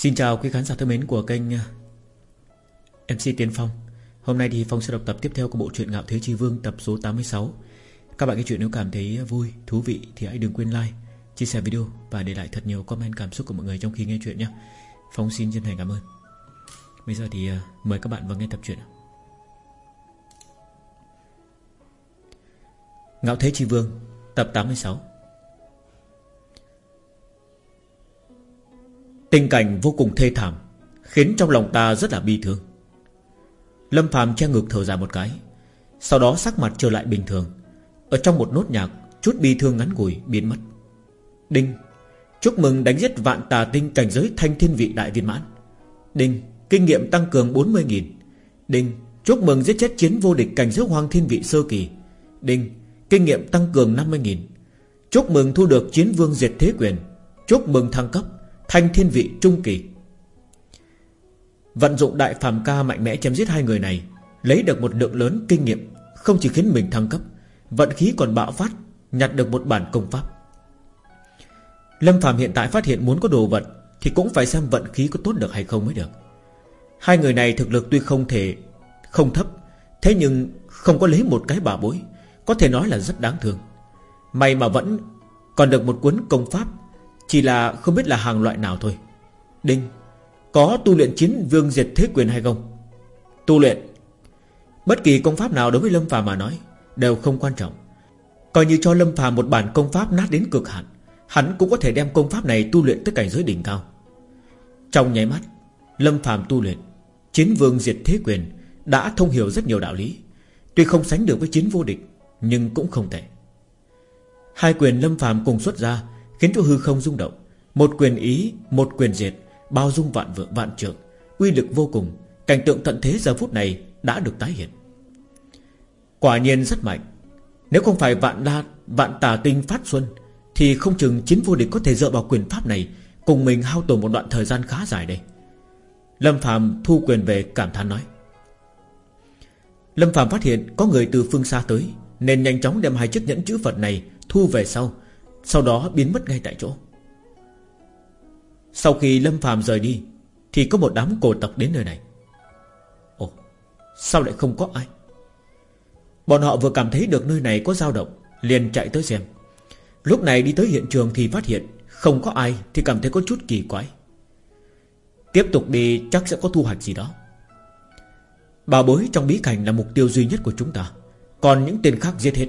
Xin chào quý khán giả thân mến của kênh à, MC Tiến Phong. Hôm nay thì Phong sẽ đọc tập tiếp theo của bộ truyện Ngạo Thế Chi Vương tập số 86 Các bạn nghe chuyện nếu cảm thấy vui, thú vị thì hãy đừng quên like, chia sẻ video Và để lại thật nhiều comment cảm xúc của mọi người trong khi nghe chuyện nhé. Phong xin chân thành cảm ơn. Bây giờ thì à, mời các bạn vào nghe tập truyện Ngạo Thế Chi Vương Tập 86 Tình cảnh vô cùng thê thảm, Khiến trong lòng ta rất là bi thương. Lâm Phạm che ngực thở dài một cái, Sau đó sắc mặt trở lại bình thường. Ở trong một nốt nhạc, Chút bi thương ngắn ngủi biến mất. Đinh, Chúc mừng đánh giết vạn tà tinh cảnh giới thanh thiên vị đại viên mãn. Đinh, Kinh nghiệm tăng cường 40.000 Đinh, Chúc mừng giết chết chiến vô địch cảnh giới hoàng thiên vị sơ kỳ. Đinh, Kinh nghiệm tăng cường 50.000 Chúc mừng thu được chiến vương diệt thế quyền. Chúc mừng thăng cấp. Thanh thiên vị trung kỳ. Vận dụng đại phàm ca mạnh mẽ chém giết hai người này, Lấy được một lượng lớn kinh nghiệm, Không chỉ khiến mình thăng cấp, Vận khí còn bạo phát, Nhặt được một bản công pháp. Lâm phàm hiện tại phát hiện muốn có đồ vật Thì cũng phải xem vận khí có tốt được hay không mới được. Hai người này thực lực tuy không thể, Không thấp, Thế nhưng không có lấy một cái bà bối, Có thể nói là rất đáng thương. May mà vẫn còn được một cuốn công pháp chỉ là không biết là hàng loại nào thôi. Đinh, Có tu luyện chiến vương diệt thế quyền hay không? Tu luyện, Bất kỳ công pháp nào đối với Lâm phàm mà nói, Đều không quan trọng. Coi như cho Lâm phàm một bản công pháp nát đến cực hạn, Hắn cũng có thể đem công pháp này tu luyện tới cảnh giới đỉnh cao. Trong nháy mắt, Lâm phàm tu luyện Chiến vương diệt thế quyền Đã thông hiểu rất nhiều đạo lý. Tuy không sánh được với chiến vô địch, Nhưng cũng không tệ. Hai quyền lâm phàm cùng xuất ra Khiến cho hư không rung động. Một quyền ý, một quyền diệt Bao dung vạn vượng vạn trượng Uy lực vô cùng. Cảnh tượng tận thế giờ phút này đã được tái hiện. Quả nhiên rất mạnh. Nếu không phải vạn đa vạn tà tinh phát xuân Thì không chừng chiến vô địch có thể dựa vào quyền pháp này Cùng mình hao tổn một đoạn thời gian khá dài đây. Lâm Phạm thu quyền về cảm thán nói. Lâm Phạm phát hiện có người từ phương xa tới Nên nhanh chóng đem hai chiếc nhẫn chữ Phật này Thu về sau sau đó biến mất ngay tại chỗ. Sau khi Lâm Phạm rời đi, Thì có một đám cổ tộc đến nơi này. Ồ, Sao lại không có ai? Bọn họ vừa cảm thấy được nơi này có dao động, Liền chạy tới xem. Lúc này đi tới hiện trường thì phát hiện Không có ai thì cảm thấy có chút kỳ quái. Tiếp tục đi chắc sẽ có thu hoạch gì đó. Bảo bối trong bí cảnh là mục tiêu duy nhất của chúng ta, Còn những tên khác giết hết.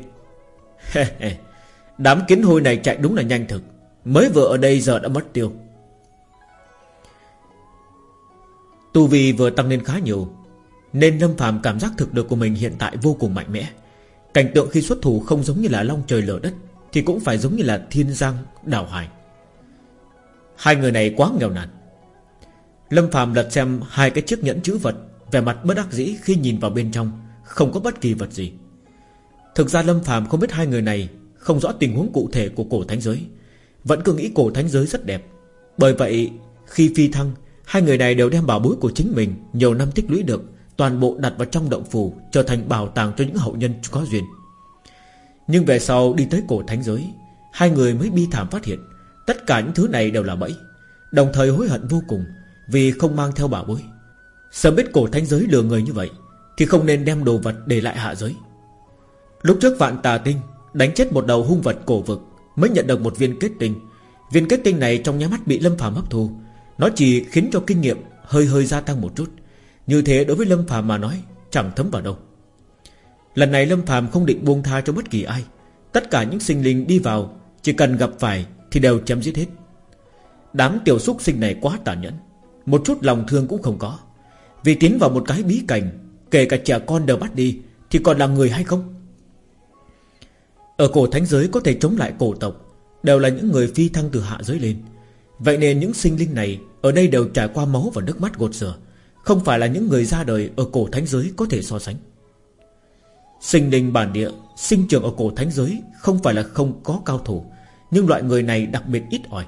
Đám kiến hôi này chạy đúng là nhanh thực. Mới vừa ở đây giờ đã mất tiêu. Tu vi vừa tăng lên khá nhiều, Nên Lâm Phạm cảm giác thực lực của mình hiện tại vô cùng mạnh mẽ. Cảnh tượng khi xuất thủ không giống như là long trời lở đất, Thì cũng phải giống như là thiên giang đảo hải. Hai người này quá nghèo nàn. Lâm Phạm lật xem hai cái chiếc nhẫn chữ vật Về mặt bất đắc dĩ khi nhìn vào bên trong, Không có bất kỳ vật gì. Thực ra Lâm Phạm không biết hai người này không rõ tình huống cụ thể của cổ thánh giới. Vẫn cứ nghĩ cổ thánh giới rất đẹp. Bởi vậy, khi phi thăng, Hai người này đều đem bảo bối của chính mình, Nhiều năm tích lũy được, Toàn bộ đặt vào trong động phủ, Trở thành bảo tàng cho những hậu nhân có duyên. Nhưng về sau đi tới cổ thánh giới, Hai người mới bi thảm phát hiện, Tất cả những thứ này đều là bẫy, Đồng thời hối hận vô cùng Vì không mang theo bảo bối. Sớm biết cổ thánh giới lừa người như vậy, Thì không nên đem đồ vật để lại hạ giới. Lúc trước vạn tà tinh Đánh chết một đầu hung vật cổ vực Mới nhận được một viên kết tinh. Viên kết tinh này trong nháy mắt bị Lâm Phàm hấp thu. Nó chỉ khiến cho kinh nghiệm hơi hơi gia tăng một chút. Như thế đối với Lâm Phàm mà nói, Chẳng thấm vào đâu. Lần này Lâm Phàm không định buông tha cho bất kỳ ai. Tất cả những sinh linh đi vào, Chỉ cần gặp phải thì đều chém giết hết. Đám tiểu xúc sinh này quá tàn nhẫn. Một chút lòng thương cũng không có. Vì tiến vào một cái bí cảnh, Kể cả trẻ con đều bắt đi, Thì còn là người hay không? Ở cổ thánh giới có thể chống lại cổ tộc, Đều là những người phi thăng từ hạ giới lên. Vậy nên những sinh linh này Ở đây đều trải qua máu và nước mắt gột rửa, Không phải là những người ra đời Ở cổ thánh giới có thể so sánh. Sinh linh bản địa, Sinh trưởng ở cổ thánh giới Không phải là không có cao thủ, Nhưng loại người này đặc biệt ít ỏi.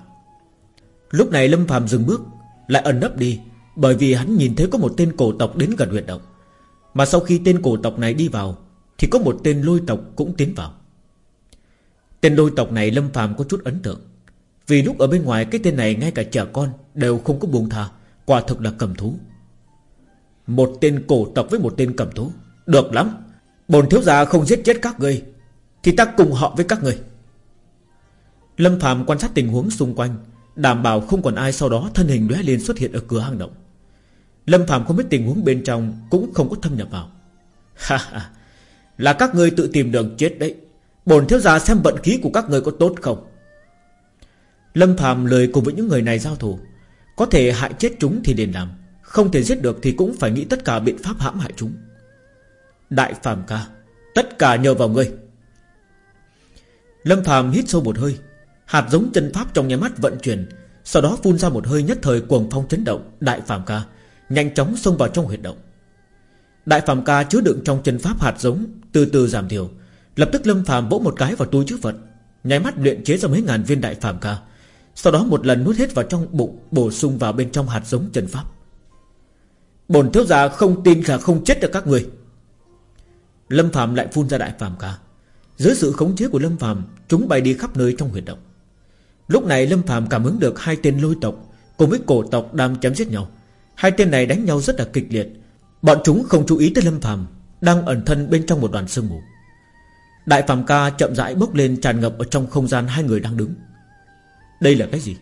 Lúc này Lâm phàm dừng bước, Lại ẩn nấp đi, Bởi vì hắn nhìn thấy có một tên cổ tộc đến gần huyệt động. Mà sau khi tên cổ tộc này đi vào, Thì có một tên lôi tộc cũng tiến vào. Tên lôi tộc này Lâm phàm có chút ấn tượng. Vì lúc ở bên ngoài cái tên này ngay cả trẻ con Đều không có buông thà, Quả thực là cầm thú. Một tên cổ tộc với một tên cầm thú. Được lắm. Bồn thiếu gia không giết chết các người Thì ta cùng họ với các người Lâm Phạm quan sát tình huống xung quanh Đảm bảo không còn ai sau đó thân hình lóe lên xuất hiện ở cửa hang động. Lâm Phạm không biết tình huống bên trong Cũng không có thâm nhập vào. Ha ha Là các ngươi tự tìm đường chết đấy bổn thiếu gia xem vận khí của các người có tốt không? Lâm Phạm lời cùng với những người này giao thủ. Có thể hại chết chúng thì liền làm. Không thể giết được thì cũng phải nghĩ tất cả biện pháp hãm hại chúng. Đại Phạm ca, Tất cả nhờ vào ngươi. Lâm Phạm hít sâu một hơi. Hạt giống chân pháp trong nhà mắt vận chuyển, Sau đó phun ra một hơi nhất thời cuồng phong chấn động. Đại Phạm ca, Nhanh chóng xông vào trong huyệt động. Đại Phạm ca chứa đựng trong chân pháp hạt giống, Từ từ giảm thiểu. Lập tức Lâm phàm vỗ một cái vào túi chữ vật, Nháy mắt luyện chế ra mấy ngàn viên Đại phàm ca. Sau đó một lần nuốt hết vào trong bụng, Bổ sung vào bên trong hạt giống chân pháp. Bổn thiếu gia không tin là không chết được các người. Lâm phàm lại phun ra Đại phàm ca. Dưới sự khống chế của Lâm phàm, Chúng bay đi khắp nơi trong huyệt động. Lúc này Lâm phàm cảm ứng được hai tên lôi tộc Cùng với cổ tộc đang chém giết nhau. Hai tên này đánh nhau rất là kịch liệt. Bọn chúng không chú ý tới Lâm phàm, Đang ẩn thân bên trong một đoàn sương mù. Đại phàm ca chậm rãi bốc lên tràn ngập Ở trong không gian hai người đang đứng. Đây là cái gì?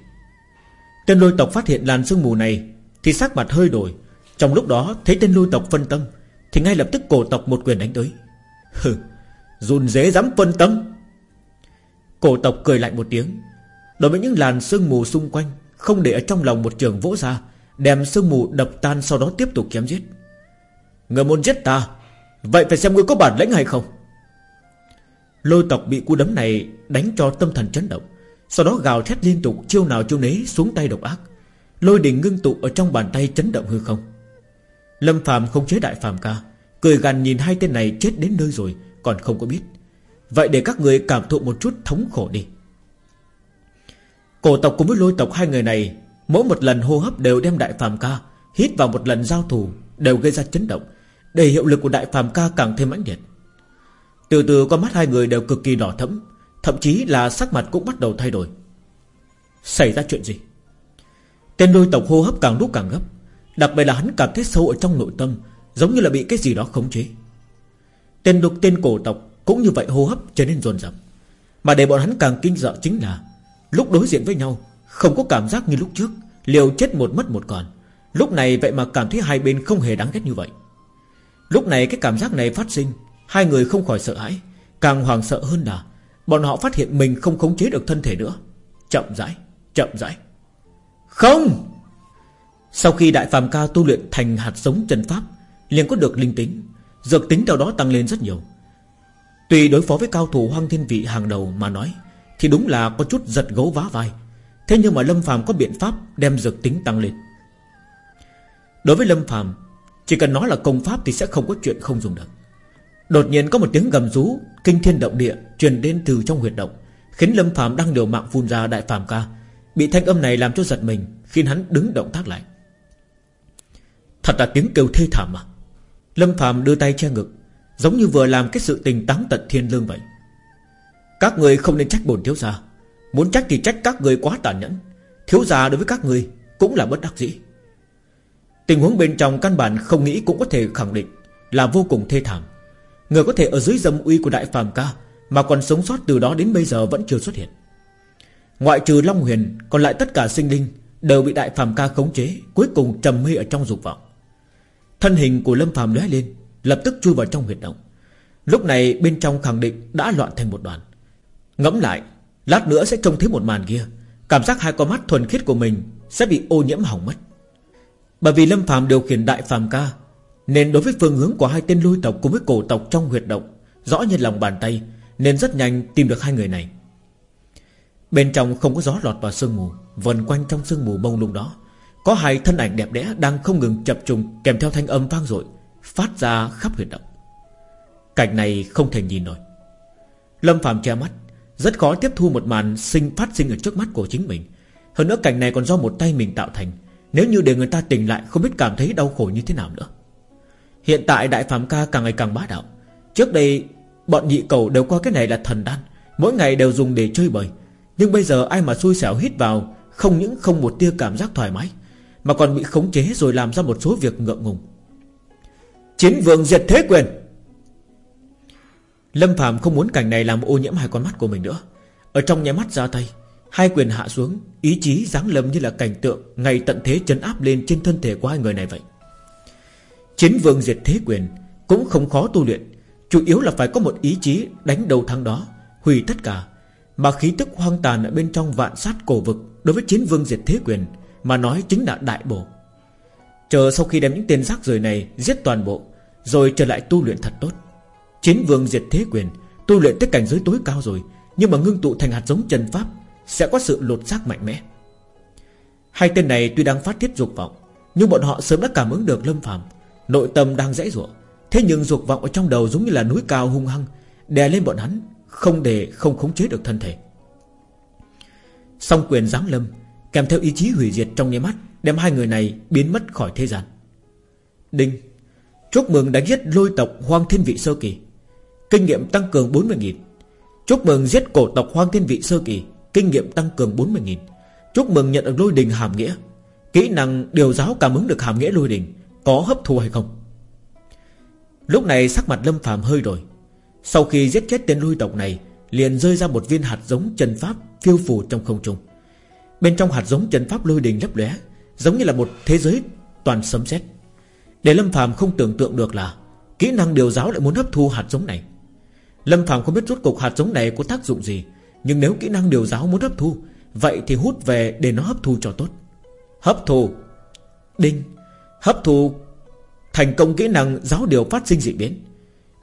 Tên lôi tộc phát hiện làn sương mù này Thì sắc mặt hơi đổi. Trong lúc đó, thấy tên lôi tộc phân tâm, Thì ngay lập tức cổ tộc một quyền đánh tới. Hừ, run dế dám phân tâm. Cổ tộc cười lạnh một tiếng. Đối với những làn sương mù xung quanh, Không để ở trong lòng một trường vỗ ra, Đem sương mù đập tan sau đó tiếp tục chém giết. Người muốn giết ta, Vậy phải xem ngươi có bản lĩnh hay không. Lôi tộc bị cú đấm này Đánh cho tâm thần chấn động, Sau đó gào thét liên tục chiêu nào chiêu nấy xuống tay độc ác. Lôi đình ngưng tụ ở trong bàn tay chấn động hư không. Lâm phàm không chế đại phàm ca, Cười gằn nhìn hai tên này chết đến nơi rồi, Còn không có biết. Vậy để các người cảm thụ một chút thống khổ đi. Cổ tộc cùng với lôi tộc hai người này, Mỗi một lần hô hấp đều đem đại phàm ca, Hít vào một lần giao thủ, Đều gây ra chấn động. Để hiệu lực của đại phàm ca càng thêm mãnh liệt. Từ từ con mắt hai người đều cực kỳ đỏ thẫm, Thậm chí là sắc mặt cũng bắt đầu thay đổi. Xảy ra chuyện gì? Tên đôi tộc hô hấp càng lúc càng gấp, Đặc biệt là hắn cảm thấy sâu ở trong nội tâm, Giống như là bị cái gì đó khống chế. Tên đục tên cổ tộc Cũng như vậy hô hấp trở nên dồn dập, Mà để bọn hắn càng kinh sợ chính là Lúc đối diện với nhau, Không có cảm giác như lúc trước, Liều chết một mất một còn. Lúc này vậy mà cảm thấy hai bên không hề đáng ghét như vậy. Lúc này cái cảm giác này phát sinh Hai người không khỏi sợ hãi. Càng hoàng sợ hơn là Bọn họ phát hiện mình không khống chế được thân thể nữa. Chậm rãi, chậm rãi. Không! Sau khi đại phàm ca tu luyện thành hạt giống chân pháp liền có được linh tính. Dược tính theo đó tăng lên rất nhiều. Tùy đối phó với cao thủ hoang thiên vị hàng đầu mà nói Thì đúng là có chút giật gấu vá vai. Thế nhưng mà Lâm phàm có biện pháp Đem dược tính tăng lên. Đối với Lâm phàm Chỉ cần nói là công pháp thì sẽ không có chuyện không dùng được. Đột nhiên có một tiếng gầm rú, Kinh thiên động địa Truyền đến từ trong huyệt động, Khiến Lâm phàm đang điều mạng phun ra đại phàm ca. Bị thanh âm này làm cho giật mình, Khiến hắn đứng động tác lại. Thật là tiếng kêu thê thảm mà Lâm phàm đưa tay che ngực, Giống như vừa làm cái sự tình táng tận thiên lương vậy. Các người không nên trách bổn thiếu gia. Muốn trách thì trách các người quá tàn nhẫn. Thiếu gia đối với các người Cũng là bất đắc dĩ. Tình huống bên trong căn bản không nghĩ cũng có thể khẳng định Là vô cùng thê thảm. Người có thể ở dưới dâm uy của đại phàm ca, Mà còn sống sót từ đó đến bây giờ vẫn chưa xuất hiện. Ngoại trừ Long Huyền, Còn lại tất cả sinh linh Đều bị đại phàm ca khống chế, Cuối cùng trầm mê ở trong dục vọng. Thân hình của Lâm phàm lóe lên, Lập tức chui vào trong huyệt động. Lúc này bên trong khẳng định đã loạn thành một đoàn. Ngẫm lại, Lát nữa sẽ trông thấy một màn kia, Cảm giác hai con mắt thuần khiết của mình Sẽ bị ô nhiễm hỏng mất. Bởi vì Lâm phàm điều khiển đại phàm ca nên đối với phương hướng của hai tên lôi tộc Cùng với cổ tộc trong huyệt động, Rõ như lòng bàn tay, Nên rất nhanh tìm được hai người này. Bên trong không có gió lọt vào sương mù, Vần quanh trong sương mù bông lung đó, Có hai thân ảnh đẹp đẽ đang không ngừng chập trùng Kèm theo thanh âm vang dội, Phát ra khắp huyệt động. Cảnh này không thể nhìn nổi. Lâm Phạm che mắt, Rất khó tiếp thu một màn sinh phát sinh ở trước mắt của chính mình. Hơn nữa cảnh này còn do một tay mình tạo thành, Nếu như để người ta tỉnh lại Không biết cảm thấy đau khổ như thế nào nữa. Hiện tại Đại Phạm Ca càng ngày càng bá đạo. Trước đây, Bọn nhị cầu đều coi cái này là thần đan, Mỗi ngày đều dùng để chơi bời. Nhưng bây giờ ai mà xui xẻo hít vào, Không những không một tia cảm giác thoải mái, Mà còn bị khống chế rồi làm ra một số việc ngượng ngùng. Chiến vương diệt thế quyền! Lâm Phạm không muốn cảnh này làm ô nhiễm hai con mắt của mình nữa. Ở trong nháy mắt ra tay, Hai quyền hạ xuống, Ý chí giáng lâm như là cảnh tượng Ngày tận thế chấn áp lên trên thân thể của hai người này vậy. Chiến vương diệt thế quyền Cũng không khó tu luyện, Chủ yếu là phải có một ý chí đánh đầu thắng đó, Hủy tất cả. Mà khí tức hoang tàn ở bên trong vạn sát cổ vực Đối với chiến vương diệt thế quyền Mà nói chính là đại bổ. Chờ sau khi đem những tên rác rời này Giết toàn bộ, Rồi trở lại tu luyện thật tốt. Chiến vương diệt thế quyền Tu luyện tới cảnh giới tối cao rồi, Nhưng mà ngưng tụ thành hạt giống chân pháp Sẽ có sự lột xác mạnh mẽ. Hai tên này tuy đang phát tiết dục vọng, Nhưng bọn họ sớm đã cảm ứng được Lâm Phạm Nội tâm đang dãy dụa Thế nhưng dục vọng ở trong đầu giống như là núi cao hung hăng, Đè lên bọn hắn, Không để, không khống chế được thân thể. Song quyền giáng lâm, Kèm theo ý chí hủy diệt trong nháy mắt, Đem hai người này biến mất khỏi thế gian. Đinh, Chúc mừng đã giết lôi tộc Hoang Thiên Vị Sơ Kỳ. Kinh nghiệm tăng cường 40.000 Chúc mừng giết cổ tộc Hoang Thiên Vị Sơ Kỳ, Kinh nghiệm tăng cường 40.000 Chúc mừng nhận được lôi đình hàm nghĩa. Kỹ năng điều giáo cảm ứng được hàm nghĩa lôi đình. Có hấp thu hay không? Lúc này sắc mặt Lâm phàm hơi đổi. Sau khi giết chết tên lôi tộc này, Liền rơi ra một viên hạt giống chân pháp Phiêu phù trong không trung. Bên trong hạt giống chân pháp lôi đình lấp lóe, Giống như là một thế giới toàn sấm sét. Để Lâm phàm không tưởng tượng được là Kỹ năng điều giáo lại muốn hấp thu hạt giống này. Lâm phàm không biết rốt cục hạt giống này có tác dụng gì, Nhưng nếu kỹ năng điều giáo muốn hấp thu, Vậy thì hút về để nó hấp thu cho tốt. Hấp thu. Đinh. Hấp thu Thành công kỹ năng giáo điều phát sinh dị biến.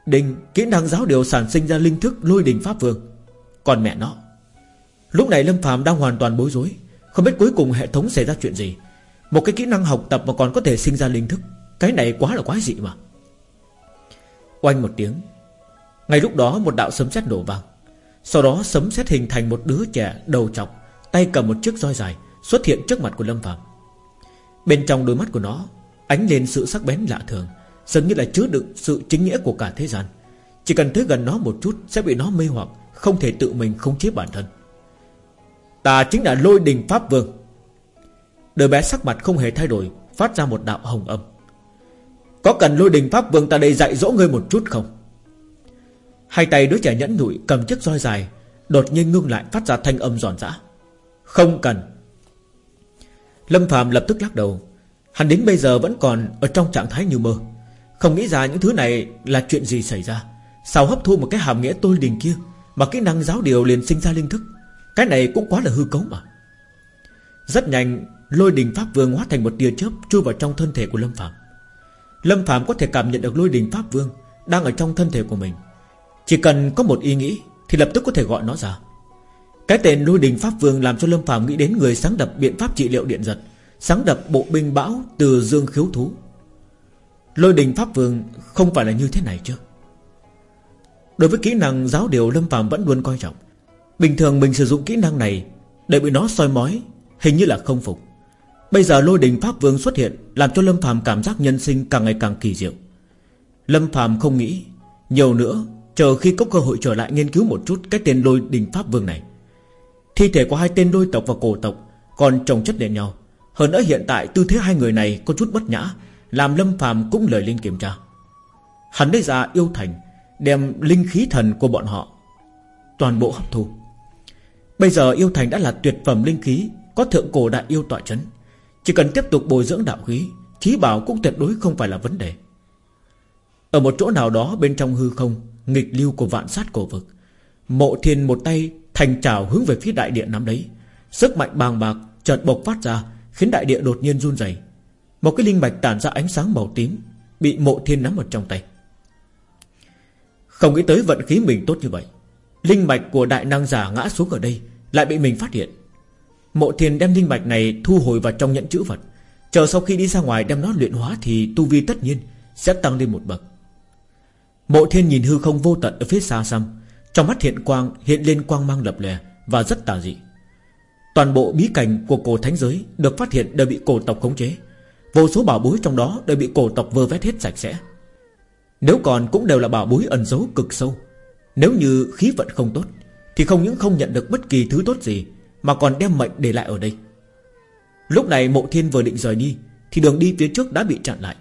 Đình, Kỹ năng giáo điều sản sinh ra linh thức lôi đình Pháp Vương. Còn mẹ nó. Lúc này Lâm phàm đang hoàn toàn bối rối, Không biết cuối cùng hệ thống xảy ra chuyện gì. Một cái kỹ năng học tập mà còn có thể sinh ra linh thức, Cái này quá là quái dị mà. Oanh một tiếng. Ngay lúc đó một đạo sấm sét nổ vang. Sau đó sấm sét hình thành một đứa trẻ đầu trọc, Tay cầm một chiếc roi dài Xuất hiện trước mặt của Lâm phàm. Bên trong đôi mắt của nó Ánh lên sự sắc bén lạ thường, Dường như là chứa đựng sự chính nghĩa của cả thế gian. Chỉ cần tới gần nó một chút Sẽ bị nó mê hoặc, Không thể tự mình khống chế bản thân. Ta chính là lôi đình Pháp Vương. Đứa bé sắc mặt không hề thay đổi, Phát ra một đạo hồng âm. Có cần lôi đình Pháp Vương ta đây dạy dỗ ngươi một chút không? Hai tay đứa trẻ nhẫn nhụi cầm chiếc roi dài, Đột nhiên ngưng lại phát ra thanh âm giòn giã. Không cần. Lâm Phạm lập tức lắc đầu Hắn đến bây giờ vẫn còn Ở trong trạng thái như mơ. Không nghĩ ra những thứ này là chuyện gì xảy ra. Sao hấp thu một cái hàm nghĩa tôi đình kia, Mà kỹ năng giáo điều liền sinh ra linh thức. Cái này cũng quá là hư cấu mà. Rất nhanh, Lôi đình Pháp Vương hóa thành một tia chớp Chui vào trong thân thể của Lâm Phạm Lâm Phạm có thể cảm nhận được lôi đình Pháp Vương Đang ở trong thân thể của mình. Chỉ cần có một ý nghĩ Thì lập tức có thể gọi nó ra. Cái tên lôi đình Pháp Vương làm cho Lâm Phạm nghĩ đến người sáng lập biện pháp trị liệu điện giật. Sáng đập bộ binh bão từ dương khiếu thú. Lôi đình Pháp Vương Không phải là như thế này chứ. Đối với kỹ năng giáo điều Lâm phàm vẫn luôn coi trọng, Bình thường mình sử dụng kỹ năng này Để bị nó soi mói, Hình như là không phục. Bây giờ lôi đình Pháp Vương xuất hiện Làm cho Lâm phàm cảm giác nhân sinh càng ngày càng kỳ diệu. Lâm phàm không nghĩ Nhiều nữa, Chờ khi có cơ hội trở lại nghiên cứu một chút Cái tên lôi đình Pháp Vương này. Thi thể của hai tên lôi tộc và cổ tộc Còn trồng chất lên nhau hơn nữa hiện tại tư thế hai người này có chút bất nhã, Làm Lâm phàm cũng lời lên kiểm tra. Hắn lấy ra yêu thành, Đem linh khí thần của bọn họ, Toàn bộ hấp thu. Bây giờ yêu thành đã là tuyệt phẩm linh khí, Có thượng cổ đại yêu tọa chấn. Chỉ cần tiếp tục bồi dưỡng đạo khí, Chí bảo cũng tuyệt đối không phải là vấn đề. Ở một chỗ nào đó bên trong hư không, Nghịch lưu của vạn sát cổ vực, Mộ thiên một tay thành trào hướng về phía đại điện nắm đấy, Sức mạnh bàng bạc chợt bộc phát ra Khiến đại địa đột nhiên run rẩy. Một cái linh mạch tản ra ánh sáng màu tím, Bị mộ thiên nắm ở trong tay. Không nghĩ tới vận khí mình tốt như vậy, Linh mạch của đại năng giả ngã xuống ở đây, Lại bị mình phát hiện. Mộ thiên đem linh mạch này thu hồi vào trong nhẫn chữ vật. Chờ sau khi đi ra ngoài đem nó luyện hóa Thì tu vi tất nhiên sẽ tăng lên một bậc. Mộ thiên nhìn hư không vô tận ở phía xa xăm, Trong mắt hiện quang, hiện lên quang mang lập lè Và rất tà dị. Toàn bộ bí cảnh của cổ thánh giới Được phát hiện đều bị cổ tộc khống chế. Vô số bảo bối trong đó đều bị cổ tộc vơ vét hết sạch sẽ. Nếu còn cũng đều là bảo bối ẩn giấu cực sâu. Nếu như khí vận không tốt, Thì không những không nhận được bất kỳ thứ tốt gì, Mà còn đem mệnh để lại ở đây. Lúc này mộ thiên vừa định rời đi, Thì đường đi phía trước đã bị chặn lại.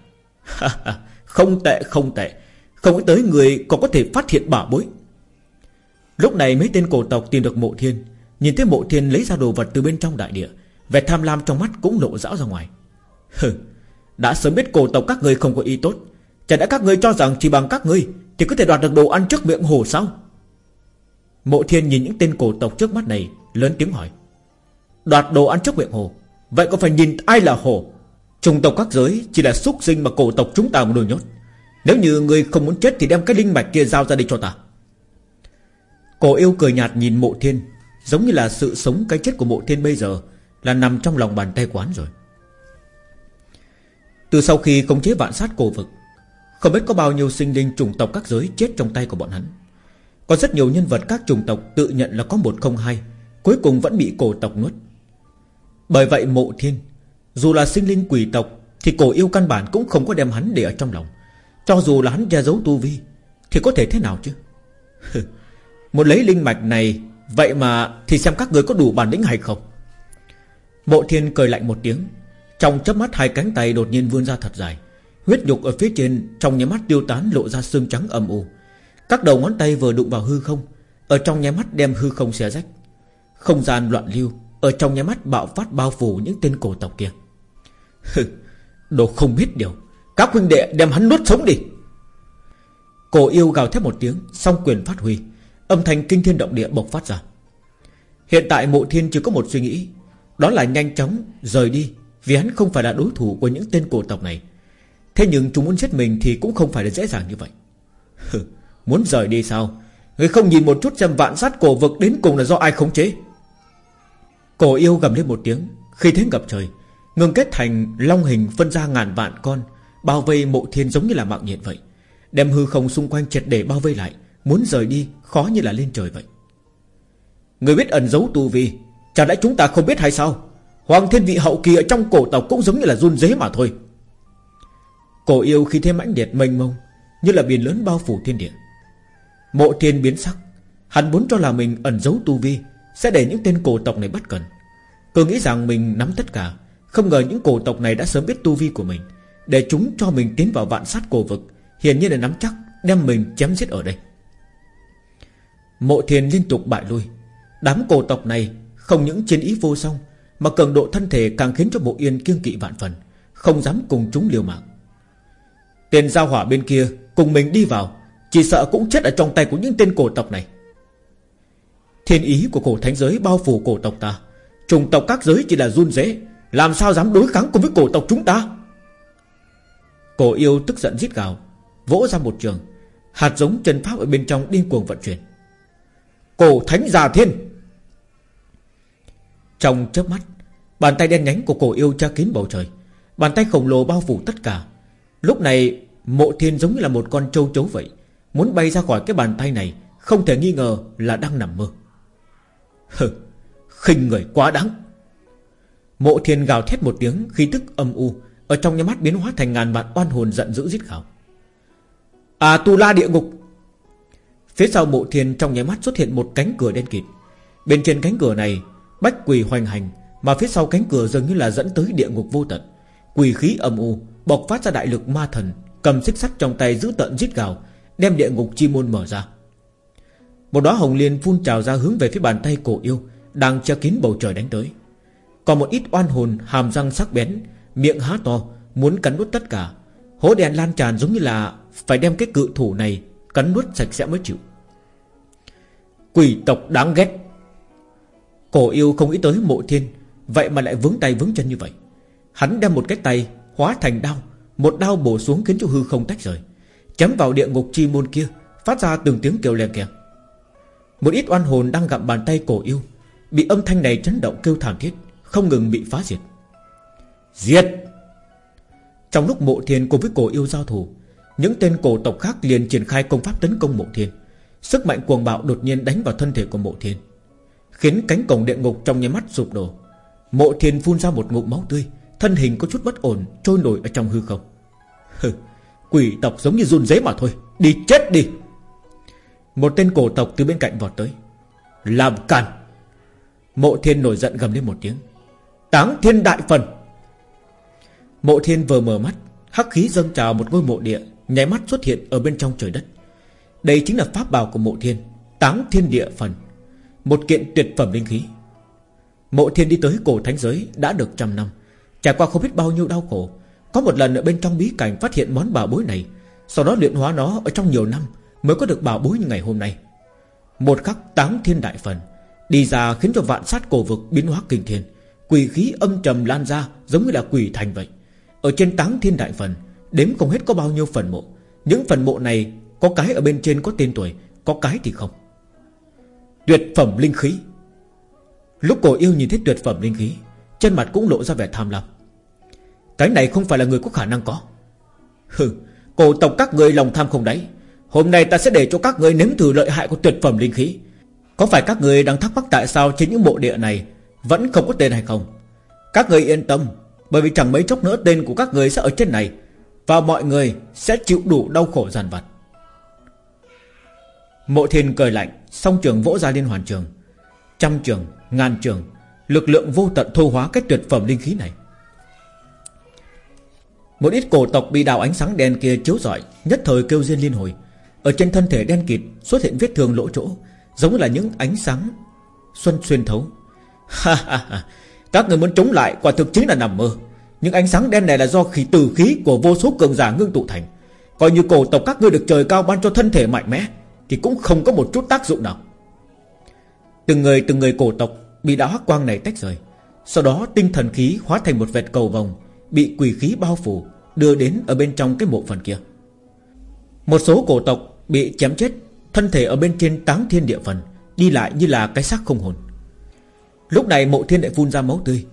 Không tệ không tệ. Không tới người còn có thể phát hiện bảo bối. Lúc này mấy tên cổ tộc tìm được mộ thiên Nhìn thấy mộ thiên lấy ra đồ vật từ bên trong đại địa, Vẻ tham lam trong mắt cũng lộ rõ ra ngoài. Hừ, Đã sớm biết cổ tộc các người không có ý tốt. Chả đã các người cho rằng chỉ bằng các ngươi Thì có thể đoạt được đồ ăn trước miệng hồ sao? Mộ thiên nhìn những tên cổ tộc trước mắt này, Lớn tiếng hỏi. Đoạt đồ ăn trước miệng hồ? Vậy có phải nhìn ai là hồ? Trùng tộc các giới chỉ là xúc sinh mà cổ tộc chúng ta muốn nuôi nhốt. Nếu như người không muốn chết Thì đem cái linh mạch kia giao ra đây cho ta. Cổ yêu cười nhạt nhìn mộ thiên. Giống như là sự sống cái chết của mộ thiên bây giờ Là nằm trong lòng bàn tay quán rồi. Từ sau khi công chế vạn sát cổ vực, Không biết có bao nhiêu sinh linh chủng tộc các giới chết trong tay của bọn hắn. Có rất nhiều nhân vật các chủng tộc tự nhận là có một không hai, Cuối cùng vẫn bị cổ tộc nuốt. Bởi vậy mộ thiên, Dù là sinh linh quỷ tộc Thì cổ yêu căn bản cũng không có đem hắn để ở trong lòng. Cho dù là hắn che giấu tu vi Thì có thể thế nào chứ? Một lấy linh mạch này Vậy mà thì xem các người có đủ bản lĩnh hay không? Mộ thiên cười lạnh một tiếng, Trong chớp mắt hai cánh tay đột nhiên vươn ra thật dài, Huyết nhục ở phía trên Trong nháy mắt tiêu tán lộ ra xương trắng âm u. Các đầu ngón tay vừa đụng vào hư không, Ở trong nháy mắt đem hư không xé rách. Không gian loạn lưu, Ở trong nháy mắt bạo phát bao phủ những tên cổ tộc kia. Đồ không biết điều, Các huynh đệ đem hắn nuốt sống đi. Cổ yêu gào thét một tiếng Xong quyền phát huy Âm thanh kinh thiên động địa bộc phát ra. Hiện tại mộ thiên chỉ có một suy nghĩ, Đó là nhanh chóng rời đi Vì hắn không phải là đối thủ của những tên cổ tộc này. Thế nhưng chúng muốn giết mình Thì cũng không phải là dễ dàng như vậy. Muốn rời đi sao? Người không nhìn một chút xem vạn sát cổ vực Đến cùng là do ai khống chế? Cổ yêu gầm lên một tiếng, Khi thế ngập trời Ngừng kết thành long hình phân ra ngàn vạn con, Bao vây mộ thiên giống như là mạng nhện vậy. Đem hư không xung quanh triệt để bao vây lại Muốn rời đi, khó như là lên trời vậy. Người biết ẩn giấu tu vi Chẳng lẽ chúng ta không biết hay sao? Hoàng thiên vị hậu kỳ ở trong cổ tộc Cũng giống như là run dế mà thôi. Cổ yêu khi thêm mãnh liệt mênh mông, Như là biển lớn bao phủ thiên địa. Mộ thiên biến sắc, Hắn muốn cho là mình ẩn giấu tu vi Sẽ để những tên cổ tộc này bắt cần. Cứ nghĩ rằng mình nắm tất cả, Không ngờ những cổ tộc này đã sớm biết tu vi của mình, Để chúng cho mình tiến vào vạn sát cổ vực, Hiển nhiên là nắm chắc Đem mình chém giết ở đây. Mộ thiền liên tục bại lui. Đám cổ tộc này không những chiến ý vô song, Mà cường độ thân thể càng khiến cho mộ yên kiêng kỵ vạn phần, Không dám cùng chúng liều mạng. Tiền giao hỏa bên kia Cùng mình đi vào, Chỉ sợ cũng chết ở trong tay của những tên cổ tộc này. Thiên ý của cổ thánh giới bao phủ cổ tộc ta. Trùng tộc các giới chỉ là run rễ Làm sao dám đối kháng cùng với cổ tộc chúng ta? Cổ yêu tức giận giết gào, Vỗ ra một trường, Hạt giống chân pháp ở bên trong điên cuồng vận chuyển. Cổ thánh già thiên. Trong chớp mắt, Bàn tay đen nhánh của cổ yêu tra kín bầu trời. Bàn tay khổng lồ bao phủ tất cả. Lúc này, mộ thiên giống như là một con trâu chấu vậy. Muốn bay ra khỏi cái bàn tay này, Không thể nghi ngờ là đang nằm mơ. Hừ, khinh người quá đáng. Mộ thiên gào thét một tiếng, Khí tức âm u, Ở trong nhà mắt biến hóa thành ngàn vạn oan hồn giận dữ giết khảo À tu la địa ngục! Phía sau mộ thiên trong nháy mắt xuất hiện một cánh cửa đen kịt. Bên trên cánh cửa này, Bách quỳ hoành hành, Mà phía sau cánh cửa dường như là dẫn tới địa ngục vô tận. Quỳ khí âm u, Bộc phát ra đại lực ma thần, Cầm xích sắt trong tay giữ tận giết gào, Đem địa ngục chi môn mở ra. Một đóa hồng liên phun trào ra hướng về phía bàn tay cổ yêu, Đang che kín bầu trời đánh tới. Còn một ít oan hồn, hàm răng sắc bén, Miệng há to, Muốn cắn nuốt tất cả. Hố đèn lan tràn giống như là Phải đem cái cự thủ này Cắn nuốt sạch sẽ mới chịu. Quỷ tộc đáng ghét. Cổ yêu không nghĩ tới mộ thiên, Vậy mà lại vướng tay vướng chân như vậy. Hắn đem một cái tay hóa thành đao, Một đao bổ xuống khiến cho hư không tách rời, Chém vào địa ngục chi môn kia, Phát ra từng tiếng kêu len kẹt. Một ít oan hồn đang gặm bàn tay cổ yêu, Bị âm thanh này chấn động kêu thảm thiết, Không ngừng bị phá diệt. Diệt! Trong lúc mộ thiên cùng với cổ yêu giao thủ những tên cổ tộc khác liền triển khai công pháp tấn công mộ thiên. Sức mạnh cuồng bạo đột nhiên đánh vào thân thể của mộ thiên Khiến cánh cổng địa ngục trong nháy mắt sụp đổ. Mộ thiên phun ra một ngụm máu tươi Thân hình có chút bất ổn Trôi nổi ở trong hư không. Hừ, Quỷ tộc giống như run rẩy mà thôi Đi chết đi. Một tên cổ tộc từ bên cạnh vọt tới. Làm càn. Mộ thiên nổi giận gầm lên một tiếng. Táng thiên đại phần. Mộ thiên vừa mở mắt Hắc khí dâng trào một ngôi mộ địa Nháy mắt xuất hiện ở bên trong trời đất. Đây chính là pháp bào của mộ thiên, Táng thiên địa phần, Một kiện tuyệt phẩm linh khí. Mộ thiên đi tới cổ thánh giới Đã được trăm năm, Trải qua không biết bao nhiêu đau khổ, Có một lần ở bên trong bí cảnh phát hiện món bảo bối này, Sau đó luyện hóa nó ở trong nhiều năm Mới có được bảo bối như ngày hôm nay. Một khắc táng thiên đại phần, Đi ra khiến cho vạn sát cổ vực biến hóa kinh thiên, Quỷ khí âm trầm lan ra Giống như là quỷ thành vậy. Ở trên táng thiên đại phần Đếm không hết có bao nhiêu phần mộ. Những phần mộ này, Có cái ở bên trên có tên tuổi, Có cái thì không. Tuyệt phẩm linh khí. Lúc cổ yêu nhìn thấy tuyệt phẩm linh khí Chân mặt cũng lộ ra vẻ tham lam. Cái này không phải là người có khả năng có. Hừ, Cổ tộc các người lòng tham không đáy. Hôm nay ta sẽ để cho các người nếm thử lợi hại của tuyệt phẩm linh khí. Có phải các người đang thắc mắc tại sao Trên những mộ địa này Vẫn không có tên hay không? Các người yên tâm, Bởi vì chẳng mấy chốc nữa tên của các người sẽ ở trên này. Và mọi người sẽ chịu đủ đau khổ giàn vặt. Mộ thiên cười lạnh Song trường vỗ ra liên hoàn trường. Trăm trường, ngàn trường Lực lượng vô tận thô hóa cái tuyệt phẩm linh khí này. Một ít cổ tộc bị đào ánh sáng đen kia chiếu rọi Nhất thời kêu riêng liên hồi. Ở trên thân thể đen kịt xuất hiện vết thương lỗ chỗ Giống là những ánh sáng Xuân xuyên thấu. Ha ha ha Các người muốn chống lại quả thực chính là nằm mơ. Những ánh sáng đen này là do khí từ khí Của vô số cường giả ngưng tụ thành. Coi như cổ tộc các ngươi được trời cao ban cho thân thể mạnh mẽ, Thì cũng không có một chút tác dụng nào. Từng người từng người cổ tộc Bị đạo hắc quang này tách rời. Sau đó tinh thần khí hóa thành một vệt cầu vòng Bị quỷ khí bao phủ, Đưa đến ở bên trong cái mộ phần kia. Một số cổ tộc bị chém chết, Thân thể ở bên trên táng thiên địa phần, Đi lại như là cái xác không hồn. Lúc này mộ thiên lại phun ra máu tươi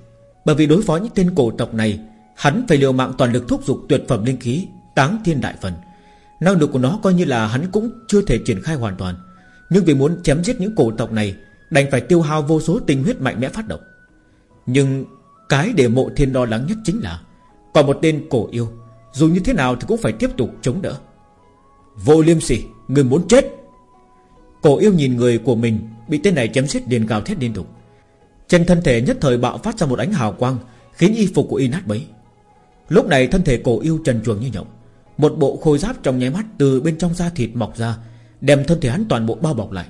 bởi vì đối phó những tên cổ tộc này, Hắn phải liều mạng toàn lực thúc giục tuyệt phẩm linh khí, Táng thiên đại phần. Năng lực của nó coi như là hắn cũng chưa thể triển khai hoàn toàn. Nhưng vì muốn chém giết những cổ tộc này, Đành phải tiêu hao vô số tinh huyết mạnh mẽ phát động. Nhưng Cái để mộ thiên lo lắng nhất chính là, Còn một tên cổ yêu, Dù như thế nào thì cũng phải tiếp tục chống đỡ. Vô liêm sỉ, Người muốn chết. Cổ yêu nhìn người của mình, Bị tên này chém giết liền gào thét liên tục. Trên thân thể nhất thời bạo phát ra một ánh hào quang, Khiến y phục của y nát bấy. Lúc này thân thể cổ yêu trần chuồng như nhộng, Một bộ khôi giáp trong nháy mắt Từ bên trong da thịt mọc ra, Đem thân thể hắn toàn bộ bao bọc lại.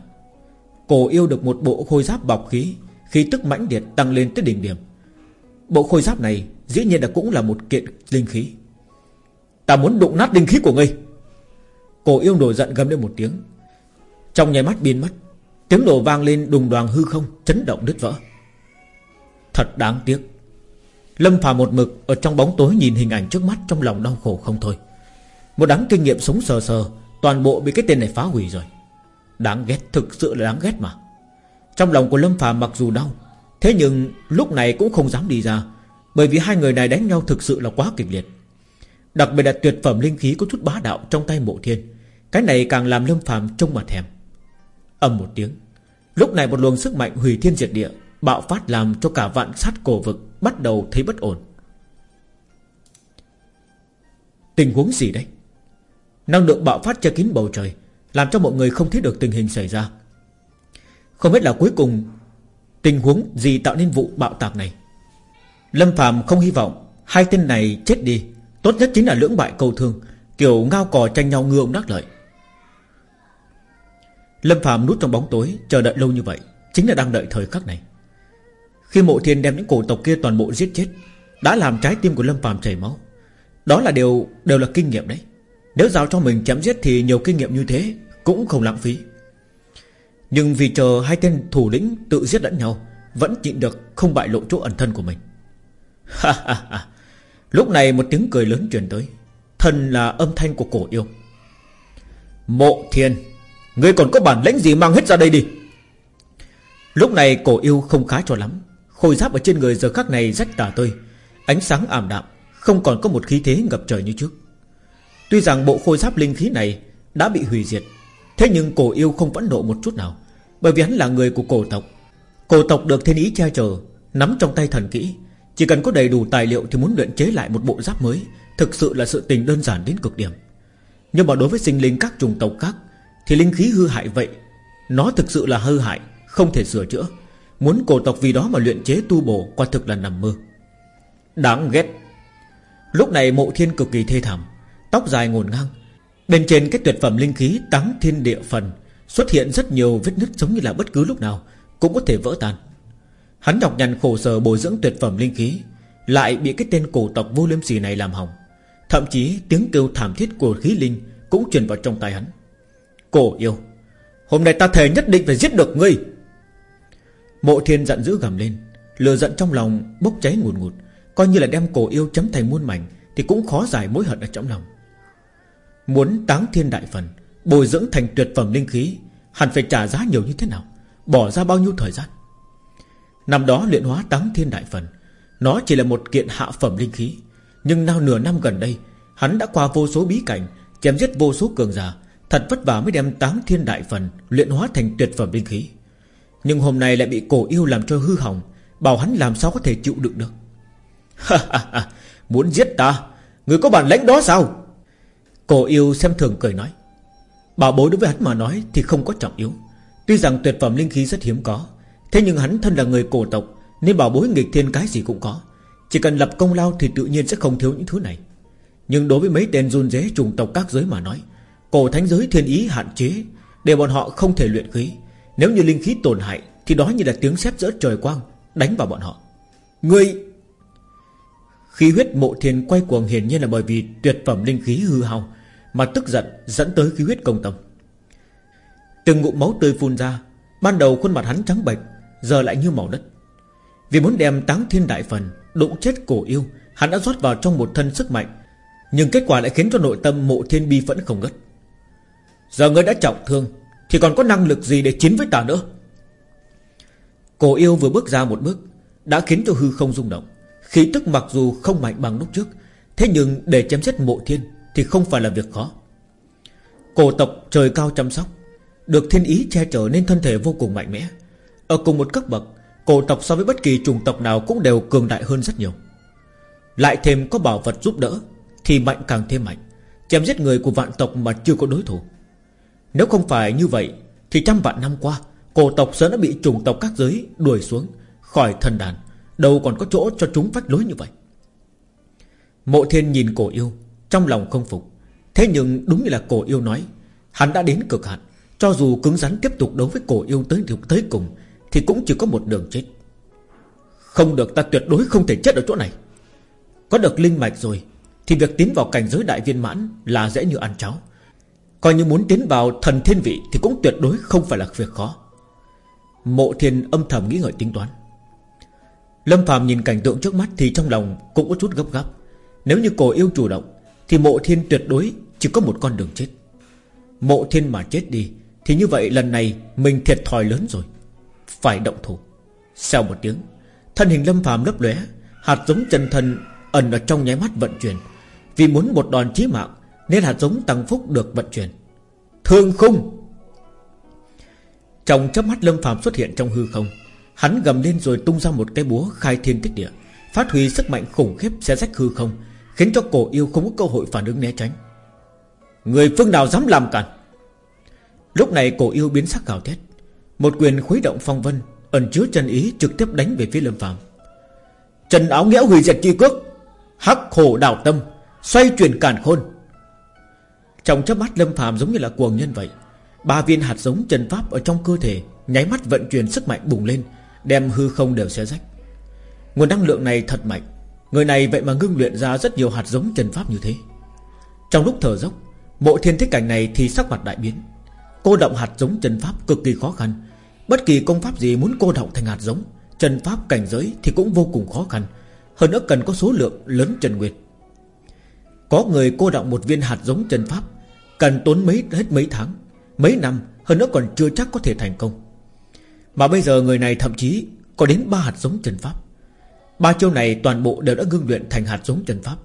Cổ yêu được một bộ khôi giáp bọc khí Khí tức mãnh liệt tăng lên tới đỉnh điểm. Bộ khôi giáp này Dĩ nhiên là cũng là một kiện linh khí. Ta muốn đụng nát linh khí của ngươi. Cổ yêu nổi giận gầm lên một tiếng. Trong nháy mắt biến mất, Tiếng nổ vang lên đùng đoàn hư không, Chấn động đứt vỡ. Thật đáng tiếc. Lâm Phàm một mực ở trong bóng tối nhìn hình ảnh trước mắt Trong lòng đau khổ không thôi. Một đám kinh nghiệm sống sờ sờ, Toàn bộ bị cái tên này phá hủy rồi. Đáng ghét, thực sự là đáng ghét mà. Trong lòng của Lâm Phàm mặc dù đau, Thế nhưng lúc này cũng không dám đi ra, Bởi vì hai người này đánh nhau thực sự là quá kịch liệt. Đặc biệt là tuyệt phẩm linh khí có chút bá đạo trong tay mộ thiên, Cái này càng làm Lâm Phàm trông mà thèm. Âm một tiếng, Lúc này một luồng sức mạnh hủy thiên diệt địa Bạo phát làm cho cả vạn sát cổ vực Bắt đầu thấy bất ổn. Tình huống gì đấy? Năng lượng bạo phát che kín bầu trời, làm cho mọi người không thấy được tình hình xảy ra. Không biết là cuối cùng Tình huống gì tạo nên vụ bạo tạc này. Lâm Phạm không hy vọng Hai tên này chết đi. Tốt nhất chính là lưỡng bại câu thương, Kiểu ngao cò tranh nhau ngư ông đắc lợi. Lâm Phạm nút trong bóng tối, Chờ đợi lâu như vậy, Chính là đang đợi thời khắc này. Khi mộ thiên đem những cổ tộc kia toàn bộ giết chết, Đã làm trái tim của Lâm phàm chảy máu. Đó là điều, đều là kinh nghiệm đấy. Nếu giao cho mình chém giết thì nhiều kinh nghiệm như thế cũng không lãng phí. Nhưng vì chờ hai tên thủ lĩnh tự giết lẫn nhau, Vẫn nhịn được không bại lộ chỗ ẩn thân của mình. Ha ha ha. Lúc này một tiếng cười lớn truyền tới. Thần là âm thanh của cổ yêu. Mộ thiên, Ngươi còn có bản lĩnh gì mang hết ra đây đi? Lúc này cổ yêu không khá cho lắm. Khôi giáp ở trên người giờ khắc này rách tả tơi. Ánh sáng ảm đạm, Không còn có một khí thế ngập trời như trước. Tuy rằng bộ khôi giáp linh khí này Đã bị hủy diệt, Thế nhưng cổ yêu không vẫn nộ một chút nào, Bởi vì hắn là người của cổ tộc. Cổ tộc được thiên ý che chở, Nắm trong tay thần kỹ. Chỉ cần có đầy đủ tài liệu thì muốn luyện chế lại một bộ giáp mới Thực sự là sự tình đơn giản đến cực điểm. Nhưng mà đối với sinh linh các chủng tộc khác, Thì linh khí hư hại vậy, Nó thực sự là hư hại, Không thể sửa chữa. Muốn cổ tộc vì đó mà luyện chế tu bổ Quả thực là nằm mơ. Đáng ghét. Lúc này mộ thiên cực kỳ thê thảm, Tóc dài ngổn ngang. Bên trên cái tuyệt phẩm linh khí táng thiên địa phần Xuất hiện rất nhiều vết nứt giống như là bất cứ lúc nào Cũng có thể vỡ tan. Hắn nhọc nhằn khổ sở bồi dưỡng tuyệt phẩm linh khí, Lại bị cái tên cổ tộc vô liêm sỉ này làm hỏng. Thậm chí tiếng kêu thảm thiết của khí linh Cũng truyền vào trong tai hắn. Cổ yêu, Hôm nay ta thề nhất định phải giết được ngươi. Mộ thiên giận dữ gầm lên. Lừa giận trong lòng bốc cháy ngùn ngụt, ngụt Coi như là đem cổ yêu chấm thành muôn mảnh Thì cũng khó giải mối hận ở trong lòng. Muốn táng thiên đại phần Bồi dưỡng thành tuyệt phẩm linh khí Hẳn phải trả giá nhiều như thế nào? Bỏ ra bao nhiêu thời gian? Năm đó luyện hóa táng thiên đại phần Nó chỉ là một kiện hạ phẩm linh khí. Nhưng nào nửa năm gần đây Hắn đã qua vô số bí cảnh Chém giết vô số cường giả Thật vất vả mới đem táng thiên đại phần Luyện hóa thành tuyệt phẩm linh khí. Nhưng hôm nay lại bị cổ yêu làm cho hư hỏng, Bảo hắn làm sao có thể chịu đựng được. Muốn giết ta? Người có bản lãnh đó sao? Cổ yêu xem thường cười nói. Bảo bối đối với hắn mà nói thì không có trọng yếu. Tuy rằng tuyệt phẩm linh khí rất hiếm có, Thế nhưng hắn thân là người cổ tộc, Nên bảo bối nghịch thiên cái gì cũng có. Chỉ cần lập công lao thì tự nhiên sẽ không thiếu những thứ này. Nhưng đối với mấy tên run dế trùng tộc các giới mà nói, Cổ thánh giới thiên ý hạn chế, Để bọn họ không thể luyện khí. Nếu như linh khí tổn hại, Thì đó như là tiếng sét giữa trời quang Đánh vào bọn họ. Người Khí huyết mộ thiên quay cuồng hiển nhiên là bởi vì tuyệt phẩm linh khí hư hao, Mà tức giận dẫn tới khí huyết công tâm. Từng ngụm máu tươi phun ra, Ban đầu khuôn mặt hắn trắng bệch, Giờ lại như màu đất. Vì muốn đem táng thiên đại phần Đụng chết cổ yêu, Hắn đã rót vào trong một thân sức mạnh, Nhưng kết quả lại khiến cho nội tâm mộ thiên bi vẫn không ngất Giờ ngươi đã trọng thương thì còn có năng lực gì để chiến với ta nữa? Cổ yêu vừa bước ra một bước, Đã khiến cho hư không rung động. Khí tức mặc dù không mạnh bằng lúc trước, Thế nhưng để chém giết mộ thiên Thì không phải là việc khó. Cổ tộc trời cao chăm sóc, Được thiên ý che chở nên thân thể vô cùng mạnh mẽ. Ở cùng một cấp bậc, Cổ tộc so với bất kỳ chủng tộc nào Cũng đều cường đại hơn rất nhiều. Lại thêm có bảo vật giúp đỡ Thì mạnh càng thêm mạnh. Chém giết người của vạn tộc mà chưa có đối thủ. Nếu không phải như vậy, Thì trăm vạn năm qua, Cổ tộc sớm đã bị chủng tộc các giới đuổi xuống Khỏi thần đàn. Đâu còn có chỗ cho chúng phách lối như vậy. Mộ thiên nhìn cổ yêu, Trong lòng không phục. Thế nhưng đúng như là cổ yêu nói, Hắn đã đến cực hạn. Cho dù cứng rắn tiếp tục đấu với cổ yêu tới tới cùng, Thì cũng chỉ có một đường chết. Không được ta tuyệt đối không thể chết ở chỗ này. Có được linh mạch rồi, Thì việc tiến vào cảnh giới đại viên mãn Là dễ như ăn cháo. Coi như muốn tiến vào thần thiên vị Thì cũng tuyệt đối không phải là việc khó. Mộ thiên âm thầm nghĩ ngợi tính toán. Lâm Phạm nhìn cảnh tượng trước mắt Thì trong lòng cũng có chút gấp gáp. Nếu như cổ yêu chủ động, Thì mộ thiên tuyệt đối chỉ có một con đường chết. Mộ thiên mà chết đi, Thì như vậy lần này mình thiệt thòi lớn rồi. Phải động thủ. Sau một tiếng, Thân hình Lâm Phạm lấp lóe, Hạt giống chân thân ẩn ở trong nháy mắt vận chuyển. Vì muốn một đòn chí mạng nên hạt giống tăng phúc được vận chuyển. Thương khung. Trong chớp mắt Lâm Phạm xuất hiện trong hư không, Hắn gầm lên rồi tung ra một cái búa khai thiên tích địa, Phát huy sức mạnh khủng khiếp xe rách hư không, Khiến cho cổ yêu không có cơ hội phản ứng né tránh. Người phương nào dám làm cản? Lúc này cổ yêu biến sắc gào thét, Một quyền khuấy động phong vân, Ẩn chứa chân ý trực tiếp đánh về phía lâm phàm. Trần áo nghĩa hủy diệt chi cước, Hắc khổ đảo tâm, Xoay chuyển cản khôn trong chớp mắt lâm phàm giống như là cuồng nhân vậy. Ba viên hạt giống chân pháp ở trong cơ thể Nháy mắt vận chuyển sức mạnh bùng lên, Đem hư không đều xé rách. Nguồn năng lượng này thật mạnh. Người này vậy mà ngưng luyện ra rất nhiều hạt giống chân pháp như thế. Trong lúc thở dốc, Mộ thiên thích cảnh này thì sắc mặt đại biến. Cô động hạt giống chân pháp cực kỳ khó khăn. Bất kỳ công pháp gì muốn cô động thành hạt giống, Chân pháp cảnh giới thì cũng vô cùng khó khăn. Hơn nữa cần có số lượng lớn chân nguyệt Có người cô động một viên hạt giống chân pháp Cần tốn mấy, hết mấy tháng, Mấy năm, Hơn nữa còn chưa chắc có thể thành công. Mà bây giờ người này thậm chí Có đến ba hạt giống chân pháp. Ba chiêu này toàn bộ đều đã ngưng luyện thành hạt giống chân pháp.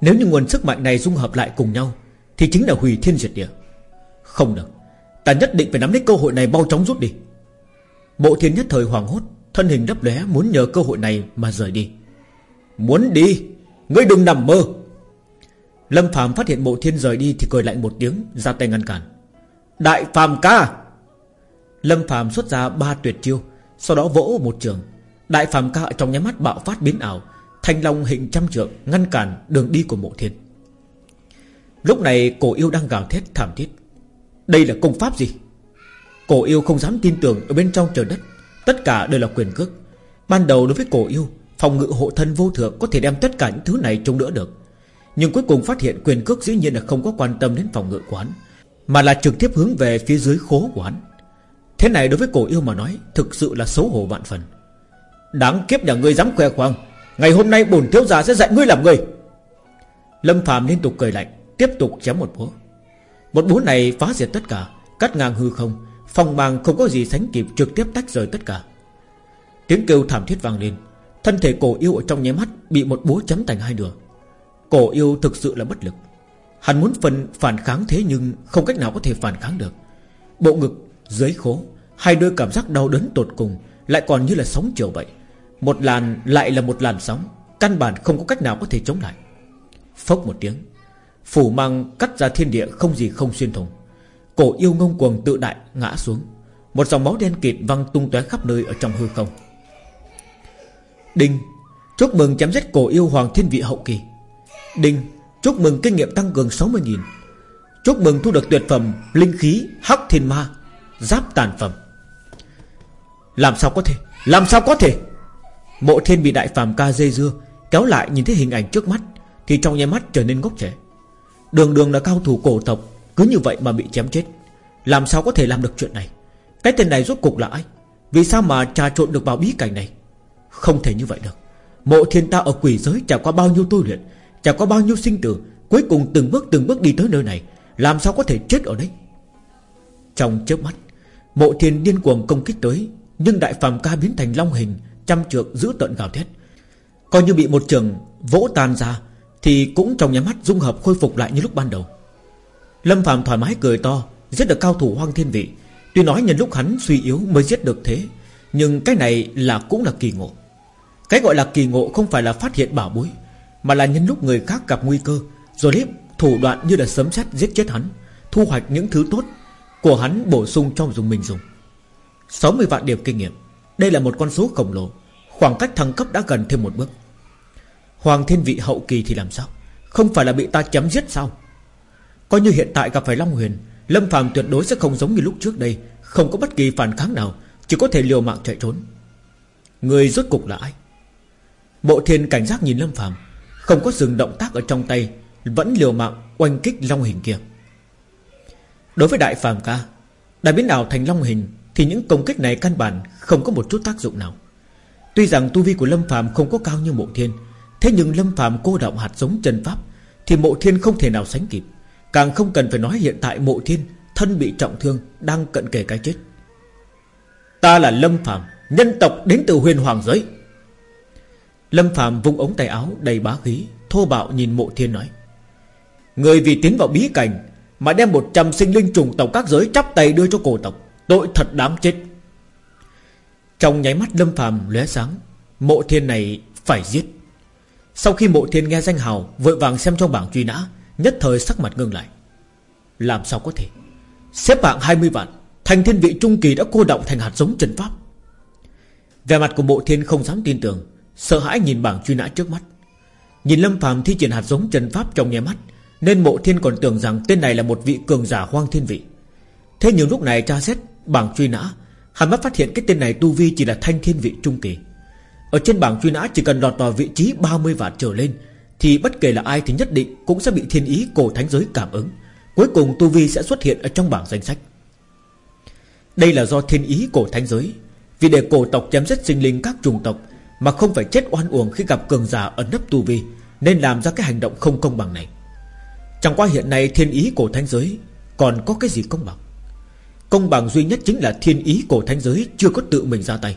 Nếu như nguồn sức mạnh này dung hợp lại cùng nhau, Thì chính là hủy thiên diệt địa. Không được, Ta nhất định phải nắm lấy cơ hội này bao chóng rút đi. Bộ thiên nhất thời hoàng hốt, Thân hình đấp lé muốn nhờ cơ hội này mà rời đi. Muốn đi, Ngươi đừng nằm mơ. Lâm Phạm phát hiện bộ thiên rời đi Thì cười lạnh một tiếng, ra tay ngăn cản. Đại Phạm ca! Lâm Phạm xuất ra ba tuyệt chiêu, Sau đó vỗ một trường. Đại Phạm ca ở trong nháy mắt bạo phát biến ảo, Thanh long hình trăm trượng, Ngăn cản đường đi của mộ thiên. Lúc này cổ yêu đang gào thét thảm thiết. Đây là công pháp gì? Cổ yêu không dám tin tưởng Ở bên trong trời đất, Tất cả đều là quyền cước. Ban đầu đối với cổ yêu, Phòng ngự hộ thân vô thượng Có thể đem tất cả những thứ này chống đỡ được. Nhưng cuối cùng phát hiện quyền cước dĩ nhiên là không có quan tâm đến phòng ngự của hắn, Mà là trực tiếp hướng về phía dưới khố của hắn. Thế này đối với cổ yêu mà nói, Thực sự là xấu hổ vạn phần. Đáng kiếp nhà ngươi dám khoe khoang, Ngày hôm nay bổn thiếu gia sẽ dạy ngươi làm người. Lâm phàm liên tục cười lạnh, Tiếp tục chém một búa. Một búa này phá diệt tất cả, Cắt ngang hư không Phòng màng không có gì sánh kịp trực tiếp tách rời tất cả. Tiếng kêu thảm thiết vang lên, Thân thể cổ yêu ở trong nháy mắt Bị một búa chấm thành hai nửa. Cổ yêu thực sự là bất lực. Hắn muốn phần phản kháng thế nhưng Không cách nào có thể phản kháng được. Bộ ngực, dưới khố Hai đôi cảm giác đau đớn tột cùng Lại còn như là sóng chiều vậy. Một làn lại là một làn sóng Căn bản không có cách nào có thể chống lại. Phốc một tiếng Phủ mang cắt ra thiên địa không gì không xuyên thủng. Cổ yêu ngông cuồng tự đại ngã xuống. Một dòng máu đen kịt văng tung tóe khắp nơi ở trong hư không. Đinh Chúc mừng chém giết cổ yêu hoàng thiên vị hậu kỳ. Đinh, Chúc mừng kinh nghiệm tăng cường 60.000 Chúc mừng thu được tuyệt phẩm Linh khí Hắc Thiên Ma, Giáp tàn phẩm. Làm sao có thể? Làm sao có thể? Mộ thiên bị đại phàm ca dây dưa Kéo lại nhìn thấy hình ảnh trước mắt, Thì trong nháy mắt trở nên ngốc trẻ. Đường đường là cao thủ cổ tộc, Cứ như vậy mà bị chém chết. Làm sao có thể làm được chuyện này? Cái tên này rốt cục là ai? Vì sao mà trà trộn được vào bí cảnh này? Không thể như vậy được. Mộ thiên ta ở quỷ giới trải qua bao nhiêu tu luyện chả có bao nhiêu sinh tử, Cuối cùng từng bước từng bước đi tới nơi này, Làm sao có thể chết ở đây Trong chớp mắt, Mộ thiên điên cuồng công kích tới, Nhưng đại phàm ca biến thành long hình, Trăm trượng giữ tận gào thét. Coi như bị một trường vỗ tan ra, Thì cũng trong nhà mắt dung hợp khôi phục lại như lúc ban đầu. Lâm phàm thoải mái cười to, Giết được cao thủ hoang thiên vị. Tuy nói nhân lúc hắn suy yếu mới giết được thế, Nhưng cái này là cũng là kỳ ngộ. Cái gọi là kỳ ngộ không phải là phát hiện bảo bối mà là nhân lúc người khác gặp nguy cơ. Rồi lấy thủ đoạn như là sấm sét giết chết hắn, Thu hoạch những thứ tốt Của hắn bổ sung cho dùng mình dùng. 60 vạn điểm kinh nghiệm. Đây là một con số khổng lồ. Khoảng cách thăng cấp đã gần thêm một bước. Hoàng thiên vị hậu kỳ thì làm sao? Không phải là bị ta chấm giết sao? Coi như hiện tại gặp phải Long Huyền, Lâm Phạm tuyệt đối sẽ không giống như lúc trước đây, Không có bất kỳ phản kháng nào, Chỉ có thể liều mạng chạy trốn. Người rốt cục là ai? Bộ thiên cảnh giác nhìn Lâm Phạm không có dừng động tác ở trong tay, Vẫn liều mạng oanh kích Long Hình kia. Đối với Đại Phàm ca, Đã biến ảo thành Long Hình Thì những công kích này căn bản không có một chút tác dụng nào. Tuy rằng tu vi của Lâm phàm không có cao như mộ thiên, Thế nhưng Lâm phàm cô động hạt giống chân pháp Thì mộ thiên không thể nào sánh kịp. Càng không cần phải nói hiện tại mộ thiên Thân bị trọng thương, Đang cận kề cái chết. Ta là Lâm phàm, Nhân tộc đến từ huyền hoàng giới. Lâm Phạm vung ống tay áo đầy bá khí, Thô bạo nhìn mộ thiên nói, Người vì tiến vào bí cảnh Mà đem một trăm sinh linh trùng tộc các giới Chắp tay đưa cho cổ tộc, Tội thật đáng chết. Trong nháy mắt Lâm Phạm lóe sáng, Mộ thiên này phải giết. Sau khi mộ thiên nghe danh hào, Vội vàng xem trong bảng truy nã, Nhất thời sắc mặt ngưng lại. Làm sao có thể? Xếp hạng 20 vạn, Thành thiên vị trung kỳ đã cô động thành hạt giống trần pháp. Về mặt của bộ thiên không dám tin tưởng Sợ hãi nhìn bảng truy nã trước mắt. Nhìn Lâm phàm thi triển hạt giống trần pháp trong nháy mắt, Nên mộ thiên còn tưởng rằng Tên này là một vị cường giả hoang thiên vị. Thế nhưng lúc này tra xét bảng truy nã, Hắn mắt phát hiện cái tên này tu vi chỉ là thanh thiên vị trung kỳ. Ở trên bảng truy nã chỉ cần lọt vào vị trí 30 vạn trở lên, thì bất kể là ai thì nhất định Cũng sẽ bị thiên ý cổ thánh giới cảm ứng. Cuối cùng Tu Vi sẽ xuất hiện ở trong bảng danh sách. Đây là do thiên ý cổ thánh giới, Vì để cổ tộc chém giết sinh linh các chủng tộc mà không phải chết oan uổng khi gặp cường giả ẩn nấp Tu Vi, Nên làm ra cái hành động không công bằng này. Chẳng qua hiện nay thiên ý cổ thánh giới Còn có cái gì công bằng? Công bằng duy nhất chính là thiên ý cổ thánh giới Chưa có tự mình ra tay.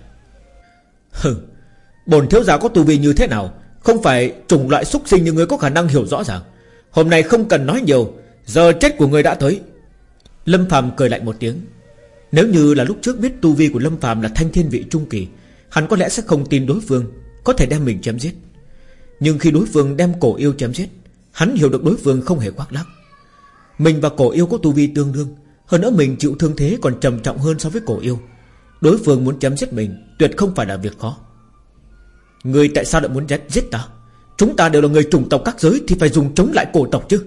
Hừ Bồn thiếu gia có tu vi như thế nào? Không phải chủng loại xúc sinh như người có khả năng hiểu rõ ràng. Hôm nay không cần nói nhiều, Giờ chết của người đã tới. Lâm Phạm cười lạnh một tiếng. Nếu như là lúc trước biết tu vi của Lâm Phạm là thanh thiên vị trung kỳ Hắn có lẽ sẽ không tin đối phương Có thể đem mình chém giết. Nhưng khi đối phương đem cổ yêu chém giết Hắn hiểu được đối phương không hề khoác lác. Mình và cổ yêu có tu vi tương đương Hơn nữa mình chịu thương thế còn trầm trọng hơn so với cổ yêu. Đối phương muốn chém giết mình Tuyệt không phải là việc khó. Người tại sao lại muốn giết, giết ta? Chúng ta đều là người chủng tộc các giới Thì phải dùng chống lại cổ tộc chứ.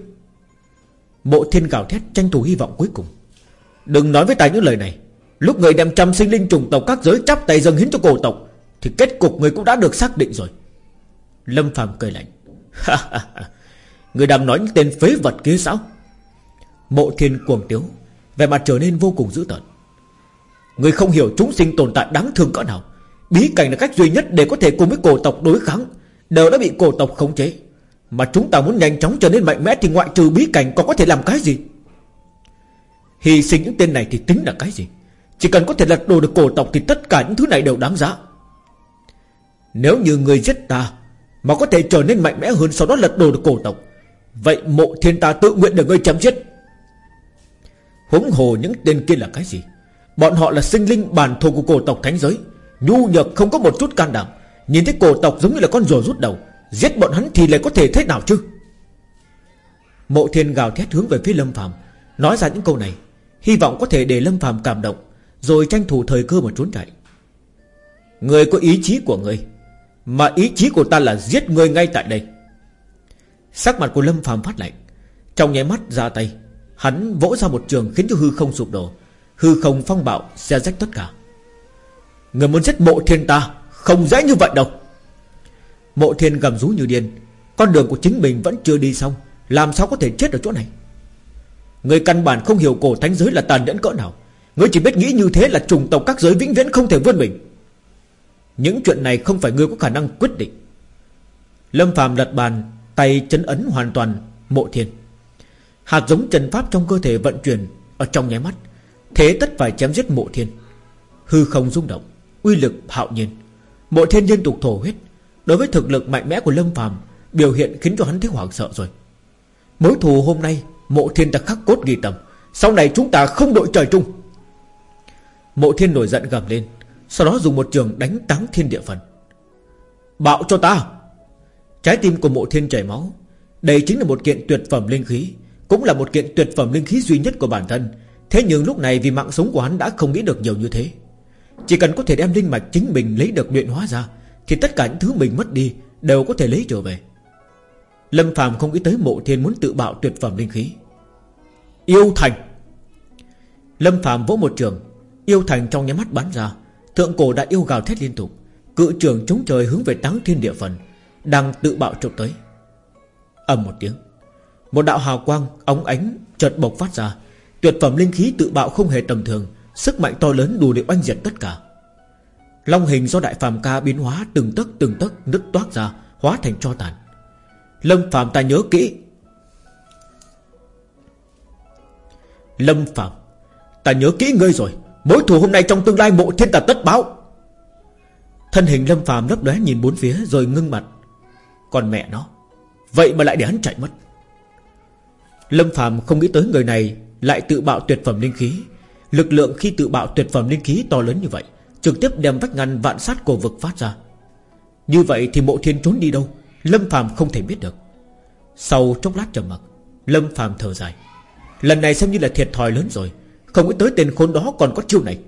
Mộ thiên gào thét tranh thủ hy vọng cuối cùng. Đừng nói với ta những lời này. Lúc người đem trăm sinh linh trùng tộc các giới Chắp tay dâng hiến cho cổ tộc, Thì kết cục người cũng đã được xác định rồi. Lâm phàm cười lạnh. Người đang nói những tên phế vật kia sao? Mộ thiên cuồng tiếu, Vẻ mặt trở nên vô cùng dữ tợn. Người không hiểu chúng sinh tồn tại đáng thương cỡ nào. Bí cảnh là cách duy nhất để có thể cùng với cổ tộc đối kháng, Đều đã bị cổ tộc khống chế. Mà chúng ta muốn nhanh chóng trở nên mạnh mẽ Thì ngoại trừ bí cảnh còn có thể làm cái gì? Hy sinh những tên này thì tính là cái gì? Chỉ cần có thể lật đồ được cổ tộc Thì tất cả những thứ này đều đáng giá. Nếu như người giết ta Mà có thể trở nên mạnh mẽ hơn Sau đó lật đồ được cổ tộc, Vậy mộ thiên ta tự nguyện để ngươi chấm giết. Húng hồ những tên kia là cái gì? Bọn họ là sinh linh bản thổ của cổ tộc thánh giới. Nhu nhược không có một chút can đảm. Nhìn thấy cổ tộc giống như là con rùa rút đầu, Giết bọn hắn thì lại có thể thế nào chứ? Mộ thiên gào thét hướng về phía Lâm Phạm Nói ra những câu này, Hy vọng có thể để Lâm Phạm cảm động. Rồi tranh thủ thời cơ mà trốn chạy. Người có ý chí của người, Mà ý chí của ta là giết người ngay tại đây. Sắc mặt của Lâm Phàm phát lạnh, Trong nháy mắt ra tay, Hắn vỗ ra một trường khiến cho hư không sụp đổ, Hư không phong bạo xe rách tất cả. Người muốn giết mộ thiên ta Không dễ như vậy đâu. Mộ thiên gầm rú như điên, Con đường của chính mình vẫn chưa đi xong, Làm sao có thể chết ở chỗ này? Người căn bản không hiểu cổ thánh giới là tàn nhẫn cỡ nào ngươi chỉ biết nghĩ như thế là trùng tộc các giới vĩnh viễn không thể vươn mình. Những chuyện này không phải ngươi có khả năng quyết định. Lâm phàm lật bàn, Tay chấn ấn hoàn toàn mộ thiên Hạt giống trần pháp trong cơ thể vận chuyển Ở trong nháy mắt, Thế tất phải chém giết mộ thiên Hư không rung động, Uy lực hạo nhiên. Mộ thiên liên tục thổ huyết. Đối với thực lực mạnh mẽ của Lâm phàm, Biểu hiện khiến cho hắn thấy hoảng sợ rồi. Mối thù hôm nay, Mộ thiên ta khắc cốt ghi tầm. Sau này chúng ta không đội trời chung. Mộ thiên nổi giận gầm lên, Sau đó dùng một trường đánh táng thiên địa phần Bạo cho ta! Trái tim của mộ thiên chảy máu. Đây chính là một kiện tuyệt phẩm linh khí, Cũng là một kiện tuyệt phẩm linh khí duy nhất của bản thân. Thế nhưng lúc này vì mạng sống của hắn đã không nghĩ được nhiều như thế. Chỉ cần có thể đem linh mạch chính mình lấy được luyện hóa ra, Thì tất cả những thứ mình mất đi Đều có thể lấy trở về. Lâm phàm không nghĩ tới mộ thiên muốn tự bạo tuyệt phẩm linh khí. Yêu thành! Lâm phàm vỗ một trường Yêu thành trong nhắm mắt bắn ra. Thượng cổ đã yêu gào thét liên tục. Cự trường chống trời hướng về táng thiên địa phần, Đang tự bạo trộm tới. Ầm một tiếng, Một đạo hào quang, óng ánh chợt bộc phát ra. Tuyệt phẩm linh khí tự bạo không hề tầm thường, Sức mạnh to lớn đủ để oanh diệt tất cả. Long hình do đại phàm ca biến hóa Từng tấc từng tấc nứt toát ra, Hóa thành cho tàn. Lâm phàm, ta nhớ kỹ. Lâm phàm, Ta nhớ kỹ ngươi rồi. Mối thù hôm nay trong tương lai mộ thiên tà tất báo. Thân hình Lâm phàm lấp lóe nhìn bốn phía Rồi ngưng mặt. Còn mẹ nó, Vậy mà lại để hắn chạy mất. Lâm phàm không nghĩ tới người này lại tự bạo tuyệt phẩm linh khí. Lực lượng khi tự bạo tuyệt phẩm linh khí to lớn như vậy, Trực tiếp đem vách ngăn vạn sát cổ vực phát ra. Như vậy thì mộ thiên trốn đi đâu, Lâm phàm không thể biết được. Sau chốc lát trầm mặc, Lâm phàm thở dài. Lần này xem như là thiệt thòi lớn rồi. Không nghĩ tới tên khốn đó còn có chiêu này.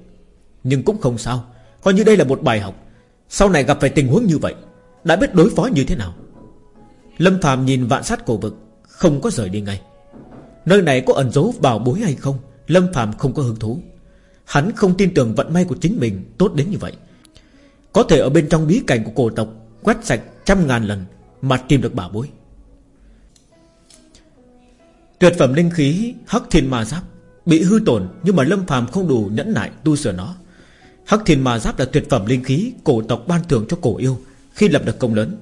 Nhưng cũng không sao. Coi như đây là một bài học. Sau này gặp phải tình huống như vậy, Đã biết đối phó như thế nào. Lâm phàm nhìn vạn sát cổ vực, Không có rời đi ngay. Nơi này có ẩn dấu bảo bối hay không, Lâm Phạm không có hứng thú. Hắn không tin tưởng vận may của chính mình Tốt đến như vậy. Có thể ở bên trong bí cảnh của cổ tộc, Quét sạch trăm ngàn lần Mà tìm được bảo bối. Tuyệt phẩm linh khí Hắc thiên ma giáp. Bị hư tổn nhưng mà Lâm phàm không đủ nhẫn nại tu sửa nó. Hắc thiên ma giáp là tuyệt phẩm linh khí Cổ tộc ban thưởng cho cổ yêu, Khi lập được công lớn,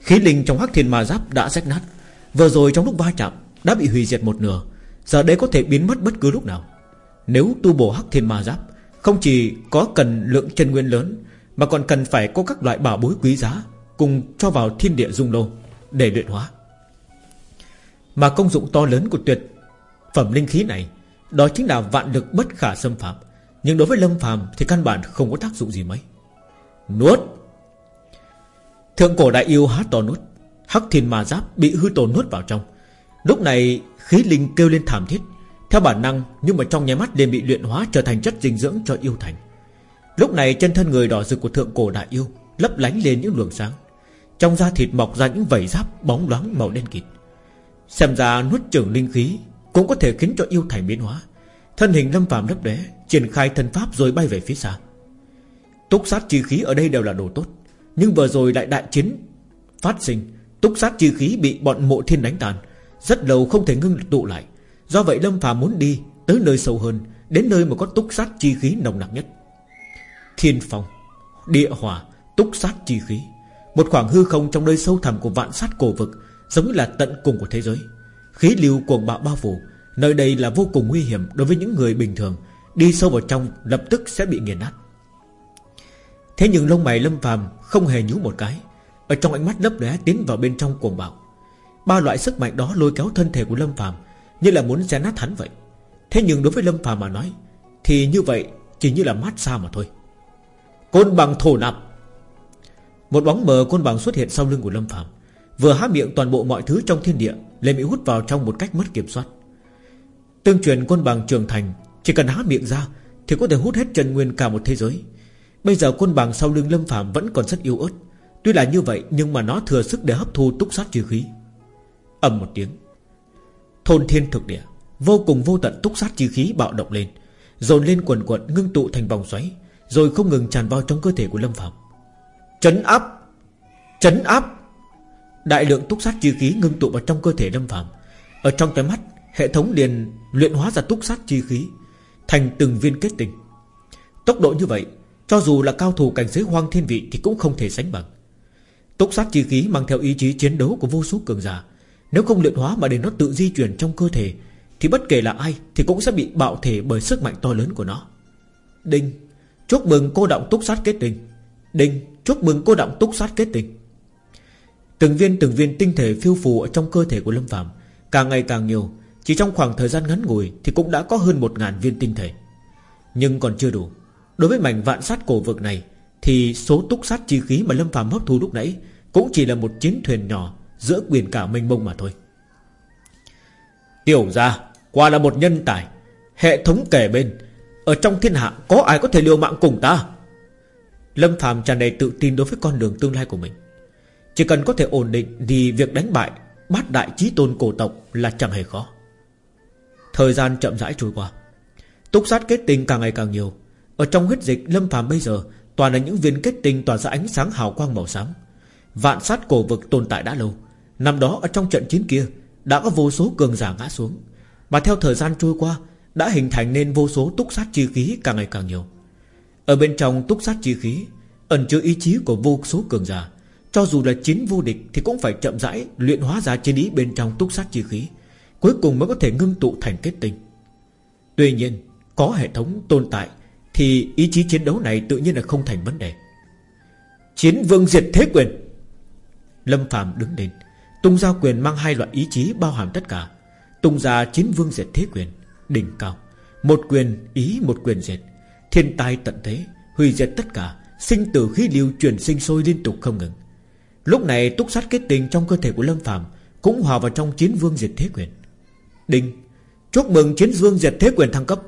Khí linh trong hắc thiên ma giáp đã rách nát. Vừa rồi trong lúc va chạm đã bị hủy diệt một nửa, Giờ đây có thể biến mất bất cứ lúc nào. Nếu tu bổ hắc thiên ma giáp, Không chỉ có cần lượng chân nguyên lớn, Mà còn cần phải có các loại bảo bối quý giá Cùng cho vào thiên địa dung lô Để luyện hóa. Mà công dụng to lớn của tuyệt Phẩm linh khí này đó chính là vạn lực bất khả xâm phạm. Nhưng đối với lâm phàm thì căn bản không có tác dụng gì mấy. Nuốt. Thượng cổ đại yêu hát to nuốt. Hắc thiên ma giáp bị hư tổ nuốt vào trong. Lúc này khí linh kêu lên thảm thiết. Theo bản năng, Nhưng mà trong nháy mắt liền bị luyện hóa Trở thành chất dinh dưỡng cho yêu thành. Lúc này chân thân người đỏ rực của thượng cổ đại yêu Lấp lánh lên những luồng sáng. Trong da thịt mọc ra những vảy giáp bóng loáng màu đen kịt. Xem ra nuốt trưởng linh khí cũng có thể khiến cho yêu thành biến hóa. Thân hình lâm phàm lấp đế Triển khai thân pháp rồi bay về phía xa. Túc sát chi khí ở đây đều là đồ tốt, Nhưng vừa rồi đại đại chiến Phát sinh, Túc sát chi khí bị bọn mộ thiên đánh tàn, Rất lâu không thể ngưng tụ lại. Do vậy Lâm phàm muốn đi Tới nơi sâu hơn, Đến nơi mà có túc sát chi khí nồng nặc nhất. Thiên phong, Địa hỏa, Túc sát chi khí. Một khoảng hư không trong nơi sâu thẳm của vạn sát cổ vực, Giống như là tận cùng của thế giới. Khí lưu cuồng bạo bao phủ Nơi đây là vô cùng nguy hiểm đối với những người bình thường, Đi sâu vào trong lập tức sẽ bị nghiền nát. Thế nhưng lông mày lâm phàm không hề nhú một cái. Ở trong ánh mắt lấp lóe tiến vào bên trong cuồng bạo, Ba loại sức mạnh đó lôi kéo thân thể của lâm phàm Như là muốn xé nát hắn vậy. Thế nhưng đối với lâm phàm mà nói, Thì như vậy chỉ như là mát xa mà thôi. Côn bằng thổ nạp. Một bóng mờ côn bằng xuất hiện sau lưng của lâm phàm. Vừa há miệng toàn bộ mọi thứ trong thiên địa Liền bị hút vào trong một cách mất kiểm soát. Tương truyền quân bằng trưởng thành, Chỉ cần há miệng ra Thì có thể hút hết chân nguyên cả một thế giới. Bây giờ quân bằng sau lưng lâm phạm vẫn còn rất yếu ớt. Tuy là như vậy, nhưng mà nó thừa sức để hấp thu túc sát chi khí. Ầm một tiếng. Thôn thiên thực địa, Vô cùng vô tận túc sát chi khí bạo động lên, Dồn lên quần quận ngưng tụ thành vòng xoáy, Rồi không ngừng tràn vào trong cơ thể của Lâm Phạm Chấn áp! Chấn áp! Đại lượng túc sát chi khí ngưng tụ vào trong cơ thể Lâm Phạm Ở trong cái mắt, Hệ thống liền luyện hóa ra túc sát chi khí, Thành từng viên kết tinh. Tốc độ như vậy, Cho dù là cao thủ cảnh giới hoang thiên vị Thì cũng không thể sánh bằng. Túc sát chi khí mang theo ý chí chiến đấu của vô số cường giả. Nếu không luyện hóa mà để nó tự di chuyển trong cơ thể, Thì bất kể là ai Thì cũng sẽ bị bạo thể bởi sức mạnh to lớn của nó. Đinh, Chúc mừng cô động túc sát kết tinh. Đinh, Chúc mừng cô động túc sát kết tinh. Từng viên từng viên tinh thể phiêu phù ở trong cơ thể của Lâm Phạm Càng ngày càng nhiều, Chỉ trong khoảng thời gian ngắn ngủi Thì cũng đã có hơn một ngàn viên tinh thể. Nhưng còn chưa đủ. Đối với mảnh vạn sát cổ vực này, Thì số túc sát chi khí mà Lâm Phạm hấp thu lúc nãy Cũng chỉ là một chiến thuyền nhỏ Giữa biển cả mênh mông mà thôi. Tiểu ra Qua là một nhân tài. Hệ thống kể bên, Ở trong thiên hạ có ai có thể liều mạng cùng ta? Lâm Phạm tràn đầy tự tin đối với con đường tương lai của mình. Chỉ cần có thể ổn định Thì việc đánh bại Bát đại chí tôn cổ tộc là chẳng hề khó. Thời gian chậm rãi trôi qua, Túc sát kết tinh càng ngày càng nhiều. Ở trong huyết dịch Lâm phàm bây giờ, Toàn là những viên kết tinh tỏa ra ánh sáng hào quang màu xám. Vạn sát cổ vực tồn tại đã lâu. Năm đó ở trong trận chiến kia, Đã có vô số cường giả ngã xuống. Mà theo thời gian trôi qua, Đã hình thành nên vô số túc sát chi khí càng ngày càng nhiều. Ở bên trong túc sát chi khí, Ẩn chứa ý chí của vô số cường giả cho dù là chiến vô địch Thì cũng phải chậm rãi luyện hóa ra chiến ý bên trong túc sát chi khí, Cuối cùng mới có thể ngưng tụ thành kết tinh. Tuy nhiên, Có hệ thống tồn tại Thì ý chí chiến đấu này tự nhiên là không thành vấn đề. Chiến vương diệt thế quyền. Lâm phàm đứng lên. Tung ra quyền mang hai loại ý chí bao hàm tất cả. Tung ra chiến vương diệt thế quyền, Đỉnh cao. Một quyền ý, một quyền diệt. Thiên tai tận thế, Hủy diệt tất cả, Sinh tử khí lưu chuyển sinh sôi liên tục không ngừng. Lúc này túc sát kết tình trong cơ thể của Lâm phàm Cũng hòa vào trong chiến vương diệt thế quyền. Đinh, Chúc mừng chiến vương diệt thế quyền thăng cấp.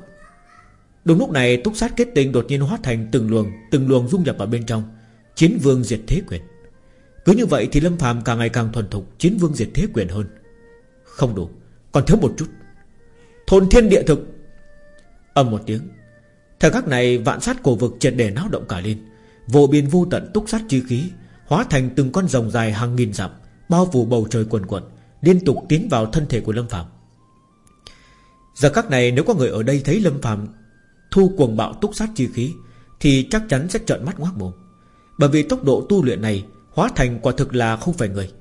Đúng lúc này túc sát kết tinh đột nhiên hóa thành từng luồng Từng luồng dung nhập vào bên trong, Chiến vương diệt thế quyền. Cứ như vậy thì Lâm phàm càng ngày càng thuần thục, Chiến vương diệt thế quyền hơn. Không đủ, Còn thiếu một chút. Thôn thiên địa thực. Âm một tiếng. Thời khắc này vạn sát cổ vực triệt để náo động cả lên. Vô biên vô tận túc sát chi khí Hóa thành từng con rồng dài hàng nghìn dặm, Bao phủ bầu trời quần quần Liên tục tiến vào thân thể của Lâm Phạm Giờ các này, nếu có người ở đây thấy Lâm Phạm Thu cuồng bạo túc sát chi khí, Thì chắc chắn sẽ trợn mắt ngoác mồm. Bởi vì tốc độ tu luyện này Hóa thành quả thực là không phải người.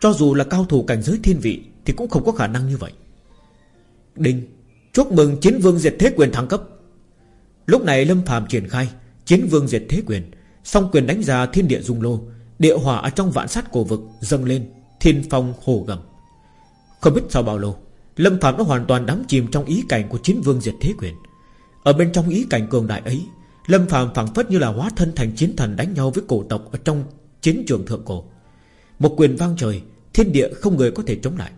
Cho dù là cao thủ cảnh giới thiên vị Thì cũng không có khả năng như vậy. Đinh, Chúc mừng chiến vương diệt thế quyền thăng cấp. Lúc này Lâm Phạm triển khai Chiến vương diệt thế quyền, Song quyền đánh ra thiên địa dung lô Địa hỏa ở trong vạn sát cổ vực dâng lên, Thiên phong hồ gầm. Không biết sau bao lâu, Lâm Phạm đã hoàn toàn đắm chìm trong ý cảnh của chiến vương diệt thế quyền. Ở bên trong ý cảnh cường đại ấy, Lâm Phạm phảng phất như là hóa thân thành chiến thần đánh nhau với cổ tộc Ở trong chiến trường thượng cổ. Một quyền vang trời, Thiên địa không người có thể chống lại.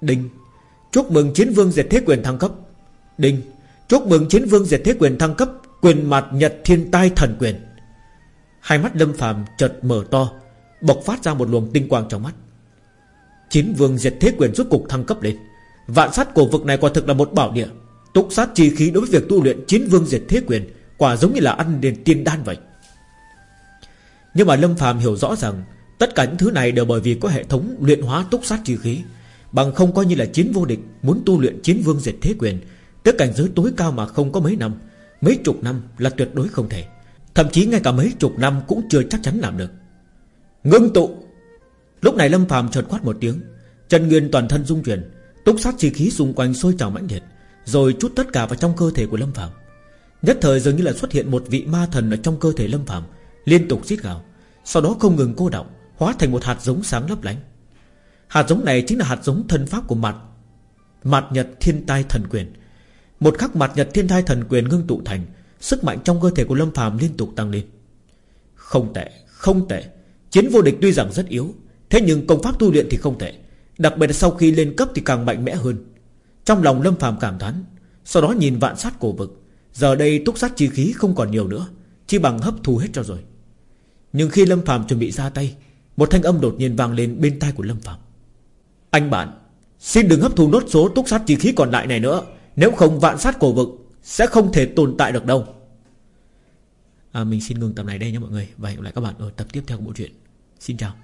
Đinh, Chúc mừng chiến vương diệt thế quyền thăng cấp. Đinh, Chúc mừng chiến vương diệt thế quyền thăng cấp, Quyền mặt nhật thiên tai thần quyền. Hai mắt lâm phàm chợt mở to, Bộc phát ra một luồng tinh quang trong mắt. Chiến vương diệt thế quyền rốt cục thăng cấp lên. Vạn sát cổ vực này quả thực là một bảo địa. Túc sát chi khí đối với việc tu luyện chiến vương diệt thế quyền Quả giống như là ăn đền tiên đan vậy. Nhưng mà Lâm phàm hiểu rõ rằng Tất cả những thứ này đều bởi vì có hệ thống luyện hóa túc sát chi khí, Bằng không coi như là chiến vô địch Muốn tu luyện chiến vương diệt thế quyền, Tới cảnh giới tối cao mà không có mấy năm, Mấy chục năm là tuyệt đối không thể. Thậm chí ngay cả mấy chục năm cũng chưa chắc chắn làm được. Ngưng tụ. Lúc này Lâm phàm chợt quát một tiếng. Trần Nguyên toàn thân rung chuyển, Túc sát chi khí xung quanh sôi trào mãnh liệt, Rồi chút tất cả vào trong cơ thể của Lâm phàm. Nhất thời dường như là xuất hiện một vị ma thần Ở trong cơ thể Lâm phàm, Liên tục giết gào, Sau đó không ngừng cô động, Hóa thành một hạt giống sáng lấp lánh. Hạt giống này chính là hạt giống thân pháp của mặt Mặt nhật thiên tai thần quyền. Một khắc mặt nhật thiên tai thần quyền ngưng tụ thành Sức mạnh trong cơ thể của Lâm phàm liên tục tăng lên. Không tệ Không tệ. Chiến vô địch tuy rằng rất yếu, Thế nhưng công pháp tu luyện thì không tệ. Đặc biệt là sau khi lên cấp thì càng mạnh mẽ hơn. Trong lòng Lâm phàm cảm thán, Sau đó nhìn vạn sát cổ vực. Giờ đây túc sát chi khí không còn nhiều nữa Chỉ bằng hấp thu hết cho rồi. Nhưng khi Lâm phàm chuẩn bị ra tay, Một thanh âm đột nhiên vang lên bên tai của Lâm phàm. Anh bạn, Xin đừng hấp thu nốt số túc sát chi khí còn lại này nữa. Nếu không vạn sát cổ vực sẽ không thể tồn tại được đâu. À, Mình xin ngừng tập này đây nha mọi người Và hẹn gặp lại các bạn ở tập tiếp theo của bộ truyện. Xin chào.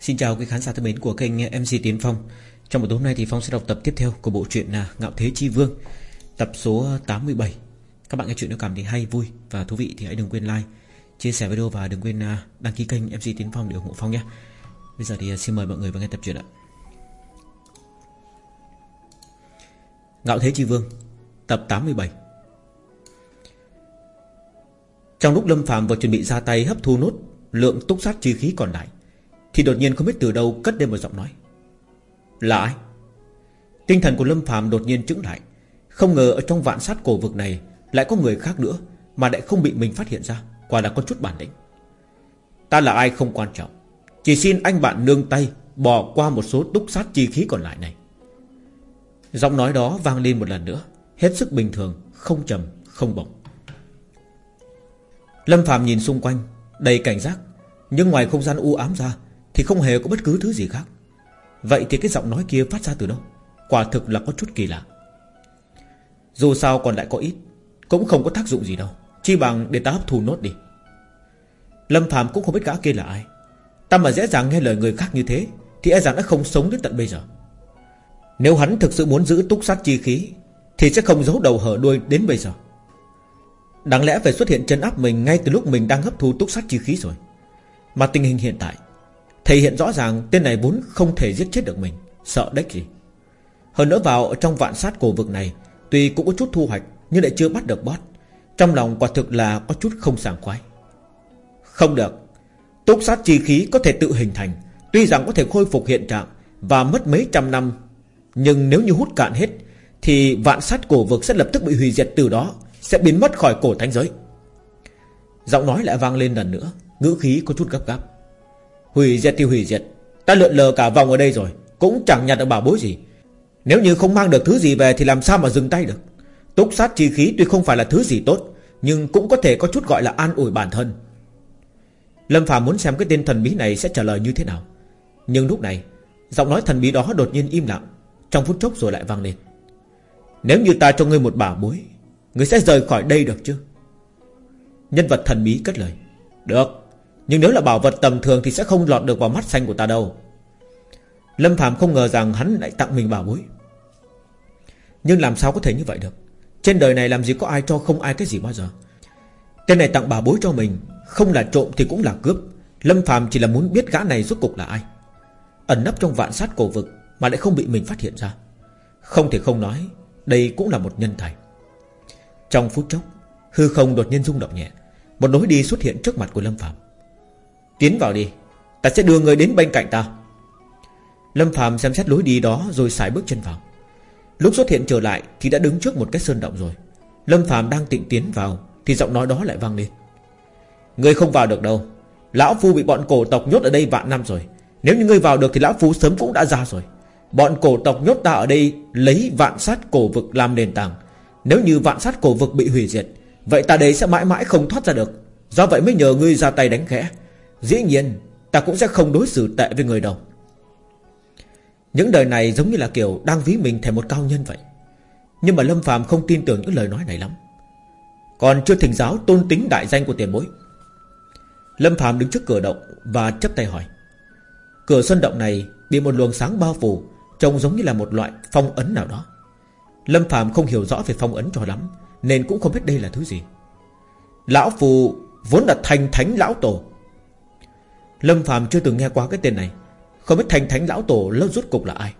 Xin chào quý khán giả thân mến của kênh MC Tiến Phong. Trong buổi tối hôm nay thì Phong sẽ đọc tập tiếp theo của bộ truyện là Ngạo Thế Chi Vương Tập số 87 Các bạn nghe chuyện nếu cảm thấy hay, vui và thú vị thì hãy đừng quên like Chia sẻ video và đừng quên à, đăng ký kênh MC Tiến Phong để ủng hộ Phong nhé. Bây giờ thì à, xin mời mọi người vào nghe tập truyện ạ. Ngạo Thế Chi Vương, Tập 87 Trong lúc Lâm Phạm vừa chuẩn bị ra tay hấp thu nốt Lượng túc sát chi khí còn lại, Thì đột nhiên không biết từ đâu cất lên một giọng nói. Là ai? Tinh thần của Lâm Phạm đột nhiên trứng lại, Không ngờ ở trong vạn sát cổ vực này Lại có người khác nữa Mà lại không bị mình phát hiện ra, Quả là có chút bản lĩnh. Ta là ai không quan trọng, Chỉ xin anh bạn nương tay Bỏ qua một số túc sát chi khí còn lại này. Giọng nói đó vang lên một lần nữa. Hết sức bình thường Không trầm, không bổng. Lâm Phạm nhìn xung quanh Đầy cảnh giác. Nhưng ngoài không gian u ám ra Thì không hề có bất cứ thứ gì khác. Vậy thì cái giọng nói kia phát ra từ đâu? Quả thực là có chút kỳ lạ. Dù sao còn lại có ít Cũng không có tác dụng gì đâu. Chi bằng để ta hấp thù nốt đi. Lâm Phạm cũng không biết gã kia là ai. Ta mà dễ dàng nghe lời người khác như thế Thì e rằng đã không sống đến tận bây giờ. Nếu hắn thực sự muốn giữ túc sát chi khí, Thì sẽ không giấu đầu hở đuôi đến bây giờ. Đáng lẽ phải xuất hiện chân áp mình Ngay từ lúc mình đang hấp thu túc sát chi khí rồi. Mà tình hình hiện tại, Thể hiện rõ ràng tên này vốn không thể giết chết được mình, Sợ đếch gì. Hơn nữa vào trong vạn sát cổ vực này, Tuy cũng có chút thu hoạch, Nhưng lại chưa bắt được boss Trong lòng quả thực là có chút không sảng khoái. Không được. Túc sát chi khí có thể tự hình thành, Tuy rằng có thể khôi phục hiện trạng Và mất mấy trăm năm nhưng nếu như hút cạn hết, Thì vạn sát cổ vực sẽ lập tức bị hủy diệt từ đó, Sẽ biến mất khỏi cổ thánh giới. Giọng nói lại vang lên lần nữa, Ngữ khí có chút gấp gáp. Hủy diệt thì hủy diệt, Ta lượn lờ cả vòng ở đây rồi, Cũng chẳng nhặt được bảo bối gì. Nếu như không mang được thứ gì về Thì làm sao mà dừng tay được? Túc sát chi khí tuy không phải là thứ gì tốt, Nhưng cũng có thể có chút gọi là an ủi bản thân. Lâm Phạm muốn xem cái tên thần bí này Sẽ trả lời như thế nào. Nhưng lúc này, Giọng nói thần bí đó đột nhiên im lặng. Trong phút chốc rồi lại vang lên. Nếu như ta cho ngươi một bảo bối, Ngươi sẽ rời khỏi đây được chứ? Nhân vật thần bí cất lời. Được, Nhưng nếu là bảo vật tầm thường Thì sẽ không lọt được vào mắt xanh của ta đâu. Lâm Phạm không ngờ rằng hắn lại tặng mình bảo bối. Nhưng làm sao có thể như vậy được? Trên đời này làm gì có ai cho không ai cái gì bao giờ. Tên này tặng bảo bối cho mình, Không là trộm thì cũng là cướp. Lâm Phạm chỉ là muốn biết gã này rốt cục là ai. Ẩn nấp trong vạn sát cổ vực mà lại không bị mình phát hiện ra. Không thể không nói, Đây cũng là một nhân tài. Trong phút chốc, Hư không đột nhiên rung động nhẹ, Một lối đi xuất hiện trước mặt của Lâm Phạm Tiến vào đi, Ta sẽ đưa người đến bên cạnh ta. Lâm Phạm xem xét lối đi đó Rồi xài bước chân vào. Lúc xuất hiện trở lại thì đã đứng trước một cái sơn động rồi. Lâm Phạm đang tịnh tiến vào Thì giọng nói đó lại vang lên. Người không vào được đâu. Lão Phu bị bọn cổ tộc nhốt ở đây vạn năm rồi. Nếu như ngươi vào được thì Lão Phu sớm cũng đã ra rồi. Bọn cổ tộc nhốt ta ở đây Lấy vạn sát cổ vực làm nền tảng. Nếu như vạn sát cổ vực bị hủy diệt, Vậy ta đây sẽ mãi mãi không thoát ra được. Do vậy mới nhờ ngươi ra tay đánh khẽ. Dĩ nhiên, ta cũng sẽ không đối xử tệ với người đâu. Những đời này giống như là kiểu Đang ví mình thành một cao nhân vậy. Nhưng mà Lâm phàm không tin tưởng những lời nói này lắm. Còn chưa thỉnh giáo tôn tính đại danh của tiền bối. Lâm phàm đứng trước cửa động Và chấp tay hỏi. Cửa sân động này bị một luồng sáng bao phủ Trông giống như là một loại phong ấn nào đó. Lâm phàm không hiểu rõ về phong ấn cho lắm, Nên cũng không biết đây là thứ gì. Lão Phù vốn là thành thánh lão tổ. Lâm phàm chưa từng nghe qua cái tên này. Không biết thành thánh lão tổ lớp rút cục là ai.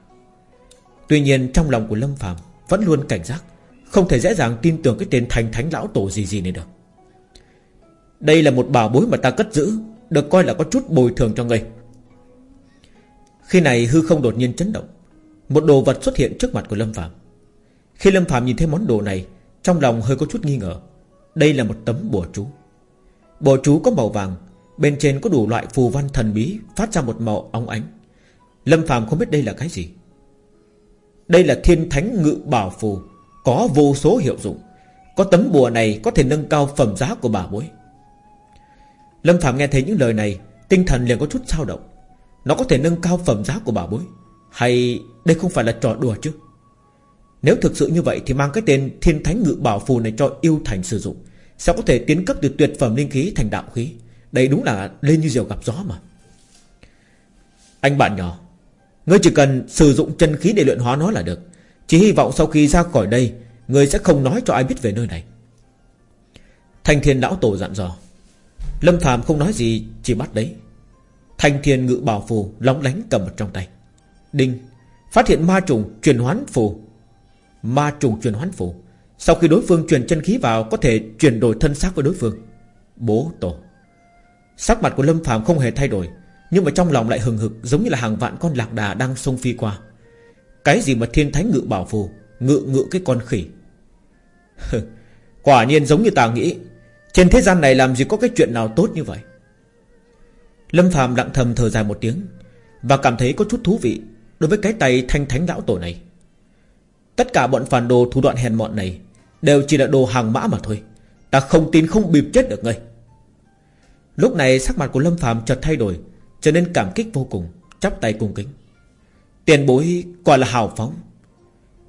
Tuy nhiên, trong lòng của Lâm phàm Vẫn luôn cảnh giác, Không thể dễ dàng tin tưởng cái tên thành thánh lão tổ gì gì này được. Đây là một bảo bối mà ta cất giữ, Được coi là có chút bồi thường cho ngươi. Khi này hư không đột nhiên chấn động. Một đồ vật xuất hiện trước mặt của Lâm Phạm. Khi Lâm Phạm nhìn thấy món đồ này, Trong lòng hơi có chút nghi ngờ. Đây là một tấm bùa chú. Bùa chú có màu vàng, Bên trên có đủ loại phù văn thần bí Phát ra một màu óng ánh. Lâm Phạm không biết đây là cái gì. Đây là thiên thánh ngự bảo phù, Có vô số hiệu dụng. Có tấm bùa này có thể nâng cao phẩm giá của bà bối. Lâm Phạm nghe thấy những lời này, Tinh thần liền có chút dao động. Nó có thể nâng cao phẩm giá của bà bối. Hay đây không phải là trò đùa chứ? Nếu thực sự như vậy Thì mang cái tên thiên thánh ngự bảo phù này cho yêu thành sử dụng Sẽ có thể tiến cấp từ tuyệt phẩm linh khí thành đạo khí? Đây đúng là lên như diều gặp gió mà. Anh bạn nhỏ, Ngươi chỉ cần sử dụng chân khí để luyện hóa nó là được. Chỉ hy vọng sau khi ra khỏi đây, Ngươi sẽ không nói cho ai biết về nơi này. Thanh thiên lão tổ dặn dò. Lâm phàm không nói gì, Chỉ bắt đấy. Thanh thiên ngự bảo phù lóng lánh cầm ở trong tay. Đinh Phát hiện ma trùng truyền hoán phù. Ma trùng truyền hoán phù. Sau khi đối phương truyền chân khí vào, Có thể chuyển đổi thân xác với đối phương. Bố tổ. Sắc mặt của Lâm phàm không hề thay đổi, Nhưng mà trong lòng lại hừng hực, Giống như là hàng vạn con lạc đà đang xông phi qua. Cái gì mà thiên thánh ngự bảo phù, Ngự ngự cái con khỉ? Quả nhiên giống như ta nghĩ. Trên thế gian này làm gì có cái chuyện nào tốt như vậy? Lâm phàm lặng thầm thở dài một tiếng Và cảm thấy có chút thú vị. Đối với cái tay thanh thánh lão tổ này, Tất cả bọn phản đồ thủ đoạn hèn mọn này Đều chỉ là đồ hàng mã mà thôi. Ta không tin không bịp chết được ngươi. Lúc này sắc mặt của Lâm Phạm chợt thay đổi, Trở nên cảm kích vô cùng, Chắp tay cung kính. Tiền bối quả là hào phóng.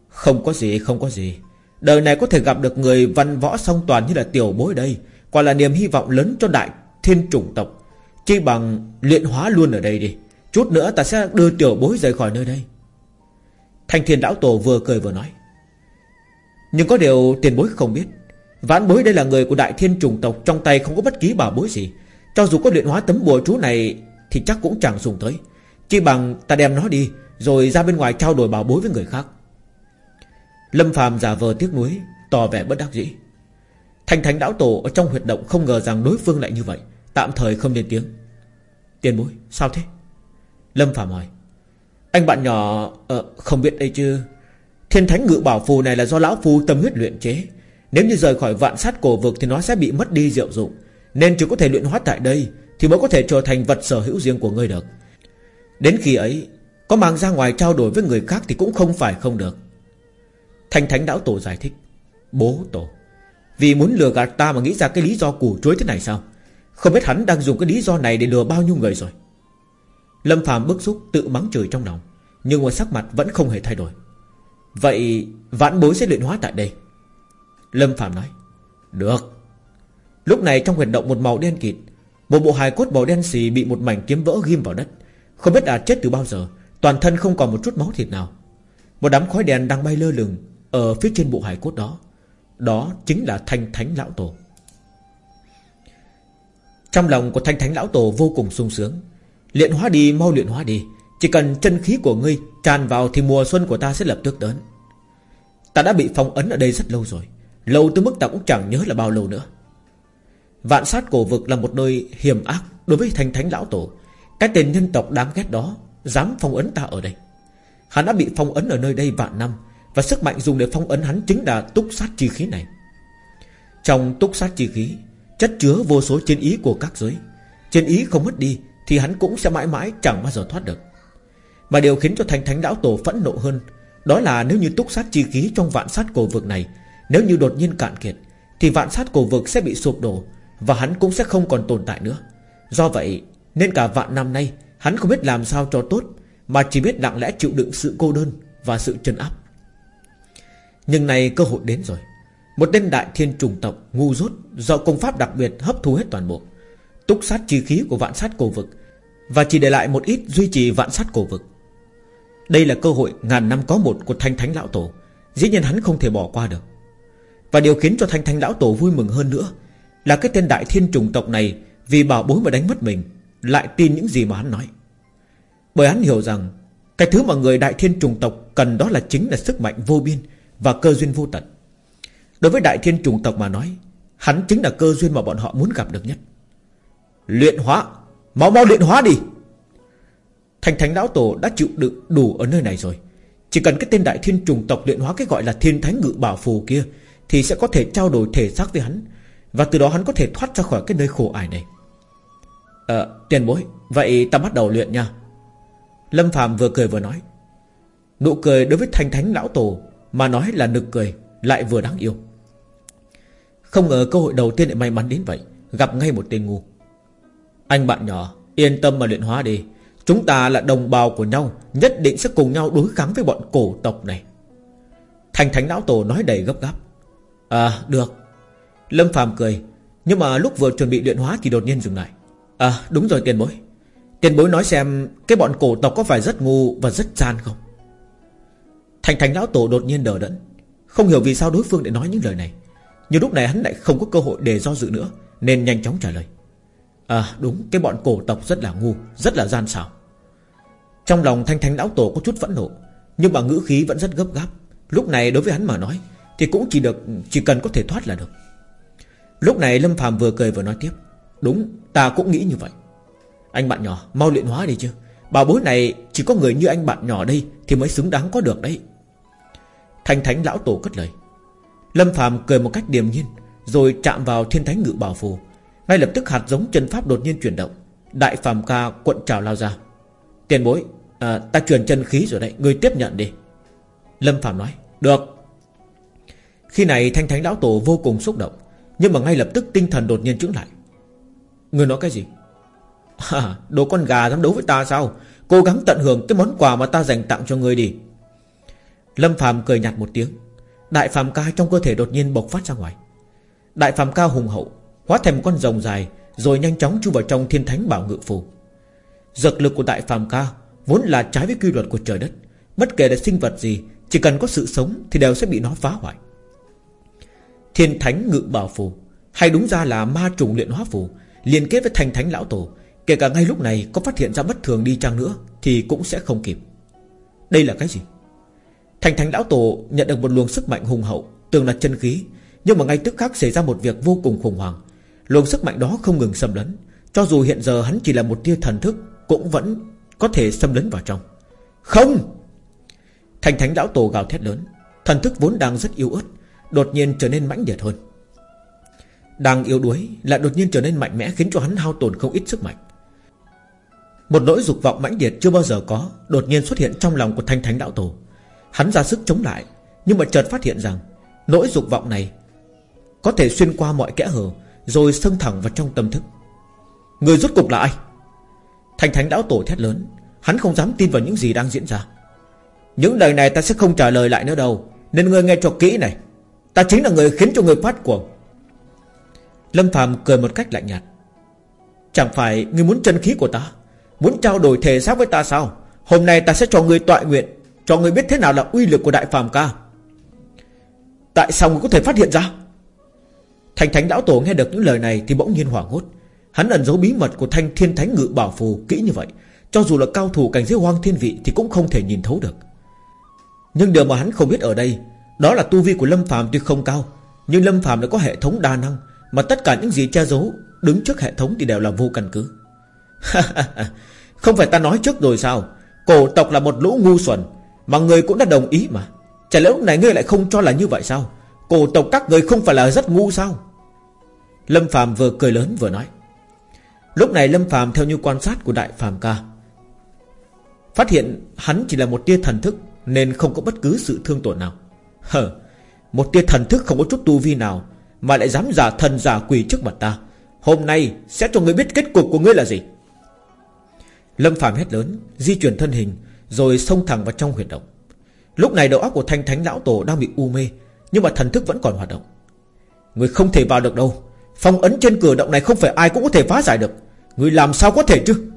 Không có gì, không có gì. Đời này có thể gặp được người văn võ song toàn như là tiểu bối đây, Quả là niềm hy vọng lớn cho đại thiên chủng tộc. Chi bằng luyện hóa luôn ở đây đi. Chút nữa ta sẽ đưa tiểu bối rời khỏi nơi đây. Thanh thiên lão tổ vừa cười vừa nói. Nhưng có điều tiền bối không biết. Vãn bối đây là người của đại thiên trùng tộc, Trong tay không có bất kỳ bảo bối gì. Cho dù có luyện hóa tấm bùa chú này Thì chắc cũng chẳng dùng tới. Chỉ bằng ta đem nó đi, Rồi ra bên ngoài trao đổi bảo bối với người khác. Lâm phàm giả vờ tiếc nuối, Tỏ vẻ bất đắc dĩ. Thành thánh đảo tổ ở trong huyệt động Không ngờ rằng đối phương lại như vậy. Tạm thời không lên tiếng. Tiền bối, sao thế? Lâm phàm hỏi. Anh bạn nhỏ uh, không biết đây chứ? Thiên thánh ngự bảo phù này là do lão phu tâm huyết luyện chế. Nếu như rời khỏi vạn sát cổ vực Thì nó sẽ bị mất đi diệu dụng. Nên chỉ có thể luyện hóa tại đây Thì mới có thể trở thành vật sở hữu riêng của ngươi được. Đến khi ấy Có mang ra ngoài trao đổi với người khác Thì cũng không phải không được. Thanh Thánh Đảo Tổ giải thích. Bố Tổ Vì muốn lừa gạt ta mà nghĩ ra cái lý do củ chuối thế này sao? Không biết hắn đang dùng cái lý do này Để lừa bao nhiêu người rồi? Lâm Phạm bức xúc tự mắng chửi trong lòng, Nhưng mà sắc mặt vẫn không hề thay đổi. Vậy vãn bối sẽ luyện hóa tại đây? Lâm Phạm nói, Được. Lúc này trong huyệt động một màu đen kịt, Một bộ hài cốt màu đen xì bị một mảnh kiếm vỡ ghim vào đất. Không biết đã chết từ bao giờ, Toàn thân không còn một chút máu thịt nào. Một đám khói đèn đang bay lơ lửng Ở phía trên bộ hài cốt đó. Đó chính là thanh thánh lão tổ. Trong lòng của thanh thánh lão tổ vô cùng sung sướng Luyện hóa đi, mau luyện hóa đi. Chỉ cần chân khí của ngươi tràn vào Thì mùa xuân của ta sẽ lập tức đến. Ta đã bị phong ấn ở đây rất lâu rồi. Lâu tới mức ta cũng chẳng nhớ là bao lâu nữa. Vạn sát cổ vực là một nơi hiểm ác Đối với thanh thánh lão tổ. Cái tên nhân tộc đáng ghét đó Dám phong ấn ta ở đây. Hắn đã bị phong ấn ở nơi đây vạn năm Và sức mạnh dùng để phong ấn hắn chính là túc sát chi khí này. Trong túc sát chi khí, Chất chứa vô số chiến ý của các giới. Chiến ý không mất đi thì hắn cũng sẽ mãi mãi chẳng bao giờ thoát được. Mà điều khiến cho thành thánh lão tổ phẫn nộ hơn, Đó là nếu như túc sát chi khí trong vạn sát cổ vực này, Nếu như đột nhiên cạn kiệt, Thì vạn sát cổ vực sẽ bị sụp đổ Và hắn cũng sẽ không còn tồn tại nữa. Do vậy, nên cả vạn năm nay, Hắn không biết làm sao cho tốt, Mà chỉ biết lặng lẽ chịu đựng sự cô đơn Và sự trấn áp. Nhưng này cơ hội đến rồi. Một tên đại thiên trùng tộc ngu dốt Do công pháp đặc biệt hấp thu hết toàn bộ. Túc sát chi khí của vạn sát cổ vực và chỉ để lại một ít duy trì vạn sát cổ vực. Đây là cơ hội ngàn năm có một của thanh thánh lão tổ. Dĩ nhiên hắn không thể bỏ qua được. Và điều khiến cho thanh thánh lão tổ vui mừng hơn nữa Là cái tên đại thiên trùng tộc này Vì bảo bối mà đánh mất mình, Lại tin những gì mà hắn nói. Bởi hắn hiểu rằng Cái thứ mà người đại thiên trùng tộc cần đó là chính là sức mạnh vô biên Và cơ duyên vô tận. Đối với đại thiên trùng tộc mà nói, Hắn chính là cơ duyên mà bọn họ muốn gặp được nhất. Luyện hóa Mau mau luyện hóa đi. Thành thánh lão tổ đã chịu đựng đủ ở nơi này rồi. Chỉ cần cái tên đại thiên trùng tộc luyện hóa Cái gọi là thiên thánh ngự bảo phù kia Thì sẽ có thể trao đổi thể xác với hắn. Và từ đó hắn có thể thoát ra khỏi cái nơi khổ ải này. Ờ tiền bối, Vậy ta bắt đầu luyện nha. Lâm Phạm vừa cười vừa nói. Nụ cười đối với thanh thánh lão tổ Mà nói là nực cười, Lại vừa đáng yêu. Không ngờ cơ hội đầu tiên lại may mắn đến vậy, Gặp ngay một tên ngu anh bạn nhỏ, Yên tâm mà luyện hóa đi. Chúng ta là đồng bào của nhau, Nhất định sẽ cùng nhau đối kháng với bọn cổ tộc này. Thành thánh lão tổ nói đầy gấp gáp. À được. Lâm phàm cười, Nhưng mà lúc vừa chuẩn bị luyện hóa thì đột nhiên dừng lại. À đúng rồi tiền bối. Tiền bối nói xem Cái bọn cổ tộc có phải rất ngu và rất gian không? Thành thánh lão tổ đột nhiên đờ đẫn. Không hiểu vì sao đối phương lại nói những lời này. Nhưng lúc này hắn lại không có cơ hội để do dự nữa, Nên nhanh chóng trả lời. À đúng, cái bọn cổ tộc rất là ngu, Rất là gian xảo. Trong lòng thanh thánh lão tổ có chút phẫn nộ, Nhưng mà ngữ khí vẫn rất gấp gáp. Lúc này đối với hắn mà nói, Thì cũng chỉ được, chỉ cần có thể thoát là được. Lúc này Lâm phàm vừa cười vừa nói tiếp, Đúng, ta cũng nghĩ như vậy. Anh bạn nhỏ, mau luyện hóa đi chứ. Bảo bối này chỉ có người như anh bạn nhỏ đây Thì mới xứng đáng có được đấy. Thanh thánh lão tổ cất lời. Lâm phàm cười một cách điềm nhiên, Rồi chạm vào thiên thánh ngự bảo phù ngay lập tức hạt giống chân pháp đột nhiên chuyển động. Đại phàm ca cuộn trào lao ra. Tiền bối à, Ta truyền chân khí rồi đấy Người tiếp nhận đi. Lâm phàm nói Được. Khi này thanh thánh lão tổ vô cùng xúc động Nhưng mà ngay lập tức tinh thần đột nhiên trứng lại. Người nói cái gì? À, Đồ con gà dám đấu với ta sao? Cố gắng tận hưởng cái món quà mà ta dành tặng cho người đi. Lâm phàm cười nhạt một tiếng. Đại phàm ca trong cơ thể đột nhiên bộc phát ra ngoài. Đại phàm ca hùng hậu Hóa thành một con rồng dài, Rồi nhanh chóng chui vào trong thiên thánh bảo ngự phù Dược lực của đại phàm ca Vốn là trái với quy luật của trời đất. Bất kể là sinh vật gì, Chỉ cần có sự sống thì đều sẽ bị nó phá hoại. Thiên thánh ngự bảo phù Hay đúng ra là ma trùng luyện hóa phù Liên kết với thành thánh lão tổ, Kể cả ngay lúc này có phát hiện ra bất thường đi chăng nữa Thì cũng sẽ không kịp. Đây là cái gì? Thành thánh lão tổ nhận được một luồng sức mạnh hùng hậu, Tưởng là chân khí, Nhưng mà ngay tức khắc xảy ra một việc vô cùng khủng hoảng. Luồng sức mạnh đó không ngừng xâm lấn. Cho dù hiện giờ hắn chỉ là một tia thần thức, Cũng vẫn có thể xâm lấn vào trong. Không! Thành thánh lão tổ gào thét lớn. Thần thức vốn đang rất yếu ớt, Đột nhiên trở nên mãnh liệt hơn. Đang yếu đuối Lại đột nhiên trở nên mạnh mẽ Khiến cho hắn hao tổn không ít sức mạnh. Một nỗi dục vọng mãnh liệt chưa bao giờ có, Đột nhiên xuất hiện trong lòng của thanh thánh lão tổ. Hắn ra sức chống lại, Nhưng mà chợt phát hiện rằng, Nỗi dục vọng này Có thể xuyên qua mọi kẽ hở rồi xông thẳng vào trong tâm thức. Người rốt cục là ai? Thành thánh lão tổ thét lớn, Hắn không dám tin vào những gì đang diễn ra. Những lời này ta sẽ không trả lời lại nữa đâu, Nên ngươi nghe cho kỹ này. Ta chính là người khiến cho người phát cuồng. Lâm Phạm cười một cách lạnh nhạt. Chẳng phải ngươi muốn chân khí của ta, Muốn trao đổi thể xác với ta sao? Hôm nay ta sẽ cho ngươi tọa nguyện, Cho ngươi biết thế nào là uy lực của đại phàm ca. Tại sao ngươi có thể phát hiện ra? Thành thánh lão tổ nghe được những lời này Thì bỗng nhiên hoảng hốt. Hắn ẩn giấu bí mật của thanh thiên thánh ngự bảo phù kỹ như vậy. Cho dù là cao thủ cảnh giới hoang thiên vị Thì cũng không thể nhìn thấu được. Nhưng điều mà hắn không biết ở đây, Đó là tu vi của Lâm phàm tuy không cao, Nhưng Lâm phàm đã có hệ thống đa năng, Mà tất cả những gì che giấu, Đứng trước hệ thống thì đều là vô căn cứ. Không phải ta nói trước rồi sao? Cổ tộc là một lũ ngu xuẩn, Mà người cũng đã đồng ý mà. Chả lẽ lúc này ngươi lại không cho là như vậy sao? Cổ tộc các người không phải là rất ngu sao? Lâm Phạm vừa cười lớn vừa nói. Lúc này Lâm Phàm theo như quan sát của Đại Phàm Ca, Phát hiện hắn chỉ là một tia thần thức Nên không có bất cứ sự thương tổn nào. Hờ, Một tia thần thức không có chút tu vi nào Mà lại dám giả thần giả quỷ trước mặt ta. Hôm nay sẽ cho ngươi biết kết cục của ngươi là gì? Lâm Phạm hét lớn, Di chuyển thân hình, Rồi xông thẳng vào trong huyệt động. Lúc này đầu óc của thanh thánh lão tổ đang bị u mê, Nhưng mà thần thức vẫn còn hoạt động. Người không thể vào được đâu. Phong ấn trên cửa động này không phải ai cũng có thể phá giải được. Người làm sao có thể chứ?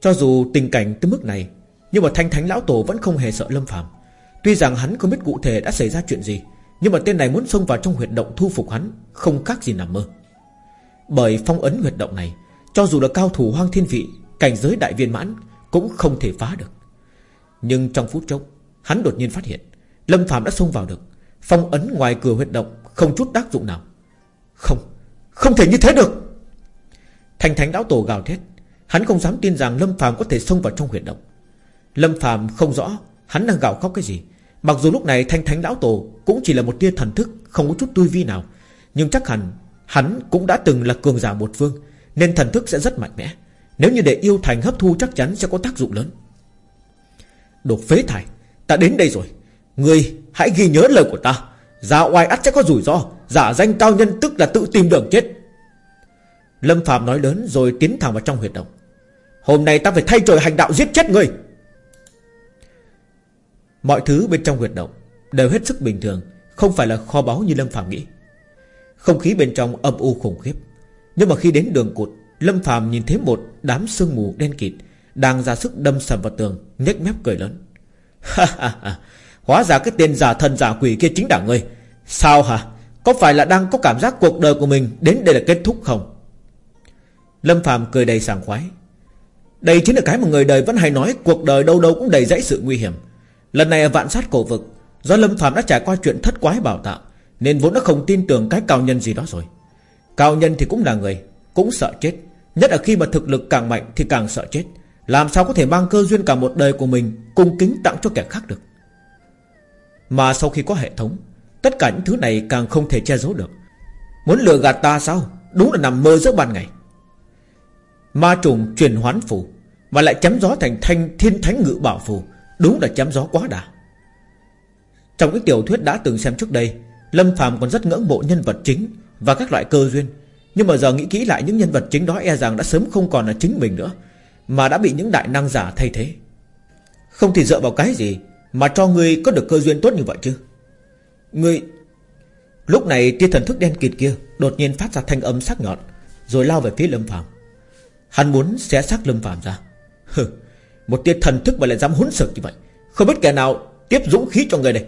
Cho dù tình cảnh tới mức này, Nhưng mà thanh thánh lão tổ vẫn không hề sợ Lâm Phạm Tuy rằng hắn không biết cụ thể đã xảy ra chuyện gì, Nhưng mà tên này muốn xông vào trong huyệt động thu phục hắn Không khác gì nằm mơ. Bởi phong ấn huyệt động này, Cho dù là cao thủ hoang thiên vị, Cảnh giới đại viên mãn Cũng không thể phá được. Nhưng trong phút chốc, Hắn đột nhiên phát hiện Lâm Phạm đã xông vào được. Phong ấn ngoài cửa huyệt động Không chút tác dụng nào. Không Không thể như thế được. Thành thánh lão tổ gào thét. Hắn không dám tin rằng Lâm phàm có thể xông vào trong huyệt động. Lâm phàm không rõ Hắn đang gào khóc cái gì. Mặc dù lúc này thanh thánh lão tổ Cũng chỉ là một tia thần thức, Không có chút tươi vi nào. Nhưng chắc hẳn Hắn cũng đã từng là cường giả một phương, Nên thần thức sẽ rất mạnh mẽ. Nếu như để yêu thành hấp thu chắc chắn sẽ có tác dụng lớn. Đồ phế thải, Ta đến đây rồi. Người hãy ghi nhớ lời của ta. Ra oai ắt sẽ có rủi ro. Giả danh cao nhân tức là tự tìm đường chết. Lâm Phạm nói lớn rồi tiến thẳng vào trong huyệt động. Hôm nay ta phải thay trời hành đạo giết chết người. Mọi thứ bên trong huyệt động Đều hết sức bình thường, Không phải là kho báu như Lâm Phạm nghĩ. Không khí bên trong âm u khủng khiếp, Nhưng mà khi đến đường cụt, Lâm Phạm nhìn thấy một đám sương mù đen kịt Đang ra sức đâm sầm vào tường, nhếch mép cười lớn. Hóa ra cái tên giả thần giả quỷ kia chính là ngươi Sao hả? Có phải là đang có cảm giác cuộc đời của mình Đến đây là kết thúc không? Lâm Phạm cười đầy sảng khoái. Đây chính là cái mà người đời vẫn hay nói, Cuộc đời đâu đâu cũng đầy dãy sự nguy hiểm. Lần này ở vạn sát cổ vực, Do Lâm Phạm đã trải qua chuyện thất quái bảo tạo, Nên vốn đã không tin tưởng cái cao nhân gì đó rồi. Cao nhân thì cũng là người, Cũng sợ chết. Nhất là khi mà thực lực càng mạnh thì càng sợ chết. Làm sao có thể mang cơ duyên cả một đời của mình Cung kính tặng cho kẻ khác được? Mà sau khi có hệ thống Tất cả những thứ này càng không thể che giấu được. Muốn lừa gạt ta sao? Đúng là nằm mơ giữa ban ngày. Ma trùng truyền hoán phù, Mà lại chấm gió thành thanh thiên thánh ngự bảo phù, Đúng là chấm gió quá đà. Trong cái tiểu thuyết đã từng xem trước đây, Lâm Phạm còn rất ngưỡng mộ nhân vật chính Và các loại cơ duyên. Nhưng mà giờ nghĩ kỹ lại những nhân vật chính đó e rằng đã sớm không còn là chính mình nữa, Mà đã bị những đại năng giả thay thế. Không thì dựa vào cái gì Mà cho ngươi có được cơ duyên tốt như vậy chứ? Người Lúc này tia thần thức đen kịt kia Đột nhiên phát ra thanh âm sắc nhọn, Rồi lao về phía Lâm Phạm Hắn muốn xé xác Lâm Phạm ra. Hừ, Một tia thần thức mà lại dám hỗn sợ như vậy. Không biết kẻ nào tiếp dũng khí cho người này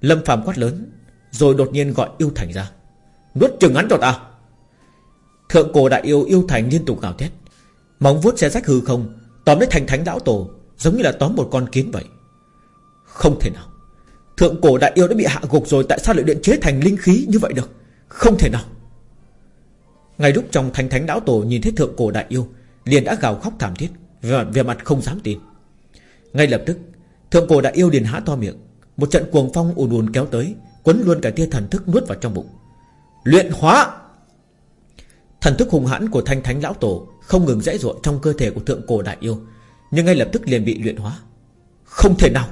Lâm Phạm quát lớn, Rồi đột nhiên gọi yêu thành ra. Nuốt chừng hắn cho ta à. Thượng cổ đại yêu yêu thành liên tục gào thét. Móng vuốt xé rách hư không, Tóm lấy thành thánh lão tổ, Giống như là tóm một con kiến vậy. Không thể nào. Thượng cổ đại yêu đã bị hạ gục rồi Tại sao lại luyện chế thành linh khí như vậy được? Không thể nào. Ngay lúc trong thánh thánh lão tổ nhìn thấy thượng cổ đại yêu Liền đã gào khóc thảm thiết Về, về mặt không dám tin. Ngay lập tức Thượng cổ đại yêu liền há to miệng Một trận cuồng phong ùn ùn kéo tới Quấn luôn cả tia thần thức nuốt vào trong bụng. Luyện hóa! Thần thức hùng hãn của thanh thánh lão tổ Không ngừng dãy ruộng trong cơ thể của thượng cổ đại yêu Nhưng ngay lập tức liền bị luyện hóa. Không thể nào!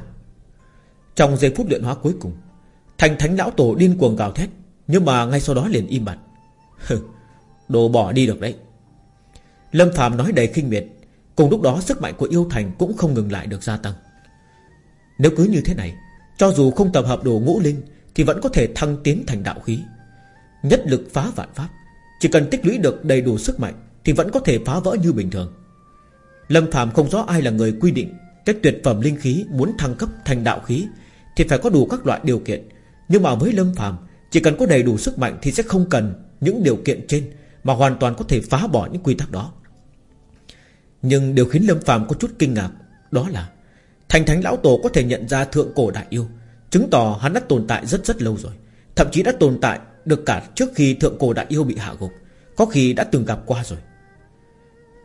Trong giây phút luyện hóa cuối cùng thành thánh lão tổ điên cuồng gào thét, Nhưng mà ngay sau đó liền im bặt. Đồ bỏ đi được đấy. Lâm Phạm nói đầy khinh miệt, Cùng lúc đó sức mạnh của yêu thành Cũng không ngừng lại được gia tăng. Nếu cứ như thế này, Cho dù không tập hợp đồ ngũ linh Thì vẫn có thể thăng tiến thành đạo khí. Nhất lực phá vạn pháp, Chỉ cần tích lũy được đầy đủ sức mạnh Thì vẫn có thể phá vỡ như bình thường. Lâm Phạm không rõ ai là người quy định Cái tuyệt phẩm linh khí muốn thăng cấp thành đạo khí thì phải có đủ các loại điều kiện. Nhưng mà với Lâm Phạm Chỉ cần có đầy đủ sức mạnh thì sẽ không cần Những điều kiện trên, Mà hoàn toàn có thể phá bỏ những quy tắc đó. Nhưng điều khiến Lâm Phạm có chút kinh ngạc Đó là, Thành Thánh Lão Tổ có thể nhận ra thượng cổ đại yêu, Chứng tỏ hắn đã tồn tại rất rất lâu rồi, Thậm chí đã tồn tại được cả trước khi thượng cổ đại yêu bị hạ gục, Có khi đã từng gặp qua rồi.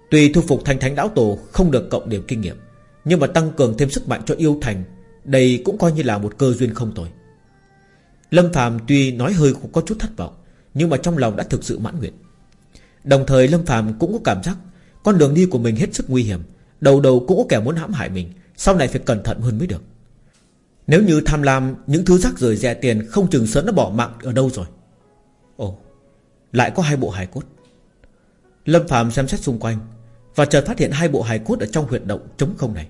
Tuy thu phục thành thánh lão tổ Không được cộng điểm kinh nghiệm, Nhưng mà tăng cường thêm sức mạnh cho yêu thành đây cũng coi như là một cơ duyên không tồi. Lâm Phạm tuy nói hơi cũng có chút thất vọng, Nhưng mà trong lòng đã thực sự mãn nguyện. Đồng thời Lâm Phạm cũng có cảm giác Con đường đi của mình hết sức nguy hiểm, Đầu đầu cũng có kẻ muốn hãm hại mình, Sau này phải cẩn thận hơn mới được. Nếu như tham lam, những thứ rác rời rẻ tiền Không chừng sớm nó bỏ mạng ở đâu rồi. Ồ, Lại có hai bộ hài cốt. Lâm Phạm xem xét xung quanh Và chợt phát hiện hai bộ hài cốt ở trong huyệt động trống không này.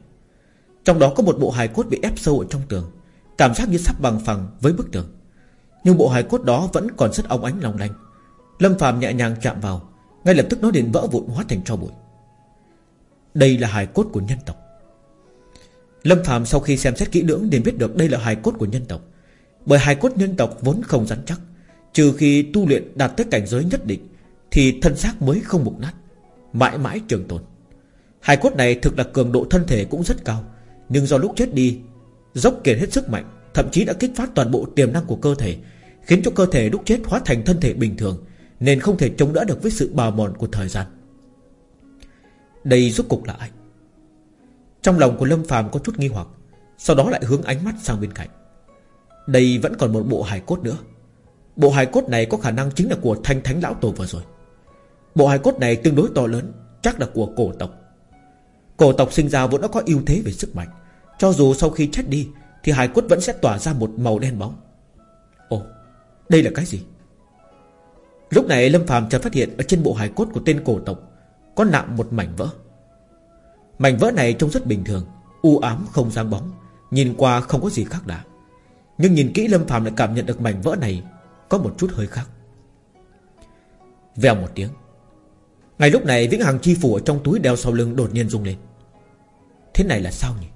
Trong đó có một bộ hài cốt bị ép sâu ở trong tường, Cảm giác như sắp bằng phẳng với bức tường. Nhưng bộ hài cốt đó vẫn còn rất óng ánh long lanh. Lâm Phạm nhẹ nhàng chạm vào, Ngay lập tức nó liền vỡ vụn hóa thành tro bụi. Đây là hài cốt của nhân tộc. Lâm Phạm sau khi xem xét kỹ lưỡng liền biết được đây là hài cốt của nhân tộc, Bởi hài cốt nhân tộc vốn không rắn chắc, Trừ khi tu luyện đạt tới cảnh giới nhất định Thì thân xác mới không mục nát, Mãi mãi trường tồn. Hài cốt này thực là cường độ thân thể cũng rất cao nhưng do lúc chết đi, Dốc kiệt hết sức mạnh, Thậm chí đã kích phát toàn bộ tiềm năng của cơ thể, Khiến cho cơ thể lúc chết hóa thành thân thể bình thường, Nên không thể chống đỡ được với sự bào mòn của thời gian. Đây rốt cục là ai? Trong lòng của Lâm phàm có chút nghi hoặc, Sau đó lại hướng ánh mắt sang bên cạnh. Đây vẫn còn một bộ hài cốt nữa. Bộ hài cốt này có khả năng chính là của thanh thánh lão tổ vừa rồi. Bộ hài cốt này tương đối to lớn, Chắc là của cổ tộc. Cổ tộc sinh ra vốn đã có ưu thế về sức mạnh. Cho dù sau khi chết đi, Thì hài cốt vẫn sẽ tỏa ra một màu đen bóng. Ồ, Đây là cái gì? Lúc này Lâm phàm chợt phát hiện Ở trên bộ hài cốt của tên cổ tộc Có nạm một mảnh vỡ. Mảnh vỡ này trông rất bình thường, U ám không sáng bóng, Nhìn qua không có gì khác lạ. Nhưng nhìn kỹ Lâm phàm lại cảm nhận được mảnh vỡ này Có một chút hơi khác. Vèo một tiếng. Ngay lúc này, Vĩnh Hằng chi phủ ở trong túi đeo sau lưng đột nhiên rung lên. Thế này là sao nhỉ?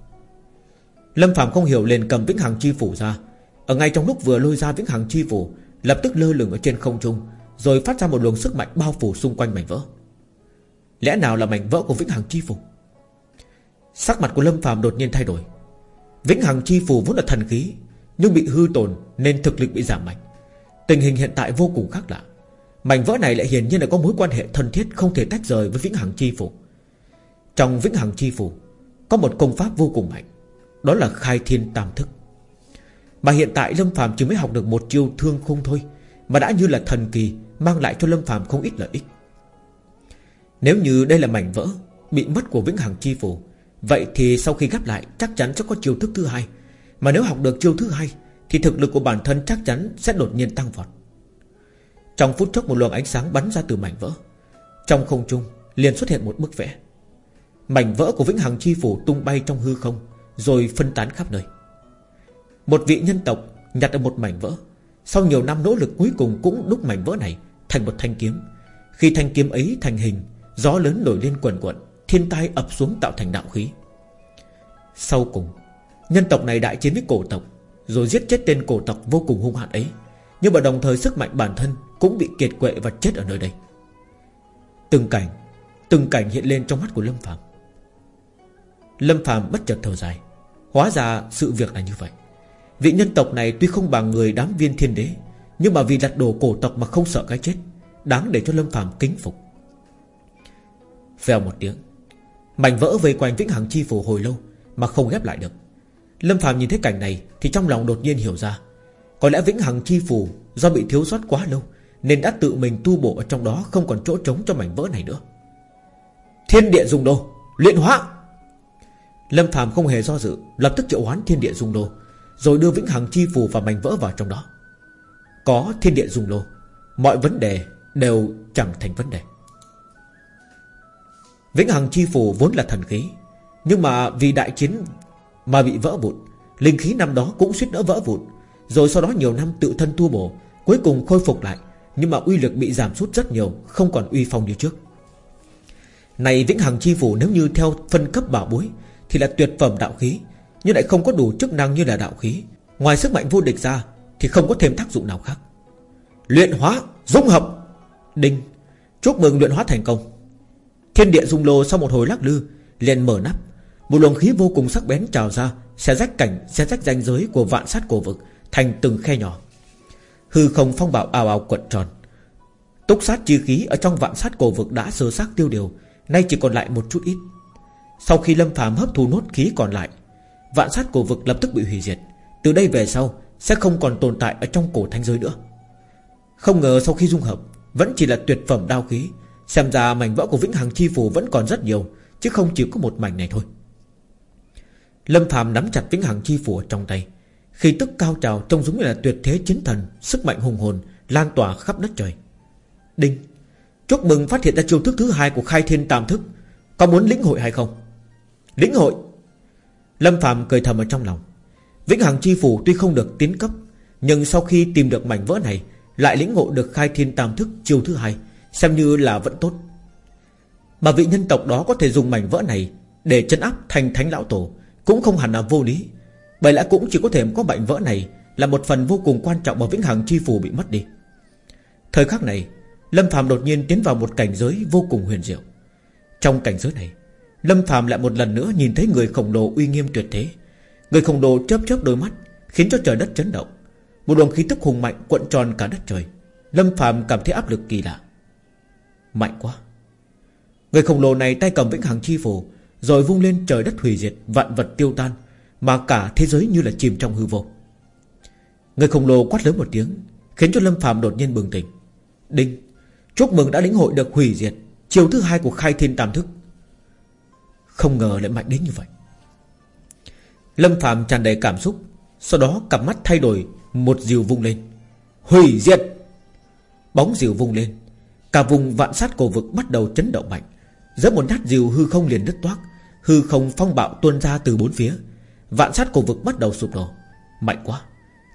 Lâm Phạm không hiểu liền cầm Vĩnh Hằng chi phủ ra. Ở ngay trong lúc vừa lôi ra Vĩnh Hằng chi phủ, Lập tức lơ lửng ở trên không trung, Rồi phát ra một luồng sức mạnh bao phủ xung quanh mảnh vỡ. Lẽ nào là mảnh vỡ của Vĩnh Hằng chi phủ? Sắc mặt của Lâm Phạm đột nhiên thay đổi. Vĩnh Hằng chi phủ vốn là thần khí, Nhưng bị hư tồn nên thực lực bị giảm mạnh. Tình hình hiện tại vô cùng khác lạ. Mảnh vỡ này lại hiển nhiên là có mối quan hệ thân thiết Không thể tách rời với Vĩnh Hằng chi phủ. Trong Vĩnh Hằng chi phủ có một công pháp vô cùng mạnh, đó là khai thiên tam thức. Mà hiện tại Lâm Phạm chỉ mới học được một chiêu thương khung thôi, Mà đã như là thần kỳ Mang lại cho Lâm Phạm không ít lợi ích. Nếu như đây là mảnh vỡ, Bị mất của Vĩnh Hằng Chi Phủ, Vậy thì sau khi gấp lại, Chắc chắn sẽ có chiêu thức thứ hai. Mà nếu học được chiêu thứ hai, Thì thực lực của bản thân chắc chắn sẽ đột nhiên tăng vọt. Trong phút chốc một luồng ánh sáng bắn ra từ mảnh vỡ, Trong không trung liền xuất hiện một bức vẽ. Mảnh vỡ của Vĩnh Hằng Chi Phủ tung bay trong hư không, rồi phân tán khắp nơi. Một vị nhân tộc nhặt được một mảnh vỡ, Sau nhiều năm nỗ lực cuối cùng cũng đúc mảnh vỡ này Thành một thanh kiếm. Khi thanh kiếm ấy thành hình, Gió lớn nổi lên quần quận, Thiên tai ập xuống tạo thành đạo khí. Sau cùng, Nhân tộc này đại chiến với cổ tộc, Rồi giết chết tên cổ tộc vô cùng hung hãn ấy. Nhưng mà đồng thời sức mạnh bản thân Cũng bị kiệt quệ và chết ở nơi đây. Từng cảnh Từng cảnh hiện lên trong mắt của Lâm Phạm Lâm Phạm bất chợt thở dài. Hóa ra sự việc là như vậy. Vị nhân tộc này tuy không bằng người đám viên thiên đế, Nhưng mà vì đặt đồ cổ tộc mà không sợ cái chết, Đáng để cho Lâm Phạm kính phục. Vèo một tiếng, Mảnh vỡ vây quanh vĩnh hằng chi phủ hồi lâu Mà không ghép lại được. Lâm Phạm nhìn thấy cảnh này Thì trong lòng đột nhiên hiểu ra. Có lẽ vĩnh hằng chi phủ Do bị thiếu sót quá lâu Nên đã tự mình tu bổ ở trong đó Không còn chỗ trống cho mảnh vỡ này nữa. Thiên địa dùng đồ, Luyện hóa. Lâm Phạm không hề do dự, Lập tức triệu hoán thiên địa dung lô, Rồi đưa vĩnh hằng chi phù và mảnh vỡ vào trong đó. Có thiên địa dung lô, Mọi vấn đề đều chẳng thành vấn đề. Vĩnh hằng chi phù vốn là thần khí, Nhưng mà vì đại chiến Mà bị vỡ vụn, Linh khí năm đó cũng suýt nữa vỡ vụn, Rồi sau đó nhiều năm tự thân tu bổ, Cuối cùng khôi phục lại, Nhưng mà uy lực bị giảm sút rất nhiều, Không còn uy phong như trước. Này vĩnh hằng chi phù, nếu như theo phân cấp bảo bối thì là tuyệt phẩm đạo khí Nhưng lại không có đủ chức năng như là đạo khí. Ngoài sức mạnh vô địch ra Thì không có thêm tác dụng nào khác. Luyện hóa, dung hợp Đinh, chúc mừng luyện hóa thành công. Thiên địa dung lô sau một hồi lắc lư liền mở nắp. Một luồng khí vô cùng sắc bén trào ra Sẽ rách cảnh, sẽ rách ranh giới của vạn sát cổ vực Thành từng khe nhỏ. Hư không phong bạo ào ào quận tròn. Túc sát chi khí ở trong vạn sát cổ vực đã sơ xác tiêu điều Nay chỉ còn lại một chút ít sau khi Lâm Phạm hấp thu nốt khí còn lại, Vạn sát cổ vực lập tức bị hủy diệt. Từ đây về sau, Sẽ không còn tồn tại ở trong cổ thanh giới nữa. Không ngờ sau khi dung hợp, Vẫn chỉ là tuyệt phẩm đao khí. Xem ra mảnh vỡ của Vĩnh Hằng Chi phù vẫn còn rất nhiều, Chứ không chỉ có một mảnh này thôi. Lâm Phạm nắm chặt Vĩnh Hằng Chi phù ở trong tay. Khi tức cao trào, trông giống như là tuyệt thế chiến thần, Sức mạnh hùng hồn, Lan tỏa khắp đất trời. Đinh, Chúc mừng phát hiện ra chiêu thức thứ hai của khai thiên tam thức. Có muốn lĩnh hội hay không? Lĩnh hội. Lâm Phạm cười thầm ở trong lòng. Vĩnh Hằng Chi Phủ tuy không được tiến cấp, Nhưng sau khi tìm được mảnh vỡ này, Lại lĩnh ngộ được khai thiên tam thức chiêu thứ hai, Xem như là vẫn tốt. Mà vị nhân tộc đó có thể dùng mảnh vỡ này Để chân áp thành thánh lão tổ Cũng không hẳn là vô lý. Bởi lẽ cũng chỉ có thể có mảnh vỡ này Là một phần vô cùng quan trọng mà Vĩnh Hằng Chi Phủ bị mất đi. Thời khắc này, Lâm Phạm đột nhiên tiến vào một cảnh giới vô cùng huyền diệu. Trong cảnh giới này Lâm Phạm lại một lần nữa nhìn thấy người khổng lồ uy nghiêm tuyệt thế. Người khổng lồ chớp chớp đôi mắt Khiến cho trời đất chấn động. Một luồng khí tức hùng mạnh cuộn tròn cả đất trời. Lâm Phạm cảm thấy áp lực kỳ lạ. Mạnh quá. Người khổng lồ này tay cầm vĩnh hằng chi phổ, Rồi vung lên trời đất hủy diệt Vạn vật tiêu tan Mà cả thế giới như là chìm trong hư vô. Người khổng lồ quát lớn một tiếng Khiến cho Lâm Phạm đột nhiên bừng tỉnh. Đinh Chúc mừng đã lĩnh hội được hủy diệt Chiều thứ hai của khai thiên tam thức. Không ngờ lại mạnh đến như vậy. Lâm Phạm tràn đầy cảm xúc, Sau đó cặp mắt thay đổi, Một diều vung lên. Hủy diệt! Bóng diều vung lên, Cả vùng vạn sát cổ vực bắt đầu chấn động mạnh. Giữa một nhát diều hư không liền đứt toác, Hư không phong bạo tuôn ra từ bốn phía. Vạn sát cổ vực bắt đầu sụp đổ. Mạnh quá!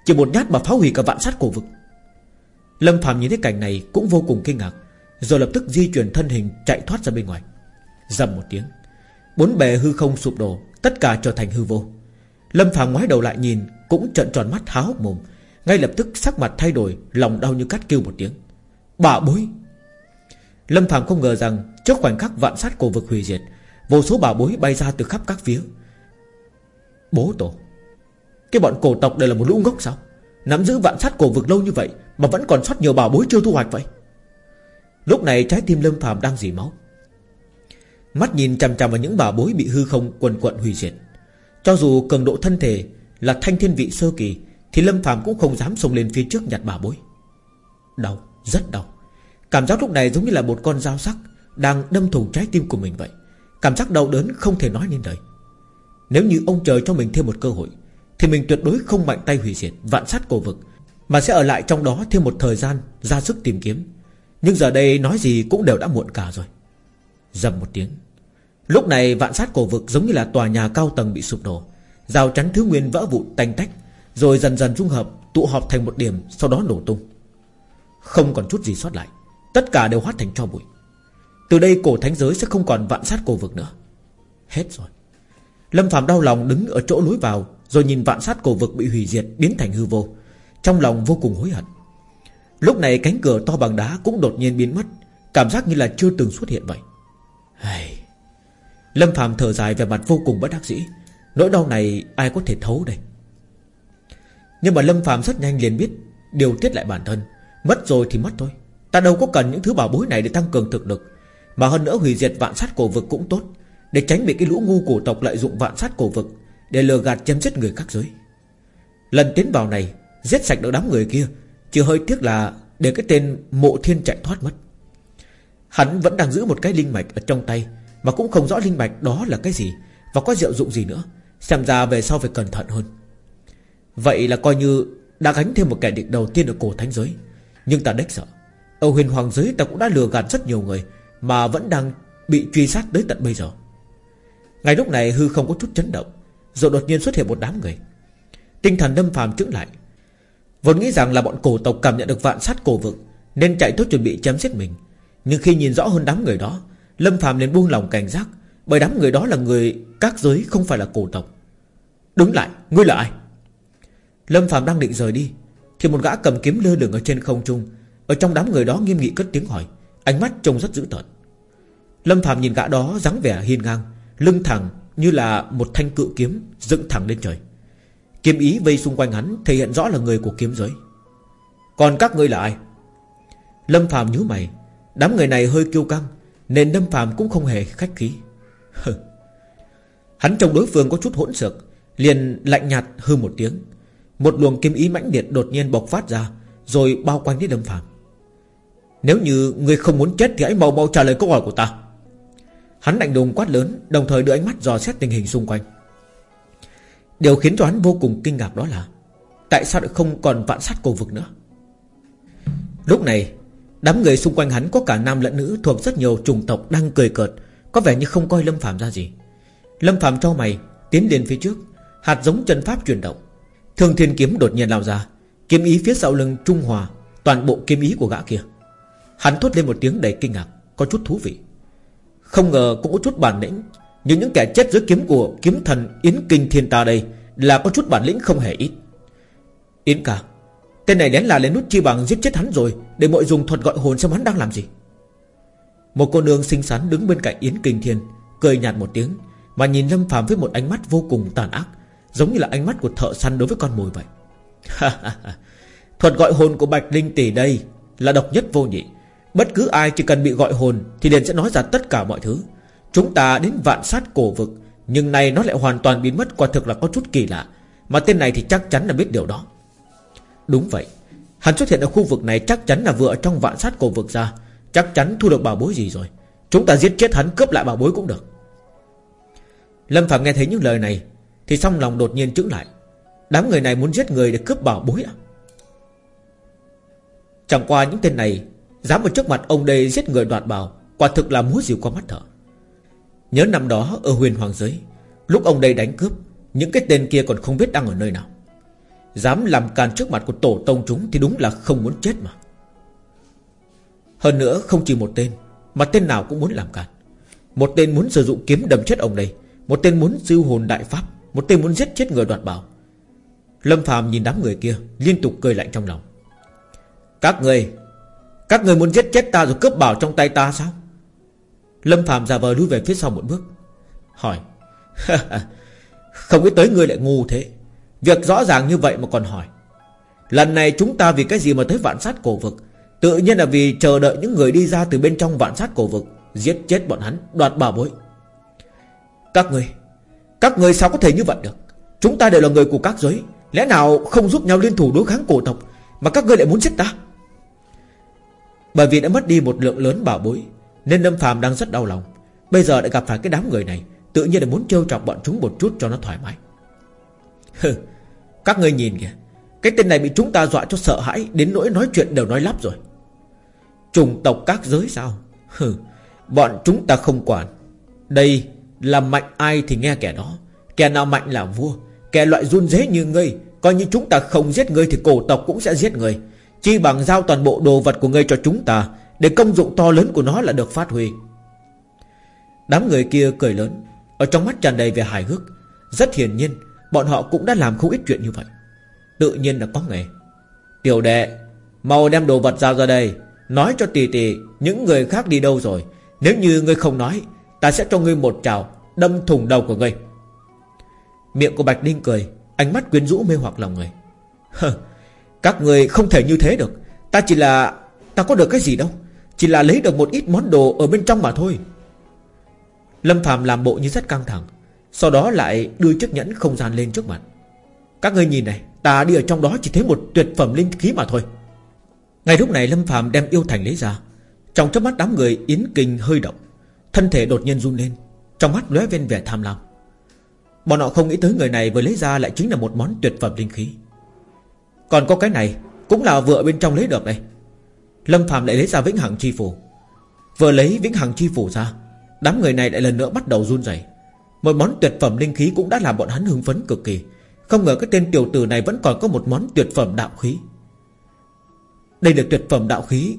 Chỉ một nhát mà phá hủy cả vạn sát cổ vực. Lâm Phạm nhìn thấy cảnh này cũng vô cùng kinh ngạc, Rồi lập tức di chuyển thân hình chạy thoát ra bên ngoài. Dầm một tiếng Bốn bề hư không sụp đổ, Tất cả trở thành hư vô. Lâm phàm ngoái đầu lại nhìn, Cũng trợn tròn mắt há hốc mồm. Ngay lập tức sắc mặt thay đổi, Lòng đau như cắt kêu một tiếng. Bà bối! Lâm phàm không ngờ rằng, Trước khoảnh khắc vạn sát cổ vực hủy diệt, Vô số bà bối bay ra từ khắp các phía. Bố tổ! Cái bọn cổ tộc đây là một lũ ngốc sao? Nắm giữ vạn sát cổ vực lâu như vậy Mà vẫn còn sót nhiều bà bối chưa thu hoạch vậy? Lúc này trái tim Lâm phàm đang dỉ máu. Mắt nhìn chằm chằm vào những bảo bối bị hư không quần quận hủy diệt. Cho dù cường độ thân thể Là thanh thiên vị sơ kỳ Thì Lâm phàm cũng không dám xông lên phía trước nhặt bảo bối. Đau, rất đau. Cảm giác lúc này giống như là một con dao sắc Đang đâm thủng trái tim của mình vậy. Cảm giác đau đớn không thể nói nên lời. Nếu như ông trời cho mình thêm một cơ hội Thì mình tuyệt đối không mạnh tay hủy diệt Vạn sát cổ vực Mà sẽ ở lại trong đó thêm một thời gian ra sức tìm kiếm. Nhưng giờ đây nói gì cũng đều đã muộn cả rồi. Dầm một tiếng. Lúc này vạn sát cổ vực giống như là tòa nhà cao tầng bị sụp đổ. Rào chắn thứ nguyên vỡ vụn tanh tách, Rồi dần dần dung hợp, Tụ họp thành một điểm, Sau đó nổ tung. Không còn chút gì sót lại, Tất cả đều hóa thành cho bụi. Từ đây cổ thánh giới sẽ không còn vạn sát cổ vực nữa. Hết rồi. Lâm Phạm đau lòng đứng ở chỗ lối vào, Rồi nhìn vạn sát cổ vực bị hủy diệt, Biến thành hư vô. Trong lòng vô cùng hối hận. Lúc này cánh cửa to bằng đá cũng đột nhiên biến mất, Cảm giác như là chưa từng xuất hiện vậy. Hey. Lâm Phạm thở dài về mặt vô cùng bất đắc dĩ. Nỗi đau này ai có thể thấu đây? Nhưng mà Lâm Phạm rất nhanh liền biết Điều tiết lại bản thân. Mất rồi thì mất thôi. Ta đâu có cần những thứ bảo bối này để tăng cường thực lực. Mà hơn nữa hủy diệt vạn sát cổ vực cũng tốt. Để tránh bị cái lũ ngu cổ tộc lợi dụng vạn sát cổ vực Để lừa gạt chém giết người khác giới. Lần tiến vào này, Giết sạch được đám người kia, Chỉ hơi tiếc là Để cái tên mộ thiên chạy thoát mất. Hắn vẫn đang giữ một cái linh mạch ở trong tay mà cũng không rõ linh mạch đó là cái gì Và có diệu dụng gì nữa. Xem ra về sau phải cẩn thận hơn. Vậy là coi như Đã gánh thêm một kẻ địch đầu tiên ở cổ thánh giới. Nhưng ta đếch sợ. Ở huyền hoàng giới ta cũng đã lừa gạt rất nhiều người Mà vẫn đang bị truy sát tới tận bây giờ. Ngay lúc này hư không có chút chấn động, Rồi đột nhiên xuất hiện một đám người. Tinh thần đâm phàm trứng lại. Vốn nghĩ rằng là bọn cổ tộc cảm nhận được vạn sát cổ vực, Nên chạy tốt chuẩn bị chém giết mình. Nhưng khi nhìn rõ hơn đám người đó Lâm Phạm liền buông lòng cảnh giác Bởi đám người đó là người các giới không phải là cổ tộc. Đứng lại, ngươi là ai? Lâm Phạm đang định rời đi Thì một gã cầm kiếm lơ lửng ở trên không trung. Ở trong đám người đó nghiêm nghị cất tiếng hỏi Ánh mắt trông rất dữ tợn. Lâm Phạm nhìn gã đó dáng vẻ hiên ngang Lưng thẳng như là một thanh cự kiếm Dựng thẳng lên trời. Kiếm ý vây xung quanh hắn Thể hiện rõ là người của kiếm giới. Còn các ngươi là ai? Lâm Phạm nhíu mày Đám người này hơi kiêu căng nên Lâm Phạm cũng không hề khách khí. Hắn trông đối phương có chút hỗn xược, Liền lạnh nhạt hư một tiếng. Một luồng kim ý mãnh liệt đột nhiên bộc phát ra, Rồi bao quanh đến Lâm Phạm Nếu như người không muốn chết Thì hãy mau mau trả lời câu hỏi của ta. Hắn lạnh đùng quát lớn, Đồng thời đưa ánh mắt dò xét tình hình xung quanh. Điều khiến cho hắn vô cùng kinh ngạc đó là, Tại sao lại không còn vạn sát cổ vực nữa? Lúc này Đám người xung quanh hắn có cả nam lẫn nữ Thuộc rất nhiều chủng tộc đang cười cợt, Có vẻ như không coi Lâm Phạm ra gì. Lâm Phạm cho mày, Tiến lên phía trước, Hạt giống chân pháp chuyển động. Thương thiên kiếm đột nhiên lao ra, Kiếm ý phía sau lưng Trung Hòa, Toàn bộ kiếm ý của gã kia. Hắn thốt lên một tiếng đầy kinh ngạc, Có chút thú vị. Không ngờ cũng có chút bản lĩnh, Nhưng những kẻ chết dưới kiếm của kiếm thần Yến Kinh Thiên Ta đây Là có chút bản lĩnh không hề ít. Yến ca Tên này đến là lên nút chi bằng giết chết hắn rồi, Để mọi dùng thuật gọi hồn xem hắn đang làm gì. Một cô nương xinh xắn đứng bên cạnh Yến Kinh Thiên, Cười nhạt một tiếng, Mà nhìn Lâm Phạm với một ánh mắt vô cùng tàn ác, Giống như là ánh mắt của thợ săn đối với con mồi vậy. Thuật gọi hồn của Bạch Linh tỷ đây Là độc nhất vô nhị. Bất cứ ai chỉ cần bị gọi hồn Thì liền sẽ nói ra tất cả mọi thứ. Chúng ta đến vạn sát cổ vực, Nhưng này nó lại hoàn toàn biến mất, Quả thực là có chút kỳ lạ. Mà tên này thì chắc chắn là biết điều đó. Đúng vậy. Hắn xuất hiện ở khu vực này chắc chắn là vừa ở trong vạn sát cổ vực ra. Chắc chắn thu được bảo bối gì rồi. Chúng ta giết chết hắn, cướp lại bảo bối cũng được. Lâm Phạm nghe thấy những lời này, Thì trong lòng đột nhiên trứng lại. Đám người này muốn giết người để cướp bảo bối à? Chẳng qua những tên này, Dám ở trước mặt ông đây giết người đoạt bảo, Quả thực là múa dịu qua mắt thở. Nhớ năm đó ở huyền hoàng giới, Lúc ông đây đánh cướp, Những cái tên kia còn không biết đang ở nơi nào. Dám làm càn trước mặt của tổ tông chúng Thì đúng là không muốn chết mà. Hơn nữa, không chỉ một tên, Mà tên nào cũng muốn làm càn. Một tên muốn sử dụng kiếm đâm chết ông đây, Một tên muốn siêu hồn đại pháp, Một tên muốn giết chết người đoạt bảo. Lâm phàm nhìn đám người kia, Liên tục cười lạnh trong lòng. Các người Các người muốn giết chết ta rồi cướp bảo trong tay ta sao? Lâm phàm giả vờ lui về phía sau một bước, Hỏi. Không biết tới người lại ngu thế. Việc rõ ràng như vậy mà còn hỏi, Lần này chúng ta vì cái gì mà tới vạn sát cổ vực? Tự nhiên là vì chờ đợi những người đi ra từ bên trong vạn sát cổ vực, Giết chết bọn hắn, Đoạt bảo bối. Các người Các người sao có thể như vậy được? Chúng ta đều là người của các giới, Lẽ nào không giúp nhau liên thủ đối kháng cổ tộc Mà các ngươi lại muốn giết ta? Bởi vì đã mất đi một lượng lớn bảo bối, Nên Lâm phàm đang rất đau lòng. Bây giờ lại gặp phải cái đám người này, Tự nhiên là muốn trêu chọc bọn chúng một chút cho nó thoải mái. Các ngươi nhìn kìa, Cái tên này bị chúng ta dọa cho sợ hãi, Đến nỗi nói chuyện đều nói lắp rồi. Trùng tộc các giới sao? Hừ, Bọn chúng ta không quản. Đây là mạnh ai thì nghe kẻ đó. Kẻ nào mạnh là vua, Kẻ loại run dế như ngươi, Coi như chúng ta không giết ngươi thì cổ tộc cũng sẽ giết ngươi Chi bằng giao toàn bộ đồ vật của ngươi cho chúng ta, Để công dụng to lớn của nó là được phát huy. Đám người kia cười lớn, Ở trong mắt tràn đầy vẻ hài hước. Rất hiển nhiên Bọn họ cũng đã làm không ít chuyện như vậy. Tự nhiên là có nghề. Tiểu đệ, Mau đem đồ vật giao ra đây. Nói cho tỷ tỷ Những người khác đi đâu rồi? Nếu như ngươi không nói, Ta sẽ cho ngươi một trào Đâm thủng đầu của ngươi. Miệng của Bạch Ninh cười, Ánh mắt quyến rũ mê hoặc lòng người. Các người không thể như thế được. Ta chỉ là, Ta có được cái gì đâu? Chỉ là lấy được một ít món đồ ở bên trong mà thôi. Lâm Phạm làm bộ như rất căng thẳng. Sau đó lại đưa chiếc nhẫn không gian lên trước mặt. Các ngươi nhìn này, Ta đi ở trong đó chỉ thấy một tuyệt phẩm linh khí mà thôi. Ngay lúc này Lâm phàm đem yêu thành lấy ra. Trong chớp mắt đám người yến kinh hơi động, Thân thể đột nhiên run lên, Trong mắt lóe ven vẻ tham lam. Bọn họ không nghĩ tới người này vừa lấy ra lại chính là một món tuyệt phẩm linh khí. Còn có cái này Cũng là vừa bên trong lấy được đây. Lâm phàm lại lấy ra vĩnh hằng chi phủ. Vừa lấy vĩnh hằng chi phủ ra, Đám người này lại lần nữa bắt đầu run rẩy. Một món tuyệt phẩm linh khí cũng đã làm bọn hắn hứng phấn cực kỳ. Không ngờ cái tên tiểu tử này vẫn còn có một món tuyệt phẩm đạo khí. Đây là tuyệt phẩm đạo khí.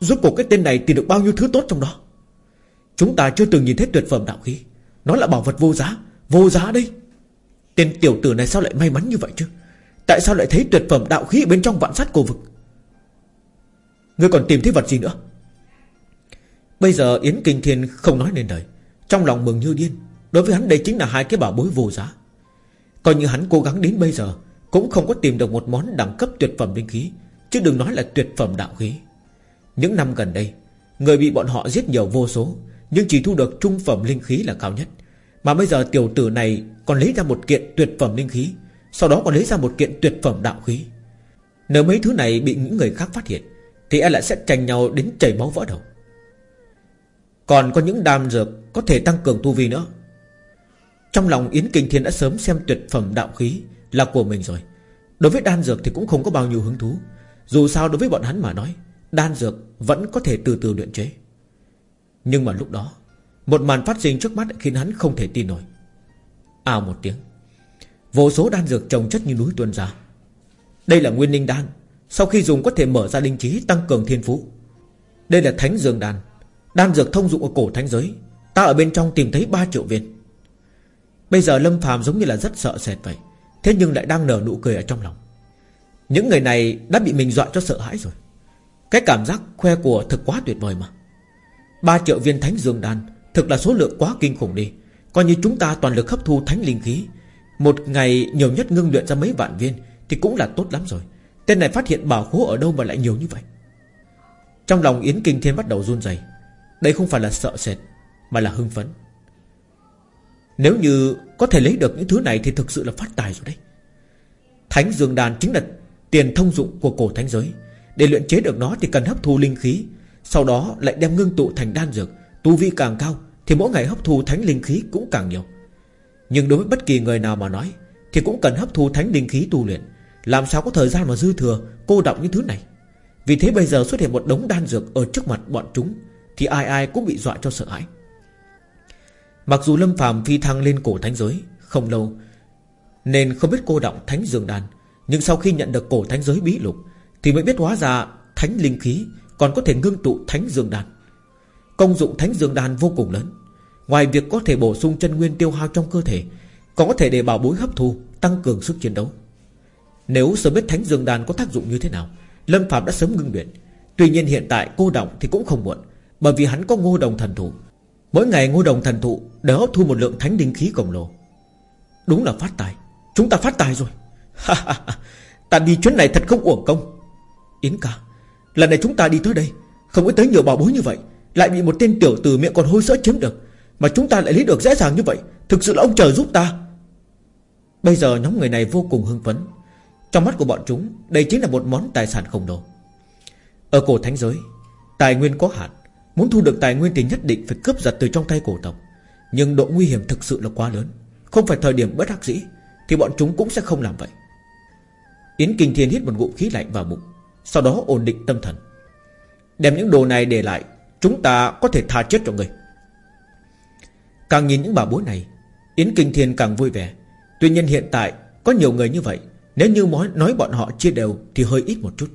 Rốt cuộc cái tên này tìm được bao nhiêu thứ tốt trong đó? Chúng ta chưa từng nhìn thấy tuyệt phẩm đạo khí. Nó là bảo vật vô giá. Vô giá đây. Tên tiểu tử này sao lại may mắn như vậy chứ? Tại sao lại thấy tuyệt phẩm đạo khí bên trong vạn sát cổ vực? Ngươi còn tìm thấy vật gì nữa? Bây giờ Yến Kinh Thiên không nói nên lời. Trong lòng mừng như điên. Đối với hắn đây chính là hai cái bảo bối vô giá. Coi như hắn cố gắng đến bây giờ, Cũng không có tìm được một món đẳng cấp tuyệt phẩm linh khí, Chứ đừng nói là tuyệt phẩm đạo khí. Những năm gần đây, Người bị bọn họ giết nhiều vô số, Nhưng chỉ thu được trung phẩm linh khí là cao nhất. Mà bây giờ tiểu tử này Còn lấy ra một kiện tuyệt phẩm linh khí, Sau đó còn lấy ra một kiện tuyệt phẩm đạo khí. Nếu mấy thứ này bị những người khác phát hiện, Thì e lại sẽ tranh nhau đến chảy máu vỡ đầu. Còn có những đam dược Có thể tăng cường tu vi nữa. Trong lòng Yến Kinh Thiên đã sớm xem tuyệt phẩm đạo khí Là của mình rồi. Đối với đan dược thì cũng không có bao nhiêu hứng thú. Dù sao đối với bọn hắn mà nói, Đan dược vẫn có thể từ từ luyện chế. Nhưng mà lúc đó, Một màn phát sinh trước mắt khiến hắn không thể tin nổi. Ào một tiếng, Vô số đan dược trồng chất như núi tuôn ra. Đây là nguyên linh đan, Sau khi dùng có thể mở ra linh trí Tăng cường thiên phú. Đây là thánh dương đan. Đan dược thông dụng ở cổ thánh giới, Ta ở bên trong tìm thấy 3 triệu viên. Bây giờ Lâm phàm giống như là rất sợ sệt vậy, Thế nhưng lại đang nở nụ cười ở trong lòng. Những người này đã bị mình dọa cho sợ hãi rồi. Cái cảm giác khoe của thực quá tuyệt vời mà. 3 triệu viên thánh dương đan Thực là số lượng quá kinh khủng đi. Coi như chúng ta toàn lực hấp thu thánh linh khí. Một ngày nhiều nhất ngưng luyện ra mấy vạn viên Thì cũng là tốt lắm rồi. Tên này phát hiện bảo khố ở đâu mà lại nhiều như vậy? Trong lòng Yến Kinh Thiên bắt đầu run rẩy. Đây không phải là sợ sệt, Mà là hưng phấn. Nếu như có thể lấy được những thứ này Thì thực sự là phát tài rồi đấy. Thánh Dương Đàn chính là tiền thông dụng của cổ thánh giới. Để luyện chế được nó thì cần hấp thu linh khí, Sau đó lại đem ngưng tụ thành đan dược. Tu vi càng cao thì mỗi ngày hấp thu thánh linh khí cũng càng nhiều. Nhưng đối với bất kỳ người nào mà nói Thì cũng cần hấp thu thánh linh khí tu luyện. Làm sao có thời gian mà dư thừa, Cô đọng những thứ này? Vì thế bây giờ xuất hiện một đống đan dược Ở trước mặt bọn chúng Thì ai ai cũng bị dọa cho sợ hãi. Mặc dù Lâm phàm phi thăng lên cổ thánh giới, Không lâu, Nên không biết cô động thánh dường Đàn Nhưng sau khi nhận được cổ thánh giới bí lục, Thì mới biết hóa ra thánh linh khí Còn có thể ngưng tụ thánh dường Đàn Công dụng thánh dương Đàn vô cùng lớn. Ngoài việc có thể bổ sung chân nguyên tiêu hao trong cơ thể, Còn có thể để bảo bối hấp thu, Tăng cường sức chiến đấu. Nếu sớm biết thánh dương Đàn có tác dụng như thế nào, Lâm Phạm đã sớm ngưng luyện. Tuy nhiên hiện tại cô động thì cũng không muộn, Bởi vì hắn có ngô đồng thần Thủ. Mỗi ngày ngô đồng thần thụ đều hấp thu một lượng thánh đinh khí khổng lồ. Đúng là phát tài. Chúng ta phát tài rồi. Ta đi chuyến này thật không uổng công. Yến ca, Lần này chúng ta đi tới đây, Không có tới nhiều bảo bối như vậy, lại bị một tên tiểu tử miệng còn hôi sữa chiếm được, Mà chúng ta lại lấy được dễ dàng như vậy, Thực sự là ông trời giúp ta. Bây giờ nhóm người này vô cùng hưng phấn. Trong mắt của bọn chúng, Đây chính là một món tài sản khổng lồ. Ở cổ thánh giới, Tài nguyên có hạn Muốn thu được tài nguyên thì nhất định phải cướp giật từ trong tay cổ tộc. Nhưng độ nguy hiểm thực sự là quá lớn. Không phải thời điểm bất đắc dĩ Thì bọn chúng cũng sẽ không làm vậy. Yến Kinh Thiên hít một ngụm khí lạnh vào bụng Sau đó ổn định tâm thần. Đem những đồ này để lại Chúng ta có thể tha chết cho người Càng nhìn những bà bối này Yến Kinh Thiên càng vui vẻ. Tuy nhiên hiện tại có nhiều người như vậy Nếu như nói, nói bọn họ chia đều Thì hơi ít một chút.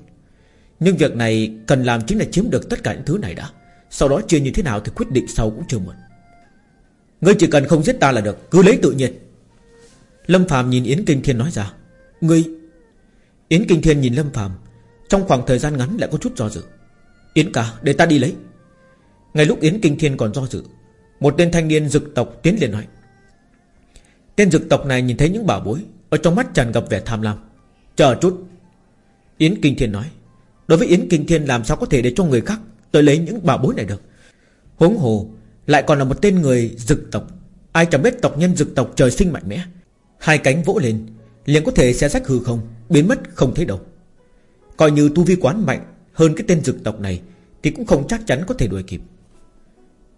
Nhưng việc này cần làm chính là chiếm được tất cả những thứ này đã. Sau đó chia như thế nào Thì quyết định sau cũng chưa muộn. Ngươi chỉ cần không giết ta là được, Cứ lấy tự nhiên. Lâm Phạm nhìn Yến Kinh Thiên nói ra, Ngươi Yến Kinh Thiên nhìn Lâm Phạm Trong khoảng thời gian ngắn lại có chút do dự. Yến cả để ta đi lấy. Ngay lúc Yến Kinh Thiên còn do dự, Một tên thanh niên dực tộc tiến liền nói Tên dực tộc này nhìn thấy những bảo bối, Ở trong mắt tràn ngập vẻ tham lam. Chờ chút. Yến Kinh Thiên nói, Đối với Yến Kinh Thiên làm sao có thể để cho người khác Tới lấy những bảo bối này được. Huống hồ, lại còn là một tên người dực tộc. Ai chẳng biết tộc nhân dực tộc trời sinh mạnh mẽ. Hai cánh vỗ lên, liền có thể xé rách hư không, Biến mất không thấy đâu. Coi như tu vi quán mạnh hơn cái tên dực tộc này, Thì cũng không chắc chắn có thể đuổi kịp.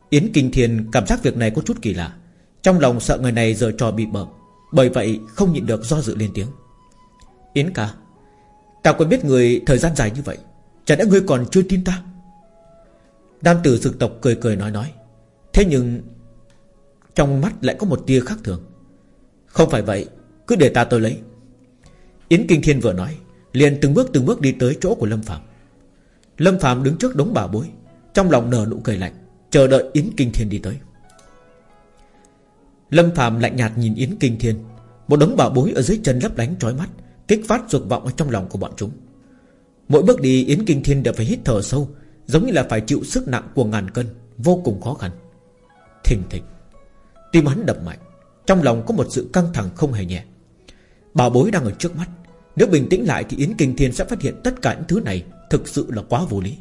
Yến Kinh Thiên cảm giác việc này có chút kỳ lạ. Trong lòng sợ người này giờ trò bị bợm, Bởi vậy không nhịn được do dự lên tiếng. Yến ca, Ta quen biết người thời gian dài như vậy, Chả đã ngươi còn chưa tin ta? Nam tử sực tộc cười cười nói nói. Thế nhưng, Trong mắt lại có một tia khác thường. Không phải vậy, Cứ để ta tôi lấy. Yến Kinh Thiên vừa nói, Liền từng bước từng bước đi tới chỗ của Lâm Phạm Lâm Phạm đứng trước đống bà bối, Trong lòng nở nụ cười lạnh, Chờ đợi Yến Kinh Thiên đi tới. Lâm Phạm lạnh nhạt nhìn Yến Kinh Thiên, Một đống bảo bối ở dưới chân lấp lánh trói mắt, Kích phát dục vọng ở trong lòng của bọn chúng. Mỗi bước đi, Yến Kinh Thiên đều phải hít thở sâu Giống như là phải chịu sức nặng của ngàn cân, Vô cùng khó khăn. Thình thịch, Tim hắn đập mạnh, Trong lòng có một sự căng thẳng không hề nhẹ. Bảo bối đang ở trước mắt, Nếu bình tĩnh lại thì Yến Kinh Thiên sẽ phát hiện tất cả những thứ này Thực sự là quá vô lý.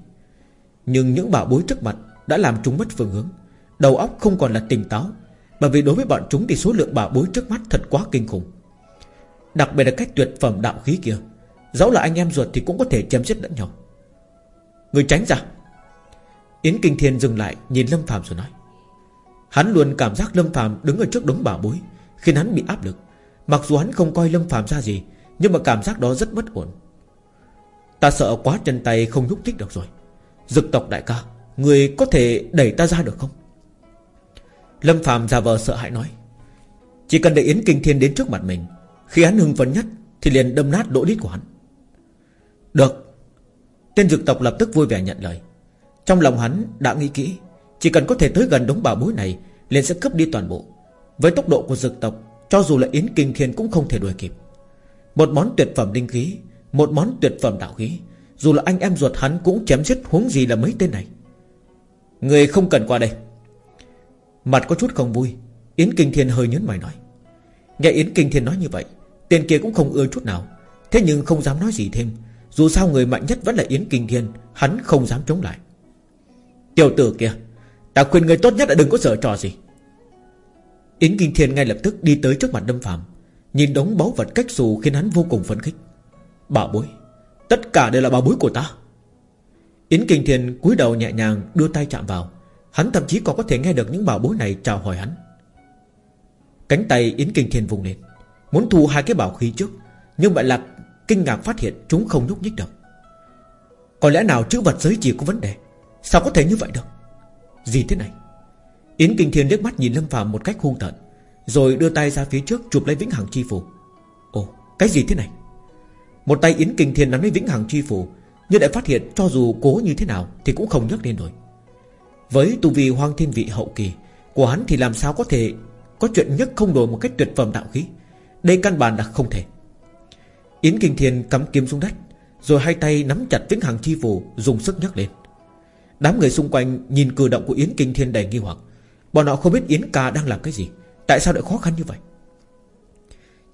Nhưng những bảo bối trước mặt đã làm chúng mất phương hướng, Đầu óc không còn là tỉnh táo, Bởi vì đối với bọn chúng thì số lượng bảo bối trước mắt thật quá kinh khủng. Đặc biệt là cách tuyệt phẩm đạo khí kia, Dẫu là anh em ruột thì cũng có thể chém giết lẫn nhau. Người tránh ra Yến Kinh Thiên dừng lại, nhìn Lâm Phạm rồi nói. Hắn luôn cảm giác Lâm Phạm đứng ở trước đống bảo bối, Khiến hắn bị áp lực. Mặc dù hắn không coi Lâm Phạm ra gì, Nhưng mà cảm giác đó rất bất ổn. Ta sợ quá chân tay không nhúc thích được rồi. Dực tộc đại ca, Người có thể đẩy ta ra được không? Lâm Phạm giả vờ sợ hãi nói. Chỉ cần để Yến Kinh Thiên đến trước mặt mình, Khi hắn hưng phấn nhất Thì liền đâm nát đỗ lít của hắn. Được. Tên dực tộc lập tức vui vẻ nhận lời. Trong lòng hắn đã nghĩ kỹ, Chỉ cần có thể tới gần đống bảo bối này, liền sẽ cướp đi toàn bộ. Với tốc độ của dực tộc, Cho dù là Yến Kinh Thiên cũng không thể đuổi kịp. Một món tuyệt phẩm linh khí, Một món tuyệt phẩm đạo khí, Dù là anh em ruột hắn cũng chém giết huống gì là mấy tên này. Người không cần qua đây. Mặt có chút không vui, Yến Kinh Thiên hơi nhấn mày nói. Nghe Yến Kinh Thiên nói như vậy, Tên kia cũng không ưa chút nào. Thế nhưng không dám nói gì thêm, Dù sao người mạnh nhất vẫn là Yến Kinh Thiên, Hắn không dám chống lại. Tiểu tử kia, Ta khuyên người tốt nhất là đừng có sợ trò gì. Yến Kinh Thiên ngay lập tức đi tới trước mặt Đâm Phạm Nhìn đống báu vật cách xù khiến hắn vô cùng phấn khích. Bảo bối, Tất cả đều là bảo bối của ta. Yến Kinh Thiên cúi đầu nhẹ nhàng đưa tay chạm vào, Hắn thậm chí còn có thể nghe được những bảo bối này chào hỏi hắn. Cánh tay Yến Kinh Thiên vùng lên, Muốn thu hai cái bảo khí trước, Nhưng vậy là kinh ngạc phát hiện Chúng không nhúc nhích được. Có lẽ nào chữ vật giới chỉ có vấn đề? Sao có thể như vậy được? Gì thế này? Yến Kinh Thiên liếc mắt nhìn Lâm Phạm một cách hung tợn, Rồi đưa tay ra phía trước chụp lấy Vĩnh Hằng Chi Phù Ồ, cái gì thế này? Một tay Yến Kinh Thiên nắm lấy Vĩnh Hằng Chi Phù Nhưng lại phát hiện cho dù cố như thế nào Thì cũng không nhấc lên nổi. Với tu vi hoang thiên vị hậu kỳ Của hắn thì làm sao có thể Có chuyện nhất không đổi một cách tuyệt phẩm đạo khí? Đây căn bản là không thể. Yến Kinh Thiên cắm kiếm xuống đất, Rồi hai tay nắm chặt vĩnh hằng chi phù Dùng sức nhấc lên. Đám người xung quanh nhìn cử động của Yến Kinh Thiên đầy nghi hoặc. Bọn họ không biết Yến ca đang làm cái gì. Tại sao lại khó khăn như vậy?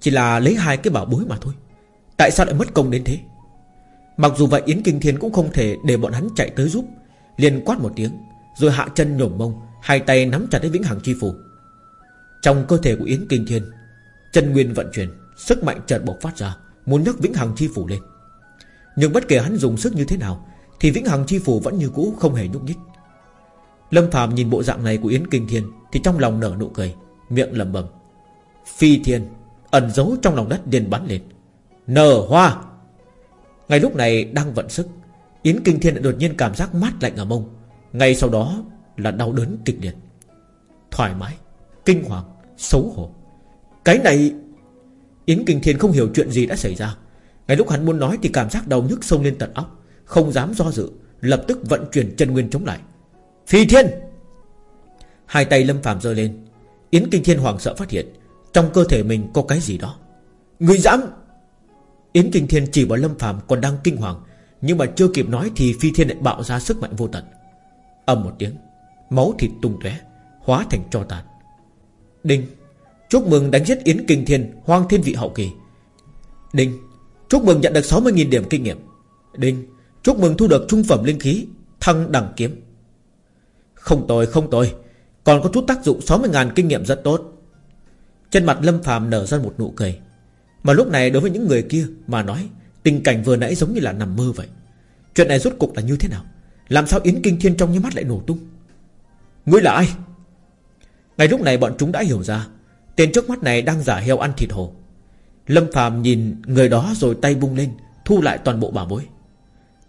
Chỉ là lấy hai cái bảo bối mà thôi. Tại sao lại mất công đến thế? Mặc dù vậy, Yến Kinh Thiên cũng không thể Để bọn hắn chạy tới giúp. Liền quát một tiếng, rồi hạ chân nhổm mông, Hai tay nắm chặt lấy vĩnh hằng chi phù Trong cơ thể của Yến Kinh Thiên, Chân nguyên vận chuyển, Sức mạnh chợt bộc phát ra, Muốn nhấc vĩnh hằng chi phù lên. Nhưng bất kể hắn dùng sức như thế nào thì vĩnh hằng chi phù vẫn như cũ không hề nhúc nhích. Lâm Phạm nhìn bộ dạng này của Yến Kinh Thiên Thì trong lòng nở nụ cười, Miệng lẩm bẩm, Phi thiên, Ẩn giấu trong lòng đất liền bắn lên. Nở hoa! Ngay lúc này đang vận sức, Yến Kinh Thiên đột nhiên cảm giác mát lạnh ở mông. Ngay sau đó là đau đớn kịch liệt. Thoải mái, Kinh hoàng, Xấu hổ. Cái này Yến Kinh Thiên không hiểu chuyện gì đã xảy ra. Ngay lúc hắn muốn nói thì cảm giác đau nhức sông lên tận óc. Không dám do dự, Lập tức vận chuyển chân nguyên chống lại. Phi thiên! Hai tay lâm phàm giơ lên. Yến Kinh Thiên hoàng sợ phát hiện, Trong cơ thể mình có cái gì đó. Người dám! Yến Kinh Thiên chỉ vào lâm phàm còn đang kinh hoàng, Nhưng mà chưa kịp nói thì phi thiên lại bạo ra sức mạnh vô tận. Âm một tiếng, Máu thịt tung tóe, Hóa thành cho tàn. Đinh! Chúc mừng đánh giết Yến Kinh Thiên, Hoang Thiên Vị Hậu Kỳ. Đinh! Chúc mừng nhận được 60.000 điểm kinh nghiệm. Đinh! Chúc mừng thu được trung phẩm linh khí, Thăng đẳng kiếm. Không tồi không tồi. Còn có chút tác dụng 60.000 kinh nghiệm rất tốt. Trên mặt Lâm phàm nở ra một nụ cười. Mà lúc này đối với những người kia Mà nói, Tình cảnh vừa nãy giống như là nằm mơ vậy. Chuyện này rốt cục là như thế nào? Làm sao Yến Kinh Thiên trong như mắt lại nổ tung? Ngươi là ai? Ngay lúc này bọn chúng đã hiểu ra, Tên trước mắt này đang giả heo ăn thịt hổ. Lâm phàm nhìn người đó rồi tay bung lên, Thu lại toàn bộ bảo bối.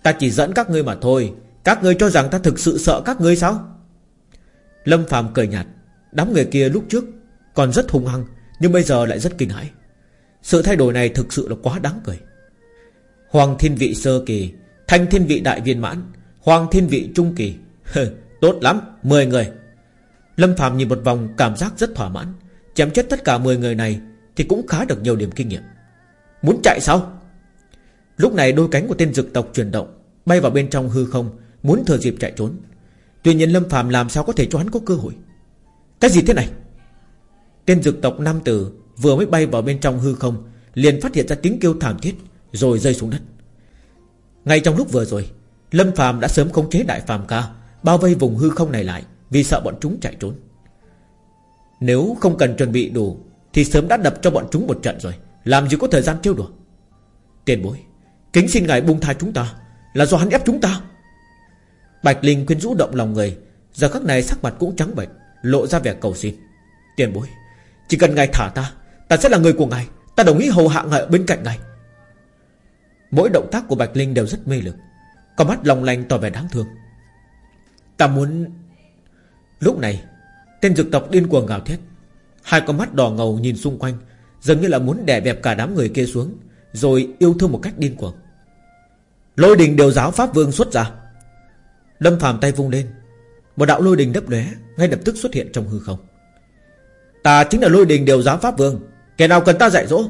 Ta chỉ dẫn các ngươi mà thôi. Các ngươi cho rằng ta thực sự sợ các ngươi sao? Lâm Phạm cười nhạt. Đám người kia lúc trước Còn rất hung hăng Nhưng bây giờ lại rất kinh hãi. Sự thay đổi này thực sự là quá đáng cười. Hoàng thiên vị sơ kỳ Thanh thiên vị đại viên mãn Hoàng thiên vị trung kỳ. Tốt lắm, 10 người. Lâm Phạm nhìn một vòng cảm giác rất thỏa mãn. Chém chết tất cả 10 người này Thì cũng khá được nhiều điểm kinh nghiệm. Muốn chạy sao? Lúc này đôi cánh của tên dực tộc chuyển động Bay vào bên trong hư không, Muốn thừa dịp chạy trốn. Tuy nhiên Lâm phàm làm sao có thể cho hắn có cơ hội? Cái gì thế này? Tên dực tộc nam tử Vừa mới bay vào bên trong hư không, Liền phát hiện ra tiếng kêu thảm thiết, Rồi rơi xuống đất. Ngay trong lúc vừa rồi, Lâm Phàm đã sớm khống chế đại phàm ca, Bao vây vùng hư không này lại Vì sợ bọn chúng chạy trốn. Nếu không cần chuẩn bị đủ, Thì sớm đã đập cho bọn chúng một trận rồi, Làm gì có thời gian trêu đùa. Tiền bối, Kính xin ngài buông tha chúng ta. Là do hắn ép chúng ta. Bạch Linh quyến rũ động lòng người. Giờ các này sắc mặt cũng trắng bệch Lộ ra vẻ cầu xin. Tiền bối, Chỉ cần ngài thả ta Ta sẽ là người của ngài. Ta đồng ý hầu hạ ngài ở bên cạnh ngài. Mỗi động tác của Bạch Linh đều rất mê lực. Con mắt lòng lành tỏ vẻ đáng thương. Ta muốn Lúc này, Tên dược tộc điên cuồng gào thét. Hai con mắt đỏ ngầu nhìn xung quanh, Dường như là muốn đè bẹp cả đám người kia xuống, Rồi yêu thương một cách điên cuồng. Lôi đình điều giáo Pháp Vương xuất ra. Lâm phàm tay vung lên. Một đạo lôi đình đấp lóe, Ngay lập tức xuất hiện trong hư không. Ta chính là lôi đình điều giáo Pháp Vương. Kẻ nào cần ta dạy dỗ?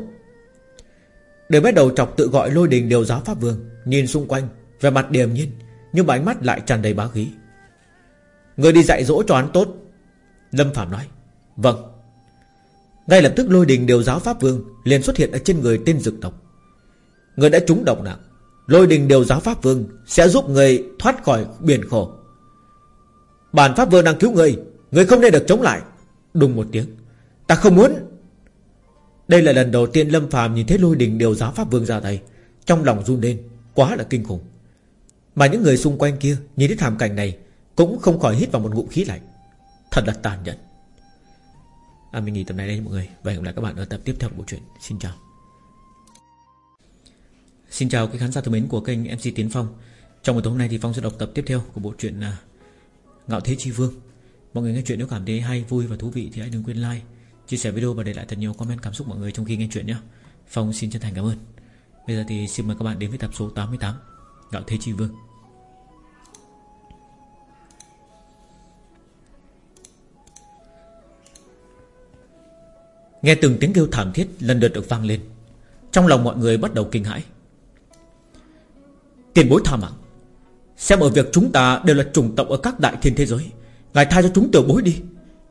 Đời bắt đầu chọc tự gọi lôi đình điều giáo Pháp Vương, Nhìn xung quanh Về mặt điềm nhiên, Nhưng ánh mắt lại tràn đầy bá khí. Người đi dạy dỗ cho hắn tốt, Lâm Phạm nói. Vâng. Ngay lập tức lôi đình điều giáo Pháp Vương liền xuất hiện ở trên người tên dực tộc. Người đã trúng độc nặng Lôi đình đều giáo Pháp Vương Sẽ giúp người thoát khỏi biển khổ. Bản Pháp Vương đang cứu người Người không nên được chống lại. Đùng một tiếng, Ta không muốn. Đây là lần đầu tiên Lâm Phàm nhìn thấy lôi đình đều giáo Pháp Vương ra tay. Trong lòng run lên, Quá là kinh khủng. Mà những người xung quanh kia Nhìn thấy thảm cảnh này Cũng không khỏi hít vào một ngụm khí lạnh. Thật là tàn nhẫn. À mình nghỉ tập này đây, mọi người. Và hẹn gặp lại các bạn ở tập tiếp theo của bộ truyện. Xin chào. Xin chào quý khán giả thân mến của kênh MC Tiến Phong. Trong buổi tối hôm nay thì Phong sẽ đọc tập tiếp theo của bộ truyện à, Ngạo Thế Chi Vương. Mọi người nghe chuyện nếu cảm thấy hay, vui và thú vị thì hãy đừng quên like Chia sẻ video và để lại thật nhiều comment cảm xúc mọi người trong khi nghe chuyện nhé. Phong xin chân thành cảm ơn. Bây giờ thì xin mời các bạn đến với tập số 88 Ngạo Thế Chi Vương. Nghe từng tiếng kêu thảm thiết lần lượt được vang lên. Trong lòng mọi người bắt đầu kinh hãi. Tiền bối tha mạng. Xem ở việc chúng ta đều là trùng tộc ở các đại thiên thế giới. Ngài tha cho chúng tiểu bối đi.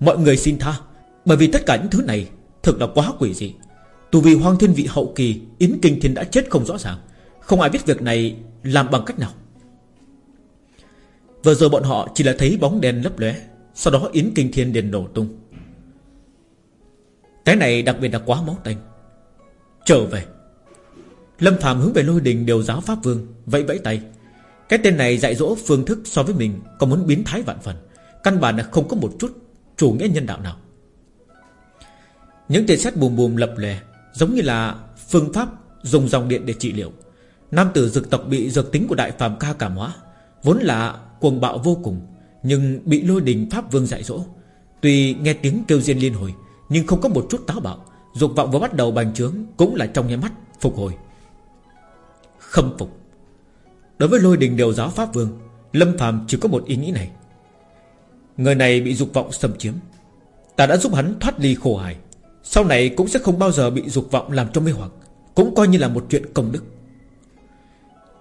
Mọi người xin tha, Bởi vì tất cả những thứ này Thực là quá quỷ dị. Tù vì hoang thiên vị hậu kỳ, Yến Kinh Thiên đã chết không rõ ràng. Không ai biết việc này làm bằng cách nào. Vừa rồi bọn họ chỉ là thấy bóng đen lấp lóe, Sau đó Yến Kinh Thiên liền nổ tung. Cái này đặc biệt là quá máu tanh. Trở về. Lâm Phạm hướng về lôi đình đều giáo Pháp Vương, Vẫy vẫy tay. Cái tên này dạy dỗ phương thức so với mình Còn muốn biến thái vạn phần, Căn bản là không có một chút chủ nghĩa nhân đạo nào. Những tiền xét bùm bùm lập lè, Giống như là phương pháp dùng dòng điện để trị liệu. Nam tử dược tộc bị dược tính của đại phàm ca cảm hóa, Vốn là cuồng bạo vô cùng, Nhưng bị lôi đình Pháp Vương dạy dỗ. Tuy nghe tiếng kêu riêng liên hồi, Nhưng không có một chút táo bạo, Dục vọng vừa bắt đầu bành trướng Cũng là trong nháy mắt phục hồi. Khâm phục. Đối với lôi đình đều giáo Pháp Vương, Lâm phàm chỉ có một ý nghĩ này. Người này bị dục vọng xâm chiếm. Ta đã giúp hắn thoát ly khổ hài. Sau này cũng sẽ không bao giờ bị dục vọng làm cho mê hoặc, Cũng coi như là một chuyện công đức.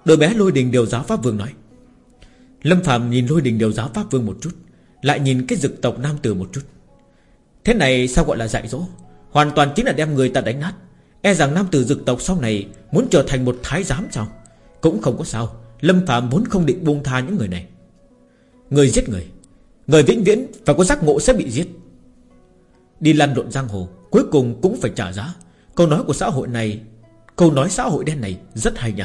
Đôi bé lôi đình điều giáo Pháp Vương nói. Lâm phàm nhìn lôi đình điều giáo Pháp Vương một chút, Lại nhìn cái dực tộc nam tử một chút. Thế này sao gọi là dạy dỗ? Hoàn toàn chính là đem người ta đánh nát. E rằng nam tử dực tộc sau này Muốn trở thành một thái giám sao? Cũng không có sao. Lâm Phạm vốn không định buông tha những người này. Người giết người. Người vĩnh viễn và có giác ngộ sẽ bị giết. Đi lăn lộn giang hồ, Cuối cùng cũng phải trả giá. Câu nói của xã hội này, Câu nói xã hội đen này rất hay nhỉ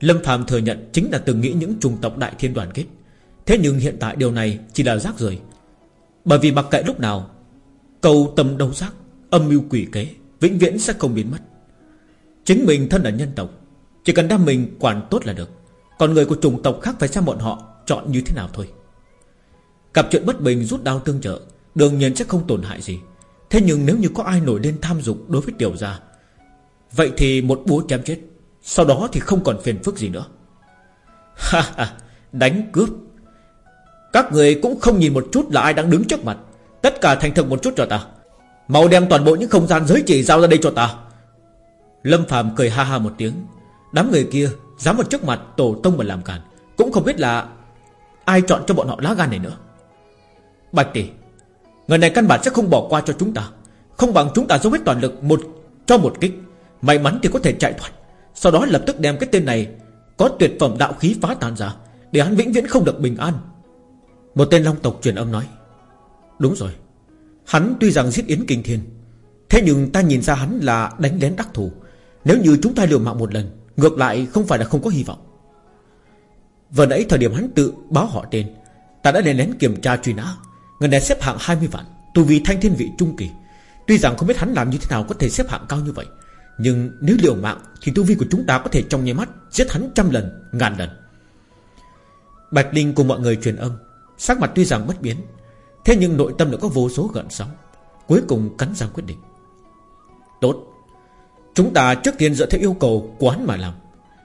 Lâm Phạm thừa nhận chính là từng nghĩ những trùng tộc đại thiên đoàn kết. Thế nhưng hiện tại điều này chỉ là rác rưởi. Bởi vì mặc kệ lúc nào, Câu tâm đấu rác Âm mưu quỷ kế Vĩnh viễn sẽ không biến mất. Chính mình thân là nhân tộc, Chỉ cần đam mình quản tốt là được. Còn người của chủng tộc khác phải xem bọn họ Chọn như thế nào thôi. Cặp chuyện bất bình rút đau tương trợ, Đương nhiên sẽ không tổn hại gì. Thế nhưng nếu như có ai nổi lên tham dục đối với tiểu gia, Vậy thì một búa chém chết, Sau đó thì không còn phiền phức gì nữa. Ha ha, Đánh cướp. Các người cũng không nhìn một chút là ai đang đứng trước mặt. Tất cả thành thực một chút cho ta. Mau đem toàn bộ những không gian giới chỉ giao ra đây cho ta. Lâm Phạm cười ha ha một tiếng. Đám người kia dám vào trước mặt tổ tông mà làm cản Cũng không biết là Ai chọn cho bọn họ lá gan này nữa. Bạch tỷ, Người này căn bản sẽ không bỏ qua cho chúng ta. Không bằng chúng ta dốc hết toàn lực một, cho một kích. May mắn thì có thể chạy thoát. Sau đó lập tức đem cái tên này Có tuyệt phẩm đạo khí phá tan ra, Để hắn vĩnh viễn không được bình an. Một tên long tộc truyền âm nói. Đúng rồi Hắn tuy rằng giết Yến Kinh Thiên Thế nhưng ta nhìn ra hắn là đánh lén đắc thủ. Nếu như chúng ta liều mạng một lần Ngược lại không phải là không có hy vọng. Vừa nãy thời điểm hắn tự báo họ tên Ta đã lên lén kiểm tra truy nã. Người này xếp hạng 20 vạn Tu vi thanh thiên vị trung kỳ. Tuy rằng không biết hắn làm như thế nào có thể xếp hạng cao như vậy Nhưng nếu liều mạng Thì tu vi của chúng ta có thể trong nháy mắt Giết hắn trăm lần, ngàn lần. Bạch Linh cùng mọi người truyền âm. Sắc mặt tuy rằng bất biến Thế nhưng nội tâm đã có vô số gợn sóng, Cuối cùng cắn răng quyết định. Tốt, Chúng ta trước tiên dựa theo yêu cầu của hắn mà làm.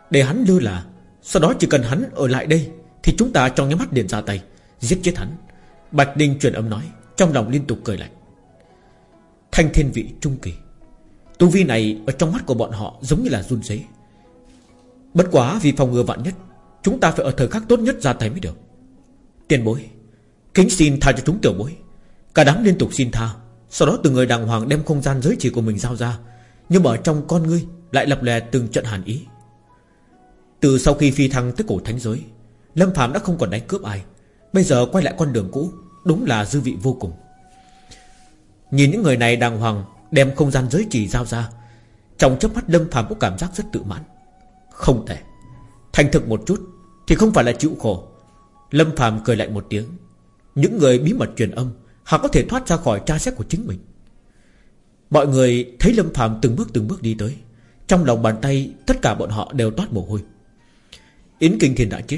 Để hắn lơ là, Sau đó chỉ cần hắn ở lại đây, Thì chúng ta trong nháy mắt liền ra tay, Giết chết hắn. Bạch đinh truyền âm nói, Trong lòng liên tục cười lạnh. Thanh thiên vị trung kỳ, Tu vi này ở trong mắt của bọn họ giống như là run rẩy Bất quá vì phòng ngừa vạn nhất, Chúng ta phải ở thời khắc tốt nhất ra tay mới được. Tiền bối Kính xin tha cho chúng tiểu bối. Cả đám liên tục xin tha. Sau đó từng người đàng hoàng đem không gian giới chỉ của mình giao ra. Nhưng mà ở trong con ngươi Lại lập lè từng trận hàn ý. Từ sau khi phi thăng tới cổ thánh giới, Lâm Phạm đã không còn đánh cướp ai. Bây giờ quay lại con đường cũ, Đúng là dư vị vô cùng. Nhìn những người này đàng hoàng Đem không gian giới chỉ giao ra, Trong chớp mắt Lâm Phạm có cảm giác rất tự mãn. Không thể. Thành thực một chút Thì không phải là chịu khổ. Lâm Phạm cười lại một tiếng. Những người bí mật truyền âm, Họ có thể thoát ra khỏi tra xét của chính mình. Mọi người thấy Lâm Phạm từng bước từng bước đi tới, Trong lòng bàn tay Tất cả bọn họ đều toát mồ hôi. Yến Kinh Thiên đã chết,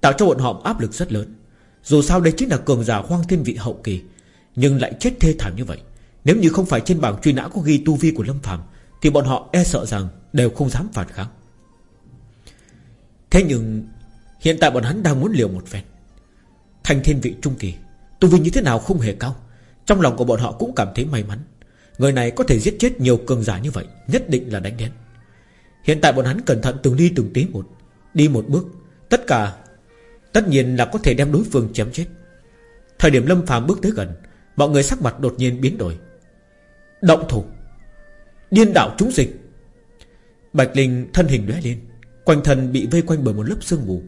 Tạo cho bọn họ áp lực rất lớn. Dù sao đây chính là cường giả hoang thiên vị hậu kỳ, Nhưng lại chết thê thảm như vậy. Nếu như không phải trên bảng truy nã có ghi tu vi của Lâm Phạm Thì bọn họ e sợ rằng Đều không dám phản kháng. Thế nhưng, Hiện tại bọn hắn đang muốn liều một phen. Thành thiên vị trung kỳ. Tu vi như thế nào không hề cao. Trong lòng của bọn họ cũng cảm thấy may mắn. Người này có thể giết chết nhiều cường giả như vậy, Nhất định là đánh đen Hiện tại bọn hắn cẩn thận từng đi từng tí một, Đi một bước. Tất cả, Tất nhiên là có thể đem đối phương chém chết. Thời điểm Lâm phàm bước tới gần, Mọi người sắc mặt đột nhiên biến đổi. Động thủ. Điên đảo chúng dịch Bạch Linh thân hình lóe lên, Quanh thân bị vây quanh bởi một lớp sương mù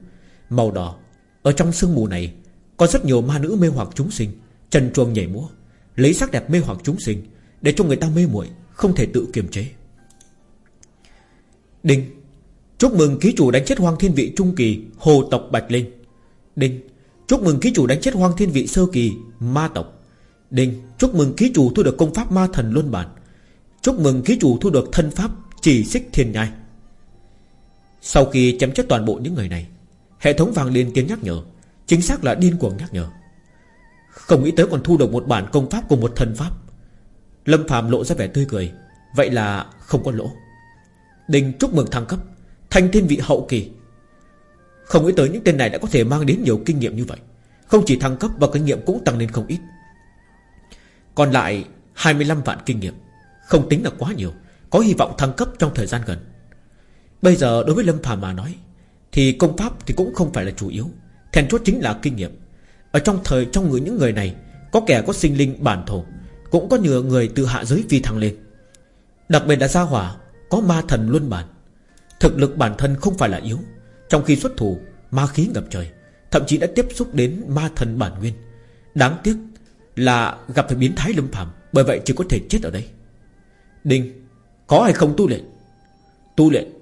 Màu đỏ. Ở trong sương mù này có rất nhiều ma nữ mê hoặc chúng sinh Trần chuồng nhảy múa, Lấy sắc đẹp mê hoặc chúng sinh Để cho người ta mê muội, Không thể tự kiềm chế. Đinh, Chúc mừng ký chủ đánh chết hoang thiên vị trung kỳ, Hồ tộc Bạch Linh. Đinh, Chúc mừng ký chủ đánh chết hoang thiên vị sơ kỳ, Ma tộc. Đinh, Chúc mừng ký chủ thu được công pháp ma thần luân bản. Chúc mừng ký chủ thu được thân pháp Chỉ xích thiên nhai. Sau khi chấm chết toàn bộ những người này, Hệ thống vàng liên tiếng nhắc nhở Chính xác là điên cuồng nhắc nhở. Không nghĩ tới còn thu được một bản công pháp của một thần pháp. Lâm Phạm lộ ra vẻ tươi cười. Vậy là không có lỗ. Đình chúc mừng thăng cấp Thanh thiên vị hậu kỳ. Không nghĩ tới những tên này đã có thể mang đến nhiều kinh nghiệm như vậy. Không chỉ thăng cấp và kinh nghiệm cũng tăng lên không ít. Còn lại 25 vạn kinh nghiệm, Không tính là quá nhiều, Có hy vọng thăng cấp trong thời gian gần. Bây giờ đối với Lâm Phàm mà nói, Thì công pháp thì cũng không phải là chủ yếu. Thèn chốt chính là kinh nghiệm. Ở trong thời trong người những người này, Có kẻ có sinh linh bản thổ, Cũng có nhiều người từ hạ giới phi thăng lên. Đặc biệt là gia hỏa, Có ma thần luân bản. Thực lực bản thân không phải là yếu, Trong khi xuất thủ, Ma khí ngập trời, Thậm chí đã tiếp xúc đến ma thần bản nguyên. Đáng tiếc là gặp phải biến thái lâm phàm, Bởi vậy chỉ có thể chết ở đây. Đinh, Có hay không tu luyện? Tu luyện.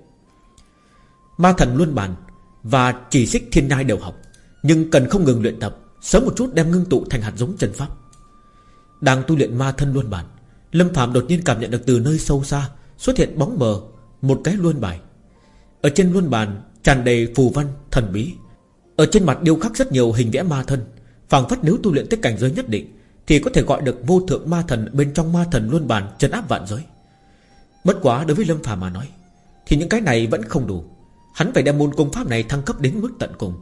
Ma thần luân bản Và chỉ xích thiên nhai đều học. Nhưng cần không ngừng luyện tập, Sớm một chút đem ngưng tụ thành hạt giống chân pháp. Đang tu luyện ma thân luân bản, Lâm Phạm đột nhiên cảm nhận được từ nơi sâu xa Xuất hiện bóng mờ, Một cái luân bài. Ở trên luân bàn tràn đầy phù văn, thần bí. Ở trên mặt điêu khắc rất nhiều hình vẽ ma thân. Phảng phất nếu tu luyện tới cảnh giới nhất định, Thì có thể gọi được vô thượng ma thần Bên trong ma thần luân bàn trấn áp vạn giới. Bất quá đối với Lâm Phàm mà nói, Thì những cái này vẫn không đủ. Hắn phải đem môn công pháp này thăng cấp đến mức tận cùng.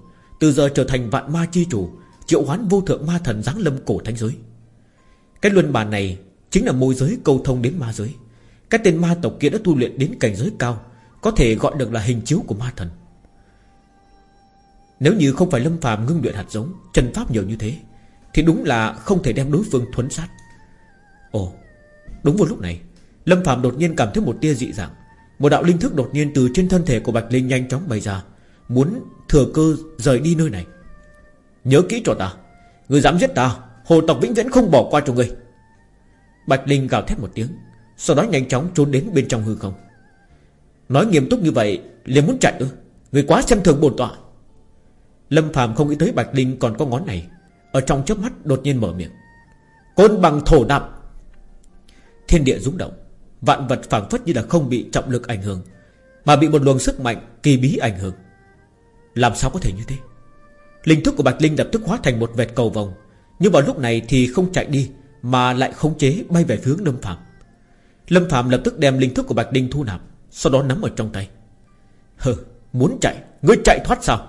Từ giờ trở thành vạn ma chi chủ, Triệu hoán vô thượng ma thần giáng lâm cổ thánh giới. Cái luân bàn này Chính là môi giới câu thông đến ma giới. Cái tên ma tộc kia đã tu luyện đến cảnh giới cao, Có thể gọi được là hình chiếu của ma thần. Nếu như không phải lâm phàm ngưng luyện hạt giống, Chân pháp nhiều như thế, Thì đúng là không thể đem đối phương thuấn sát. Ồ, Đúng vào lúc này, Lâm phàm đột nhiên cảm thấy một tia dị dạng. Một đạo linh thức đột nhiên từ trên thân thể của Bạch Linh nhanh chóng bay ra Muốn thừa cơ rời đi nơi này. Nhớ kỹ cho ta, Người dám giết ta, Hồ tộc vĩnh viễn không bỏ qua cho người Bạch Linh gào thét một tiếng, Sau đó nhanh chóng trốn đến bên trong hư không. Nói nghiêm túc như vậy, liền muốn chạy ư? Người quá xem thường bổn tọa. Lâm Phạm không nghĩ tới Bạch Linh còn có ngón này, Ở trong chớp mắt đột nhiên mở miệng. Côn bằng thổ đạp Thiên địa rung động, Vạn vật phảng phất như là không bị trọng lực ảnh hưởng, Mà bị một luồng sức mạnh kỳ bí ảnh hưởng. Làm sao có thể như thế? Linh thức của Bạch Linh lập tức hóa thành một vệt cầu vòng Nhưng vào lúc này thì không chạy đi, Mà lại khống chế bay về hướng Lâm Phạm Lâm Phạm lập tức đem linh thức của Bạch Linh thu nạp, Sau đó nắm ở trong tay. Hừ, muốn chạy? Ngươi chạy thoát sao?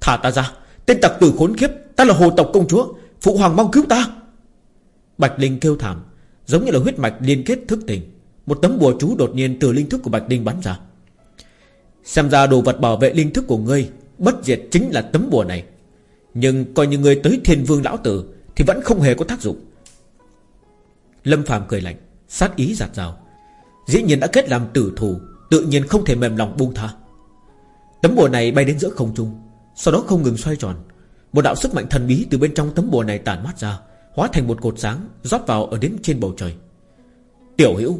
Thả ta ra, Tên tặc tử khốn kiếp, Ta là hồ tộc công chúa, Phụ hoàng mong cứu ta. Bạch Linh kêu thảm, Giống như là huyết mạch liên kết thức tỉnh. Một tấm bùa chú đột nhiên từ linh thức của Bạch Linh bắn ra. Xem ra đồ vật bảo vệ linh thức của ngươi Bất diệt chính là tấm bùa này. Nhưng coi như người tới thiên vương lão tử Thì vẫn không hề có tác dụng. Lâm phàm cười lạnh, Sát ý giạt rào. Dĩ nhiên đã kết làm tử thù Tự nhiên không thể mềm lòng buông tha. Tấm bùa này bay đến giữa không trung, Sau đó không ngừng xoay tròn. Một đạo sức mạnh thần bí từ bên trong tấm bùa này tản mát ra, Hóa thành một cột sáng, Rót vào ở đến trên bầu trời. Tiểu hữu,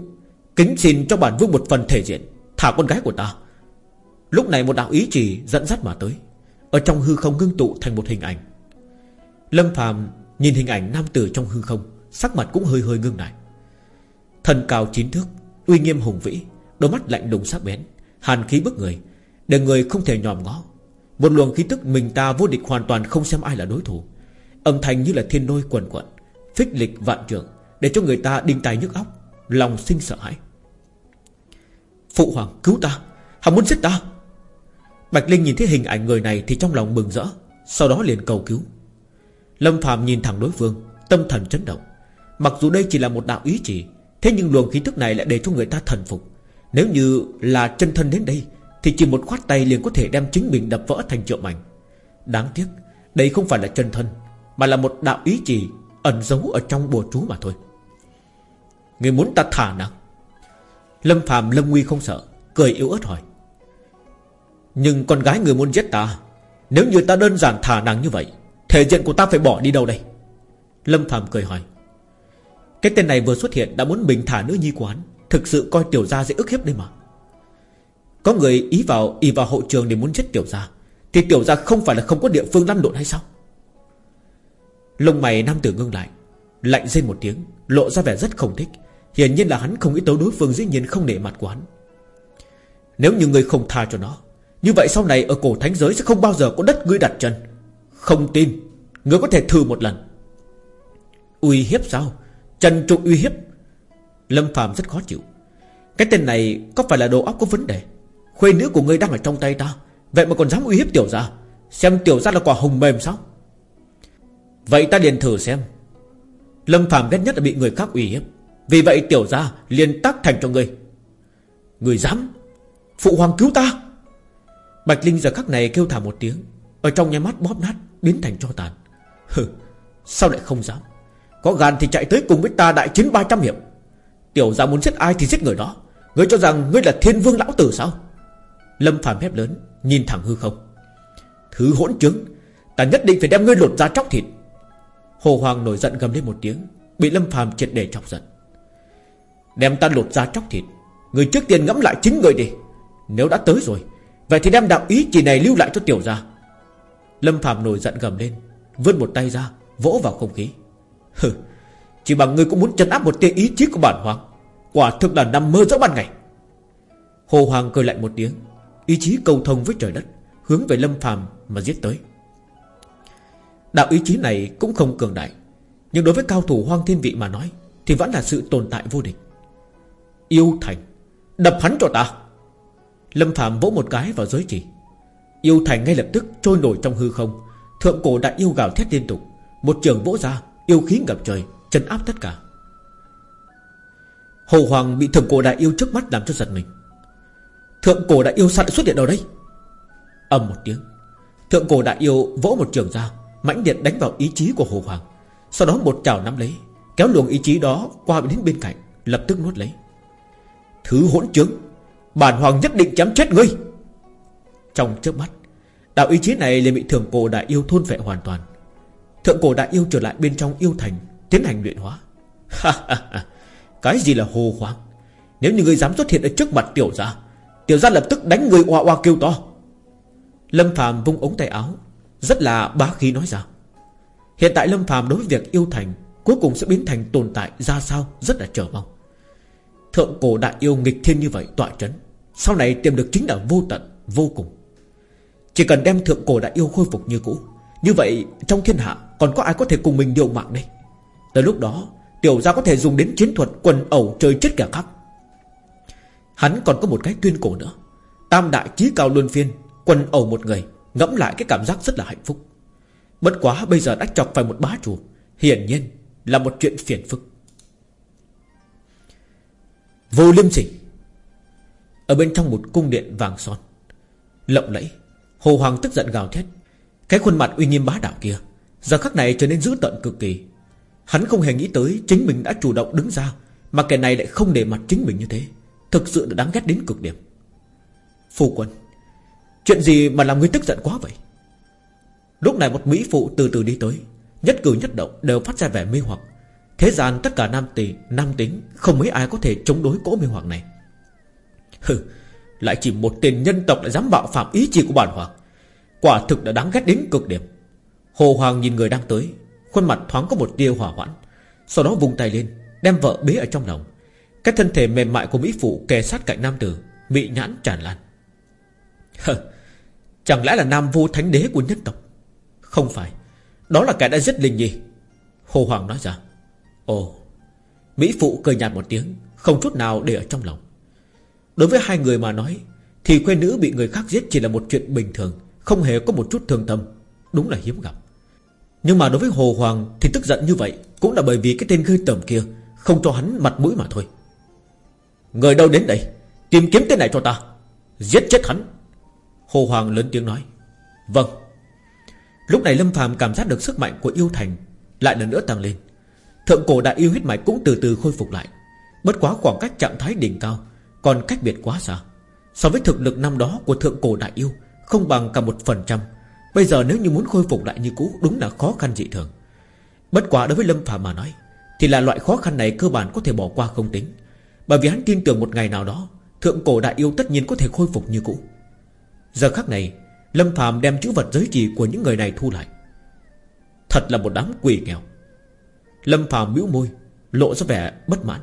Kính xin cho bản vương một phần thể diện, Thả con gái của ta. Lúc này một đạo ý chỉ dẫn dắt mà tới. Ở trong hư không ngưng tụ thành một hình ảnh. Lâm phàm nhìn hình ảnh nam tử trong hư không, Sắc mặt cũng hơi hơi ngưng lại. Thần cao chín thước, Uy nghiêm hùng vĩ, Đôi mắt lạnh lùng sắc bén, Hàn khí bức người, Để người không thể nhòm ngó. Một luồng khí tức mình ta vô địch hoàn toàn không xem ai là đối thủ. Âm thanh như là thiên nôi quần quận, Phích lịch vạn trường Để cho người ta đinh tài nhức óc, Lòng sinh sợ hãi. Phụ hoàng, cứu ta, Hắn muốn giết ta. Bạch Linh nhìn thấy hình ảnh người này Thì trong lòng mừng rỡ, Sau đó liền cầu cứu. Lâm Phạm nhìn thẳng đối phương, Tâm thần chấn động. Mặc dù đây chỉ là một đạo ý chỉ, Thế nhưng luồng khí tức này lại để cho người ta thần phục. Nếu như là chân thân đến đây, Thì chỉ một khoát tay liền có thể đem chính mình đập vỡ thành triệu mảnh. Đáng tiếc, Đây không phải là chân thân, Mà là một đạo ý chỉ Ẩn giấu ở trong bùa chú mà thôi. Người muốn ta thả nàng? Lâm Phạm Lâm Nguy không sợ, Cười yếu ớt hỏi. Nhưng con gái người muốn giết ta, Nếu như ta đơn giản thả nàng như vậy, Thể diện của ta phải bỏ đi đâu đây? Lâm Phạm cười hỏi. Cái tên này vừa xuất hiện đã muốn bình thả nữ nhi quán, Thực sự coi tiểu gia dễ ức hiếp đây mà. Có người ý vào ý vào hậu trường để muốn giết tiểu gia, Thì tiểu gia không phải là không có địa phương lăn lộn hay sao? Lông mày nam tử ngưng lại, Lạnh rên một tiếng, Lộ ra vẻ rất không thích. Hiển nhiên là hắn không nghĩ tới đối phương dĩ nhiên không nể mặt của hắn Nếu như người không tha cho nó như vậy sau này ở cổ thánh giới sẽ không bao giờ có đất ngươi đặt chân. Không tin, Ngươi có thể thử một lần. Uy hiếp sao? Trần trục uy hiếp. Lâm Phạm rất khó chịu. Cái tên này có phải là đồ óc có vấn đề? Khuê nữ của ngươi đang ở trong tay ta. Vậy mà còn dám uy hiếp tiểu gia? Xem tiểu gia là quả hồng mềm sao? Vậy ta liền thử xem. Lâm Phạm ghét nhất là bị người khác uy hiếp. Vì vậy tiểu gia liền tác thành cho ngươi. Người dám Phụ hoàng cứu ta? Bạch Linh giờ khắc này kêu thả một tiếng, Ở trong nhà mắt bóp nát, biến thành cho tàn. Hừ, Sao lại không dám? Có gan thì chạy tới cùng với ta đại chiến 300 hiệp. Tiểu ra muốn giết ai thì giết người đó. Ngươi cho rằng ngươi là thiên vương lão tử sao? Lâm phàm phép lớn, Nhìn thẳng hư không. Thứ hỗn trứng Ta nhất định phải đem ngươi lột ra chóc thịt. Hồ Hoàng nổi giận gầm lên một tiếng, Bị Lâm phàm triệt để chọc giận. Đem ta lột ra chóc thịt, Người trước tiên ngẫm lại chính người đi. Nếu đã tới rồi Vậy thì đem đạo ý chỉ này lưu lại cho tiểu gia. Lâm phàm nổi giận gầm lên, Vươn một tay ra, Vỗ vào không khí. Hừ, Chỉ bằng ngươi cũng muốn chấn áp một tia ý chí của bản hoàng, Quả thực là nằm mơ giữa ban ngày. Hồ Hoàng cười lạnh một tiếng, Ý chí cầu thông với trời đất, Hướng về Lâm phàm mà giết tới. Đạo ý chí này cũng không cường đại, Nhưng đối với cao thủ hoang thiên vị mà nói, Thì vẫn là sự tồn tại vô địch. Yêu thành, Đập hắn cho ta. Lâm phạm vỗ một cái vào giới chỉ. Yêu thành ngay lập tức trôi nổi trong hư không. Thượng cổ đại yêu gào thét liên tục. Một trường vỗ ra, Yêu khí ngập trời Chân áp tất cả. Hồ Hoàng bị thượng cổ đại yêu trước mắt làm cho giật mình. Thượng cổ đại yêu sao lại xuất hiện ở đây? Ầm một tiếng. Thượng cổ đại yêu vỗ một trường ra, mãnh điện đánh vào ý chí của Hồ Hoàng. Sau đó một chảo nắm lấy, Kéo luồng ý chí đó qua đến bên cạnh, Lập tức nuốt lấy. Thứ hỗn trướng. Bản Hoàng nhất định chém chết ngươi. Trong trước mắt, Đạo ý chí này liền bị thượng cổ đại yêu thôn vệ hoàn toàn. Thượng cổ đại yêu trở lại bên trong yêu thành, Tiến hành luyện hóa. Cái gì là hồ khoáng Nếu như ngươi dám xuất hiện ở trước mặt tiểu gia Tiểu gia lập tức đánh người oa oa kêu to. Lâm phàm vung ống tay áo, Rất là bá khí nói ra. Hiện tại Lâm phàm đối với việc yêu thành Cuối cùng sẽ biến thành tồn tại ra sao Rất là chờ mong. Thượng cổ đại yêu nghịch thiên như vậy, tọa trấn sau này tìm được chính là vô tận, Vô cùng. Chỉ cần đem thượng cổ đại yêu khôi phục như cũ, Như vậy trong thiên hạ Còn có ai có thể cùng mình điều mạng đây? Tới lúc đó, Tiểu gia có thể dùng đến chiến thuật, quần ẩu, chơi chết kẻ khác. Hắn còn có một cái tuyên cổ nữa. Tam đại chí cao luân phiên, Quần ẩu một người, Ngẫm lại cái cảm giác rất là hạnh phúc. Bất quá bây giờ đã chọc phải một bá chủ, Hiển nhiên là một chuyện phiền phức. Vô liêm sỉ ở bên trong một cung điện vàng son. Lộng lẫy, Hồ Hoàng tức giận gào thét. Cái khuôn mặt uy nghiêm bá đạo kia, Giờ khắc này trở nên dữ tận cực kỳ. Hắn không hề nghĩ tới chính mình đã chủ động đứng ra, Mà kẻ này lại không để mặt chính mình như thế. Thực sự là đáng ghét đến cực điểm. Phu quân, Chuyện gì mà làm ngươi tức giận quá vậy? Lúc này một Mỹ phụ từ từ đi tới, Nhất cử nhất động đều phát ra vẻ mê hoặc. Thế gian tất cả nam tỷ Nam tính, Không mấy ai có thể chống đối cỗ mê hoặc này. Hừ, Lại chỉ một tên nhân tộc lại dám bạo phạm ý chí của bản hoàng. Quả thực đã đáng ghét đến cực điểm. Hồ Hoàng nhìn người đang tới, Khuôn mặt thoáng có một tia hỏa hoãn, Sau đó vùng tay lên, Đem vợ bế ở trong lòng. Cái thân thể mềm mại của Mỹ Phụ kề sát cạnh nam tử, Mị nhãn tràn lan. Hờ Chẳng lẽ là nam vua thánh đế của nhân tộc? Không phải, Đó là kẻ đã giết Linh Nhi. Hồ Hoàng nói ra. Ồ, Mỹ Phụ cười nhạt một tiếng, Không chút nào để ở trong lòng. Đối với hai người mà nói, Thì khuê nữ bị người khác giết chỉ là một chuyện bình thường, Không hề có một chút thương tâm. Đúng là hiếm gặp. Nhưng mà đối với Hồ Hoàng Thì tức giận như vậy Cũng là bởi vì cái tên gây tầm kia Không cho hắn mặt mũi mà thôi. Người đâu đến đây? Tìm kiếm tên này cho ta. Giết chết hắn. Hồ Hoàng lớn tiếng nói. Vâng. Lúc này Lâm Phàm cảm giác được sức mạnh của yêu thành Lại lần nữa tăng lên. Thượng cổ đại yêu huyết mạch cũng từ từ khôi phục lại. Bất quá khoảng cách trạng thái đỉnh cao còn cách biệt quá xa. So với thực lực năm đó của thượng cổ đại yêu, Không bằng cả một phần trăm. Bây giờ nếu như muốn khôi phục lại như cũ, Đúng là khó khăn dị thường. Bất quá đối với Lâm Phàm mà nói, Thì là loại khó khăn này cơ bản có thể bỏ qua không tính. Bởi vì hắn tin tưởng một ngày nào đó, Thượng cổ đại yêu tất nhiên có thể khôi phục như cũ. Giờ khắc này, Lâm Phạm đem chữ vật giới trì của những người này thu lại. Thật là một đám quỷ nghèo. Lâm Phạm bĩu môi, Lộ ra vẻ bất mãn.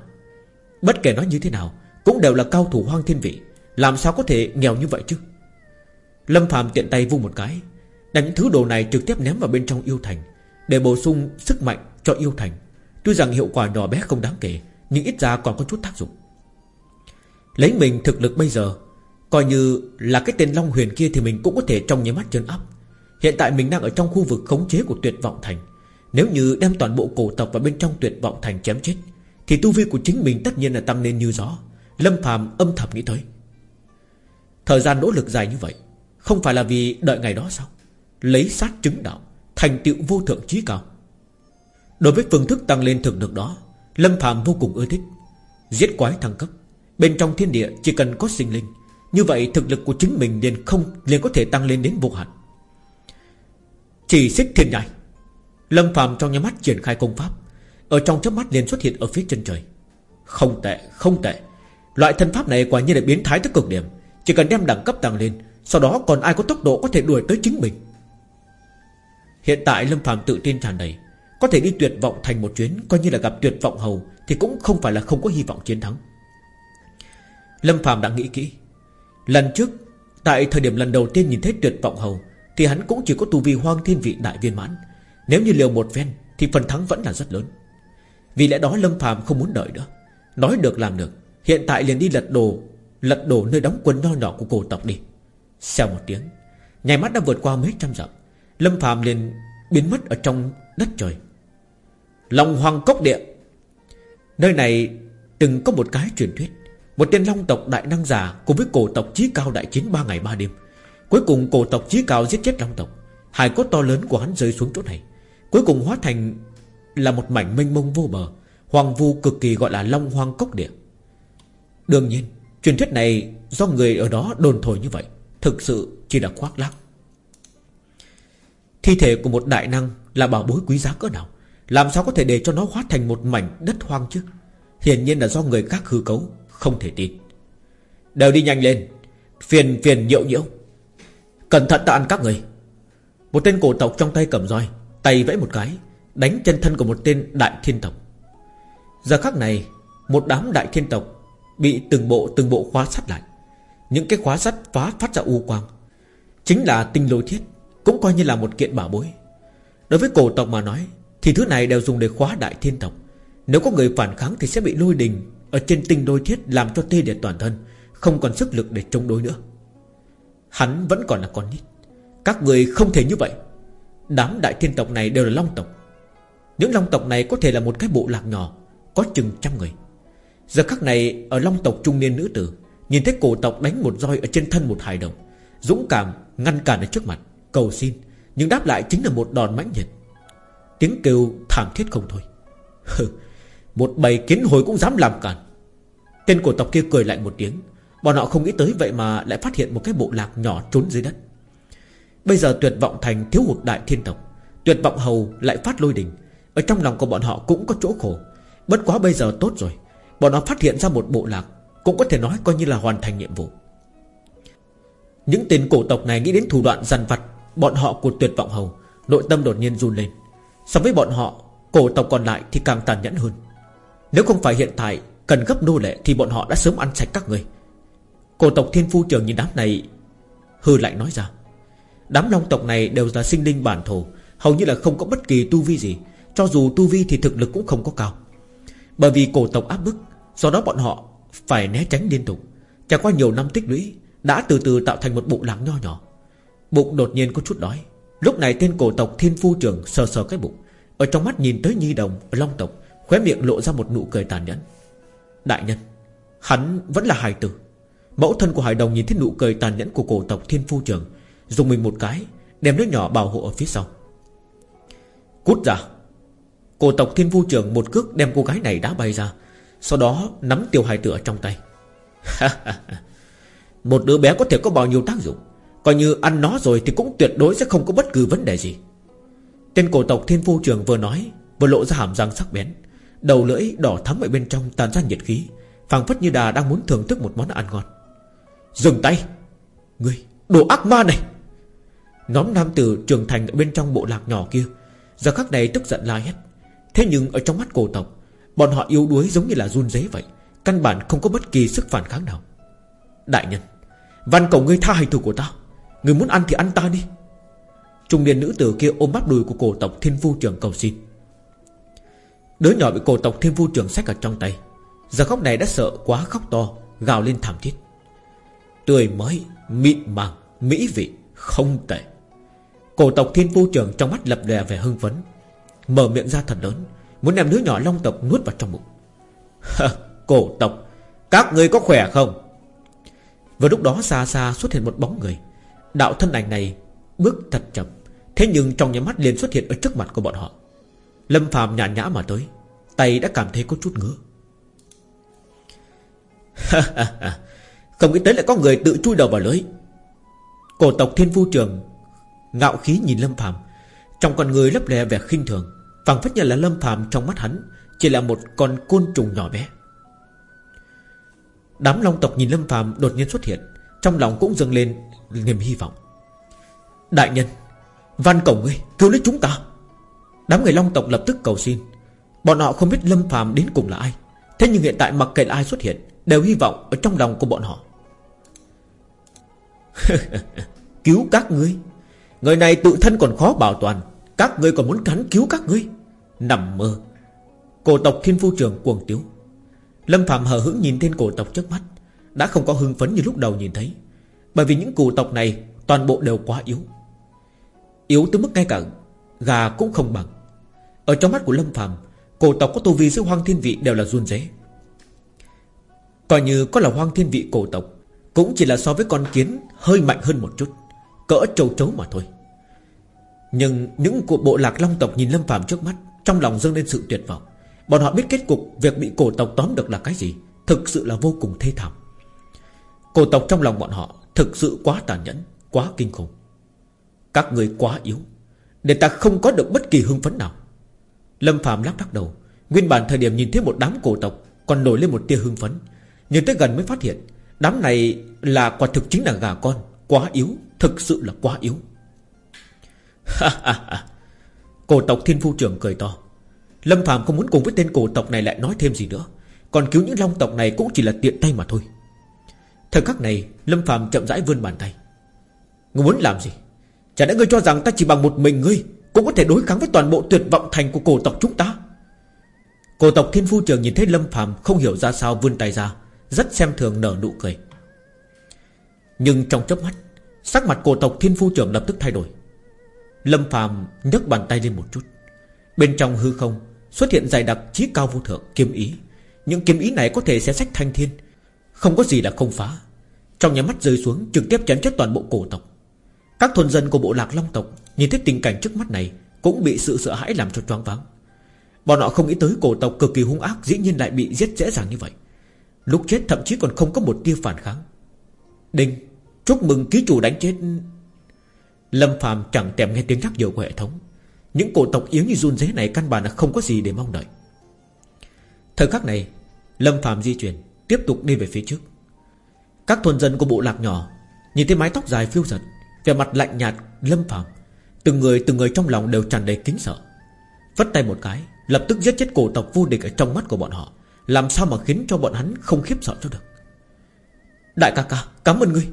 Bất kể nói như thế nào cũng đều là cao thủ hoang thiên vị. Làm sao có thể nghèo như vậy chứ? Lâm Phạm tiện tay vung một cái, đánh những thứ đồ này trực tiếp ném vào bên trong yêu thành, Để bổ sung sức mạnh cho yêu thành. Tuy rằng hiệu quả nhỏ bé không đáng kể, Nhưng ít ra còn có chút tác dụng. Lấy mình thực lực bây giờ, Coi như là cái tên Long Huyền kia Thì mình cũng có thể trong nháy mắt chân áp. Hiện tại mình đang ở trong khu vực khống chế của tuyệt vọng thành. Nếu như đem toàn bộ cổ tộc vào bên trong tuyệt vọng thành chém chết, Thì tu vi của chính mình tất nhiên là tăng lên như gió. Lâm Phạm âm thầm nghĩ tới. Thời gian nỗ lực dài như vậy, Không phải là vì đợi ngày đó sao? Lấy sát chứng đạo, Thành tựu vô thượng trí cao. Đối với phương thức tăng lên thực lực đó, Lâm Phạm vô cùng ưa thích. Giết quái thăng cấp, Bên trong thiên địa chỉ cần có sinh linh, Như vậy thực lực của chính mình liền không, liền có thể tăng lên đến vô hạn. Chỉ xích thiên nhai, Lâm Phạm trong nhà mắt triển khai công pháp, Ở trong chớp mắt liền xuất hiện ở phía chân trời. Không tệ không tệ. Loại thân pháp này quả nhiên là biến thái tới cực điểm. Chỉ cần đem đẳng cấp tăng lên, Sau đó còn ai có tốc độ có thể đuổi tới chính mình? Hiện tại Lâm phàm tự tin tràn đầy. Có thể đi tuyệt vọng thành một chuyến, Coi như là gặp tuyệt vọng hầu, Thì cũng không phải là không có hy vọng chiến thắng. Lâm Phạm đã nghĩ kỹ. Lần trước, Tại thời điểm lần đầu tiên nhìn thấy tuyệt vọng hầu, Thì hắn cũng chỉ có tu vi hoang thiên vị đại viên mãn. Nếu như liều một ven Thì phần thắng vẫn là rất lớn. Vì lẽ đó Lâm Phạm không muốn đợi nữa. Nói được làm được. Hiện tại liền đi lật đồ, Lật đổ nơi đóng quân nho nhỏ của cổ tộc đi. Xèo một tiếng, Nhảy mắt đã vượt qua mấy trăm dặm. Lâm phàm liền biến mất ở trong đất trời. Long Hoàng Cốc Địa. Nơi này từng có một cái truyền thuyết. Một tên long tộc đại năng giả Cùng với cổ tộc chí cao đại chiến ba ngày ba đêm. Cuối cùng cổ tộc chí cao giết chết long tộc. Hải cốt to lớn của hắn rơi xuống chỗ này. Cuối cùng hóa thành Là một mảnh mênh mông vô bờ. Hoàng vu cực kỳ gọi là long hoang cốc địa. Đương nhiên, Truyền thuyết này do người ở đó đồn thổi như vậy, Thực sự chỉ là khoác lác. Thi thể của một đại năng Là bảo bối quý giá cỡ nào? Làm sao có thể để cho nó hóa thành một mảnh đất hoang chứ? Hiển nhiên là do người khác hư cấu, không thể tin. Đều đi nhanh lên, Phiền phiền nhiễu nhiễu. Cẩn thận ta ăn các người. Một tên cổ tộc trong tay cầm roi, Tay vẫy một cái, Đánh chân thân của một tên đại thiên tộc. Giờ khắc này, Một đám đại thiên tộc Bị từng bộ từng bộ khóa sắt lại. Những cái khóa sắt phá phát ra u quang. Chính là tinh lôi thiết, Cũng coi như là một kiện bảo bối. Đối với cổ tộc mà nói, Thì thứ này đều dùng để khóa đại thiên tộc. Nếu có người phản kháng thì sẽ bị lôi đình Ở trên tinh lôi thiết làm cho tê liệt toàn thân, Không còn sức lực để chống đối nữa. Hắn vẫn còn là con nít. Các người không thể như vậy. Đám đại thiên tộc này đều là long tộc. Những long tộc này có thể là một cái bộ lạc nhỏ, Có chừng trăm người. Giờ khắc này, ở long tộc trung niên nữ tử, Nhìn thấy cổ tộc đánh một roi ở trên thân một hài đồng, Dũng cảm ngăn cản ở trước mặt, Cầu xin, Nhưng đáp lại chính là một đòn mãnh nhiệt Tiếng kêu thảm thiết không thôi. Một bầy kiến hồi cũng dám làm cản. Tên cổ tộc kia cười lạnh một tiếng, Bọn họ không nghĩ tới vậy mà lại phát hiện một cái bộ lạc nhỏ trốn dưới đất. Bây giờ tuyệt vọng thành thiếu hụt đại thiên tộc, Tuyệt vọng hầu lại phát lôi đình, Ở trong lòng của bọn họ cũng có chỗ khổ. Bất quá bây giờ tốt rồi Bọn họ phát hiện ra một bộ lạc Cũng có thể nói coi như là hoàn thành nhiệm vụ. Những tên cổ tộc này nghĩ đến thủ đoạn dằn vặt Bọn họ của tuyệt vọng hầu, Nội tâm đột nhiên run lên. So với bọn họ, Cổ tộc còn lại thì càng tàn nhẫn hơn. Nếu không phải hiện tại Cần gấp nô lệ thì bọn họ đã sớm ăn sạch các người. Cổ tộc thiên phu trường nhìn đám này, Hư lạnh nói ra. Đám long tộc này đều là sinh linh bản thổ, Hầu như là không có bất kỳ tu vi gì, Cho dù tu vi thì thực lực cũng không có cao. Bởi vì cổ tộc áp bức Do đó bọn họ phải né tránh liên tục. Trải qua nhiều năm tích lũy, Đã từ từ tạo thành một bụng láng nho nhỏ. Bụng đột nhiên có chút đói. Lúc này tên cổ tộc thiên phu trường sờ sờ cái bụng. Ở trong mắt nhìn tới nhi đồng ở long tộc, Khóe miệng lộ ra một nụ cười tàn nhẫn. Đại nhân, Hắn vẫn là hài tử. Mẫu thân của hải đồng nhìn thấy nụ cười tàn nhẫn của cổ tộc thiên phu trường, Dùng mình một cái, Đem đứa nhỏ bảo hộ ở phía sau. Cút ra. Cổ tộc thiên phu trường một cước đem cô gái này đã bay ra. Sau đó, nắm tiêu hài tử ở trong tay. Một đứa bé có thể có bao nhiêu tác dụng, Coi như ăn nó rồi thì cũng tuyệt đối sẽ không có bất cứ vấn đề gì. Tên cổ tộc thiên phu trường vừa nói, Vừa lộ ra hàm răng sắc bén. Đầu lưỡi đỏ thắm ở bên trong tàn ra nhiệt khí, phảng phất như đà đang muốn thưởng thức một món ăn ngon. Dừng tay! Ngươi, đồ ác ma này! Nhóm nam tử trưởng thành ở bên trong bộ lạc nhỏ kia, Giờ khắc này tức giận la hét. Thế nhưng ở trong mắt cổ tộc Bọn họ yếu đuối giống như là run rế vậy Căn bản không có bất kỳ sức phản kháng nào. Đại nhân Văn cầu ngươi tha hành thủ của ta Người muốn ăn thì ăn ta đi. Trung niên nữ tử kia ôm bắp đùi của cổ tộc thiên vu trưởng cầu xin. Đứa nhỏ bị cổ tộc thiên vu trưởng sách ở trong tay Giờ khóc này đã sợ quá khóc to Gào lên thảm thiết. Tươi mới, mịn màng, mỹ vị Không tệ. Cổ tộc thiên vu trưởng trong mắt lập lè vẻ hưng phấn Mở miệng ra thật lớn Muốn đem đứa nhỏ long tộc nuốt vào trong bụng. Cổ tộc, Các người có khỏe không? Vừa lúc đó xa xa xuất hiện một bóng người. Đạo thân ảnh này Bước thật chậm, Thế nhưng trong nhà mắt liền xuất hiện ở trước mặt của bọn họ. Lâm phàm nhàn nhã mà tới, Tay đã cảm thấy có chút ngứa. Không nghĩ tới lại có người tự chui đầu vào lưới. Cổ tộc thiên phu trường Ngạo khí nhìn Lâm phàm, Trong con người lấp lè vẻ khinh thường phảng phất như là Lâm phàm trong mắt hắn, Chỉ là một con côn trùng nhỏ bé. Đám long tộc nhìn Lâm phàm đột nhiên xuất hiện, Trong lòng cũng dâng lên niềm hy vọng. Đại nhân Văn cổng ngươi, cứu lấy chúng ta. Đám người long tộc lập tức cầu xin. Bọn họ không biết Lâm phàm đến cùng là ai, Thế nhưng hiện tại mặc kệ là ai xuất hiện, Đều hy vọng ở trong lòng của bọn họ. Cứu các ngươi. Người này tự thân còn khó bảo toàn các ngươi còn muốn cắn cứu các ngươi? Nằm mơ. Cổ tộc thiên phu trường cuồng tiếu. Lâm Phạm hờ hững nhìn tên cổ tộc trước mắt, Đã không có hưng phấn như lúc đầu nhìn thấy, Bởi vì những cổ tộc này Toàn bộ đều quá yếu. Yếu tới mức ngay cả Gà cũng không bằng. Ở trong mắt của Lâm Phạm Cổ tộc có tu vi giữa hoang thiên vị đều là run rế. Coi như có là hoang thiên vị cổ tộc, Cũng chỉ là so với con kiến Hơi mạnh hơn một chút, Cỡ trâu trấu mà thôi. Nhưng những cụ bộ lạc long tộc nhìn Lâm Phạm trước mắt, Trong lòng dâng lên sự tuyệt vọng. Bọn họ biết kết cục, Việc bị cổ tộc tóm được là cái gì, Thực sự là vô cùng thê thảm. Cổ tộc trong lòng bọn họ Thực sự quá tàn nhẫn, Quá kinh khủng. Các người quá yếu, Để ta không có được bất kỳ hưng phấn nào. Lâm Phạm lắc lắc đầu, Nguyên bản thời điểm nhìn thấy một đám cổ tộc Còn nổi lên một tia hưng phấn, Nhưng tới gần mới phát hiện Đám này là quả thực chính là gà con, Quá yếu, Thực sự là quá yếu. Cổ tộc thiên phu trưởng cười to. Lâm Phạm không muốn cùng với tên cổ tộc này lại nói thêm gì nữa. Còn cứu những long tộc này cũng chỉ là tiện tay mà thôi. Thời khắc này, Lâm Phạm chậm rãi vươn bàn tay. Ngươi muốn làm gì? Chả lẽ ngươi cho rằng ta chỉ bằng một mình ngươi Cũng có thể đối kháng với toàn bộ tuyệt vọng thành của cổ tộc chúng ta? Cổ tộc thiên phu trưởng nhìn thấy Lâm Phạm Không hiểu ra sao vươn tay ra, Rất xem thường nở nụ cười. Nhưng trong chớp mắt, Sắc mặt cổ tộc thiên phu trưởng lập tức thay đổi. Lâm Phạm nhấc bàn tay lên một chút. Bên trong hư không Xuất hiện dài đặc chí cao vô thượng kiếm ý. Những kiếm ý này có thể sẽ sách thanh thiên. Không có gì là không phá. Trong nhà mắt rơi xuống, trực tiếp chấn chết toàn bộ cổ tộc. Các thôn dân của bộ lạc long tộc Nhìn thấy tình cảnh trước mắt này Cũng bị sự sợ hãi làm cho choáng váng. Bọn họ không nghĩ tới cổ tộc cực kỳ hung ác Dĩ nhiên lại bị giết dễ dàng như vậy. Lúc chết thậm chí còn không có một tia phản kháng. Đinh, Chúc mừng ký chủ đánh chết Lâm Phạm chẳng tèm nghe tiếng nhắc nhở của hệ thống. Những cổ tộc yếu như run dế này Căn bản là không có gì để mong đợi. Thời khắc này Lâm Phạm di chuyển Tiếp tục đi về phía trước. Các thuần dân của bộ lạc nhỏ Nhìn thấy mái tóc dài phiêu giật Về mặt lạnh nhạt Lâm Phạm, Từng người từng người trong lòng đều tràn đầy kính sợ. Vất tay một cái Lập tức giết chết cổ tộc vô địch ở trong mắt của bọn họ Làm sao mà khiến cho bọn hắn không khiếp sợ cho được. Đại ca ca Cảm ơn ngươi.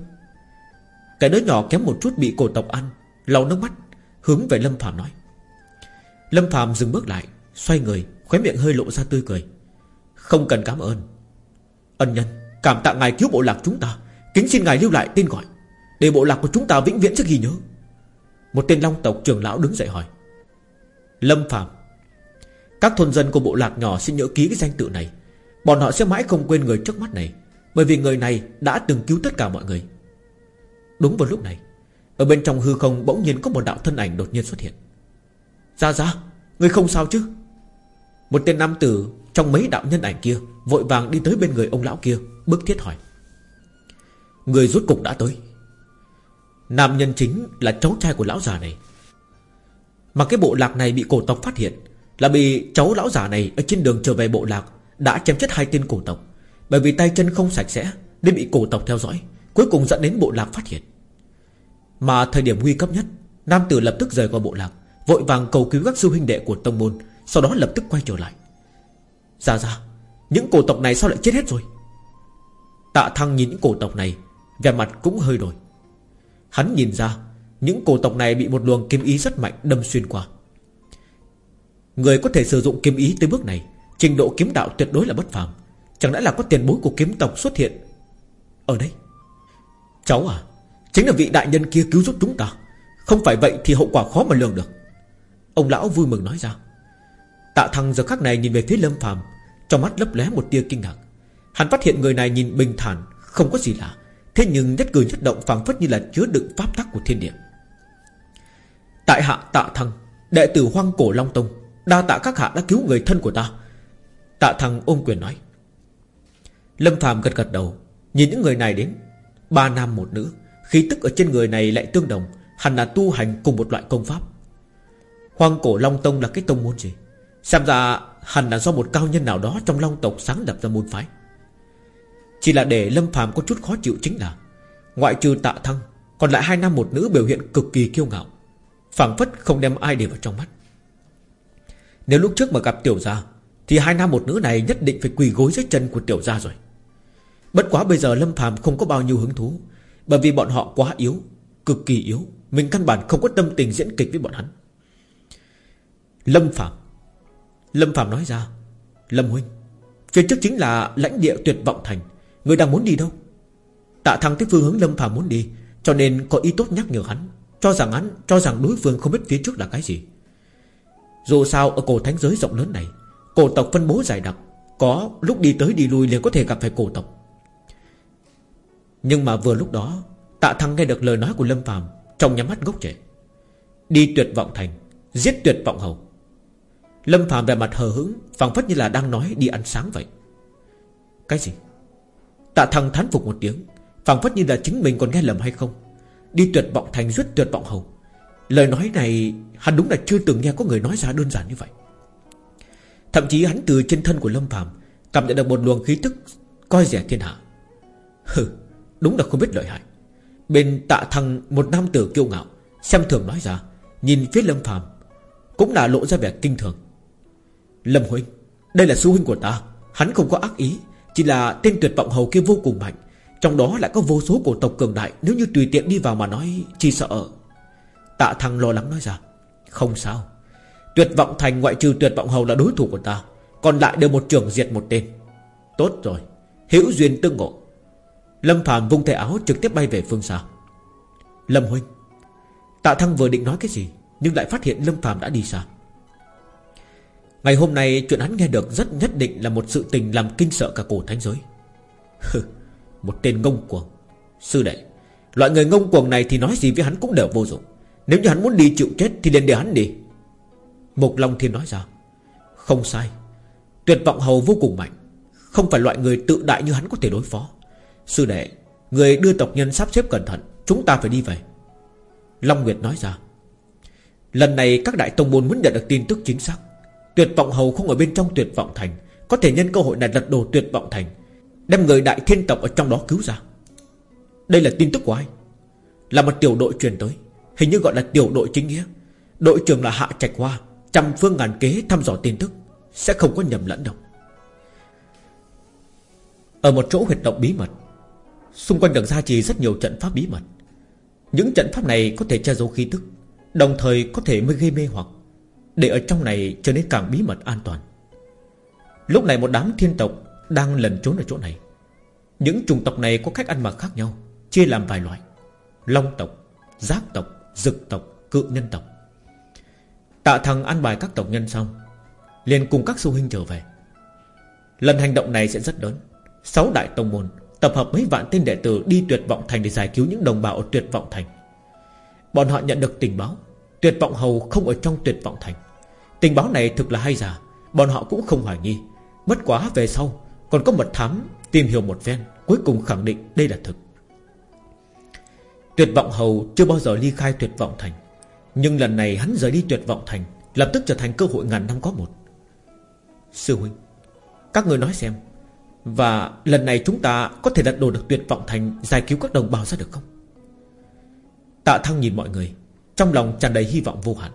Cái đứa nhỏ kém một chút bị cổ tộc ăn, lau nước mắt, Hướng về Lâm Phạm nói. Lâm Phạm dừng bước lại, Xoay người, Khóe miệng hơi lộ ra tươi cười. Không cần cảm ơn. Ân nhân, Cảm tạ ngài cứu bộ lạc chúng ta. Kính xin ngài lưu lại tên gọi. Để bộ lạc của chúng ta vĩnh viễn sẽ ghi nhớ. Một tên long tộc trưởng lão đứng dậy hỏi. Lâm Phạm Các thôn dân của bộ lạc nhỏ sẽ nhớ ký cái danh tự này. Bọn họ sẽ mãi không quên người trước mắt này, Bởi vì người này đã từng cứu tất cả mọi người. Đúng vào lúc này, Ở bên trong hư không bỗng nhiên có một đạo thân ảnh đột nhiên xuất hiện. Ra ra Người không sao chứ? Một tên nam tử trong mấy đạo nhân ảnh kia Vội vàng đi tới bên người ông lão kia, Bức thiết hỏi. Người rút cục đã tới. Nam nhân chính là cháu trai của lão già này. Mà cái bộ lạc này bị cổ tộc phát hiện Là bị cháu lão già này Ở trên đường trở về bộ lạc Đã chém chết hai tên cổ tộc. Bởi vì tay chân không sạch sẽ, Nên bị cổ tộc theo dõi, Cuối cùng dẫn đến bộ lạc phát hiện. Mà thời điểm nguy cấp nhất, Nam tử lập tức rời qua bộ lạc, Vội vàng cầu cứu các sư huynh đệ của tông môn, Sau đó lập tức quay trở lại. Ra ra Những cổ tộc này sao lại chết hết rồi? Tạ thăng nhìn những cổ tộc này, Vẻ mặt cũng hơi đổi. Hắn nhìn ra, Những cổ tộc này bị một luồng kiếm ý rất mạnh đâm xuyên qua. Người có thể sử dụng kiếm ý tới bước này, Trình độ kiếm đạo tuyệt đối là bất phàm. Chẳng lẽ là có tiền bối của kiếm tộc xuất hiện Ở đây? Cháu à Chính là vị đại nhân kia cứu giúp chúng ta. Không phải vậy thì hậu quả khó mà lường được. Ông lão vui mừng nói ra. Tạ thăng giờ khắc này nhìn về phía lâm phàm, Trong mắt lấp lé một tia kinh ngạc. Hắn phát hiện người này nhìn bình thản, Không có gì lạ. Thế nhưng nhất cử nhất động phảng phất như là chứa đựng pháp tắc của thiên địa. Tại hạ tạ thăng Đệ tử hoang cổ Long Tông, Đa tạ các hạ đã cứu người thân của ta. Tạ thăng ôm quyền nói. Lâm phàm gật gật đầu, Nhìn những người này đến. Ba nam một nữ. Khí tức ở trên người này lại tương đồng, Hẳn là tu hành cùng một loại công pháp. Hoàng cổ Long Tông là cái tông môn gì? Xem ra hẳn là do một cao nhân nào đó Trong Long tộc sáng lập ra môn phái. Chỉ là để Lâm phàm có chút khó chịu chính là, Ngoại trừ tạ thăng, Còn lại hai nam một nữ biểu hiện cực kỳ kiêu ngạo, phảng phất không đem ai để vào trong mắt. Nếu lúc trước mà gặp tiểu gia, Thì hai nam một nữ này nhất định phải quỳ gối dưới chân của tiểu gia rồi. Bất quá bây giờ Lâm phàm không có bao nhiêu hứng thú bởi vì bọn họ quá yếu, Cực kỳ yếu. Mình căn bản không có tâm tình diễn kịch với bọn hắn. Lâm phàm Lâm phàm nói ra, Lâm huynh, Phía trước chính là lãnh địa tuyệt vọng thành. Người đang muốn đi đâu? Tạ thăng tới phương hướng Lâm phàm muốn đi, Cho nên có ý tốt nhắc nhở hắn, Cho rằng hắn, cho rằng đối phương không biết phía trước là cái gì. Dù sao, ở cổ thánh giới rộng lớn này, Cổ tộc phân bố dài đặc, Có lúc đi tới đi lui liền có thể gặp phải cổ tộc. Nhưng mà vừa lúc đó, Tạ thăng nghe được lời nói của Lâm phàm, Trong nhắm mắt ngốc trẻ Đi tuyệt vọng thành, Giết tuyệt vọng hầu. Lâm phàm về mặt hờ hững, phảng phất như là đang nói đi ăn sáng vậy. Cái gì? Tạ thăng thán phục một tiếng, phảng phất như là chính mình còn nghe lầm hay không? Đi tuyệt vọng thành, giết tuyệt vọng hầu. Lời nói này, Hắn đúng là chưa từng nghe có người nói ra đơn giản như vậy. Thậm chí hắn từ trên thân của Lâm phàm Cảm nhận được một luồng khí tức, Coi rẻ thiên hạ. Hừ. Đúng là không biết lợi hại. Bên tạ thăng một nam tử kiêu ngạo, Xem thường nói ra, Nhìn phía Lâm Phàm, Cũng đã lộ ra vẻ kinh thường. Lâm Huynh, Đây là sư huynh của ta, Hắn không có ác ý, Chỉ là tên tuyệt vọng hầu kia vô cùng mạnh, Trong đó lại có vô số cổ tộc cường đại, Nếu như tùy tiện đi vào mà nói, Chỉ sợ. Tạ Thăng lo lắng nói ra, Không sao. Tuyệt vọng thành ngoại trừ tuyệt vọng hầu là đối thủ của ta, Còn lại đều một trường diệt một tên. Tốt rồi, Hữu duyên tương ngộ. Lâm Phạm vung tay áo trực tiếp bay về phương xa. Lâm Huynh, Tạ Thăng vừa định nói cái gì, Nhưng lại phát hiện Lâm Phạm đã đi xa. Ngày hôm nay chuyện hắn nghe được rất nhất định là một sự tình làm kinh sợ cả cổ thánh giới. Một tên ngông cuồng. Sư đệ, Loại người ngông cuồng này thì nói gì với hắn cũng đều vô dụng. Nếu như hắn muốn đi chịu chết Thì liền để hắn đi. Mục Long Thiên nói ra. Không sai, Tuyệt vọng hầu vô cùng mạnh. Không phải loại người tự đại như hắn có thể đối phó. Sư đệ, Người đưa tộc nhân sắp xếp cẩn thận, Chúng ta phải đi về. Long Nguyệt nói ra. Lần này các đại tông môn muốn nhận được tin tức chính xác. Tuyệt vọng hầu không ở bên trong tuyệt vọng thành. Có thể nhân cơ hội này lật đổ tuyệt vọng thành, Đem người đại thiên tộc ở trong đó cứu ra. Đây là tin tức của ai? Là một tiểu đội truyền tới, Hình như gọi là tiểu đội chính nghĩa. Đội trưởng là Hạ Trạch Hoa, Trăm phương ngàn kế thăm dò tin tức, Sẽ không có nhầm lẫn đâu. Ở một chỗ huyệt động bí mật Xung quanh được gia trì rất nhiều trận pháp bí mật. Những trận pháp này có thể che giấu khí tức Đồng thời có thể mới gây mê hoặc Để ở trong này trở nên càng bí mật an toàn. Lúc này một đám thiên tộc Đang lẩn trốn ở chỗ này. Những chủng tộc này có cách ăn mặc khác nhau Chia làm vài loại Long tộc, giác tộc, dực tộc, cự nhân tộc. Tạ thằng ăn bài các tộc nhân xong liền cùng các sư huynh trở về. Lần hành động này sẽ rất lớn. Sáu đại tông môn Tập hợp mấy vạn tên đệ tử đi tuyệt vọng thành Để giải cứu những đồng bào ở tuyệt vọng thành. Bọn họ nhận được tình báo, Tuyệt vọng hầu không ở trong tuyệt vọng thành. Tình báo này thực là hay giả Bọn họ cũng không hoài nghi. Bất quá về sau, Còn có mật thám tìm hiểu một ven Cuối cùng khẳng định đây là thực. Tuyệt vọng hầu chưa bao giờ ly khai tuyệt vọng thành, Nhưng lần này hắn rời đi tuyệt vọng thành, Lập tức trở thành cơ hội ngàn năm có một. Sư huynh, Các người nói xem và lần này chúng ta có thể đặt đồ được tuyệt vọng thành Giải cứu các đồng bào ra được không? Tạ thăng nhìn mọi người, Trong lòng tràn đầy hy vọng vô hạn.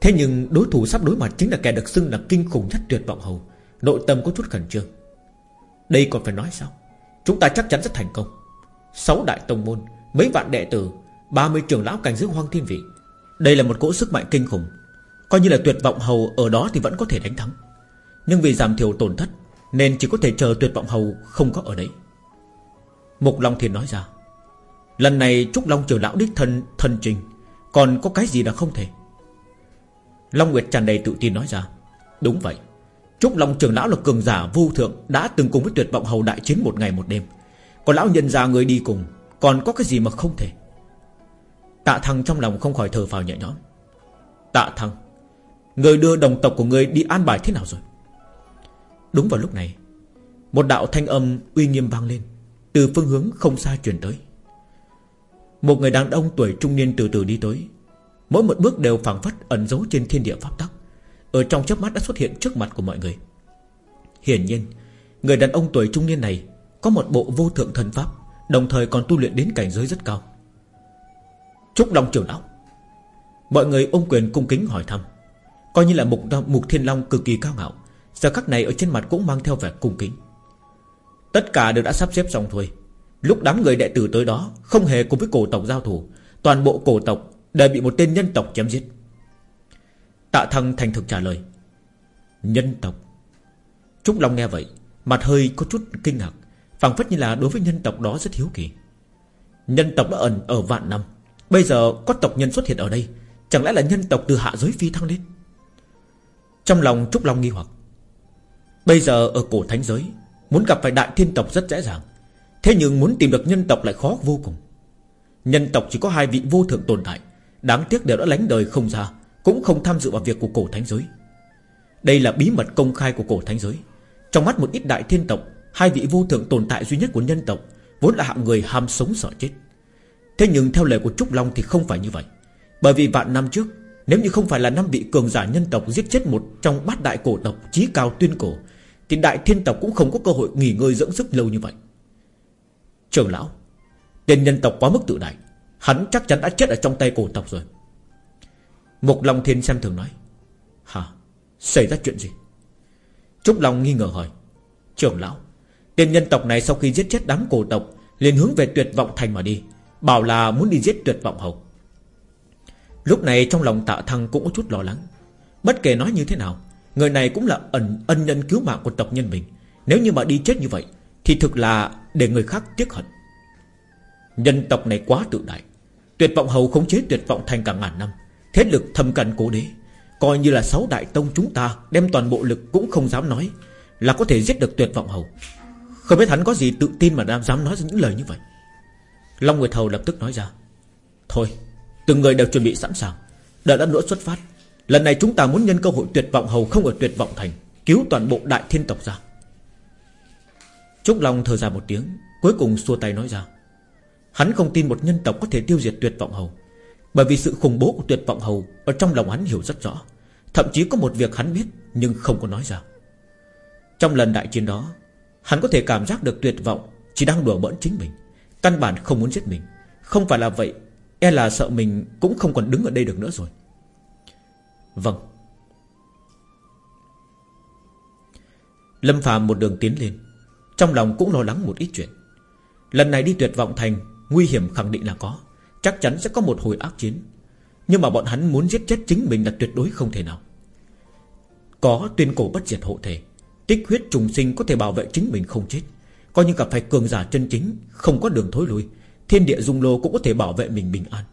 Thế nhưng đối thủ sắp đối mặt Chính là kẻ được xưng là kinh khủng nhất tuyệt vọng hầu. Nội tâm có chút khẩn trương. Đây còn phải nói sao? Chúng ta chắc chắn rất thành công. Sáu đại tông môn, Mấy vạn đệ tử 30 trưởng lão cảnh giới hoang thiên vị. Đây là một cỗ sức mạnh kinh khủng. Coi như là tuyệt vọng hầu ở đó thì vẫn có thể đánh thắng. Nhưng vì giảm thiểu tổn thất nên chỉ có thể chờ tuyệt vọng hầu không có ở đấy. Mục Long Thiên nói ra, Lần này Trúc Long trưởng lão đích thân thân trình, Còn có cái gì là không thể? Long Nguyệt tràn đầy tự tin nói ra, Đúng vậy, Trúc Long trưởng lão là cường giả vô thượng, Đã từng cùng với tuyệt vọng hầu đại chiến một ngày một đêm. Còn lão nhân ra người đi cùng, Còn có cái gì mà không thể? Tạ Thăng trong lòng không khỏi thở phào nhẹ nhõm. Tạ Thăng, Người đưa đồng tộc của người đi an bài thế nào rồi? Đúng vào lúc này Một đạo thanh âm uy nghiêm vang lên Từ phương hướng không xa truyền tới. Một người đàn ông tuổi trung niên từ từ đi tới. Mỗi một bước đều phảng phất ẩn giấu trên thiên địa pháp tắc Ở trong chớp mắt đã xuất hiện trước mặt của mọi người. Hiển nhiên Người đàn ông tuổi trung niên này Có một bộ vô thượng thần pháp Đồng thời còn tu luyện đến cảnh giới rất cao. Trúc Long trưởng lão Mọi người ôm quyền cung kính hỏi thăm Coi như là mục, mục thiên long cực kỳ cao ngạo. Giờ khắc này ở trên mặt cũng mang theo vẻ cung kính. Tất cả đều đã sắp xếp xong thôi. Lúc đám người đệ tử tới đó, Không hề cùng với cổ tộc giao thủ, Toàn bộ cổ tộc đều bị một tên nhân tộc chém giết. Tạ thăng thành thực trả lời, Nhân tộc? Trúc Long nghe vậy, Mặt hơi có chút kinh ngạc, phảng phất như là đối với nhân tộc đó rất hiếu kỳ. Nhân tộc đã ẩn ở vạn năm, Bây giờ có tộc nhân xuất hiện ở đây, Chẳng lẽ là nhân tộc từ hạ giới phi thăng lên? Trong lòng Trúc Long nghi hoặc Bây giờ ở cổ thánh giới, Muốn gặp phải đại thiên tộc rất dễ dàng. Thế nhưng muốn tìm được nhân tộc lại khó vô cùng. Nhân tộc chỉ có hai vị vô thượng tồn tại, Đáng tiếc đều đã lánh đời không ra, Cũng không tham dự vào việc của cổ thánh giới. Đây là bí mật công khai của cổ thánh giới. Trong mắt một ít đại thiên tộc, Hai vị vô thượng tồn tại duy nhất của nhân tộc Vốn là hạng người ham sống sợ chết. Thế nhưng theo lời của Trúc Long thì không phải như vậy. Bởi vì vạn năm trước, Nếu như không phải là năm vị cường giả nhân tộc Giết chết một trong bát đại cổ tộc Chí cao tuyên cổ thì đại thiên tộc cũng không có cơ hội nghỉ ngơi dưỡng sức lâu như vậy. Trường lão, Tên nhân tộc quá mức tự đại, Hắn chắc chắn đã chết ở trong tay cổ tộc rồi. Mục Long Thiên xem thường nói, Hả? Xảy ra chuyện gì? Trúc Long nghi ngờ hỏi Trưởng lão, Tên nhân tộc này sau khi giết chết đám cổ tộc, liền hướng về tuyệt vọng thành mà đi, Bảo là muốn đi giết tuyệt vọng hầu. Lúc này trong lòng tạ thăng cũng có chút lo lắng, Bất kể nói như thế nào Người này cũng là ẩn ân nhân cứu mạng của tộc nhân mình. Nếu như mà đi chết như vậy, Thì thực là để người khác tiếc hận. Nhân tộc này quá tự đại. Tuyệt vọng hầu khống chế tuyệt vọng thành cả ngàn năm. Thế lực thâm cận cố đế, Coi như là sáu đại tông chúng ta Đem toàn bộ lực cũng không dám nói, Là có thể giết được tuyệt vọng hầu. Không biết hắn có gì tự tin mà dám nói ra những lời như vậy. Long người thầu lập tức nói ra, Thôi, Từng người đều chuẩn bị sẵn sàng. Đợi đã nữa xuất phát. Lần này chúng ta muốn nhân cơ hội tuyệt vọng hầu không ở tuyệt vọng thành, Cứu toàn bộ đại thiên tộc ra. Trúc Long thở dài một tiếng, Cuối cùng xua tay nói ra. Hắn không tin một nhân tộc có thể tiêu diệt tuyệt vọng hầu, Bởi vì sự khủng bố của tuyệt vọng hầu Ở trong lòng hắn hiểu rất rõ. Thậm chí có một việc hắn biết Nhưng không có nói ra. Trong lần đại chiến đó, Hắn có thể cảm giác được tuyệt vọng Chỉ đang đùa bỡn chính mình, Căn bản không muốn giết mình. Không phải là vậy E là sợ mình cũng không còn đứng ở đây được nữa rồi. Vâng. Lâm Phạm một đường tiến lên. Trong lòng cũng lo lắng một ít chuyện. Lần này đi tuyệt vọng thành, Nguy hiểm khẳng định là có. Chắc chắn sẽ có một hồi ác chiến. Nhưng mà bọn hắn muốn giết chết chính mình là tuyệt đối không thể nào. Có tuyên cổ bất diệt hộ thể, Tích huyết trùng sinh có thể bảo vệ chính mình không chết. Coi như gặp phải cường giả chân chính, Không có đường thối lui, Thiên địa dung lô cũng có thể bảo vệ mình bình an.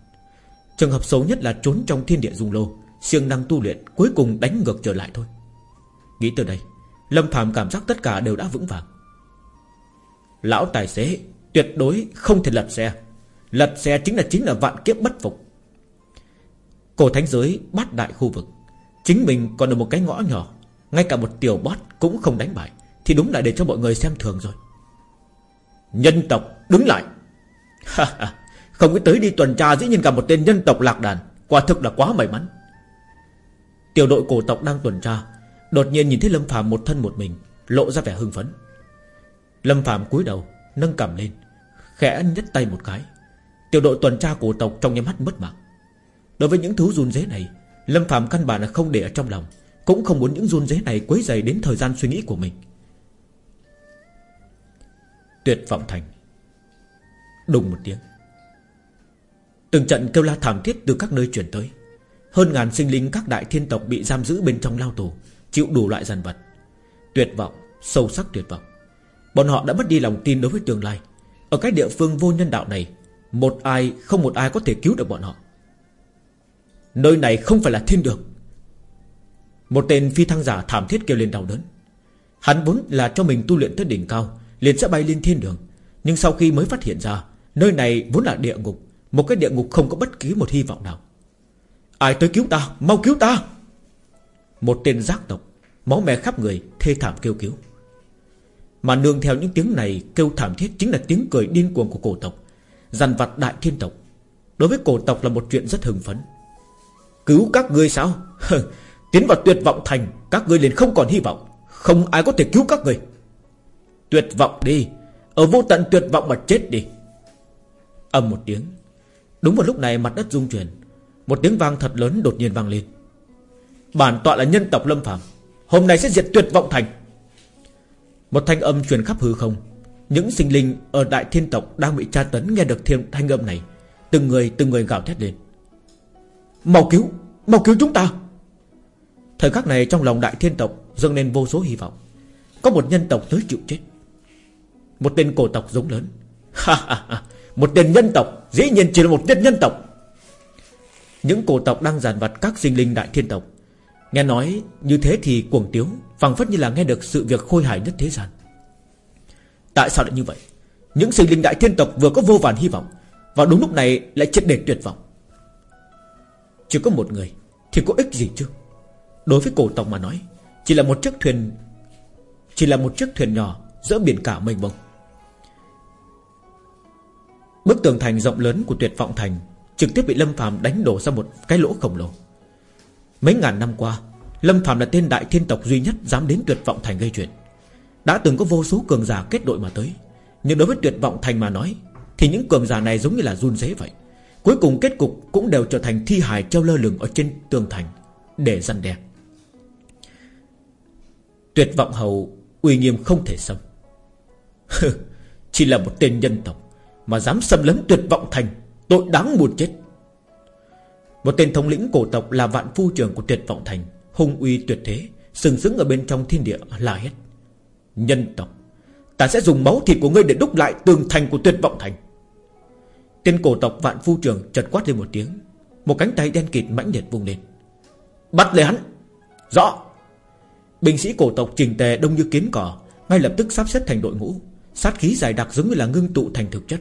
Trường hợp xấu nhất là trốn trong thiên địa dung lô siêng năng tu luyện Cuối cùng đánh ngược trở lại thôi. Nghĩ từ đây, Lâm Phạm cảm giác tất cả đều đã vững vàng. Lão tài xế Tuyệt đối không thể lật xe. Lật xe chính là chính là vạn kiếp bất phục. Cổ thánh giới bát đại khu vực, Chính mình còn ở một cái ngõ nhỏ, Ngay cả một tiểu bót cũng không đánh bại, Thì đúng là để cho mọi người xem thường rồi. Nhân tộc đứng lại. Không có tới đi tuần tra dĩ nhiên cả một tên nhân tộc lạc đàn, Quả thực là quá may mắn. Tiểu đội cổ tộc đang tuần tra. Đột nhiên nhìn thấy Lâm Phạm một thân một mình, Lộ ra vẻ hưng phấn. Lâm Phạm cúi đầu, Nâng cầm lên, Khẽ nhấc tay một cái. Tiểu đội tuần tra cổ tộc trong nhắm mắt mất mạng. Đối với những thứ run rế này, Lâm Phạm căn bản là không để ở trong lòng, Cũng không muốn những run rế này quấy dày đến thời gian suy nghĩ của mình. Tuyệt vọng thành. Đùng một tiếng. Từng trận kêu la thảm thiết từ các nơi chuyển tới. Hơn ngàn sinh linh các đại thiên tộc Bị giam giữ bên trong lao tù Chịu đủ loại dàn vật. Tuyệt vọng, sâu sắc tuyệt vọng. Bọn họ đã mất đi lòng tin đối với tương lai. Ở cái địa phương vô nhân đạo này Một ai không một ai có thể cứu được bọn họ. Nơi này không phải là thiên đường. Một tên phi thăng giả thảm thiết kêu lên đau đớn. Hắn vốn là cho mình tu luyện tới đỉnh cao liền sẽ bay lên thiên đường. Nhưng sau khi mới phát hiện ra Nơi này vốn là địa ngục Một cái địa ngục không có bất kỳ một hy vọng nào. Ai tới cứu ta, Mau cứu ta. Một tên giác tộc Máu me khắp người, thê thảm kêu cứu. Mà nương theo những tiếng này Kêu thảm thiết chính là tiếng cười điên cuồng của cổ tộc, Dằn vặt đại thiên tộc. Đối với cổ tộc là một chuyện rất hưng phấn. Cứu các ngươi sao? Tiến vào tuyệt vọng thành, Các ngươi liền không còn hy vọng. Không ai có thể cứu các ngươi. Tuyệt vọng đi, Ở vô tận tuyệt vọng mà chết đi. Âm một tiếng, Đúng vào lúc này mặt đất rung chuyển. Một tiếng vang thật lớn đột nhiên vang lên. Bản tọa là nhân tộc Lâm Phạm Hôm nay sẽ diệt tuyệt vọng thành. Một thanh âm truyền khắp hư không. Những sinh linh ở đại thiên tộc Đang bị tra tấn nghe được thiên thanh âm này. Từng người từng người gào thét lên. Mau cứu Mau cứu chúng ta! Thời khắc này trong lòng đại thiên tộc dâng lên vô số hy vọng. Có một nhân tộc tới chịu chết. Một tên cổ tộc giống lớn. Một tên nhân tộc, Dĩ nhiên chỉ là một tên nhân tộc. Những cổ tộc đang giàn vặt các sinh linh đại thiên tộc. Nghe nói như thế thì cuồng tiếu, phảng phất như là nghe được sự việc khôi hài nhất thế gian. Tại sao lại như vậy? Những sinh linh đại thiên tộc vừa có vô vàn hy vọng, Và đúng lúc này lại triệt để tuyệt vọng. Chỉ có một người Thì có ích gì chứ? Đối với cổ tộc mà nói, Chỉ là một chiếc thuyền, Chỉ là một chiếc thuyền nhỏ Giữa biển cả mênh mông. Bức tường thành rộng lớn của tuyệt vọng thành Trực tiếp bị Lâm Phạm đánh đổ ra một cái lỗ khổng lồ. Mấy ngàn năm qua, Lâm Phạm là tên đại thiên tộc duy nhất Dám đến tuyệt vọng thành gây chuyện. Đã từng có vô số cường giả kết đội mà tới. Nhưng đối với tuyệt vọng thành mà nói, Thì những cường giả này giống như là run dế vậy. Cuối cùng kết cục cũng đều trở thành thi hài treo lơ lửng ở trên tường thành Để răn đe. Tuyệt vọng hầu uy nghiêm không thể xâm. Chỉ là một tên nhân tộc Mà dám xâm lấn tuyệt vọng thành. Tội đáng buồn chết. Một tên thống lĩnh cổ tộc là vạn phu trưởng của tuyệt vọng thành, Hung uy tuyệt thế, Sừng sững ở bên trong thiên địa là hết Nhân tộc, Ta sẽ dùng máu thịt của ngươi để đúc lại tường thành của tuyệt vọng thành. Tên cổ tộc vạn phu trưởng chợt quát lên một tiếng, Một cánh tay đen kịt mãnh liệt vung lên. Bắt lấy hắn! Rõ! Binh sĩ cổ tộc trình tề đông như kiến cỏ, Ngay lập tức sắp xếp thành đội ngũ, Sát khí dài đặc giống như là ngưng tụ thành thực chất.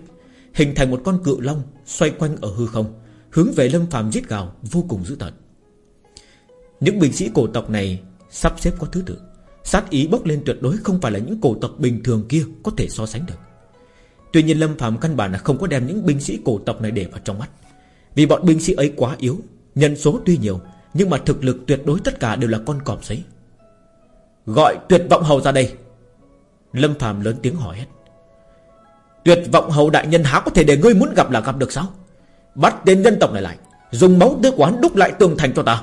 Hình thành một con cự long Xoay quanh ở hư không, Hướng về lâm phàm giết gào vô cùng dữ tợn. Những binh sĩ cổ tộc này Sắp xếp có thứ tự. Sát ý bốc lên tuyệt đối không phải là những cổ tộc bình thường kia Có thể so sánh được. Tuy nhiên Lâm phàm căn bản là không có đem những binh sĩ cổ tộc này để vào trong mắt. Vì bọn binh sĩ ấy quá yếu, Nhân số tuy nhiều, Nhưng mà thực lực tuyệt đối tất cả đều là con cọp giấy Gọi tuyệt vọng hầu ra đây. Lâm phàm lớn tiếng hỏi hết Tuyệt vọng hầu đại nhân há có thể để ngươi muốn gặp là gặp được sao? Bắt tên nhân tộc này lại, Dùng máu tươi quán đúc lại tường thành cho ta.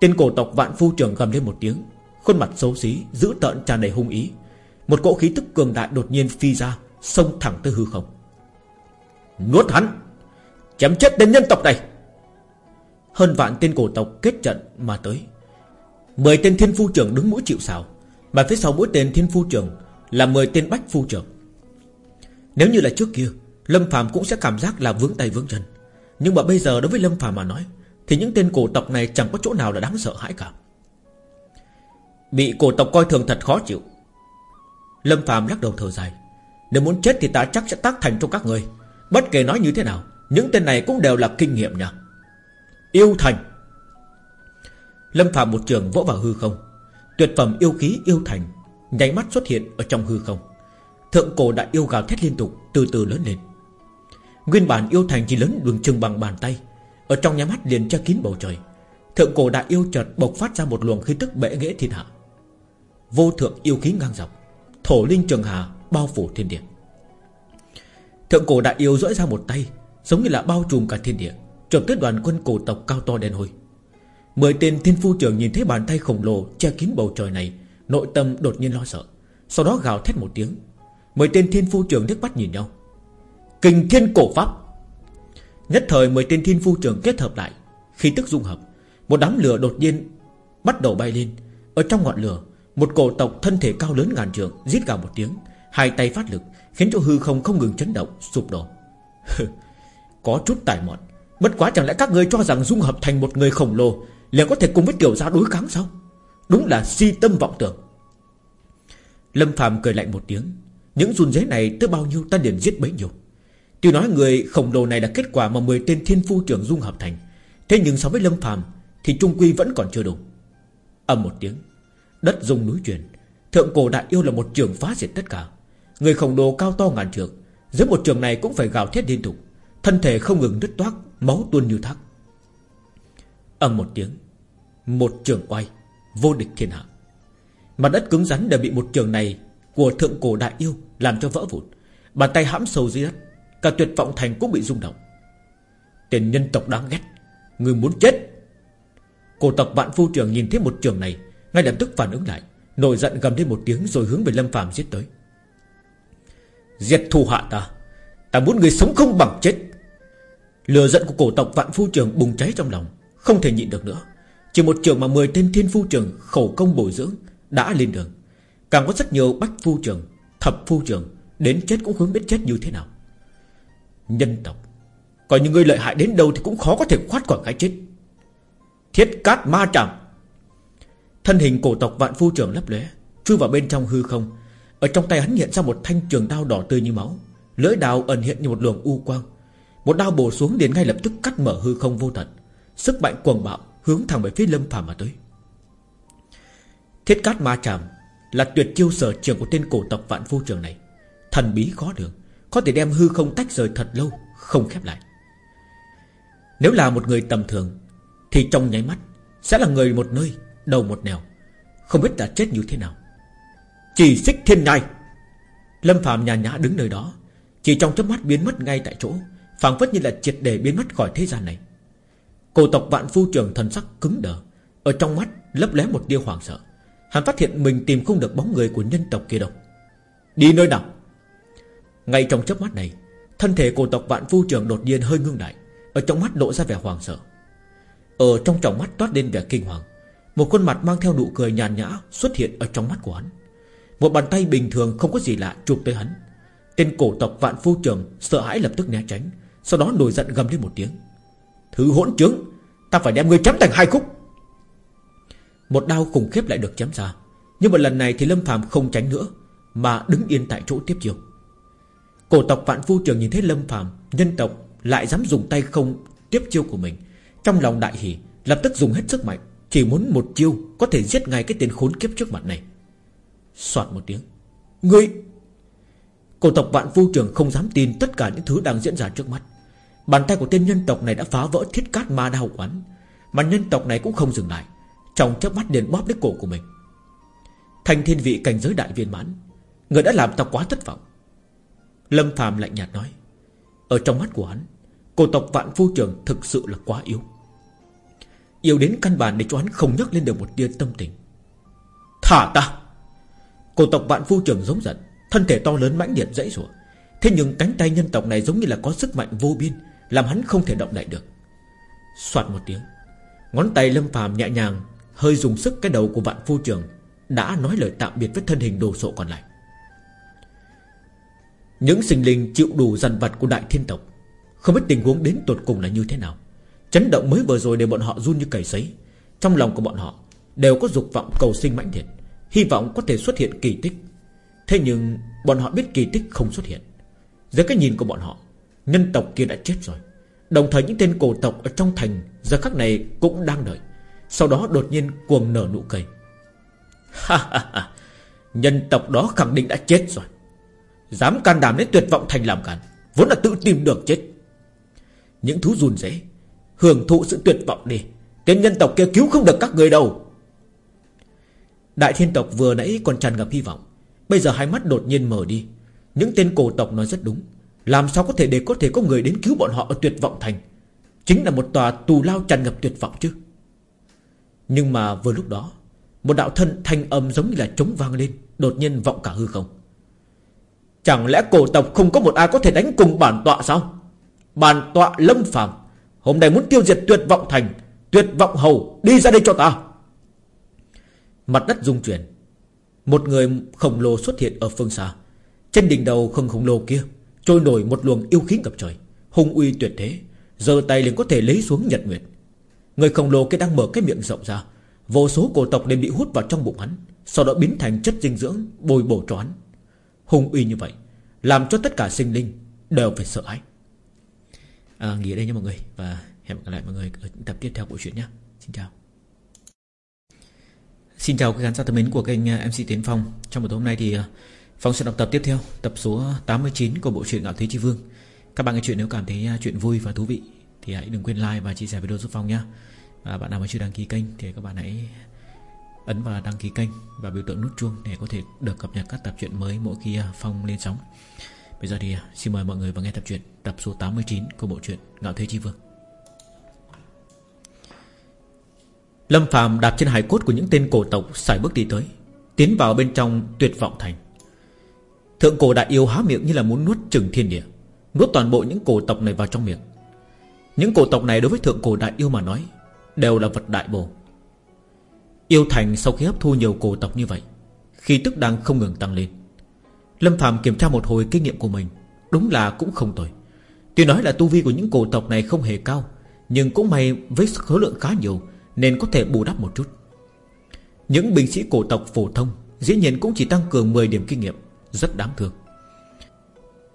Tên cổ tộc vạn phu trưởng gầm lên một tiếng, Khuôn mặt xấu xí Giữ tợn tràn đầy hung ý. Một cỗ khí tức cường đại đột nhiên phi ra, Xông thẳng tới hư không. Nuốt hắn! Chém chết tên nhân tộc này! Hơn vạn tên cổ tộc kết trận mà tới. Mười tên thiên phu trưởng đứng mũi chịu xào Mà phía sau mỗi tên thiên phu trưởng Là mười tên bách phu trưởng nếu như là trước kia, Lâm Phạm cũng sẽ cảm giác là vướng tay vướng chân. Nhưng mà bây giờ đối với Lâm Phạm mà nói, Thì những tên cổ tộc này chẳng có chỗ nào là đáng sợ hãi cả. Bị cổ tộc coi thường thật khó chịu. Lâm Phạm lắc đầu thở dài. Nếu muốn chết thì ta chắc sẽ tác thành cho các người. Bất kể nói như thế nào, Những tên này cũng đều là kinh nghiệm nha. Yêu thành. Lâm Phạm một trường vỗ vào hư không. Tuyệt phẩm yêu khí yêu thành Nháy mắt xuất hiện ở trong hư không. Thượng cổ đại yêu gào thét liên tục, Từ từ lớn lên. Nguyên bản yêu thành chỉ lớn đường chừng bằng bàn tay, Ở trong nhà mắt liền che kín bầu trời. Thượng cổ đại yêu chợt bộc phát ra một luồng khí tức bệ nghệ thiên hạ. Vô thượng yêu khí ngang dọc, Thổ linh trường hà bao phủ thiên địa. Thượng cổ đại yêu dỗi ra một tay, Giống như là bao trùm cả thiên địa Trộm tới đoàn quân cổ tộc cao to đen hôi Mười tên thiên phu trưởng nhìn thấy bàn tay khổng lồ Che kín bầu trời này, Nội tâm đột nhiên lo sợ, Sau đó gào thét một tiếng Mười tên thiên phu trưởng nước mắt nhìn nhau. Kình thiên cổ pháp. Nhất thời mười tên thiên phu trưởng kết hợp lại. Khi tức dung hợp, Một đám lửa đột nhiên bắt đầu bay lên. Ở trong ngọn lửa, Một cổ tộc thân thể cao lớn ngàn trượng Giết gào một tiếng, Hai tay phát lực, Khiến cho hư không không ngừng chấn động, Sụp đổ. Có chút tài mọn. Bất quá chẳng lẽ các người cho rằng dung hợp thành một người khổng lồ liền có thể cùng với tiểu gia đối kháng sao? Đúng là si tâm vọng tưởng. Lâm Phạm cười lạnh một tiếng những run rế này tới bao nhiêu ta liền giết bấy nhiêu. Tuy nói người khổng lồ này là kết quả mà 10 tên thiên phu trưởng dung hợp thành. Thế nhưng so với Lâm phàm Thì trung quy vẫn còn chưa đủ. Âm một tiếng, Đất rung núi chuyển. Thượng cổ đại yêu là một trường phá diệt tất cả. Người khổng lồ cao to ngàn trượng, Dưới một trường này cũng phải gào thét liên tục. Thân thể không ngừng đứt toác, Máu tuôn như thác. Âm một tiếng, Một trường oai, Vô địch thiên hạ. Mặt đất cứng rắn đều bị một trường này của thượng cổ đại yêu Làm cho vỡ vụn. Bàn tay hãm sâu dưới đất, Cả tuyệt vọng thành cũng bị rung động. Tiền nhân tộc đáng ghét, Người muốn chết. Cổ tộc vạn phu trưởng nhìn thấy một trường này, Ngay lập tức phản ứng lại, Nổi giận gầm lên một tiếng rồi hướng về Lâm Phạm giết tới. Diệt thù hạ ta Ta muốn người sống không bằng chết. Lừa giận của cổ tộc vạn phu trường bùng cháy trong lòng, Không thể nhịn được nữa. Chỉ một trường mà 10 tên thiên phu trường khẩu công bồi dưỡng Đã lên đường. Càng có rất nhiều bách phu trường, Thập phu trường, Đến chết cũng không biết chết như thế nào. Nhân tộc Còn những người lợi hại đến đâu thì cũng khó có thể thoát khỏi cái chết. Thiết cát ma trảm Thân hình cổ tộc vạn phu trường lấp lóe, Chui vào bên trong hư không. Ở trong tay hắn hiện ra một thanh trường đao đỏ tươi như máu. Lưỡi đao ẩn hiện như một luồng u quang. Một đao bổ xuống đến ngay lập tức cắt mở hư không vô tận. Sức mạnh cuồng bạo Hướng thẳng về phía lâm phàm mà tới. Thiết cát ma tràm là tuyệt chiêu sở trường của tên cổ tộc vạn vô trường này. Thần bí khó đường Có thể đem hư không tách rời thật lâu, Không khép lại. Nếu là một người tầm thường, Thì trong nháy mắt Sẽ là người một nơi, Đầu một nẻo, Không biết đã chết như thế nào. Chỉ xích thiên nhai. Lâm Phạm nhàn nhã đứng nơi đó, Chỉ trong chớp mắt biến mất ngay tại chỗ, phảng phất như là triệt để biến mất khỏi thế gian này. Cổ tộc vạn phu trường thần sắc cứng đờ, Ở trong mắt lấp lé một tia hoảng sợ. Hắn phát hiện mình tìm không được bóng người của nhân tộc kia đâu. Đi nơi nào? Ngay trong chớp mắt này, Thân thể cổ tộc vạn phu trường đột nhiên hơi ngưng lại, Ở trong mắt lộ ra vẻ hoàng sợ. Ở trong tròng mắt toát lên vẻ kinh hoàng, Một khuôn mặt mang theo nụ cười nhàn nhã Xuất hiện ở trong mắt của hắn. Một bàn tay bình thường không có gì lạ chụp tới hắn. Tên cổ tộc vạn phu trường Sợ hãi lập tức né tránh, Sau đó nổi giận gầm lên một tiếng. Thứ hỗn trướng, Ta phải đem ngươi chém thành hai khúc. Một đao khủng khiếp lại được chém ra. Nhưng một lần này thì Lâm phàm không tránh nữa, Mà đứng yên tại chỗ tiếp chiêu Cổ tộc vạn phu trường nhìn thấy Lâm phàm, Nhân tộc lại dám dùng tay không Tiếp chiêu của mình. Trong lòng đại hỉ, Lập tức dùng hết sức mạnh, Chỉ muốn một chiêu Có thể giết ngay cái tên khốn kiếp trước mặt này. Soạt một tiếng, Ngươi! Cổ tộc vạn phu trường không dám tin Tất cả những thứ đang diễn ra trước mắt. Bàn tay của tên nhân tộc này đã phá vỡ thiết cát ma đao quán Mà nhân tộc này cũng không dừng lại. Trong chớp mắt liền bóp lấy cổ của mình. Thành thiên vị cảnh giới đại viên mãn, Người đã làm ta quá thất vọng. Lâm phàm lạnh nhạt nói, Ở trong mắt của hắn, Cổ tộc vạn phu trường thực sự là quá yếu. Yếu đến căn bản để cho hắn không nhắc lên được một tia tâm tình. Thả ta! Cổ tộc vạn phu trường giống giận, Thân thể to lớn mãnh liệt dãy rủa. Thế nhưng cánh tay nhân tộc này giống như là có sức mạnh vô biên, Làm hắn không thể động đậy được. Xoạt một tiếng, Ngón tay lâm phàm nhẹ nhàng Hơi dùng sức cái đầu của vạn phu trường Đã nói lời tạm biệt với thân hình đồ sộ còn lại. Những sinh linh chịu đủ dằn vặt của đại thiên tộc, Không biết tình huống đến tột cùng là như thế nào. Chấn động mới vừa rồi để bọn họ run như cầy sấy. Trong lòng của bọn họ Đều có dục vọng cầu sinh mãnh liệt, Hy vọng có thể xuất hiện kỳ tích. Thế nhưng bọn họ biết kỳ tích không xuất hiện. Dưới cái nhìn của bọn họ, Nhân tộc kia đã chết rồi. Đồng thời những tên cổ tộc ở trong thành Giờ khắc này cũng đang đợi. Sau đó đột nhiên cuồng nở nụ cười. Ha ha ha. Nhân tộc đó khẳng định đã chết rồi. Dám can đảm đến tuyệt vọng thành làm cản Vốn là tự tìm được chết. Những thú run rễ Hưởng thụ sự tuyệt vọng đi. Tên nhân tộc kia cứu không được các người đâu. Đại thiên tộc vừa nãy còn tràn ngập hy vọng. Bây giờ hai mắt đột nhiên mở đi. Những tên cổ tộc nói rất đúng. Làm sao có thể để có thể có người đến cứu bọn họ ở tuyệt vọng thành? Chính là một tòa tù lao tràn ngập tuyệt vọng chứ. Nhưng mà vừa lúc đó, Một đạo thân thanh âm giống như là trống vang lên, Đột nhiên vọng cả hư không. Chẳng lẽ cổ tộc không có một ai có thể đánh cùng bản tọa sao? Bản tọa lâm phàm, Hôm nay muốn tiêu diệt tuyệt vọng thành, Tuyệt vọng hầu, Đi ra đây cho ta. Mặt đất rung chuyển, Một người khổng lồ xuất hiện ở phương xa. Trên đỉnh đầu không khổng lồ kia, Trôi nổi một luồng yêu khí ngập trời, Hung uy tuyệt thế giờ tay liền có thể lấy xuống nhật nguyệt. Người khổng lồ kia đang mở cái miệng rộng ra. Vô số cổ tộc đều bị hút vào trong bụng hắn Sau đó biến thành chất dinh dưỡng Bồi bổ cho hắn. Hùng uy như vậy Làm cho tất cả sinh linh đều phải sợ hãi. À, Nghỉ đây nha mọi người Và hẹn gặp lại mọi người ở tập tiếp theo của chuyện nhé. Xin chào. Xin chào các khán giả thân mến của kênh à, MC Tiến Phong. Trong buổi tối hôm nay thì à, Phong sẽ đọc tập tiếp theo Tập số 89 của bộ truyện Ngạo Thế Chi Vương. Các bạn nghe chuyện nếu cảm thấy à, chuyện vui và thú vị Thì hãy đừng quên like và chia sẻ video giúp Phong nhé à, bạn nào mà chưa đăng ký kênh Thì các bạn hãy ấn vào đăng ký kênh Và biểu tượng nút chuông Để có thể được cập nhật các tập truyện mới mỗi khi à, Phong lên sóng. Bây giờ thì à, xin mời mọi người vào nghe tập truyện Tập số 89 của bộ truyện Ngạo Thế Chi Vương. Lâm phàm đạp trên hải cốt của những tên cổ tộc xài bước đi tới Tiến vào bên trong tuyệt vọng thành. Thượng cổ đại yêu há miệng như là muốn nuốt chửng thiên địa Nuốt toàn bộ những cổ tộc này vào trong miệng. Những cổ tộc này đối với thượng cổ đại yêu mà nói Đều là vật đại bồ Yêu thành sau khi hấp thu nhiều cổ tộc như vậy Khi tức đang không ngừng tăng lên. Lâm Phạm kiểm tra một hồi kinh nghiệm của mình, Đúng là cũng không tồi. Tuy nói là tu vi của những cổ tộc này không hề cao, Nhưng cũng may với số lượng khá nhiều Nên có thể bù đắp một chút. Những binh sĩ cổ tộc phổ thông Dĩ nhiên cũng chỉ tăng cường 10 điểm kinh nghiệm, Rất đáng thương.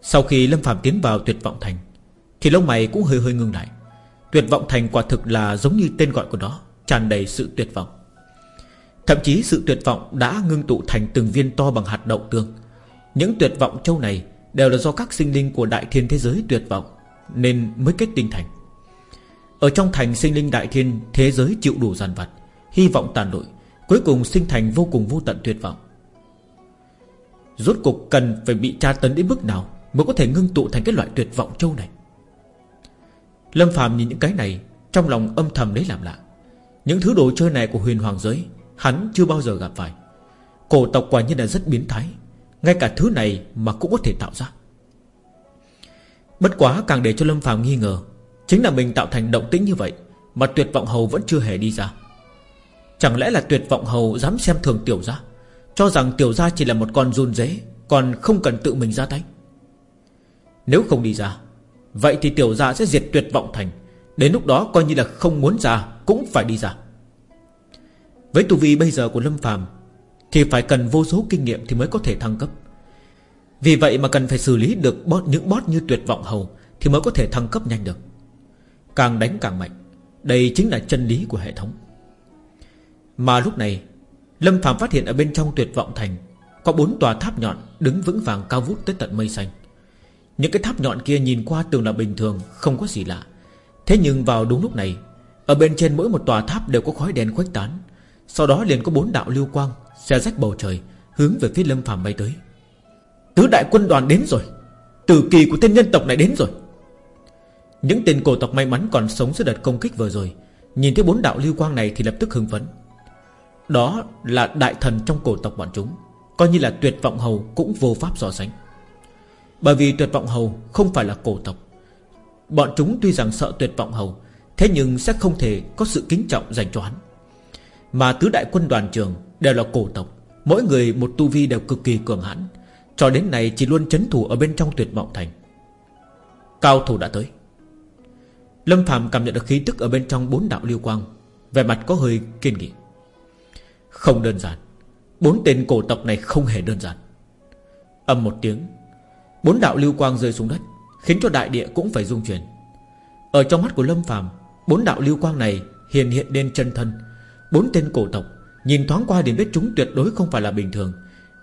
Sau khi Lâm Phạm tiến vào tuyệt vọng thành, Thì lông mày cũng hơi hơi ngưng lại. Tuyệt vọng thành quả thực là giống như tên gọi của nó, tràn đầy sự tuyệt vọng. Thậm chí sự tuyệt vọng đã ngưng tụ thành từng viên to bằng hạt đậu tương. Những tuyệt vọng châu này Đều là do các sinh linh của đại thiên thế giới tuyệt vọng, Nên mới kết tinh thành. Ở trong thành sinh linh đại thiên Thế giới chịu đủ giàn vặt, Hy vọng tàn lụi, Cuối cùng sinh thành vô cùng vô tận tuyệt vọng. Rốt cục cần phải bị tra tấn đến mức nào Mới có thể ngưng tụ thành cái loại tuyệt vọng châu này? Lâm Phạm nhìn những cái này, Trong lòng âm thầm lấy làm lạ. Những thứ đồ chơi này của huyền hoàng giới, Hắn chưa bao giờ gặp phải. Cổ tộc quả nhiên là rất biến thái, Ngay cả thứ này mà cũng có thể tạo ra. Bất quá càng để cho Lâm Phạm nghi ngờ, Chính là mình tạo thành động tĩnh như vậy Mà tuyệt vọng hầu vẫn chưa hề đi ra. Chẳng lẽ là tuyệt vọng hầu Dám xem thường tiểu gia, Cho rằng tiểu gia chỉ là một con run dế Còn không cần tự mình ra tay? Nếu không đi ra Vậy thì tiểu gia sẽ diệt tuyệt vọng thành. Đến lúc đó coi như là không muốn ra Cũng phải đi ra. Với tu vi bây giờ của Lâm phàm Thì phải cần vô số kinh nghiệm Thì mới có thể thăng cấp. Vì vậy mà cần phải xử lý được bot, những bot như tuyệt vọng hầu Thì mới có thể thăng cấp nhanh được. Càng đánh càng mạnh Đây chính là chân lý của hệ thống. Mà lúc này Lâm phàm phát hiện ở bên trong tuyệt vọng thành Có bốn tòa tháp nhọn Đứng vững vàng cao vút tới tận mây xanh. Những cái tháp nhọn kia nhìn qua tưởng là bình thường, Không có gì lạ. Thế nhưng vào đúng lúc này, Ở bên trên mỗi một tòa tháp đều có khói đen khuếch tán. Sau đó liền có bốn đạo lưu quang Xe rách bầu trời, Hướng về phía Lâm phàm bay tới. Tứ đại quân đoàn đến rồi, Tử kỳ của tên nhân tộc này đến rồi. Những tên cổ tộc may mắn còn sống dưới đợt công kích vừa rồi, Nhìn thấy bốn đạo lưu quang này thì lập tức hưng phấn. Đó là đại thần trong cổ tộc bọn chúng, Coi như là tuyệt vọng hầu cũng vô pháp so sánh. Bởi vì tuyệt vọng hầu không phải là cổ tộc. Bọn chúng tuy rằng sợ tuyệt vọng hầu, Thế nhưng sẽ không thể có sự kính trọng dành cho hắn. Mà tứ đại quân đoàn trường đều là cổ tộc, Mỗi người một tu vi đều cực kỳ cường hãn, Cho đến nay chỉ luôn chấn thủ ở bên trong tuyệt vọng thành. Cao thủ đã tới. Lâm Phạm cảm nhận được khí tức ở bên trong bốn đạo lưu quang Về mặt có hơi kiên nghị. Không đơn giản, Bốn tên cổ tộc này không hề đơn giản. Âm một tiếng Bốn đạo lưu quang rơi xuống đất, Khiến cho đại địa cũng phải rung chuyển. Ở trong mắt của Lâm phàm, Bốn đạo lưu quang này hiện hiện lên chân thân. Bốn tên cổ tộc Nhìn thoáng qua liền biết chúng tuyệt đối không phải là bình thường,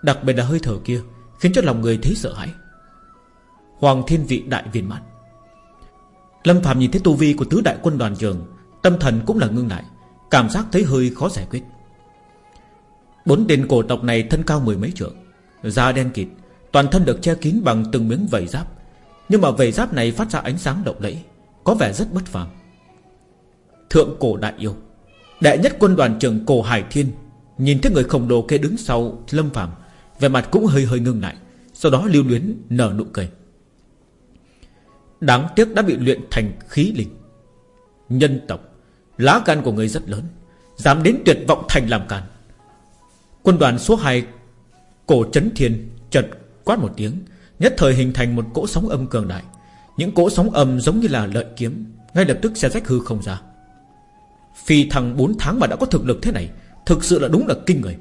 Đặc biệt là hơi thở kia, Khiến cho lòng người thấy sợ hãi. Hoàng thiên vị đại viên mãn. Lâm Phạm nhìn thấy tu vi của tứ đại quân đoàn trường Tâm thần cũng là ngưng lại, Cảm giác thấy hơi khó giải quyết. Bốn tên cổ tộc này thân cao mười mấy trượng, Da đen kịt Toàn thân được che kín bằng từng miếng vảy giáp. Nhưng mà vảy giáp này phát ra ánh sáng động lẫy, Có vẻ rất bất phàm. Thượng cổ đại yêu, Đệ nhất quân đoàn trưởng cổ Hải Thiên, Nhìn thấy người khổng lồ kia đứng sau Lâm Phạm Về mặt cũng hơi hơi ngưng lại, Sau đó lưu luyến nở nụ cười. Đáng tiếc đã bị luyện thành khí linh. Nhân tộc, Lá gan của người rất lớn, Dám đến tuyệt vọng thành làm càn. Quân đoàn số 2 Cổ chấn thiên chợt quát một tiếng Nhất thời hình thành một cỗ sóng âm cường đại. Những cỗ sóng âm giống như là lợi kiếm Ngay lập tức sẽ rách hư không ra. Phi thằng 4 tháng mà đã có thực lực thế này Thực sự là đúng là kinh người.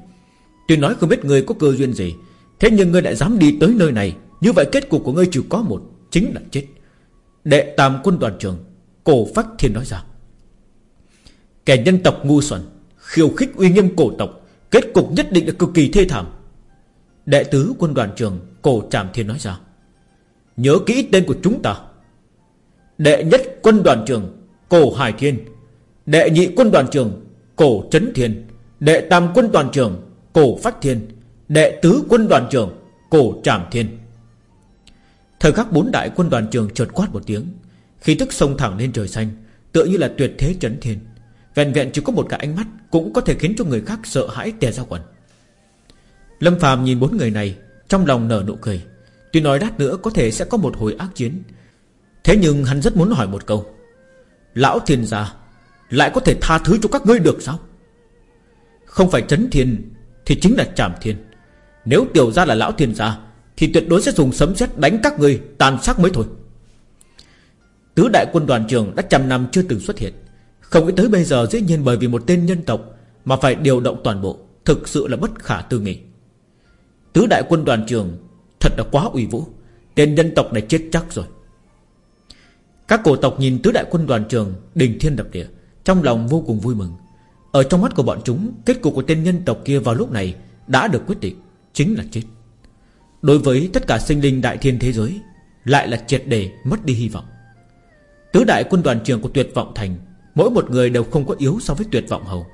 Tuy nói không biết người có cơ duyên gì Thế nhưng ngươi lại dám đi tới nơi này Như vậy kết cục của ngươi chỉ có một Chính là chết. Đệ tam quân đoàn trường, Cổ Phách Thiên nói ra. Kẻ nhân tộc ngu xuẩn Khiêu khích uy nghiêm cổ tộc Kết cục nhất định là cực kỳ thê thảm. Đệ tứ quân đoàn trường Cổ trảm Thiên nói ra, Nhớ kỹ tên của chúng ta. Đệ nhất quân đoàn trưởng Cổ Hải Thiên, Đệ nhị quân đoàn trưởng Cổ Trấn Thiên, Đệ tam quân đoàn trưởng Cổ Phách Thiên, Đệ tứ quân đoàn trưởng Cổ trảm Thiên. Thời khắc bốn đại quân đoàn trường chợt quát một tiếng, Khí tức sông thẳng lên trời xanh, Tựa như là tuyệt thế chấn thiên. Vẹn vẹn chỉ có một cái ánh mắt Cũng có thể khiến cho người khác sợ hãi tè ra quần. Lâm phàm nhìn bốn người này trong lòng nở nụ cười, Tuy nói đắt nữa có thể sẽ có một hồi ác chiến. Thế nhưng hắn rất muốn hỏi một câu, Lão thiên gia, Lại có thể tha thứ cho các ngươi được sao? Không phải chấn thiên Thì chính là trảm thiên. Nếu tiểu ra là lão thiên gia, thì tuyệt đối sẽ dùng sấm sét đánh các ngươi Tàn sát mới thôi. Tứ đại quân đoàn trường đã trăm năm chưa từng xuất hiện. Không nghĩ tới bây giờ dĩ nhiên bởi vì một tên nhân tộc Mà phải điều động toàn bộ, Thực sự là bất khả tư nghị. Tứ đại quân đoàn trường Thật là quá uy vũ. Tên nhân tộc này chết chắc rồi. Các cổ tộc nhìn tứ đại quân đoàn trường Đình thiên đập địa, Trong lòng vô cùng vui mừng. Ở trong mắt của bọn chúng, Kết cục của tên nhân tộc kia vào lúc này Đã được quyết định, Chính là chết. Đối với tất cả sinh linh đại thiên thế giới, Lại là triệt để mất đi hy vọng. Tứ đại quân đoàn trường của tuyệt vọng thành, Mỗi một người đều không có yếu so với tuyệt vọng hầu.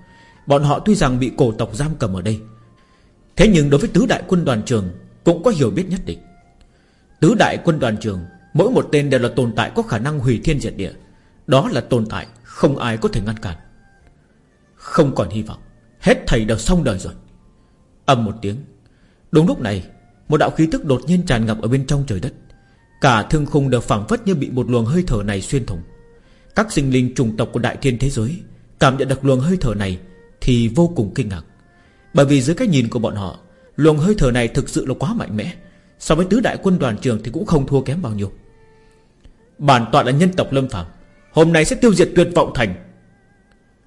Bọn họ tuy rằng bị cổ tộc giam cầm ở đây Thế nhưng đối với tứ đại quân đoàn trường Cũng có hiểu biết nhất định. Tứ đại quân đoàn trường, Mỗi một tên đều là tồn tại có khả năng hủy thiên diệt địa. Đó là tồn tại Không ai có thể ngăn cản. Không còn hy vọng. Hết thầy đều xong đời rồi. Âm một tiếng. Đúng lúc này, Một đạo khí tức đột nhiên tràn ngập ở bên trong trời đất. Cả thương khung đều phảng phất như bị một luồng hơi thở này xuyên thủng. Các sinh linh trùng tộc của đại thiên thế giới Cảm nhận được luồng hơi thở này Thì vô cùng kinh ngạc. Bởi vì dưới cái nhìn của bọn họ, Luồng hơi thở này thực sự là quá mạnh mẽ. So với tứ đại quân đoàn trường thì cũng không thua kém bao nhiêu. Bản tọa là nhân tộc Lâm Phạm Hôm nay sẽ tiêu diệt tuyệt vọng thành.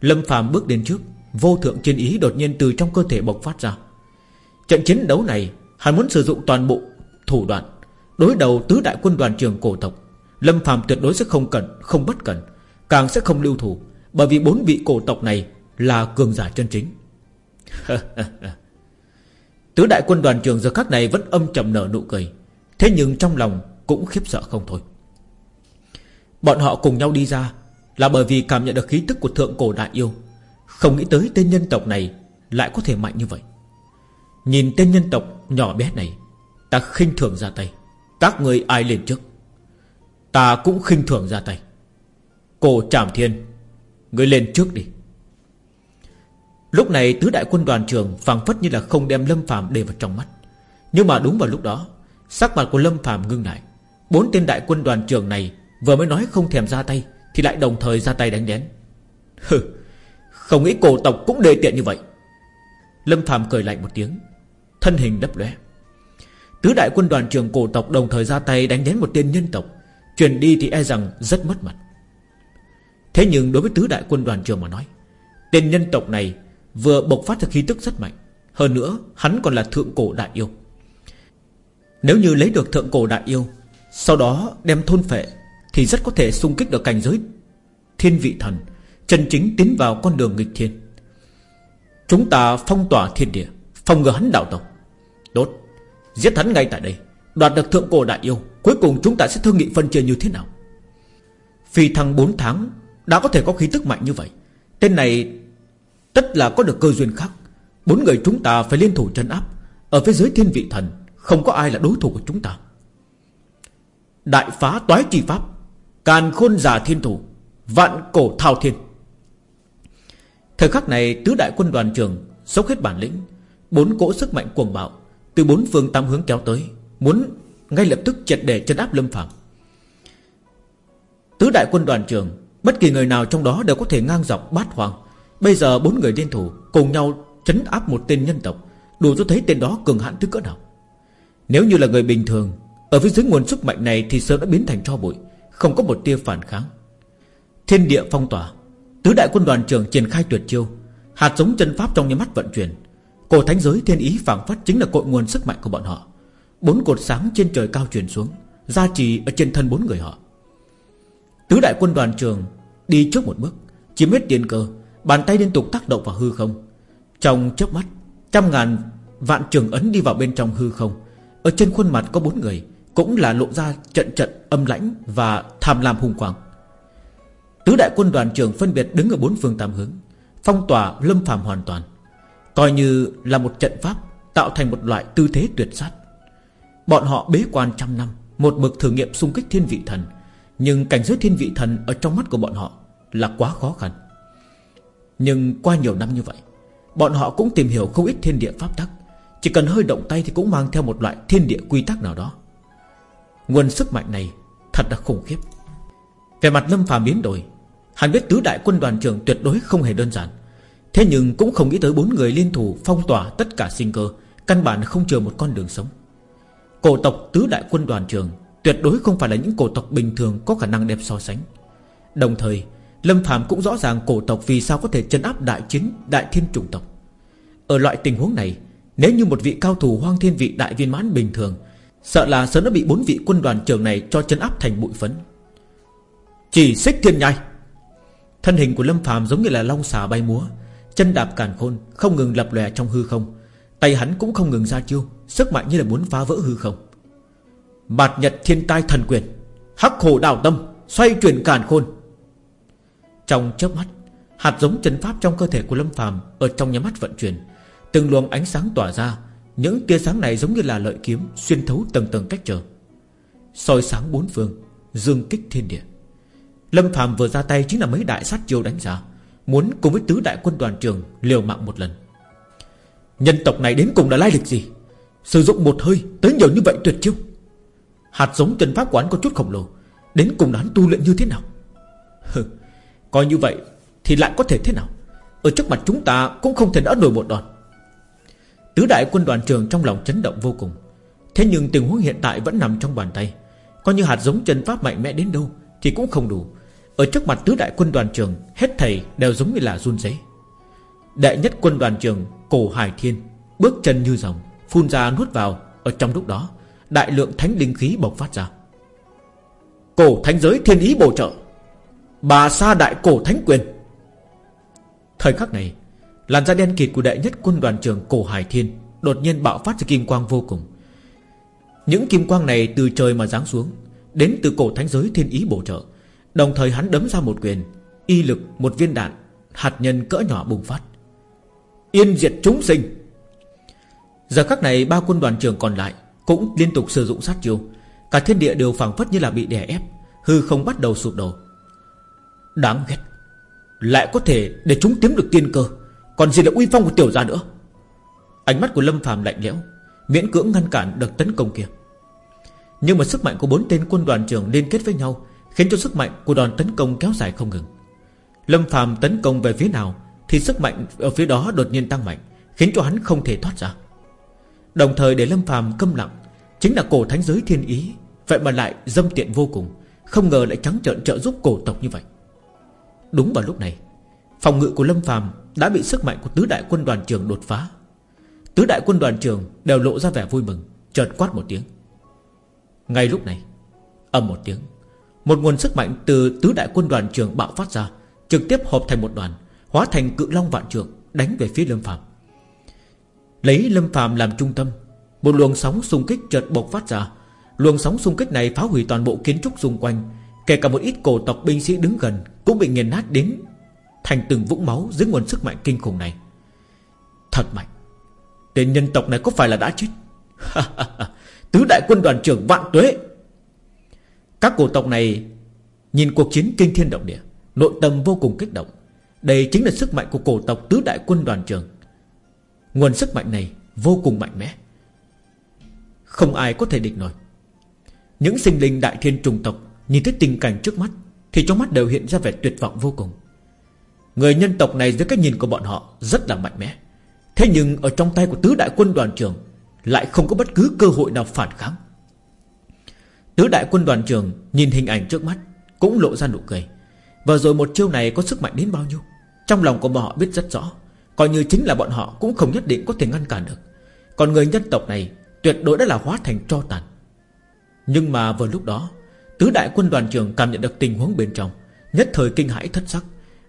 Lâm Phạm bước đến trước, Vô thượng chiến ý đột nhiên từ trong cơ thể bộc phát ra. Trận chiến đấu này, Hắn muốn sử dụng toàn bộ thủ đoạn, Đối đầu tứ đại quân đoàn trường cổ tộc. Lâm Phạm tuyệt đối sẽ không cần, Không bất cần, Càng sẽ không lưu thủ, Bởi vì bốn vị cổ tộc này Là cường giả chân chính. Tứ đại quân đoàn trường giờ khắc này Vẫn âm trầm nở nụ cười. Thế nhưng trong lòng cũng khiếp sợ không thôi. Bọn họ cùng nhau đi ra Là bởi vì cảm nhận được khí tức của thượng cổ đại yêu. Không nghĩ tới tên nhân tộc này Lại có thể mạnh như vậy. Nhìn tên nhân tộc nhỏ bé này, Ta khinh thường ra tay. Các người ai lên trước? Ta cũng khinh thường ra tay. Cổ trảm thiên, Người lên trước đi. Lúc này tứ đại quân đoàn trưởng phảng phất như là không đem Lâm Phạm để vào trong mắt. Nhưng mà đúng vào lúc đó, Sắc mặt của Lâm Phạm ngưng lại. Bốn tên đại quân đoàn trưởng này Vừa mới nói không thèm ra tay Thì lại đồng thời ra tay đánh đén Hừ, Không nghĩ cổ tộc cũng đề tiện như vậy. Lâm Phạm cười lạnh một tiếng, Thân hình đấp lóe. Tứ đại quân đoàn trưởng cổ tộc đồng thời ra tay đánh đến một tên nhân tộc, Truyền đi thì e rằng rất mất mặt. Thế nhưng đối với tứ đại quân đoàn trưởng mà nói, Tên nhân tộc này Vừa bộc phát ra khí tức rất mạnh. Hơn nữa hắn còn là thượng cổ đại yêu. Nếu như lấy được thượng cổ đại yêu Sau đó đem thôn phệ Thì rất có thể xung kích được cảnh giới Thiên vị thần Chân chính tiến vào con đường nghịch thiên. Chúng ta phong tỏa thiên địa Phòng ngừa hắn đạo tộc. Đốt, Giết hắn ngay tại đây Đoạt được thượng cổ đại yêu Cuối cùng chúng ta sẽ thương nghị phân chia như thế nào? Phi thăng 4 tháng Đã có thể có khí tức mạnh như vậy. Tên này Tất là có được cơ duyên khác. Bốn người chúng ta phải liên thủ chân áp. Ở phía dưới thiên vị thần, Không có ai là đối thủ của chúng ta. Đại phá toái chi pháp, Càn khôn giả thiên thủ, Vạn cổ thao thiên. Thời khắc này, tứ đại quân đoàn trường Sốc hết bản lĩnh. Bốn cỗ sức mạnh cuồng bạo Từ bốn phương tam hướng kéo tới, Muốn ngay lập tức triệt để chân áp lâm phạm Tứ đại quân đoàn trường, Bất kỳ người nào trong đó đều có thể ngang dọc bát hoàng. Bây giờ bốn người liên thủ Cùng nhau chấn áp một tên nhân tộc, Đủ cho thấy tên đó cường hãn tới cỡ nào. Nếu như là người bình thường, Ở phía dưới nguồn sức mạnh này Thì sớm đã biến thành cho bụi, Không có một tia phản kháng. Thiên địa phong tỏa, Tứ đại quân đoàn trường triển khai tuyệt chiêu, Hạt giống chân pháp trong nhà mắt vận chuyển. Cổ thánh giới thiên ý phảng phất chính là cội nguồn sức mạnh của bọn họ. Bốn cột sáng trên trời cao truyền xuống, Gia trì ở trên thân bốn người họ. Tứ đại quân đoàn trường Đi trước một bước Chiếm hết tiền cơ Bàn tay liên tục tác động vào hư không. Trong chớp mắt, Trăm ngàn vạn trường ấn đi vào bên trong hư không. Ở trên khuôn mặt có bốn người, Cũng là lộ ra trận trận âm lãnh Và tham lam hung quang. Tứ đại quân đoàn trưởng phân biệt đứng ở bốn phương tám hướng, Phong tỏa lâm phàm hoàn toàn. Coi như là một trận pháp, Tạo thành một loại tư thế tuyệt sát. Bọn họ bế quan trăm năm, Một mực thử nghiệm xung kích thiên vị thần, Nhưng cảnh giới thiên vị thần Ở trong mắt của bọn họ là quá khó khăn. Nhưng qua nhiều năm như vậy, Bọn họ cũng tìm hiểu không ít thiên địa pháp tắc. Chỉ cần hơi động tay thì cũng mang theo một loại thiên địa quy tắc nào đó. Nguồn sức mạnh này Thật là khủng khiếp. Về mặt lâm phàm biến đổi Hắn biết tứ đại quân đoàn trưởng tuyệt đối không hề đơn giản. Thế nhưng cũng không nghĩ tới bốn người liên thủ Phong tỏa tất cả sinh cơ, Căn bản không chờ một con đường sống. Cổ tộc tứ đại quân đoàn trường Tuyệt đối không phải là những cổ tộc bình thường Có khả năng đẹp so sánh. Đồng thời Lâm Phạm cũng rõ ràng cổ tộc vì sao có thể chân áp đại chiến, Đại thiên chủng tộc. Ở loại tình huống này, Nếu như một vị cao thủ hoang thiên vị đại viên mãn bình thường, Sợ là sớm đã bị bốn vị quân đoàn trưởng này Cho chân áp thành bụi phấn. Chỉ xích thiên nhai. Thân hình của Lâm Phạm giống như là long xà bay múa, Chân đạp càn khôn, Không ngừng lập lòe trong hư không. Tay hắn cũng không ngừng ra chiêu, Sức mạnh như là muốn phá vỡ hư không. Bạt nhật thiên tai thần quyền. Hắc hồ đảo tâm, Xoay chuyển càn khôn. Trong chớp mắt, Hạt giống chân pháp trong cơ thể của Lâm phàm Ở trong nhà mắt vận chuyển, Từng luồng ánh sáng tỏa ra. Những tia sáng này giống như là lợi kiếm Xuyên thấu tầng tầng cách trở. Soi sáng bốn phương, Dương kích thiên địa. Lâm Phạm vừa ra tay chính là mấy đại sát chiêu đánh ra Muốn cùng với tứ đại quân đoàn trường Liều mạng một lần. Nhân tộc này đến cùng là lai lịch gì? Sử dụng một hơi tới nhiều như vậy tuyệt chiêu. Hạt giống chân pháp quán có chút khổng lồ, Đến cùng hắn tu luyện như thế nào? Hừ Coi như vậy thì lại có thể thế nào? Ở trước mặt chúng ta cũng không thể đỡ nổi một đòn. Tứ đại quân đoàn trường trong lòng chấn động vô cùng. Thế nhưng tình huống hiện tại vẫn nằm trong bàn tay. Coi như hạt giống chân pháp mạnh mẽ đến đâu Thì cũng không đủ. Ở trước mặt tứ đại quân đoàn trường Hết thầy đều giống như là run rẩy. Đệ nhất quân đoàn trường Cổ Hải Thiên Bước chân như rồng Phun ra nuốt vào. Ở trong lúc đó, Đại lượng thánh linh khí bộc phát ra. Cổ thánh giới thiên ý bổ trợ. Bà sa đại cổ thánh quyền. Thời khắc này, Làn da đen kịt của đệ nhất quân đoàn trưởng Cổ Hải Thiên Đột nhiên bạo phát ra kim quang vô cùng. Những kim quang này từ trời mà giáng xuống, Đến từ cổ thánh giới thiên ý bổ trợ, Đồng thời hắn đấm ra một quyền, Y lực một viên đạn, Hạt nhân cỡ nhỏ bùng phát. Yên diệt chúng sinh! Giờ khắc này, ba quân đoàn trưởng còn lại Cũng liên tục sử dụng sát chiêu. Cả thiên địa đều phảng phất như là bị đè ép, Hư không bắt đầu sụp đổ. Đáng ghét. Lại có thể để chúng kiếm được tiên cơ, Còn gì là uy phong của tiểu gia nữa? Ánh mắt của Lâm phàm lạnh lẽo, Miễn cưỡng ngăn cản đợt tấn công kia. Nhưng mà sức mạnh của bốn tên quân đoàn trưởng liên kết với nhau Khiến cho sức mạnh của đoàn tấn công kéo dài không ngừng. Lâm phàm tấn công về phía nào Thì sức mạnh ở phía đó đột nhiên tăng mạnh, Khiến cho hắn không thể thoát ra. Đồng thời để Lâm phàm câm lặng, Chính là cổ thánh giới thiên ý, Vậy mà lại dâm tiện vô cùng, Không ngờ lại trắng trợn trợ giúp cổ tộc như vậy. Đúng vào lúc này, Phòng ngự của Lâm phàm đã bị sức mạnh của tứ đại quân đoàn trường đột phá. Tứ đại quân đoàn trường đều lộ ra vẻ vui mừng, Chợt quát một tiếng. Ngay lúc này Âm một tiếng, Một nguồn sức mạnh từ tứ đại quân đoàn trường bạo phát ra, Trực tiếp hợp thành một đoàn, Hóa thành cự long vạn trường Đánh về phía Lâm phàm. Lấy Lâm phàm làm trung tâm, Một luồng sóng xung kích chợt bộc phát ra. Luồng sóng xung kích này phá hủy toàn bộ kiến trúc xung quanh Kể cả một ít cổ tộc binh sĩ đứng gần Cũng bị nghiền nát đến Thành từng vũng máu dưới nguồn sức mạnh kinh khủng này. Thật mạnh. Tên nhân tộc này có phải là đã chết? Tứ đại quân đoàn trưởng vạn tuế. Các cổ tộc này Nhìn cuộc chiến kinh thiên động địa, Nội tâm vô cùng kích động. Đây chính là sức mạnh của cổ tộc tứ đại quân đoàn trưởng. Nguồn sức mạnh này vô cùng mạnh mẽ. Không ai có thể địch nổi. Những sinh linh đại thiên trùng tộc Nhìn thấy tình cảnh trước mắt, Thì trong mắt đều hiện ra vẻ tuyệt vọng vô cùng. Người nhân tộc này dưới cách nhìn của bọn họ Rất là mạnh mẽ. Thế nhưng ở trong tay của tứ đại quân đoàn trưởng Lại không có bất cứ cơ hội nào phản kháng. Tứ đại quân đoàn trưởng Nhìn hình ảnh trước mắt Cũng lộ ra nụ cười. Và rồi một chiêu này có sức mạnh đến bao nhiêu? Trong lòng của bọn họ biết rất rõ, Coi như chính là bọn họ cũng không nhất định có thể ngăn cản được. Còn người nhân tộc này Tuyệt đối đã là hóa thành tro tàn. Nhưng mà vào lúc đó Tứ đại quân đoàn trưởng cảm nhận được tình huống bên trong Nhất thời kinh hãi thất sắc.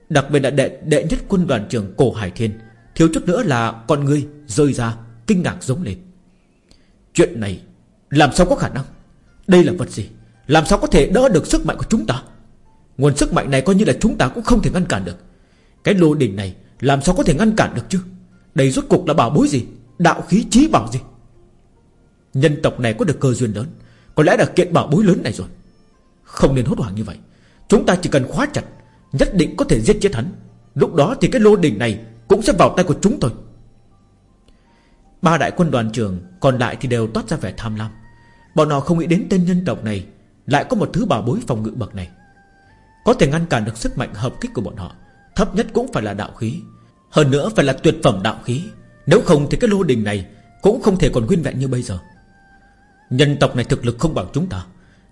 Đặc biệt là đệ, đệ nhất quân đoàn trưởng Cổ Hải Thiên Thiếu chút nữa là con người rơi ra Kinh ngạc giống lên. Chuyện này làm sao có khả năng? Đây là vật gì? Làm sao có thể đỡ được sức mạnh của chúng ta? Nguồn sức mạnh này coi như là chúng ta cũng không thể ngăn cản được. Cái lô đỉnh này Làm sao có thể ngăn cản được chứ? Đây rốt cục là bảo bối gì? Đạo khí trí bảo gì? Nhân tộc này có được cơ duyên lớn Có lẽ là kiện bảo bối lớn này rồi. Không nên hốt hoảng như vậy. Chúng ta chỉ cần khóa chặt, Nhất định có thể giết chết hắn. Lúc đó thì cái lô đỉnh này Cũng sẽ vào tay của chúng tôi. Ba đại quân đoàn trưởng Còn lại thì đều toát ra vẻ tham lam. Bọn họ không nghĩ đến tên nhân tộc này Lại có một thứ bảo bối phòng ngự bậc này. Có thể ngăn cản được sức mạnh hợp kích của bọn họ, Thấp nhất cũng phải là đạo khí. Hơn nữa phải là tuyệt phẩm đạo khí. Nếu không thì cái lô đình này Cũng không thể còn nguyên vẹn như bây giờ. Nhân tộc này thực lực không bằng chúng ta.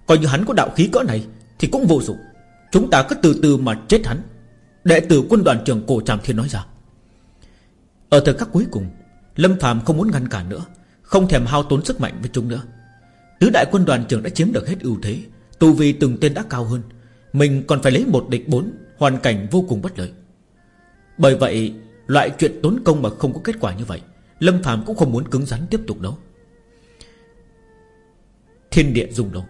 Coi như hắn có đạo khí cỡ này Thì cũng vô dụng. Chúng ta cứ từ từ mà chết hắn. Đệ tử quân đoàn trưởng cổ tràm thiên nói ra. Ở thời khắc cuối cùng, Lâm phàm không muốn ngăn cản nữa, Không thèm hao tốn sức mạnh với chúng nữa. Tứ đại quân đoàn trưởng đã chiếm được hết ưu thế, Tu vi từng tên đã cao hơn. Mình còn phải lấy một địch bốn, Hoàn cảnh vô cùng bất lợi. Bởi vậy, Loại chuyện tốn công mà không có kết quả như vậy, Lâm phàm cũng không muốn cứng rắn tiếp tục đâu Thiên địa dung lô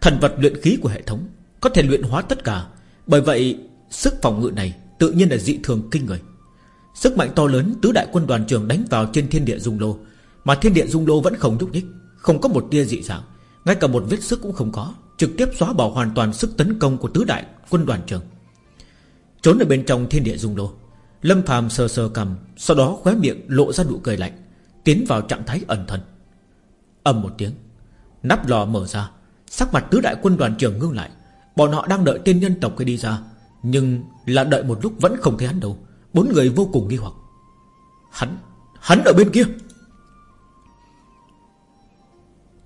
Thần vật luyện khí của hệ thống Có thể luyện hóa tất cả. Bởi vậy, sức phòng ngự này Tự nhiên là dị thường kinh người. Sức mạnh to lớn tứ đại quân đoàn trường đánh vào trên thiên địa dung lô, Mà thiên địa dung lô vẫn không nhúc nhích, Không có một tia dị dạng. Ngay cả một vết sức cũng không có, Trực tiếp xóa bỏ hoàn toàn sức tấn công của tứ đại quân đoàn trường Trốn ở bên trong thiên địa dung lô, Lâm phàm sờ sờ cầm Sau đó khóe miệng lộ ra nụ cười lạnh, Tiến vào trạng thái ẩn thần Âm một tiếng, Nắp lò mở ra Sắc mặt tứ đại quân đoàn trưởng ngưng lại. Bọn họ đang đợi tên nhân tộc kia đi ra Nhưng là đợi một lúc vẫn không thấy hắn đâu. Bốn người vô cùng nghi hoặc. Hắn, hắn ở bên kia.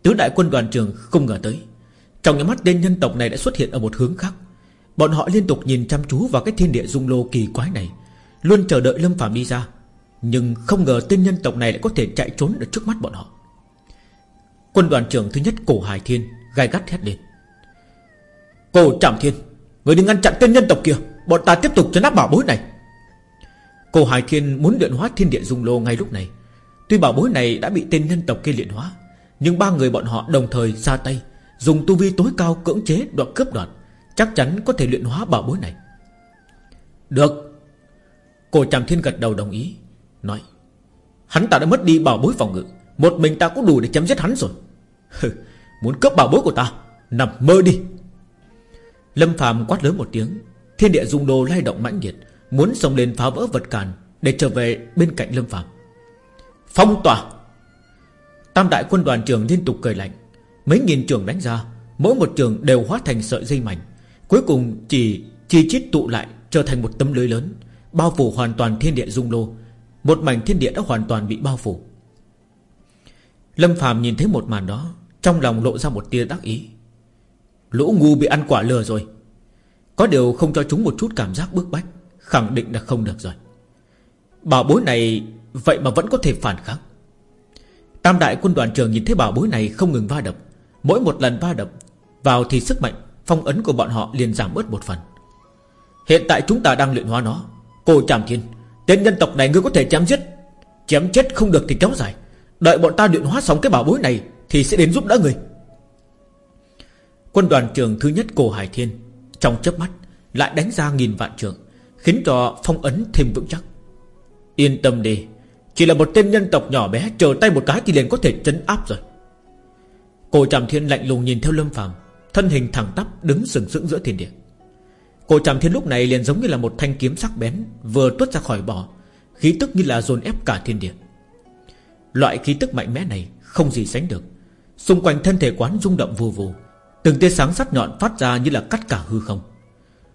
Tứ đại quân đoàn trưởng không ngờ tới. Trong những mắt tên nhân tộc này đã xuất hiện ở một hướng khác. Bọn họ liên tục nhìn chăm chú vào cái thiên địa dung lô kỳ quái này Luôn chờ đợi Lâm Phạm đi ra. Nhưng không ngờ tên nhân tộc này lại có thể chạy trốn ở trước mắt bọn họ. Quân đoàn trưởng thứ nhất Cổ Hải Thiên gai gắt hét lên. Cổ Trảm Thiên, Người đừng ngăn chặn tên nhân tộc kia, Bọn ta tiếp tục chấn áp bảo bối này. Cổ Hải Thiên muốn luyện hóa thiên địa dung lô ngay lúc này. Tuy bảo bối này đã bị tên nhân tộc kia luyện hóa, Nhưng ba người bọn họ đồng thời ra tay, Dùng tu vi tối cao cưỡng chế đoạn cướp đoạt, Chắc chắn có thể luyện hóa bảo bối này. Được. Cổ Trạm Thiên gật đầu đồng ý, Nói, Hắn ta đã mất đi bảo bối phòng ngự, Một mình ta cũng đủ để chấm dứt hắn rồi. Muốn cướp bảo bối của ta. Nằm mơ đi. Lâm phàm quát lớn một tiếng. Thiên địa dung đô lay động mãnh liệt, Muốn xông lên phá vỡ vật cản Để trở về bên cạnh Lâm phàm. Phong tỏa. Tam đại quân đoàn trưởng liên tục cười lạnh. Mấy nghìn trường đánh ra, Mỗi một trường đều hóa thành sợi dây mảnh. Cuối cùng chỉ chi chít tụ lại, Trở thành một tấm lưới lớn, Bao phủ hoàn toàn thiên địa dung lô Một mảnh thiên địa đã hoàn toàn bị bao phủ. Lâm phàm nhìn thấy một màn đó trong lòng lộ ra một tia đắc ý. Lũ ngu bị ăn quả lừa rồi. Có điều không cho chúng một chút cảm giác bức bách, Khẳng định là không được rồi. Bảo bối này Vậy mà vẫn có thể phản kháng. Tam đại quân đoàn trường nhìn thấy bảo bối này Không ngừng va đập. Mỗi một lần va đập, Vào thì sức mạnh, Phong ấn của bọn họ liền giảm bớt một phần. Hiện tại chúng ta đang luyện hóa nó. Cô Tràm Thiên, Tên nhân tộc này ngươi có thể chém giết. Chém chết không được thì kéo dài. Đợi bọn ta luyện hóa xong cái bảo bối này thì sẽ đến giúp đỡ người. Quân đoàn trường thứ nhất Cổ Hải Thiên Trong chớp mắt Lại đánh ra nghìn vạn trường, Khiến cho phong ấn thêm vững chắc. Yên tâm đi, Chỉ là một tên nhân tộc nhỏ bé Chờ tay một cái thì liền có thể chấn áp rồi. Cổ Tràm Thiên lạnh lùng nhìn theo Lâm Phàm, Thân hình thẳng tắp đứng sừng sững giữa thiên địa. Cổ Tràm Thiên lúc này liền giống như là một thanh kiếm sắc bén Vừa tuốt ra khỏi bò, Khí tức như là dồn ép cả thiên địa. Loại khí tức mạnh mẽ này Không gì sánh được. Xung quanh thân thể quán rung động vù vù. Từng tia sáng sắc nhọn phát ra như là cắt cả hư không.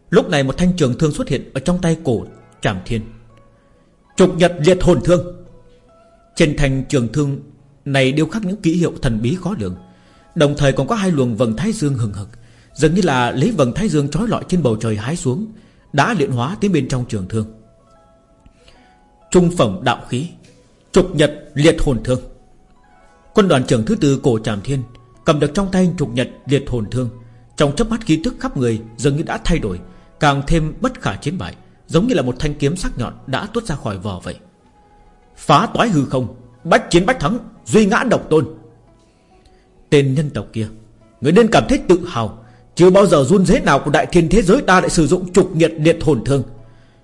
Lúc này một thanh trường thương xuất hiện Ở trong tay cổ Trảm Thiên. Trục nhật liệt hồn thương. Trên thanh trường thương này đều khắc những ký hiệu thần bí khó lường. Đồng thời còn có hai luồng vầng thái dương hừng hực, Dường như là lấy vầng thái dương trói lọi trên bầu trời hái xuống, Đã luyện hóa tới bên trong trường thương. Trung phẩm đạo khí, Trục nhật liệt hồn thương. Quân đoàn trưởng thứ tư cổ tràm thiên Cầm được trong tay trục nhật liệt hồn thương. Trong chớp mắt khí tức khắp người, Dường như đã thay đổi, Càng thêm bất khả chiến bại, Giống như là một thanh kiếm sắc nhọn đã tuốt ra khỏi vỏ vậy. Phá toái hư không, Bách chiến bách thắng, Duy ngã độc tôn. Tên nhân tộc kia, Người nên cảm thấy tự hào, Chưa bao giờ run dế nào của đại thiên thế giới ta lại sử dụng trục nhiệt liệt hồn thương.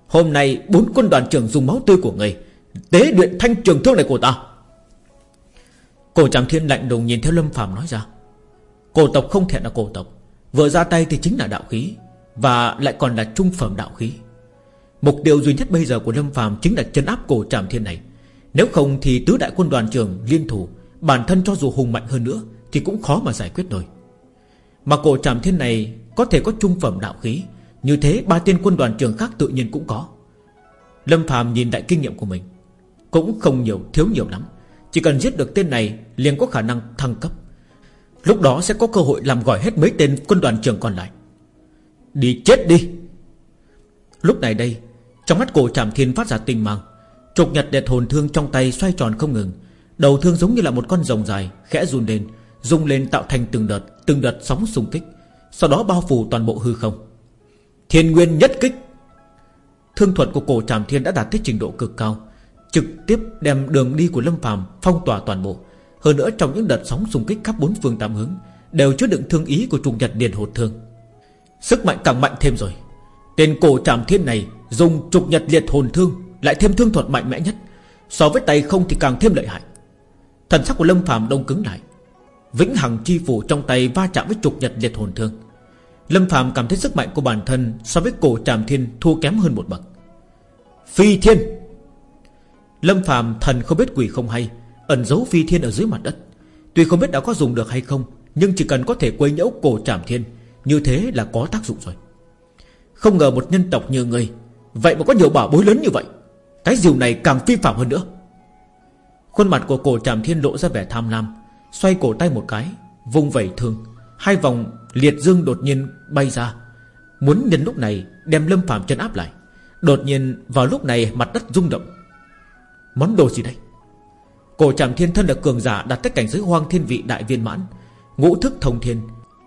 Hôm nay, bốn quân đoàn trưởng dùng máu tươi của người, Tế luyện thanh trường thương này của ta. Cổ tràng thiên lạnh lùng nhìn theo Lâm phàm nói ra. Cổ tộc không thể là cổ tộc, Vừa ra tay thì chính là đạo khí, Và lại còn là trung phẩm đạo khí. Mục tiêu duy nhất bây giờ của Lâm phàm Chính là chấn áp cổ Trạm thiên này. Nếu không thì tứ đại quân đoàn trưởng liên thủ, Bản thân cho dù hùng mạnh hơn nữa Thì cũng khó mà giải quyết nổi. Mà cổ Trạm thiên này Có thể có trung phẩm đạo khí, Như thế ba tiên quân đoàn trưởng khác tự nhiên cũng có. Lâm phàm nhìn đại kinh nghiệm của mình, Cũng không nhiều, thiếu nhiều lắm. Chỉ cần giết được tên này, liền có khả năng thăng cấp. Lúc đó sẽ có cơ hội làm gọi hết mấy tên quân đoàn trưởng còn lại. Đi chết đi. Lúc này đây, Trong mắt cổ trảm thiên phát ra tinh mang. Trục nhật đẹp hồn thương trong tay xoay tròn không ngừng. Đầu thương giống như là một con rồng dài, Khẽ run lên, Rung lên tạo thành từng đợt Từng đợt sóng xung kích. Sau đó bao phủ toàn bộ hư không. Thiên nguyên nhất kích. Thương thuật của cổ trảm thiên đã đạt tới trình độ cực cao. Trực tiếp đem đường đi của Lâm phàm Phong tỏa toàn bộ. Hơn nữa trong những đợt sóng xung kích khắp bốn phương tám hướng, Đều chứa đựng thương ý của trùng nhật điền hột thương Sức mạnh càng mạnh thêm rồi. Tên cổ trảm thiên này Dùng trục nhật liệt hồn thương Lại thêm thương thuật mạnh mẽ nhất. So với tay không thì càng thêm lợi hại. Thần sắc của Lâm phàm đông cứng lại. Vĩnh hằng chi phủ trong tay va chạm với trục nhật liệt hồn thương. Lâm phàm cảm thấy sức mạnh của bản thân So với cổ tràm thiên thua kém hơn một bậc. Phi thiên! Lâm Phạm thần không biết quỷ không hay, Ẩn giấu phi thiên ở dưới mặt đất. Tuy không biết đã có dùng được hay không, Nhưng chỉ cần có thể quấy nhiễu cổ trảm thiên, Như thế là có tác dụng rồi. Không ngờ một nhân tộc như người Vậy mà có nhiều bảo bối lớn như vậy. Cái diều này càng phi phạm hơn nữa. Khuôn mặt của cổ trảm thiên lộ ra vẻ tham lam, Xoay cổ tay một cái, Vung vẩy thương, Hai vòng liệt dương đột nhiên bay ra. Muốn nhân lúc này đem lâm phàm chân áp lại, Đột nhiên vào lúc này mặt đất rung động. Món đồ gì đây? Cổ trảm thiên thân là cường giả đặt tất cảnh giới hoang thiên vị đại viên mãn, Ngũ thức thông thiên.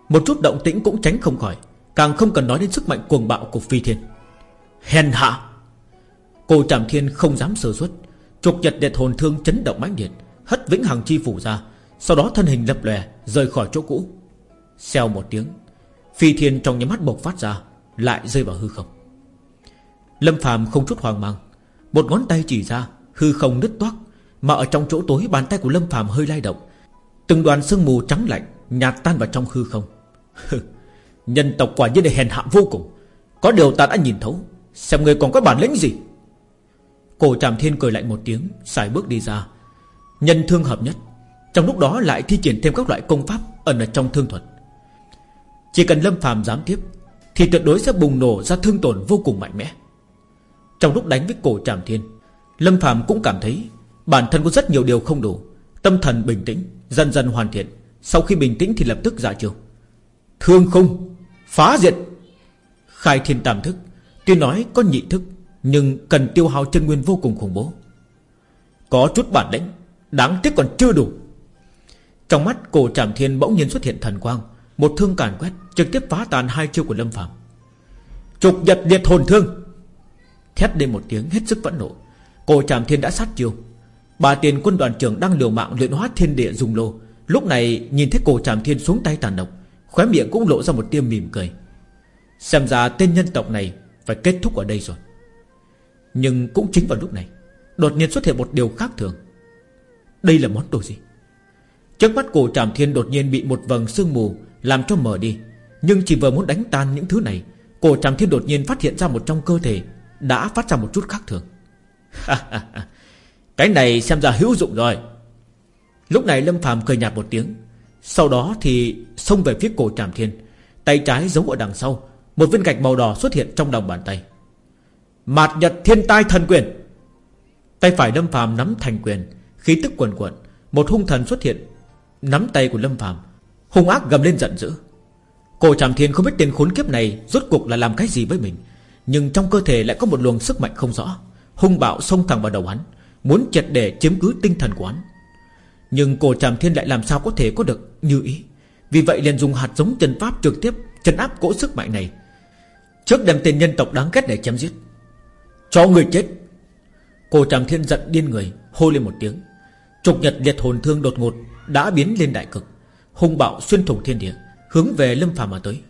Một chút động tĩnh cũng tránh không khỏi, Càng không cần nói đến sức mạnh cuồng bạo của phi thiên. Hèn hạ! Cổ trảm thiên không dám sơ suất, Trục nhật đệt hồn thương chấn động mãnh liệt, Hất vĩnh hằng chi phủ ra, Sau đó thân hình lập lòe, rời khỏi chỗ cũ. Xeo một tiếng, Phi thiên trong nhắm mắt bộc phát ra, Lại rơi vào hư không. Lâm phàm không chút hoang mang, Một ngón tay chỉ ra Hư không nứt toác, Mà ở trong chỗ tối bàn tay của Lâm phàm hơi lay động. Từng đoàn sương mù trắng lạnh Nhạt tan vào trong hư không. Nhân tộc quả nhiên là hèn hạ vô cùng. Có điều ta đã nhìn thấu, Xem người còn có bản lĩnh gì. Cổ tràm thiên cười lạnh một tiếng, xài bước đi ra. Nhân thương hợp nhất, Trong lúc đó lại thi triển thêm các loại công pháp Ẩn ở trong thương thuật. Chỉ cần Lâm phàm dám tiếp, Thì tuyệt đối sẽ bùng nổ ra thương tổn vô cùng mạnh mẽ. Trong lúc đánh với cổ tràm thiên Lâm phàm cũng cảm thấy Bản thân có rất nhiều điều không đủ, Tâm thần bình tĩnh, Dần dần hoàn thiện. Sau khi bình tĩnh thì lập tức dạ giả chiêu Thương khung, Phá diệt. Khai thiên tam thức, Tuy nói có nhị thức, Nhưng cần tiêu hao chân nguyên vô cùng khủng bố. Có chút bản lĩnh, Đáng tiếc còn chưa đủ. Trong mắt cổ trảm thiên bỗng nhiên xuất hiện thần quang, Một thương càn quét, Trực tiếp phá tàn hai chiêu của Lâm Phạm Trục nhật liệt hồn thương. Thét lên một tiếng, hết sức vẫn nộ. Cổ tràm thiên đã sát chiêu. Bà tiền quân đoàn trưởng đang liều mạng luyện hóa thiên địa dùng lô. Lúc này nhìn thấy cổ tràm thiên xuống tay tàn độc, Khóe miệng cũng lộ ra một tia mỉm cười. Xem ra tên nhân tộc này Phải kết thúc ở đây rồi. Nhưng cũng chính vào lúc này, Đột nhiên xuất hiện một điều khác thường. Đây là món đồ gì? Trước mắt cổ tràm thiên đột nhiên bị một vầng sương mù Làm cho mờ đi. Nhưng chỉ vừa muốn đánh tan những thứ này Cổ tràm thiên đột nhiên phát hiện ra một trong cơ thể Đã phát ra một chút khác thường. Cái này xem ra hữu dụng rồi. Lúc này Lâm phàm cười nhạt một tiếng, Sau đó thì xông về phía cổ tràm thiên, Tay trái giấu ở đằng sau, Một viên gạch màu đỏ xuất hiện trong lòng bàn tay. Mạt nhật thiên tai thần quyền. Tay phải Lâm phàm nắm thành quyền, Khí tức quần quận, Một hung thần xuất hiện, Nắm tay của Lâm phàm, Hung ác gầm lên giận dữ. Cổ tràm thiên không biết tên khốn kiếp này Rốt cuộc là làm cái gì với mình, Nhưng trong cơ thể lại có một luồng sức mạnh không rõ. Hung bạo xông thẳng vào đầu hắn, Muốn chặt để chiếm cứ tinh thần của hắn. Nhưng cổ tràm thiên lại làm sao có thể có được như ý? Vì vậy liền dùng hạt giống chân pháp trực tiếp Chân áp cỗ sức mạnh này. Trước đem tên nhân tộc đáng ghét để chém giết. Cho người chết. Cổ tràm thiên giận điên người, Hô lên một tiếng. Trục nhật liệt hồn thương đột ngột Đã biến lên đại cực, Hung bạo xuyên thủng thiên địa, Hướng về lâm phàm mà tới.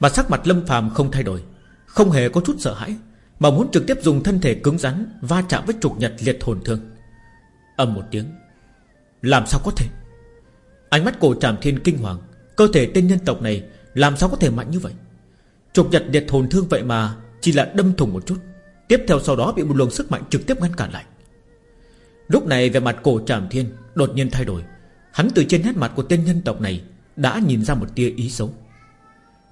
Mà sắc mặt lâm phàm không thay đổi, Không hề có chút sợ hãi mà muốn trực tiếp dùng thân thể cứng rắn Va chạm với trục nhật liệt hồn thương. Âm một tiếng. Làm sao có thể? Ánh mắt cổ tràm thiên kinh hoàng, Cơ thể tên nhân tộc này Làm sao có thể mạnh như vậy? Trục nhật liệt hồn thương vậy mà Chỉ là đâm thủng một chút, Tiếp theo sau đó bị một luồng sức mạnh trực tiếp ngăn cản lại. Lúc này về mặt cổ tràm thiên Đột nhiên thay đổi. Hắn từ trên nét mặt của tên nhân tộc này Đã nhìn ra một tia ý xấu.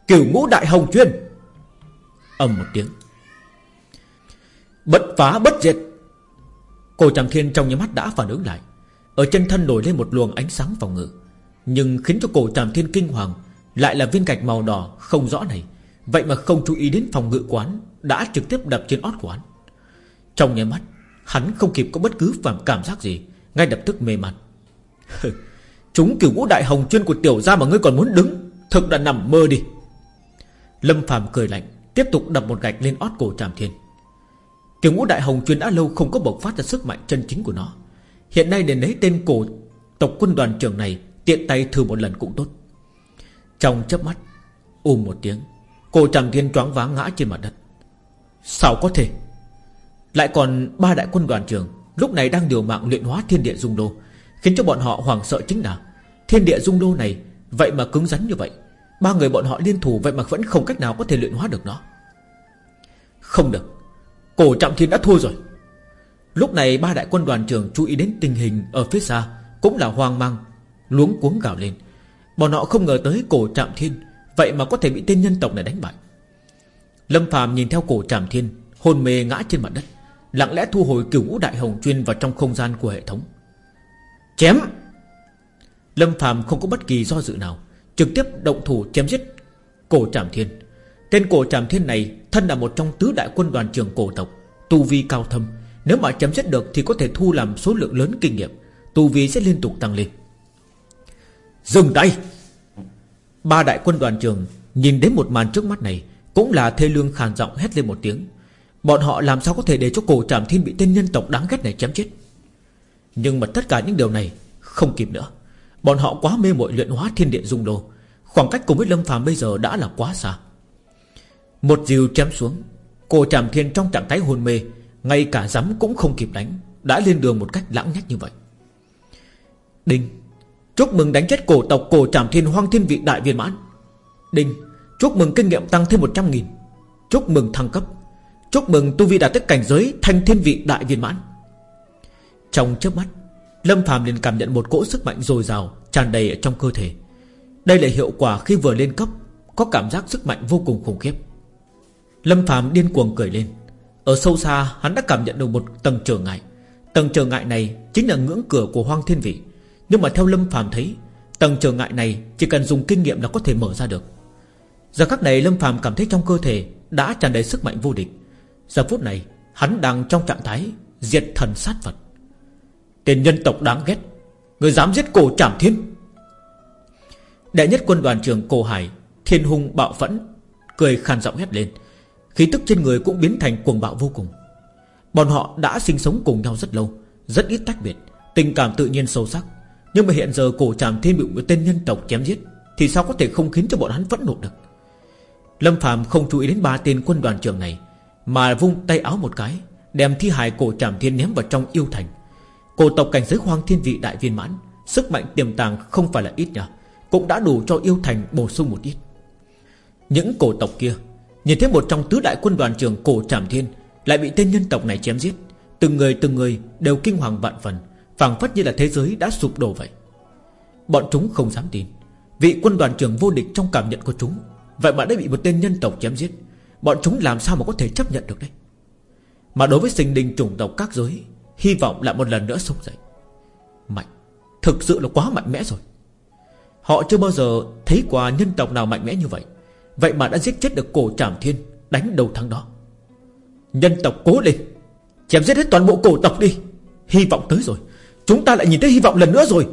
Kiểu ngũ đại hồng chuyên! Âm một tiếng. Bất phá bất diệt. Cổ trầm thiên trong nhà mắt đã phản ứng lại. Ở chân thân nổi lên một luồng ánh sáng phòng ngự. Nhưng khiến cho cổ trầm thiên kinh hoàng, Lại là viên gạch màu đỏ không rõ này. Vậy mà không chú ý đến phòng ngự quán, Đã trực tiếp đập trên ót quán. Trong nhà mắt, Hắn không kịp có bất cứ phản cảm giác gì, Ngay lập tức mê mặt. Chúng kiểu ngũ đại hồng chuyên của tiểu gia mà ngươi còn muốn đứng, Thực đã nằm mơ đi. Lâm phàm cười lạnh, Tiếp tục đập một gạch lên ót cổ tràm thiên. Kiểu ngũ đại hồng chuyên đã lâu không có bộc phát ra sức mạnh chân chính của nó. Hiện nay để lấy tên cổ Tộc quân đoàn trưởng này, Tiện tay thử một lần cũng tốt. Trong chớp mắt, ùm một tiếng Cổ trầm thiên choáng váng ngã trên mặt đất. Sao có thể? Lại còn ba đại quân đoàn trưởng, Lúc này đang điều mạng luyện hóa thiên địa dung đô, Khiến cho bọn họ hoảng sợ chính là Thiên địa dung đô này Vậy mà cứng rắn như vậy. Ba người bọn họ liên thủ vậy mà vẫn không cách nào có thể luyện hóa được nó. Không được. Cổ trọng thiên đã thua rồi. Lúc này ba đại quân đoàn trưởng chú ý đến tình hình Ở phía xa, cũng là hoang mang, Luống cuống gào lên. Bọn họ không ngờ tới cổ trạm thiên, Vậy mà có thể bị tên nhân tộc này đánh bại. Lâm phàm nhìn theo cổ trạm thiên Hồn mê ngã trên mặt đất, Lặng lẽ thu hồi cửu ngũ đại hồng chuyên vào trong không gian của hệ thống. Chém! Lâm phàm không có bất kỳ do dự nào, Trực tiếp động thủ chém giết Cổ trạm thiên. Tên cổ trạm thiên này Thân là một trong tứ đại quân đoàn trưởng cổ tộc, Tu vi cao thâm. Nếu mà chém giết được thì có thể thu làm số lượng lớn kinh nghiệm, Tu vi sẽ liên tục tăng lên. Dừng tay! Ba đại quân đoàn trưởng Nhìn đến một màn trước mắt này, Cũng là thê lương khàn giọng hét lên một tiếng. Bọn họ làm sao có thể để cho cổ trảm thiên Bị tên nhân tộc đáng ghét này chém chết? Nhưng mà tất cả những điều này Không kịp nữa. Bọn họ quá mê mội luyện hóa thiên địa dung đô Khoảng cách cùng với Lâm phàm bây giờ đã là quá xa. Một diều chém xuống. Cổ trảm thiên trong trạng thái hôn mê, Ngay cả dám cũng không kịp đánh, Đã lên đường một cách lãng nhách như vậy. Đinh, Chúc mừng đánh chết cổ tộc cổ trảm thiên hoang thiên vị đại viên mãn. Đinh, Chúc mừng kinh nghiệm tăng thêm 100 nghìn. Chúc mừng thăng cấp. Chúc mừng tu vi đạt tới cảnh giới thanh thiên vị đại viên mãn. Trong chớp mắt, Lâm Phạm liền cảm nhận một cỗ sức mạnh dồi dào tràn đầy ở trong cơ thể. Đây là hiệu quả khi vừa lên cấp, Có cảm giác sức mạnh vô cùng khủng khiếp. Lâm Phạm điên cuồng cười lên. Ở sâu xa, hắn đã cảm nhận được một tầng trở ngại. Tầng trở ngại này Chính là ngưỡng cửa của hoang thiên vị. Nhưng mà theo Lâm Phạm thấy, Tầng trở ngại này chỉ cần dùng kinh nghiệm là có thể mở ra được. Giờ khắc này, Lâm Phạm cảm thấy trong cơ thể Đã tràn đầy sức mạnh vô địch. Giờ phút này, hắn đang trong trạng thái Diệt thần sát Phật. Tên nhân tộc đáng ghét, Người dám giết cổ trảm thiên. Đệ nhất quân đoàn trưởng cổ hải, Thiên hung bạo phẫn, Cười khàn giọng hét lên. Khí tức trên người cũng biến thành cuồng bạo vô cùng. Bọn họ đã sinh sống cùng nhau rất lâu, Rất ít tách biệt, Tình cảm tự nhiên sâu sắc. Nhưng mà hiện giờ cổ tràm thiên bị một tên nhân tộc chém giết, Thì sao có thể không khiến cho bọn hắn phẫn nộ được? Lâm Phạm không chú ý đến ba tên quân đoàn trưởng này, Mà vung tay áo một cái, Đem thi hài cổ tràm thiên ném vào trong yêu thành. Cổ tộc cảnh giới hoang thiên vị đại viên mãn, Sức mạnh tiềm tàng không phải là ít nhỉ Cũng đã đủ cho yêu thành bổ sung một ít. Những cổ tộc kia Nhìn thấy một trong tứ đại quân đoàn trưởng cổ trảm thiên Lại bị tên nhân tộc này chém giết, Từng người từng người đều kinh hoàng vạn phần, phảng phất như là thế giới đã sụp đổ vậy. Bọn chúng không dám tin, Vị quân đoàn trưởng vô địch trong cảm nhận của chúng, Vậy mà đã bị một tên nhân tộc chém giết, Bọn chúng làm sao mà có thể chấp nhận được đấy Mà đối với sinh linh chủng tộc các giới, Hy vọng lại một lần nữa sống dậy. Mạnh, Thực sự là quá mạnh mẽ rồi. Họ chưa bao giờ thấy qua nhân tộc nào mạnh mẽ như vậy. Vậy mà đã giết chết được cổ trảm thiên, Đánh đầu thắng đó. Nhân tộc cố lên, Chém giết hết toàn bộ cổ tộc đi. Hy vọng tới rồi, Chúng ta lại nhìn thấy hy vọng lần nữa rồi.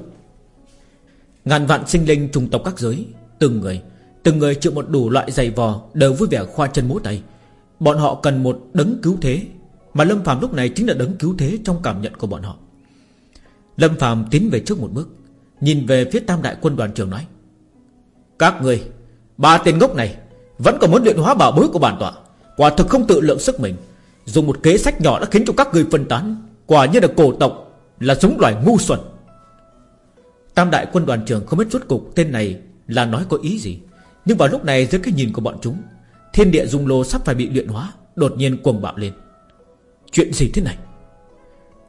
Ngàn vạn sinh linh trùng tộc các giới, Từng người Từng người chịu một đủ loại giày vò Đều vui vẻ khoa chân múa tay. Bọn họ cần một đấng cứu thế, Mà Lâm phàm lúc này chính là đấng cứu thế Trong cảm nhận của bọn họ. Lâm phàm tiến về trước một bước, Nhìn về phía tam đại quân đoàn trưởng nói, Các người Ba tên ngốc này Vẫn còn muốn luyện hóa bảo bối của bản tọa. Quả thực không tự lượng sức mình. Dùng một kế sách nhỏ đã khiến cho các người phân tán. Quả như là cổ tộc, Là giống loài ngu xuẩn. Tam đại quân đoàn trưởng không biết rốt cục Tên này là nói có ý gì. Nhưng vào lúc này, dưới cái nhìn của bọn chúng, Thiên địa dung lô sắp phải bị luyện hóa, Đột nhiên cuồng bạo lên. Chuyện gì thế này?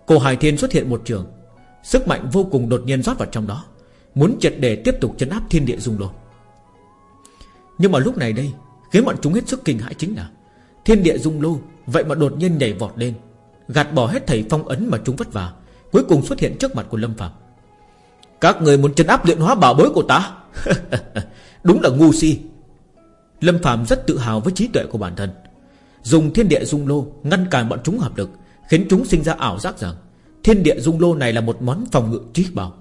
Cổ Hải Thiên xuất hiện một trường. Sức mạnh vô cùng đột nhiên rót vào trong đó. Muốn triệt để tiếp tục chấn áp thiên địa dung lô. Nhưng mà lúc này đây, Khiến bọn chúng hết sức kinh hãi chính là Thiên địa dung lô, Vậy mà đột nhiên nhảy vọt lên, Gạt bỏ hết thầy phong ấn mà chúng vất vả, Cuối cùng xuất hiện trước mặt của Lâm Phạm Các người muốn chấn áp luyện hóa bảo bối của ta? Đúng là ngu si. Lâm Phạm rất tự hào với trí tuệ của bản thân. Dùng thiên địa dung lô Ngăn cản bọn chúng hợp lực, Khiến chúng sinh ra ảo giác rằng Thiên địa dung lô này là một món phòng ngự trí bảo.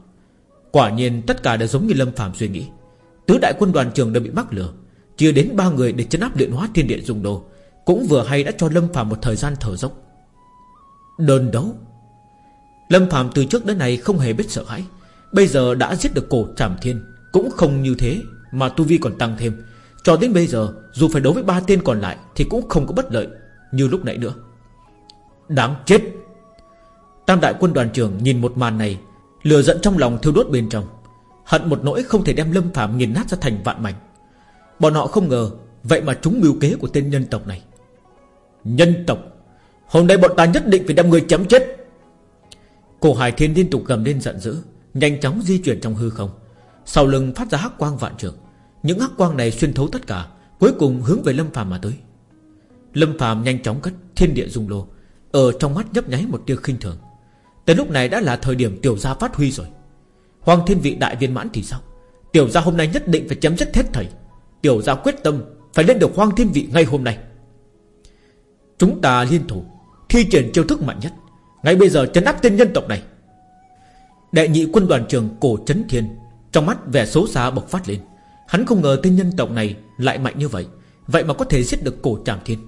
Quả nhiên, tất cả đều giống như Lâm Phạm suy nghĩ. Tứ đại quân đoàn trường đều bị mắc lừa. Chia đến ba người để chấn áp luyện hóa thiên địa dùng đồ. Cũng vừa hay đã cho Lâm Phạm một thời gian thở dốc. Đơn đấu. Lâm Phạm từ trước đến nay không hề biết sợ hãi. Bây giờ đã giết được cổ trảm thiên. Cũng không như thế Mà Tu Vi còn tăng thêm. Cho đến bây giờ, Dù phải đấu với ba tên còn lại Thì cũng không có bất lợi Như lúc nãy nữa. Đáng chết. Tam đại quân đoàn trưởng nhìn một màn này Lừa giận trong lòng thiêu đốt bên trong. Hận một nỗi không thể đem Lâm Phạm nghiền nát ra thành vạn mảnh. Bọn họ không ngờ Vậy mà chúng mưu kế của tên nhân tộc này. Nhân tộc? Hôm nay bọn ta nhất định phải đem người chém chết. Cổ hải thiên liên tục gầm lên giận dữ, Nhanh chóng di chuyển trong hư không. Sau lưng phát ra hắc quang vạn trường Những hắc quang này xuyên thấu tất cả, Cuối cùng hướng về Lâm Phàm mà tới. Lâm Phàm nhanh chóng cất thiên địa dung lô, Ở trong mắt nhấp nháy một tia khinh thường. Tới lúc này đã là thời điểm tiểu gia phát huy rồi. Hoàng thiên vị đại viên mãn thì sao? Tiểu gia hôm nay nhất định phải chấm dứt hết thầy. Tiểu gia quyết tâm Phải lên được hoang thiên vị ngay hôm nay. Chúng ta liên thủ Thi triển chiêu thức mạnh nhất, Ngay bây giờ chấn áp tên nhân tộc này. Đệ nhị quân đoàn trường cổ chấn thiên Trong mắt vẻ xấu xa bộc phát lên. Hắn không ngờ tên nhân tộc này lại mạnh như vậy Vậy mà có thể giết được cổ trảm thiên.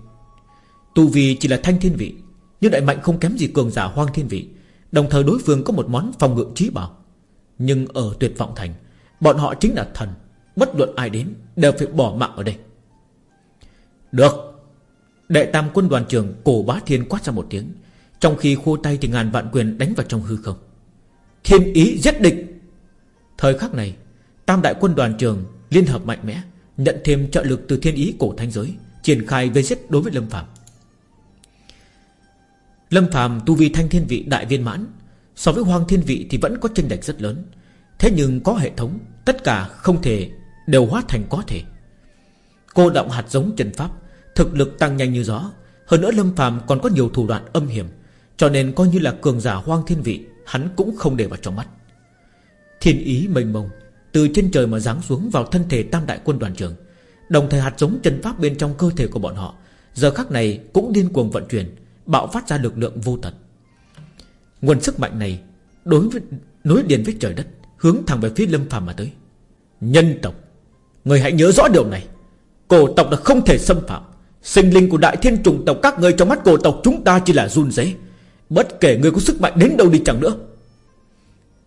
Tu vì chỉ là thanh thiên vị, Nhưng đại mạnh không kém gì cường giả hoang thiên vị, Đồng thời đối phương có một món phòng ngự trí bảo. Nhưng ở tuyệt vọng thành, Bọn họ chính là thần Bất luận ai đến đều phải bỏ mạng ở đây. Được. Đệ tam quân đoàn trưởng cổ bá thiên quát ra một tiếng. Trong khi khô tay thì ngàn vạn quyền đánh vào trong hư không. Thiên ý giết địch. Thời khắc này, Tam đại quân đoàn trường liên hợp mạnh mẽ, Nhận thêm trợ lực từ thiên ý cổ thanh giới, Triển khai vây giết đối với Lâm Phạm Lâm Phạm tu vi thanh thiên vị đại viên mãn, So với hoang thiên vị thì vẫn có chênh lệch rất lớn. Thế nhưng có hệ thống, Tất cả không thể đều hóa thành có thể. Cô động hạt giống chân pháp, Thực lực tăng nhanh như gió. Hơn nữa Lâm phàm còn có nhiều thủ đoạn âm hiểm, Cho nên coi như là cường giả hoang thiên vị, Hắn cũng không để vào trong mắt. Thiên ý mênh mông, Từ trên trời mà giáng xuống vào thân thể tam đại quân đoàn trưởng, Đồng thời hạt giống chân pháp bên trong cơ thể của bọn họ, Giờ khắc này cũng điên cuồng vận chuyển, Bạo phát ra lực lượng vô tận. Nguồn sức mạnh này Đối với, nối liền với trời đất, Hướng thẳng về phía lâm phàm mà tới. Nhân tộc. Người hãy nhớ rõ điều này. Cổ tộc là không thể xâm phạm. Sinh linh của đại thiên trùng tộc các người trong mắt cổ tộc chúng ta chỉ là run rế. Bất kể người có sức mạnh đến đâu đi chẳng nữa.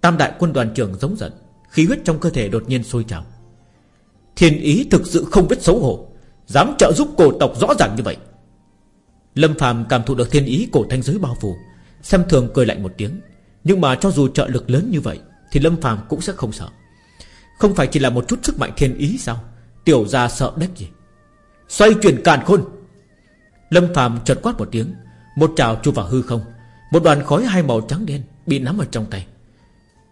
Tam đại quân đoàn trưởng giống giận. Khí huyết trong cơ thể đột nhiên sôi trào. Thiên ý thực sự không biết xấu hổ. Dám trợ giúp cổ tộc rõ ràng như vậy. Lâm phàm cảm thụ được thiên ý cổ thanh giới bao phủ. Xem thường cười lạnh một tiếng. Nhưng mà cho dù trợ lực lớn như vậy, Thì Lâm phàm cũng sẽ không sợ. Không phải chỉ là một chút sức mạnh thiên ý sao? Tiểu ra sợ đếch gì? Xoay chuyển càn khôn. Lâm phàm chợt quát một tiếng. Một trào chu vào hư không. Một đoàn khói hai màu trắng đen Bị nắm ở trong tay.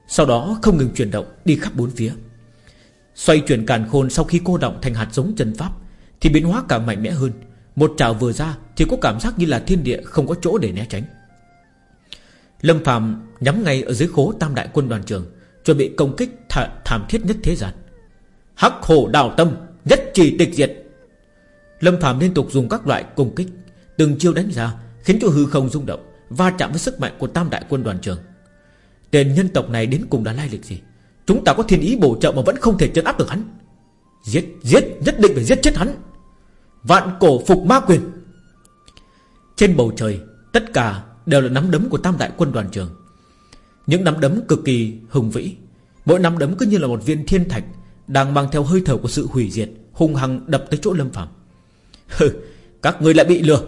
Sau đó không ngừng chuyển động, Đi khắp bốn phía. Xoay chuyển càn khôn sau khi cô động thành hạt giống chân pháp, Thì biến hóa càng mạnh mẽ hơn. Một trào vừa ra, Thì có cảm giác như là thiên địa không có chỗ để né tránh. Lâm Phạm nhắm ngay ở dưới khố tam đại quân đoàn trường. Chuẩn bị công kích thả, thảm thiết nhất thế gian. Hắc hổ đào tâm Nhất chỉ tịch diệt. Lâm Phạm liên tục dùng các loại công kích Từng chiêu đánh ra Khiến cho hư không rung động Va chạm với sức mạnh của tam đại quân đoàn trường Tên nhân tộc này đến cùng đã lai lịch gì? Chúng ta có thiên ý bổ trợ mà vẫn không thể chấn áp được hắn. Giết, giết, nhất định phải giết chết hắn. Vạn cổ phục ma quyền. Trên bầu trời Tất cả đều là nắm đấm của tam đại quân đoàn trường những nắm đấm cực kỳ hùng vĩ. Mỗi nắm đấm cứ như là một viên thiên thạch Đang mang theo hơi thở của sự hủy diệt Hung hăng đập tới chỗ Lâm Phạm Hừ, các người lại bị lừa.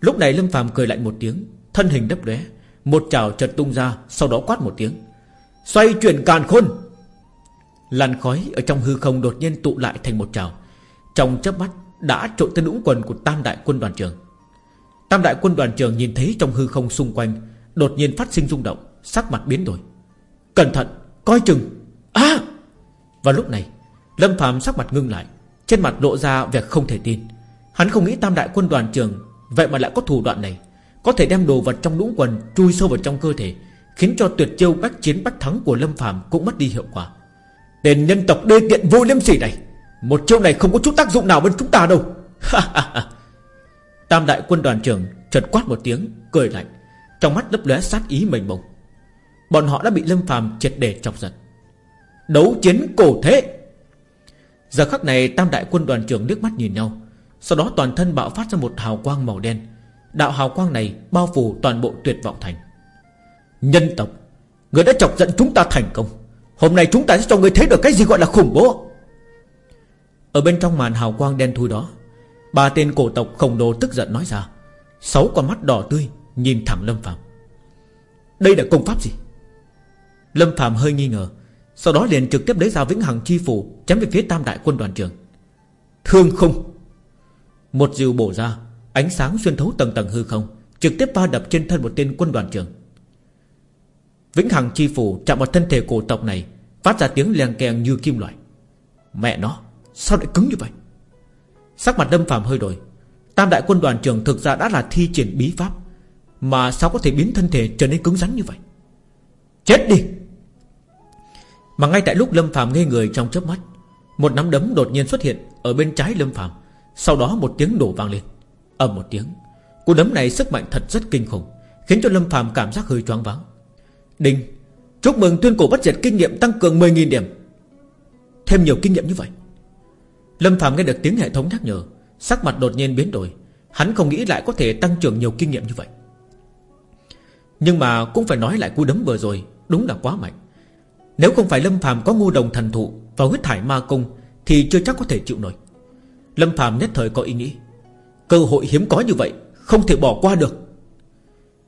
Lúc này Lâm Phạm cười lạnh một tiếng Thân hình đấp đóe Một chảo chợt tung ra Sau đó quát một tiếng. Xoay chuyển càn khôn. Làn khói ở trong hư không đột nhiên tụ lại thành một trào. Trong chớp mắt Đã trộn tên ủng quần của tam đại quân đoàn trường. Tam đại quân đoàn trường nhìn thấy trong hư không xung quanh Đột nhiên phát sinh rung động. Sắc mặt biến đổi. Cẩn thận, coi chừng. À! Và lúc này Lâm Phạm sắc mặt ngưng lại Trên mặt lộ ra vẻ không thể tin. Hắn không nghĩ tam đại quân đoàn trường Vậy mà lại có thủ đoạn này Có thể đem đồ vật trong lũng quần Chui sâu vào trong cơ thể Khiến cho tuyệt chiêu bách chiến bách thắng của Lâm Phạm Cũng mất đi hiệu quả. Tên nhân tộc đê tiện vô liêm sỉ này Một chiêu này không có chút tác dụng nào bên chúng ta đâu. Tam đại quân đoàn trưởng chợt quát một tiếng Cười lạnh Trong mắt lấp lóe sát ý mênh mông. Bọn họ đã bị Lâm Phàm triệt để chọc giận. Đấu chiến cổ thế. Giờ khắc này, tam đại quân đoàn trưởng nước mắt nhìn nhau. Sau đó toàn thân bạo phát ra một hào quang màu đen. Đạo hào quang này bao phủ toàn bộ tuyệt vọng thành. Nhân tộc, Người đã chọc giận chúng ta thành công. Hôm nay chúng ta sẽ cho người thấy được cái gì gọi là khủng bố. Ở bên trong màn hào quang đen thui đó, Ba tên cổ tộc khổng lồ tức giận nói ra. Sáu con mắt đỏ tươi Nhìn thẳng Lâm Phạm Đây là công pháp gì? Lâm Phạm hơi nghi ngờ, Sau đó liền trực tiếp lấy ra vĩnh hằng chi phủ, Chém về phía tam đại quân đoàn trường Thương không? Một diều bổ ra, Ánh sáng xuyên thấu tầng tầng hư không, Trực tiếp va đập trên thân một tên quân đoàn trường Vĩnh hằng chi phủ chạm vào thân thể cổ tộc này, Phát ra tiếng leng keng như kim loại. Mẹ nó, Sao lại cứng như vậy? Sắc mặt đâm phạm hơi đổi, Tam đại quân đoàn trường thực ra đã là thi triển bí pháp, Mà sao có thể biến thân thể trở nên cứng rắn như vậy? Chết đi! Mà ngay tại lúc Lâm phàm ngây người trong chớp mắt, Một nắm đấm đột nhiên xuất hiện Ở bên trái Lâm phàm. Sau đó một tiếng đổ vang lên. Ầm một tiếng, Cú đấm này sức mạnh thật rất kinh khủng, Khiến cho Lâm phàm cảm giác hơi choáng váng. Đinh, Chúc mừng tuyên cổ bất diệt kinh nghiệm tăng cường 10.000 điểm. Thêm nhiều kinh nghiệm như vậy. Lâm Phạm nghe được tiếng hệ thống nhắc nhở, Sắc mặt đột nhiên biến đổi. Hắn không nghĩ lại có thể tăng trưởng nhiều kinh nghiệm như vậy. Nhưng mà cũng phải nói lại cú đấm vừa rồi, Đúng là quá mạnh. Nếu không phải Lâm Phạm có ngu đồng thần thụ Và huyết thải ma cung, Thì chưa chắc có thể chịu nổi. Lâm Phạm nhất thời có ý nghĩ, Cơ hội hiếm có như vậy, Không thể bỏ qua được.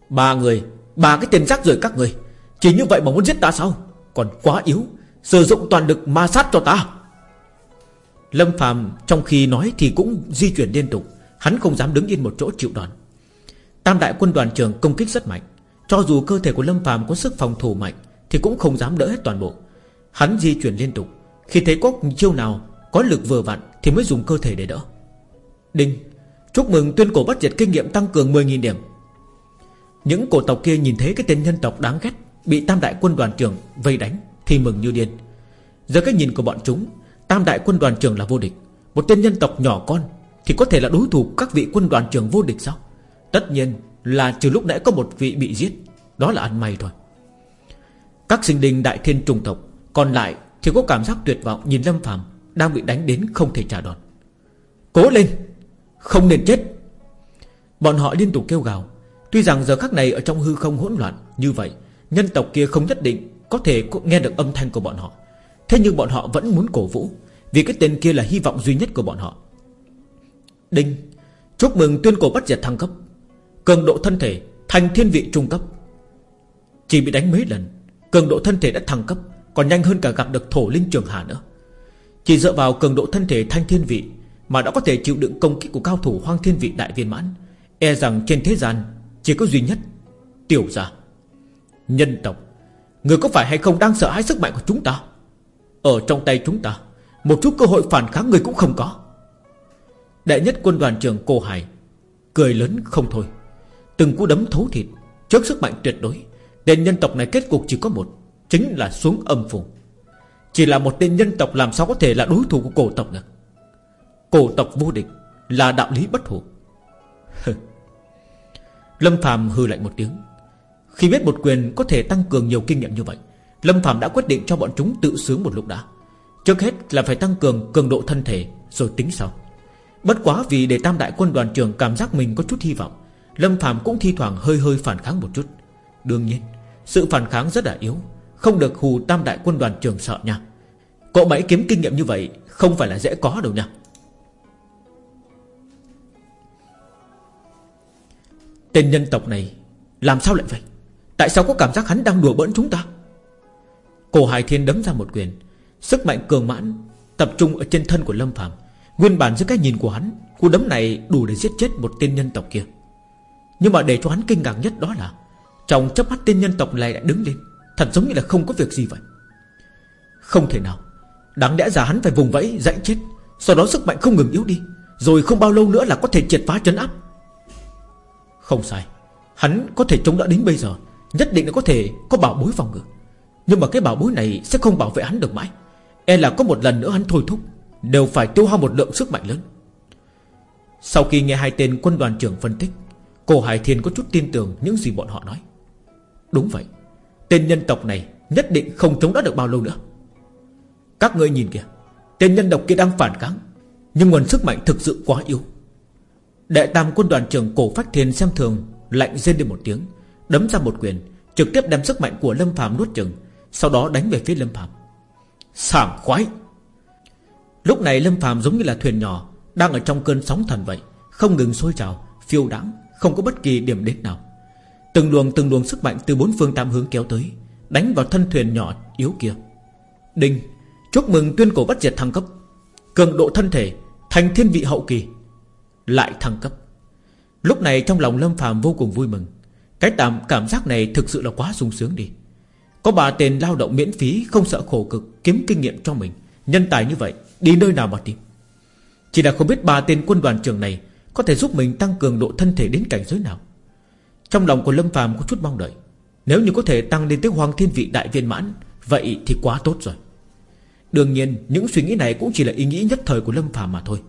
Ba người, Ba cái tên rác rời các người, Chỉ như vậy mà muốn giết ta sao? Còn quá yếu, Sử dụng toàn lực ma sát cho ta. Lâm Phạm trong khi nói thì cũng di chuyển liên tục, Hắn không dám đứng yên một chỗ chịu đòn. Tam đại quân đoàn trường công kích rất mạnh, Cho dù cơ thể của Lâm Phạm có sức phòng thủ mạnh thì cũng không dám đỡ hết toàn bộ. Hắn di chuyển liên tục, Khi thấy có chiêu nào có lực vừa vặn Thì mới dùng cơ thể để đỡ. Đinh, Chúc mừng tuyên cổ bắt diệt kinh nghiệm tăng cường 10.000 điểm. Những cổ tộc kia nhìn thấy cái tên nhân tộc đáng ghét Bị tam đại quân đoàn trưởng vây đánh Thì mừng như điên. Giờ cái nhìn của bọn chúng, Tam đại quân đoàn trưởng là vô địch, Một tên nhân tộc nhỏ con Thì có thể là đối thủ các vị quân đoàn trưởng vô địch sao? Tất nhiên là trừ lúc nãy có một vị bị giết, Đó là ăn may thôi. Các sinh linh đại thiên trùng tộc, Còn lại thì có cảm giác tuyệt vọng Nhìn Lâm phàm đang bị đánh đến không thể trả đòn. Cố lên, Không nên chết. Bọn họ liên tục kêu gào. Tuy rằng giờ khắc này ở trong hư không hỗn loạn Như vậy, Nhân tộc kia không nhất định Có thể nghe được âm thanh của bọn họ. Thế nhưng bọn họ vẫn muốn cổ vũ, Vì cái tên kia là hy vọng duy nhất của bọn họ. Đinh, Chúc mừng tuyên cổ bắt diệt thăng cấp. Cường độ thân thể, thành thiên vị trung cấp. Chỉ bị đánh mấy lần Cường độ thân thể đã thăng cấp, Còn nhanh hơn cả gặp được thổ linh trường hà nữa. Chỉ dựa vào cường độ thân thể thanh thiên vị Mà đã có thể chịu đựng công kích của cao thủ hoang thiên vị đại viên mãn E rằng trên thế gian Chỉ có duy nhất Tiểu gia. Nhân tộc, Người có phải hay không đang sợ hãi sức mạnh của chúng ta? Ở trong tay chúng ta, Một chút cơ hội phản kháng người cũng không có. Đại nhất quân đoàn trưởng Cô Hải Cười lớn không thôi. Từng cú đấm thấu thịt, Trước sức mạnh tuyệt đối. Tên nhân tộc này kết cục chỉ có một, Chính là xuống âm phủ. Chỉ là một tên nhân tộc làm sao có thể là đối thủ của cổ tộc được? Cổ tộc vô địch Là đạo lý bất hủ. Lâm Phạm hư lạnh một tiếng. Khi biết một quyền có thể tăng cường nhiều kinh nghiệm như vậy, Lâm Phạm đã quyết định cho bọn chúng tự sướng một lúc đã. Trước hết là phải tăng cường cường độ thân thể, Rồi tính sau. Bất quá vì để tam đại quân đoàn trưởng cảm giác mình có chút hy vọng, Lâm Phạm cũng thi thoảng hơi hơi phản kháng một chút. Đương nhiên, Sự phản kháng rất là yếu, Không được hù tam đại quân đoàn trường sợ nha. Cậu bảy kiếm kinh nghiệm như vậy Không phải là dễ có đâu nha. Tên nhân tộc này Làm sao lại vậy? Tại sao có cảm giác hắn đang đùa bỡn chúng ta? Cổ Hải Thiên đấm ra một quyền, Sức mạnh cường mãn Tập trung ở trên thân của Lâm Phạm Nguyên bản dưới cái nhìn của hắn, Cú đấm này đủ để giết chết một tên nhân tộc kia. Nhưng mà để cho hắn kinh ngạc nhất đó là trong chớp mắt tên nhân tộc này đã đứng lên. Thật giống như là không có việc gì vậy. Không thể nào. Đáng lẽ ra hắn phải vùng vẫy dãy chết. Sau đó sức mạnh không ngừng yếu đi. Rồi không bao lâu nữa là có thể triệt phá chấn áp. Không sai. Hắn có thể chống đỡ đến bây giờ. Nhất định là có thể có bảo bối phòng ngự. Nhưng mà cái bảo bối này sẽ không bảo vệ hắn được mãi. E là có một lần nữa hắn thôi thúc, Đều phải tiêu hao một lượng sức mạnh lớn. Sau khi nghe hai tên quân đoàn trưởng phân tích Cổ Hải Thiên có chút tin tưởng những gì bọn họ nói. Đúng vậy. Tên nhân tộc này nhất định không chống đỡ được bao lâu nữa. Các ngươi nhìn kìa Tên nhân tộc kia đang phản kháng Nhưng nguồn sức mạnh thực sự quá yếu. Đệ tam quân đoàn trưởng cổ Phách Thiên xem thường Lạnh rên đi một tiếng Đấm ra một quyền Trực tiếp đem sức mạnh của Lâm phàm nuốt chừng sau đó đánh về phía Lâm phàm. Sảng khoái! Lúc này Lâm phàm giống như là thuyền nhỏ Đang ở trong cơn sóng thần vậy Không ngừng sôi trào, phiêu đãng Không có bất kỳ điểm đến nào. Từng luồng từng luồng sức mạnh từ bốn phương tám hướng kéo tới, Đánh vào thân thuyền nhỏ yếu kia. Đinh, Chúc mừng tuyên cổ bất diệt thăng cấp. Cường độ thân thể, Thành thiên vị hậu kỳ, Lại thăng cấp. Lúc này trong lòng Lâm phàm vô cùng vui mừng. Cái tạm cảm giác này thực sự là quá sung sướng đi. Có bà tên lao động miễn phí, Không sợ khổ cực, Kiếm kinh nghiệm cho mình. Nhân tài như vậy, Đi nơi nào mà tìm? Chỉ là không biết bà tên quân đoàn trưởng này Có thể giúp mình tăng cường độ thân thể đến cảnh giới nào. Trong lòng của Lâm phàm có chút mong đợi. Nếu như có thể tăng lên tới Hoàng Thiên Vị Đại Viên Mãn, Vậy thì quá tốt rồi. Đương nhiên, những suy nghĩ này cũng chỉ là ý nghĩ nhất thời của Lâm phàm mà thôi.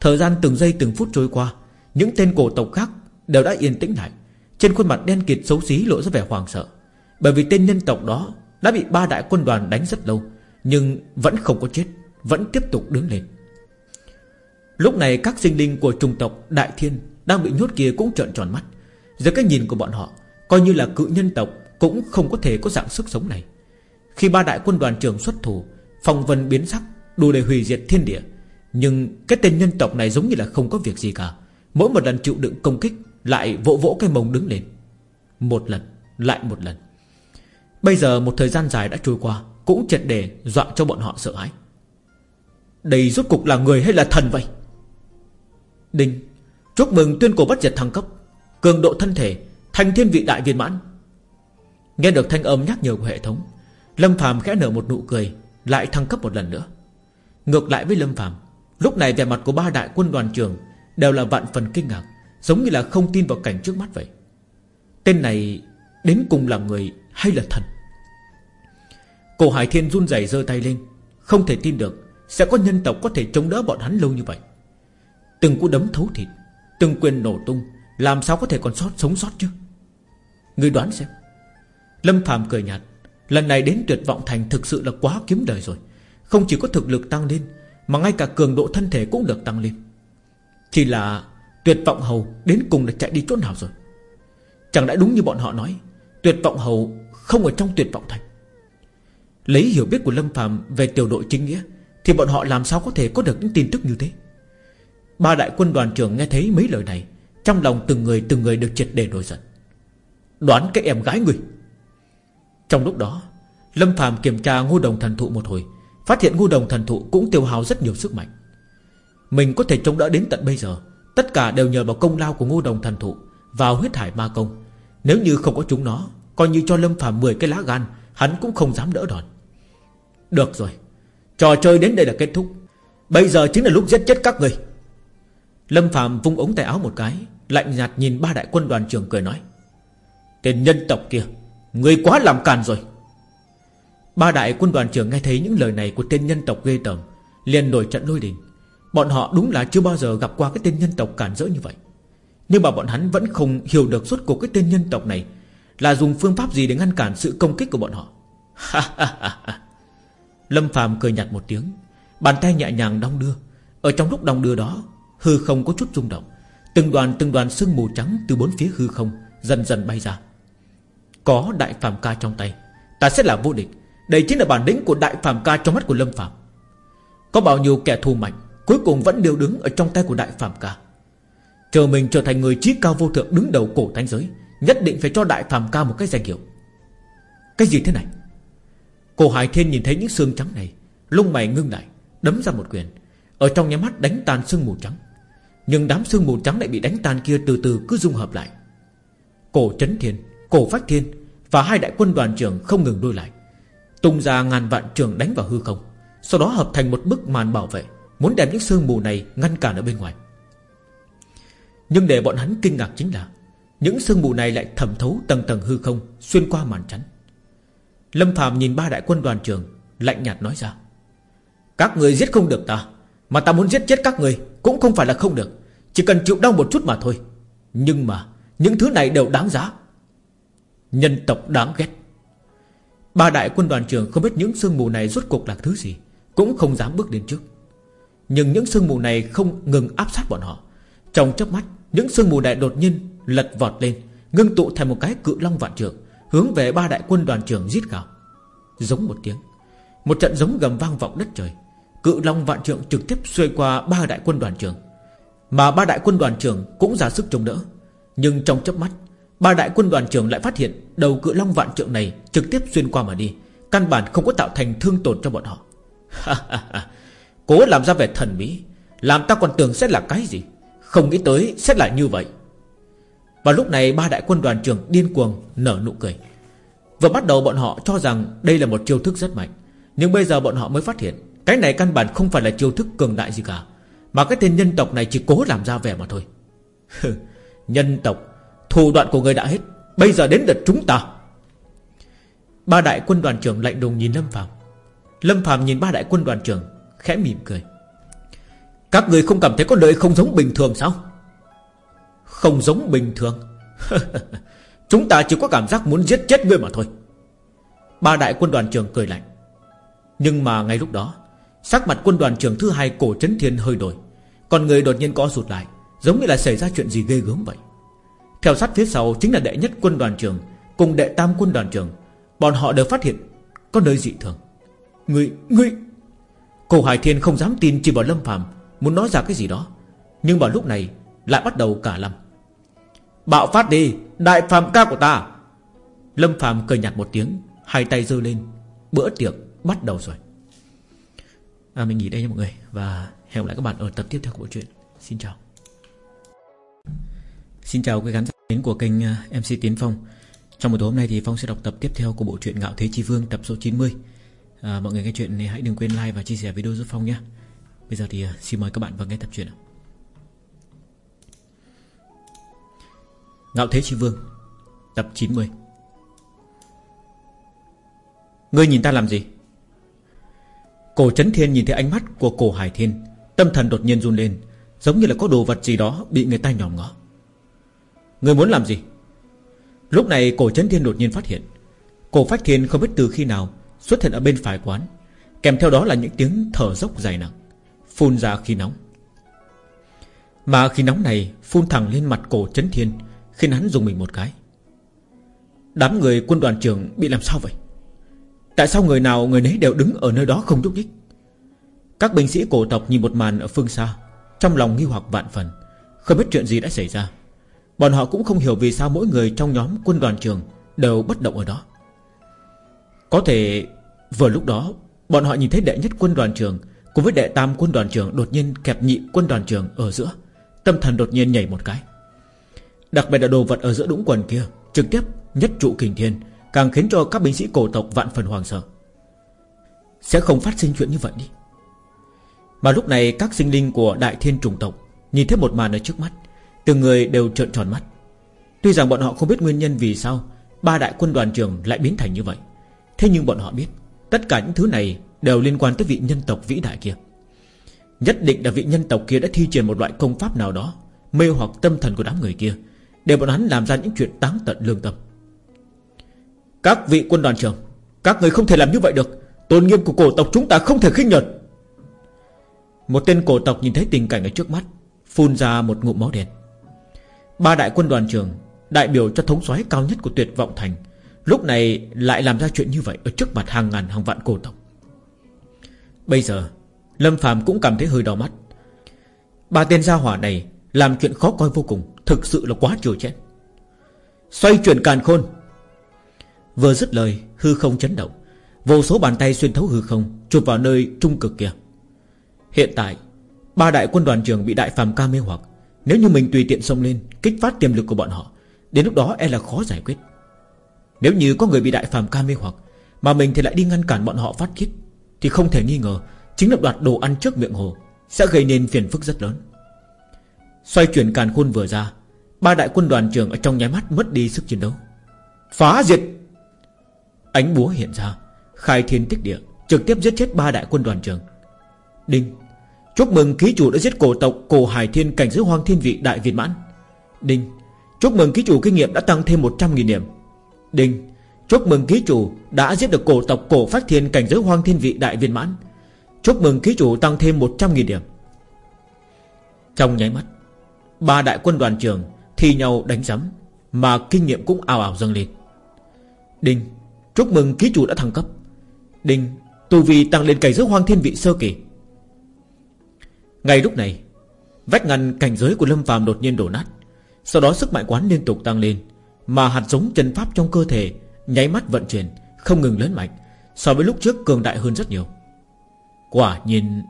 Thời gian từng giây từng phút trôi qua, Những tên cổ tộc khác đều đã yên tĩnh lại. Trên khuôn mặt đen kịt xấu xí lộ ra vẻ hoàng sợ. Bởi vì tên nhân tộc đó Đã bị ba đại quân đoàn đánh rất lâu, Nhưng vẫn không có chết, Vẫn tiếp tục đứng lên. Lúc này các sinh linh của trung tộc Đại Thiên Đang bị nhốt kia cũng trợn tròn mắt. Dưới cái nhìn của bọn họ, Coi như là cự nhân tộc Cũng không có thể có dạng sức sống này. Khi ba đại quân đoàn trưởng xuất thủ, Phong vân biến sắc, Đủ để hủy diệt thiên địa. Nhưng cái tên nhân tộc này giống như là không có việc gì cả. Mỗi một lần chịu đựng công kích, Lại vỗ vỗ cái mông đứng lên. Một lần, lại một lần. Bây giờ một thời gian dài đã trôi qua, Cũng triệt để dọa cho bọn họ sợ hãi. Đây rốt cục là người hay là thần vậy? Đinh, Chúc mừng tuyên cổ bất diệt thăng cấp. Cường độ thân thể, Thành thiên vị đại viên mãn. Nghe được thanh âm nhắc nhở của hệ thống, Lâm phàm khẽ nở một nụ cười, lại thăng cấp một lần nữa. Ngược lại với Lâm Phạm Lúc này vẻ mặt của ba đại quân đoàn trường Đều là vạn phần kinh ngạc, Giống như là không tin vào cảnh trước mắt vậy. Tên này đến cùng là người hay là thần? Cổ Hải Thiên run rẩy giơ tay lên, Không thể tin được Sẽ có nhân tộc có thể chống đỡ bọn hắn lâu như vậy. Từng cú đấm thấu thịt, Từng quyền nổ tung làm sao có thể còn sót, sống sót chứ? Người đoán xem. Lâm Phạm cười nhạt. Lần này đến tuyệt vọng thành thực sự là quá kiếm đời rồi. Không chỉ có thực lực tăng lên, Mà ngay cả cường độ thân thể cũng được tăng lên. Chỉ là Tuyệt vọng hầu đến cùng là chạy đi chỗ nào rồi? Chẳng đã đúng như bọn họ nói, Tuyệt vọng hầu không ở trong tuyệt vọng thành? Lấy hiểu biết của Lâm phàm Về tiểu đội chính nghĩa, Thì bọn họ làm sao có thể có được những tin tức như thế? Ba đại quân đoàn trưởng nghe thấy mấy lời này trong lòng từng người từng người được triệt để nổi giận. Đoán cái em gái người. Trong lúc đó, Lâm Phạm kiểm tra ngô đồng thần thụ một hồi, Phát hiện ngô đồng thần thụ cũng tiêu hao rất nhiều sức mạnh. Mình có thể chống đỡ đến tận bây giờ, Tất cả đều nhờ vào công lao của ngô đồng thần thụ Vào huyết hải ma công. Nếu như không có chúng nó, Coi như cho Lâm Phạm 10 cái lá gan, Hắn cũng không dám đỡ đòn. Được rồi, Trò chơi đến đây là kết thúc. Bây giờ chính là lúc giết chết các người. Lâm Phạm vung ống tay áo một cái, Lạnh nhạt nhìn ba đại quân đoàn trưởng cười nói, Tên nhân tộc kia, Người quá làm càn rồi. Ba đại quân đoàn trưởng nghe thấy những lời này Của tên nhân tộc ghê tởm, liền nổi trận lôi đình. Bọn họ đúng là chưa bao giờ gặp qua cái tên nhân tộc cản rỡ như vậy. Nhưng mà bọn hắn vẫn không hiểu được suốt cuộc cái tên nhân tộc này Là dùng phương pháp gì để ngăn cản sự công kích của bọn họ. Lâm Phạm cười nhạt một tiếng, Bàn tay nhẹ nhàng đong đưa. Ở trong lúc đong đưa đó Hư không có chút rung động. Từng đoàn từng đoàn sương mù trắng từ bốn phía hư không Dần dần bay ra. Có đại phàm ca trong tay. Ta sẽ là vô địch. Đây chính là bản lĩnh của đại phàm ca trong mắt của Lâm Phạm Có bao nhiêu kẻ thù mạnh, Cuối cùng vẫn đều đứng ở trong tay của đại phàm ca. Chờ mình trở thành người trí cao vô thượng Đứng đầu cổ thánh giới, Nhất định phải cho đại phàm ca một cái danh hiệu. Cái gì thế này? Cổ Hải Thiên nhìn thấy những xương trắng này, Lông mày ngưng lại, Đấm ra một quyền. Ở trong nhà mắt đánh tan sương mù trắng. Nhưng đám sương mù trắng lại bị đánh tan kia từ từ cứ dung hợp lại. Cổ chấn thiên, Cổ phách thiên Và hai đại quân đoàn trưởng không ngừng đuôi lại, Tung ra ngàn vạn trường đánh vào hư không, Sau đó hợp thành một bức màn bảo vệ, Muốn đem những sương mù này ngăn cản ở bên ngoài. Nhưng để bọn hắn kinh ngạc chính là, Những sương mù này lại thẩm thấu tầng tầng hư không Xuyên qua màn chắn. Lâm Phạm nhìn ba đại quân đoàn trưởng, Lạnh nhạt nói ra, Các người giết không được ta mà ta muốn giết chết các người Cũng không phải là không được. Chỉ cần chịu đau một chút mà thôi. Nhưng mà những thứ này đều đáng giá. Nhân tộc đáng ghét. Ba đại quân đoàn trưởng không biết những sương mù này rốt cuộc là thứ gì, Cũng không dám bước đến trước. Nhưng những sương mù này không ngừng áp sát bọn họ. Trong chớp mắt, Những sương mù này đột nhiên lật vọt lên, Ngưng tụ thành một cái cự long vạn trưởng, Hướng về ba đại quân đoàn trưởng giết gào. Giống một tiếng, Một trận giống gầm vang vọng đất trời. Cự long vạn Trượng trực tiếp xuôi qua ba đại quân đoàn trưởng. Mà ba đại quân đoàn trưởng cũng ra sức chống đỡ. Nhưng trong chớp mắt, Ba đại quân đoàn trưởng lại phát hiện Đầu cự long vạn trượng này trực tiếp xuyên qua mà đi, Căn bản không có tạo thành thương tổn cho bọn họ. Cố làm ra vẻ thần bí, Làm ta còn tưởng sẽ là cái gì? Không nghĩ tới sẽ là như vậy. Và lúc này ba đại quân đoàn trưởng điên cuồng nở nụ cười. Vừa bắt đầu bọn họ cho rằng Đây là một chiêu thức rất mạnh, Nhưng bây giờ bọn họ mới phát hiện cái này căn bản không phải là chiêu thức cường đại gì cả, Mà cái tên nhân tộc này chỉ cố làm ra vẻ mà thôi. Nhân tộc, Thủ đoạn của người đã hết, Bây giờ đến lượt chúng ta. Ba đại quân đoàn trưởng lạnh đùng nhìn Lâm Phạm Lâm Phạm nhìn ba đại quân đoàn trưởng, Khẽ mỉm cười. Các người không cảm thấy có lợi không giống bình thường sao? Không giống bình thường. Chúng ta chỉ có cảm giác muốn giết chết ngươi mà thôi. Ba đại quân đoàn trưởng cười lạnh. Nhưng mà ngay lúc đó Sắc mặt quân đoàn trưởng thứ hai cổ trấn thiên hơi đổi. Còn người đột nhiên co sụt lại Giống như là xảy ra chuyện gì ghê gớm vậy. Theo sát phía sau chính là đệ nhất quân đoàn trưởng Cùng đệ tam quân đoàn trưởng. Bọn họ đều phát hiện Có nơi dị thường. Ngươi, ngươi! Cổ Hải Thiên không dám tin chỉ vào Lâm Phạm Muốn nói ra cái gì đó Nhưng vào lúc này lại bắt đầu cả lâm. Bạo phát đi Đại phàm ca của ta! Lâm Phạm cười nhạt một tiếng Hai tay giơ lên Bữa tiệc bắt đầu rồi à, Mình nghỉ đây nha mọi người. Và hẹn gặp lại các bạn ở tập tiếp theo của bộ truyện. Xin chào. Xin chào quý khán giả đến của kênh à, MC Tiến Phong. Trong buổi tối hôm nay thì Phong sẽ đọc tập tiếp theo của bộ truyện Ngạo Thế Chi Vương tập số 90 à, Mọi người nghe chuyện này hãy đừng quên like và chia sẻ video giúp Phong nhé. Bây giờ thì à, xin mời các bạn vào nghe tập truyện Ngạo Thế Chi Vương Tập 90 Ngươi nhìn ta làm gì? Cổ Trấn Thiên nhìn thấy ánh mắt của cổ Hải Thiên, Tâm thần đột nhiên run lên, Giống như là có đồ vật gì đó bị người ta nhòm ngó. Người muốn làm gì? Lúc này cổ Trấn Thiên đột nhiên phát hiện, Cổ Phách Thiên không biết từ khi nào Xuất hiện ở bên phải quán, Kèm theo đó là những tiếng thở dốc dài nặng, Phun ra khí nóng. Mà khí nóng này phun thẳng lên mặt cổ Trấn Thiên, Khiến hắn dùng mình một cái. Đám người quân đoàn trưởng bị làm sao vậy? Tại sao người nào, người nấy đều đứng ở nơi đó không nhúc nhích? Các binh sĩ cổ tộc nhìn một màn ở phương xa, Trong lòng nghi hoặc vạn phần. Không biết chuyện gì đã xảy ra. Bọn họ cũng không hiểu vì sao mỗi người trong nhóm quân đoàn trường Đều bất động ở đó. Có thể vừa lúc đó, Bọn họ nhìn thấy đệ nhất quân đoàn trường Cùng với đệ tam quân đoàn trường Đột nhiên kẹp nhị quân đoàn trường ở giữa, Tâm thần đột nhiên nhảy một cái. Đặc biệt là đồ vật ở giữa đũng quần kia, Trực tiếp nhất trụ kình thiên Càng khiến cho các binh sĩ cổ tộc vạn phần hoàng sợ. Sẽ không phát sinh chuyện như vậy đi. Mà lúc này các sinh linh của đại thiên trùng tộc Nhìn thấy một màn ở trước mắt, Từng người đều trợn tròn mắt. Tuy rằng bọn họ không biết nguyên nhân vì sao Ba đại quân đoàn trường lại biến thành như vậy, Thế nhưng bọn họ biết Tất cả những thứ này đều liên quan tới vị nhân tộc vĩ đại kia. Nhất định là vị nhân tộc kia đã thi triển một loại công pháp nào đó Mê hoặc tâm thần của đám người kia, Để bọn hắn làm ra những chuyện táng tận lương tâm. Các vị quân đoàn trưởng, Các người không thể làm như vậy được. Tôn nghiêm của cổ tộc chúng ta không thể khinh nhợt Một tên cổ tộc nhìn thấy tình cảnh ở trước mắt, Phun ra một ngụm máu đen. Ba đại quân đoàn trưởng Đại biểu cho thống soái cao nhất của tuyệt vọng thành, Lúc này lại làm ra chuyện như vậy Ở trước mặt hàng ngàn hàng vạn cổ tộc. Bây giờ, Lâm phàm cũng cảm thấy hơi đau mắt. Ba tên gia hỏa này Làm chuyện khó coi vô cùng, Thực sự là quá chiều chết Xoay chuyển càn khôn Vừa dứt lời, hư không chấn động. Vô số bàn tay xuyên thấu hư không, Chụp vào nơi trung cực kia. Hiện tại, Ba đại quân đoàn trưởng bị đại phàm ca mê hoặc. Nếu như mình tùy tiện xông lên, Kích phát tiềm lực của bọn họ, Đến lúc đó e là khó giải quyết. Nếu như có người bị đại phàm ca mê hoặc, Mà mình thì lại đi ngăn cản bọn họ phát kiết Thì không thể nghi ngờ, Chính là đoạt đồ ăn trước miệng hồ Sẽ gây nên phiền phức rất lớn. Xoay chuyển càn khôn vừa ra, Ba đại quân đoàn trưởng ở trong nháy mắt mất đi sức chiến đấu. Phá diệt Ánh búa hiện ra, Khai thiên tích địa, Trực tiếp giết chết ba đại quân đoàn trưởng. Đinh, Chúc mừng ký chủ đã giết cổ tộc Cổ Hải Thiên cảnh giới hoang thiên vị đại việt mãn. Đinh, Chúc mừng ký chủ kinh nghiệm đã tăng thêm 100.000 điểm. Đinh, Chúc mừng ký chủ đã giết được cổ tộc Cổ phát Thiên cảnh giới hoang thiên vị đại viên mãn. Chúc mừng ký chủ tăng thêm 100.000 điểm. Trong nháy mắt, Ba đại quân đoàn trường Thi nhau đánh giấm, Mà kinh nghiệm cũng ào ào dâng lên. Đinh Chúc mừng ký chủ đã thăng cấp. Đinh Tu vi tăng lên cảnh giới hoang thiên vị sơ kỳ. Ngay lúc này, Vách ngăn cảnh giới của Lâm phàm đột nhiên đổ nát. Sau đó sức mạnh quán liên tục tăng lên, Mà hạt giống chân pháp trong cơ thể Nháy mắt vận chuyển, Không ngừng lớn mạnh, So với lúc trước cường đại hơn rất nhiều. Quả nhiên,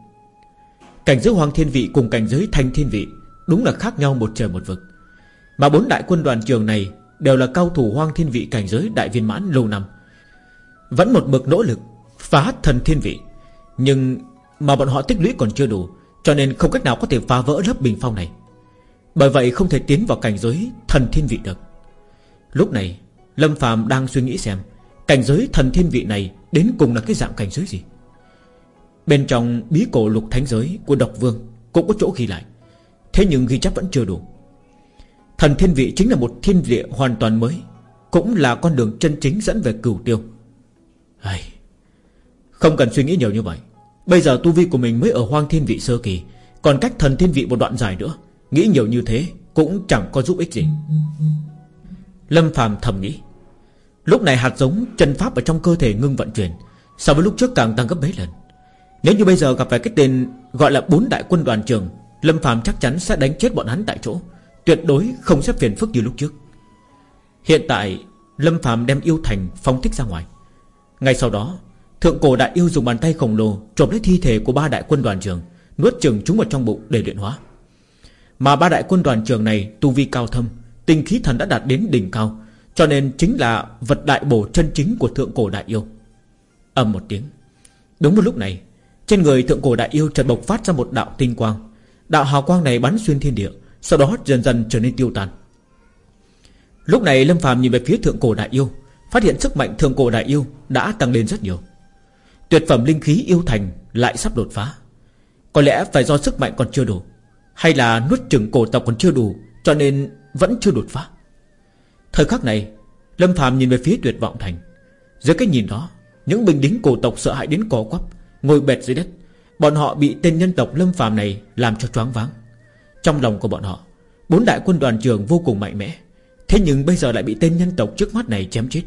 Cảnh giới hoàng thiên vị cùng cảnh giới thanh thiên vị Đúng là khác nhau một trời một vực. Mà bốn đại quân đoàn trường này Đều là cao thủ hoang thiên vị cảnh giới đại viên mãn lâu năm. Vẫn một mực nỗ lực Phá thần thiên vị. Nhưng mà bọn họ tích lũy còn chưa đủ, Cho nên không cách nào có thể phá vỡ lớp bình phong này. Bởi vậy không thể tiến vào cảnh giới thần thiên vị được. Lúc này, Lâm phàm đang suy nghĩ xem, Cảnh giới thần thiên vị này Đến cùng là cái dạng cảnh giới gì? Bên trong bí cổ lục thánh giới Của độc vương Cũng có chỗ ghi lại, Thế nhưng ghi chép vẫn chưa đủ. Thần thiên vị chính là một thiên địa hoàn toàn mới, Cũng là con đường chân chính dẫn về cửu tiêu. Ai... Không cần suy nghĩ nhiều như vậy. Bây giờ tu vi của mình mới ở hoang thiên vị sơ kỳ, Còn cách thần thiên vị một đoạn dài nữa. Nghĩ nhiều như thế Cũng chẳng có giúp ích gì. Lâm phàm thầm nghĩ, Lúc này hạt giống chân pháp ở trong cơ thể ngưng vận chuyển, So với lúc trước càng tăng gấp mấy lần. Nếu như bây giờ gặp phải cái tên Gọi là bốn đại quân đoàn trường Lâm phàm chắc chắn sẽ đánh chết bọn hắn tại chỗ, Tuyệt đối không xếp phiền phức như lúc trước. Hiện tại, Lâm phàm đem yêu thành phóng thích ra ngoài. Ngay sau đó, Thượng cổ đại yêu dùng bàn tay khổng lồ Trộm lấy thi thể của ba đại quân đoàn trường Nuốt chừng chúng vào trong bụng để luyện hóa. Mà ba đại quân đoàn trường này Tu vi cao thâm, Tinh khí thần đã đạt đến đỉnh cao, Cho nên chính là vật đại bổ chân chính Của thượng cổ đại yêu. Ầm một tiếng. Đúng một lúc này, Trên người thượng cổ đại yêu chợt bộc phát ra một đạo tinh quang. Đạo hào quang này bắn xuyên thiên địa, Sau đó dần dần trở nên tiêu tan Lúc này Lâm phàm nhìn về phía thượng cổ đại yêu Phát hiện sức mạnh thượng cổ đại yêu Đã tăng lên rất nhiều. Tuyệt phẩm linh khí yêu thành lại sắp đột phá. Có lẽ phải do sức mạnh còn chưa đủ, Hay là nuốt chừng cổ tộc còn chưa đủ, Cho nên vẫn chưa đột phá. Thời khắc này, Lâm phàm nhìn về phía tuyệt vọng thành. Dưới cái nhìn đó, Những binh lính cổ tộc sợ hãi đến co quắp, Ngồi bệt dưới đất. Bọn họ bị tên nhân tộc Lâm phàm này Làm cho choáng váng. Trong lòng của bọn họ, Bốn đại quân đoàn trường vô cùng mạnh mẽ. Thế nhưng bây giờ lại bị tên nhân tộc trước mắt này chém chết.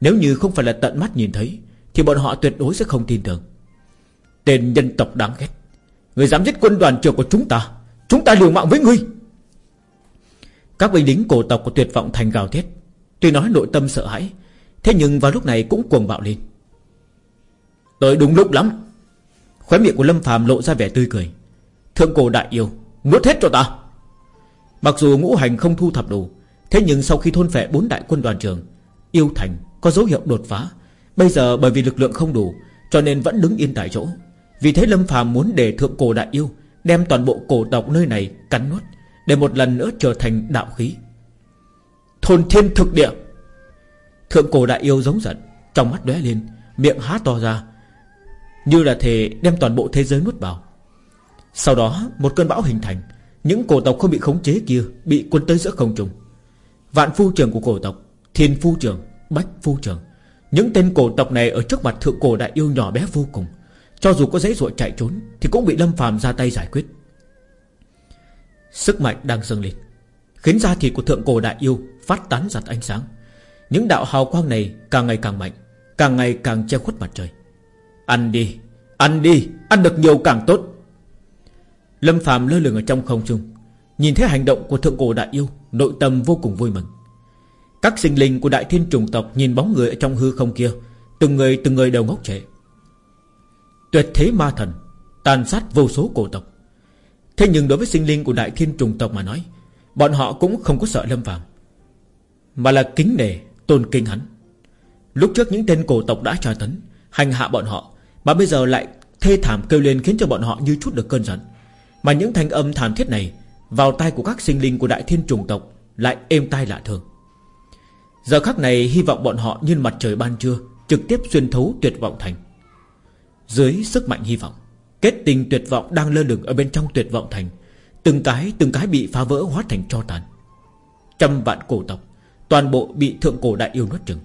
Nếu như không phải là tận mắt nhìn thấy, Thì bọn họ tuyệt đối sẽ không tin tưởng. Tên nhân tộc đáng ghét, Người dám giết quân đoàn trưởng của chúng ta Chúng ta liều mạng với ngươi. Các binh lính cổ tộc của tuyệt vọng thành gào thét, Tuy nói nội tâm sợ hãi, Thế nhưng vào lúc này cũng cuồng bạo lên. Tới đúng lúc lắm. Khóe miệng của Lâm phàm lộ ra vẻ tươi cười. Thượng cổ đại yêu, Nuốt hết cho ta. Mặc dù ngũ hành không thu thập đủ, Thế nhưng sau khi thôn phệ bốn đại quân đoàn trường Yêu thành có dấu hiệu đột phá. Bây giờ bởi vì lực lượng không đủ, Cho nên vẫn đứng yên tại chỗ. Vì thế Lâm phàm muốn để thượng cổ đại yêu Đem toàn bộ cổ tộc nơi này cắn nuốt, Để một lần nữa trở thành đạo khí. Thôn thiên thực địa. Thượng cổ đại yêu giống giận, Trong mắt lóe lên, Miệng há to ra, Như là thể đem toàn bộ thế giới nuốt vào. Sau đó, một cơn bão hình thành, Những cổ tộc không bị khống chế kia Bị cuốn tới giữa không trung. Vạn phu trường của cổ tộc, Thiên phu trường. Bách vô trường. Những tên cổ tộc này ở trước mặt thượng cổ đại yêu nhỏ bé vô cùng. Cho dù có dễ dội chạy trốn Thì cũng bị Lâm phàm ra tay giải quyết. Sức mạnh đang dâng lên Khiến da thịt của thượng cổ đại yêu Phát tán giặt ánh sáng. Những đạo hào quang này càng ngày càng mạnh Càng ngày càng che khuất mặt trời. Ăn đi, ăn đi Ăn được nhiều càng tốt. Lâm phàm lơ lửng ở trong không trung Nhìn thấy hành động của thượng cổ đại yêu Nội tâm vô cùng vui mừng. Các sinh linh của đại thiên trùng tộc Nhìn bóng người ở trong hư không kia, Từng người từng người đều ngốc trệ. Tuyệt thế ma thần, Tàn sát vô số cổ tộc. Thế nhưng đối với sinh linh của đại thiên trùng tộc mà nói, Bọn họ cũng không có sợ lâm phàm, Mà là kính nể, Tôn kinh hắn. Lúc trước những tên cổ tộc đã tra tấn, Hành hạ bọn họ, Mà bây giờ lại thê thảm kêu lên khiến cho bọn họ như chút được cơn giận. Mà những thanh âm thảm thiết này Vào tai của các sinh linh của đại thiên trùng tộc Lại êm tai lạ thường. Giờ khắc này hy vọng bọn họ như mặt trời ban trưa, Trực tiếp xuyên thấu tuyệt vọng thành. Dưới sức mạnh hy vọng, Kết tình tuyệt vọng đang lơ lửng Ở bên trong tuyệt vọng thành, Từng cái từng cái bị phá vỡ hóa thành cho tàn. Trăm vạn cổ tộc, Toàn bộ bị thượng cổ đại yêu nuốt chừng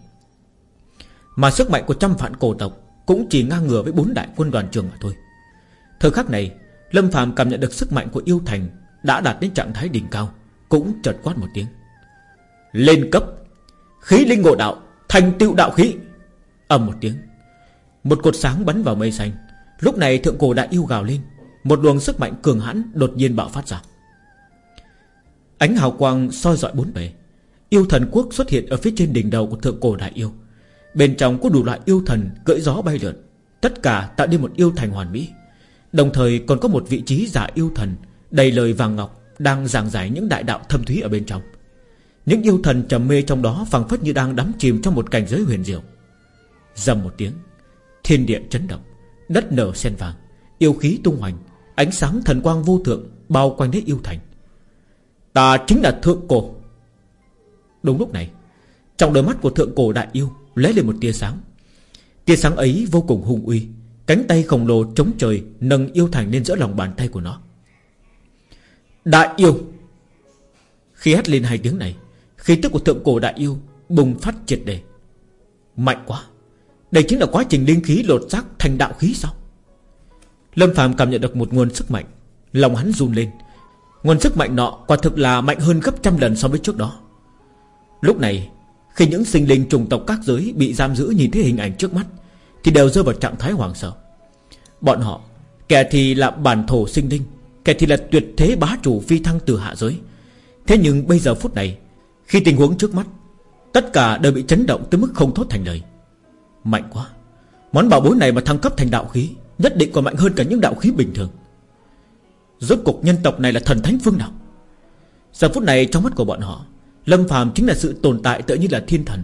Mà sức mạnh của trăm vạn cổ tộc Cũng chỉ ngang ngừa với bốn đại quân đoàn trường mà thôi. Thời khắc này, Lâm phàm cảm nhận được sức mạnh của yêu thành Đã đạt đến trạng thái đỉnh cao, Cũng chợt quát một tiếng. Lên cấp! Khí linh ngộ đạo, Thành tựu đạo khí. Ầm một tiếng, Một cột sáng bắn vào mây xanh. Lúc này thượng cổ đại yêu gào lên, một luồng sức mạnh cường hãn đột nhiên bạo phát ra. Ánh hào quang soi dọi bốn bề. Yêu thần quốc xuất hiện ở phía trên đỉnh đầu của thượng cổ đại yêu. Bên trong có đủ loại yêu thần cưỡi gió bay lượn. Tất cả tạo nên một yêu thành hoàn mỹ. Đồng thời còn có một vị trí giả yêu thần, Đầy lời vàng ngọc, Đang giảng giải những đại đạo thâm thúy ở bên trong. Những yêu thần trầm mê trong đó phảng phất như đang đắm chìm trong một cảnh giới huyền diệu. Dầm một tiếng, Thiên địa chấn động, Đất nở sen vàng, Yêu khí tung hoành, Ánh sáng thần quang vô thượng Bao quanh lấy yêu thành. Ta chính là thượng cổ. Đúng lúc này, Trong đôi mắt của thượng cổ đại yêu lóe lên một tia sáng. Tia sáng ấy vô cùng hung uy, Cánh tay khổng lồ chống trời Nâng yêu thành lên giữa lòng bàn tay của nó. Đại yêu! Khi hét lên hai tiếng này Khí tức của thượng cổ đại yêu Bùng phát triệt đề Mạnh quá. Đây chính là quá trình linh khí lột xác thành đạo khí sao? Lâm Phạm cảm nhận được một nguồn sức mạnh. Lòng hắn run lên. Nguồn sức mạnh nọ quả thực là mạnh hơn gấp trăm lần so với trước đó. Lúc này, Khi những sinh linh trùng tộc các giới Bị giam giữ nhìn thấy hình ảnh trước mắt, Thì đều rơi vào trạng thái hoảng sợ. Bọn họ, Kẻ thì là bản thổ sinh linh, Kẻ thì là tuyệt thế bá chủ phi thăng từ hạ giới. Thế nhưng bây giờ phút này khi tình huống trước mắt Tất cả đều bị chấn động tới mức không thốt thành lời. Mạnh quá. Món bảo bối này mà thăng cấp thành đạo khí Nhất định còn mạnh hơn cả những đạo khí bình thường. Rốt cục nhân tộc này là thần thánh phương nào? Giờ phút này trong mắt của bọn họ Lâm phàm chính là sự tồn tại tự như là thiên thần.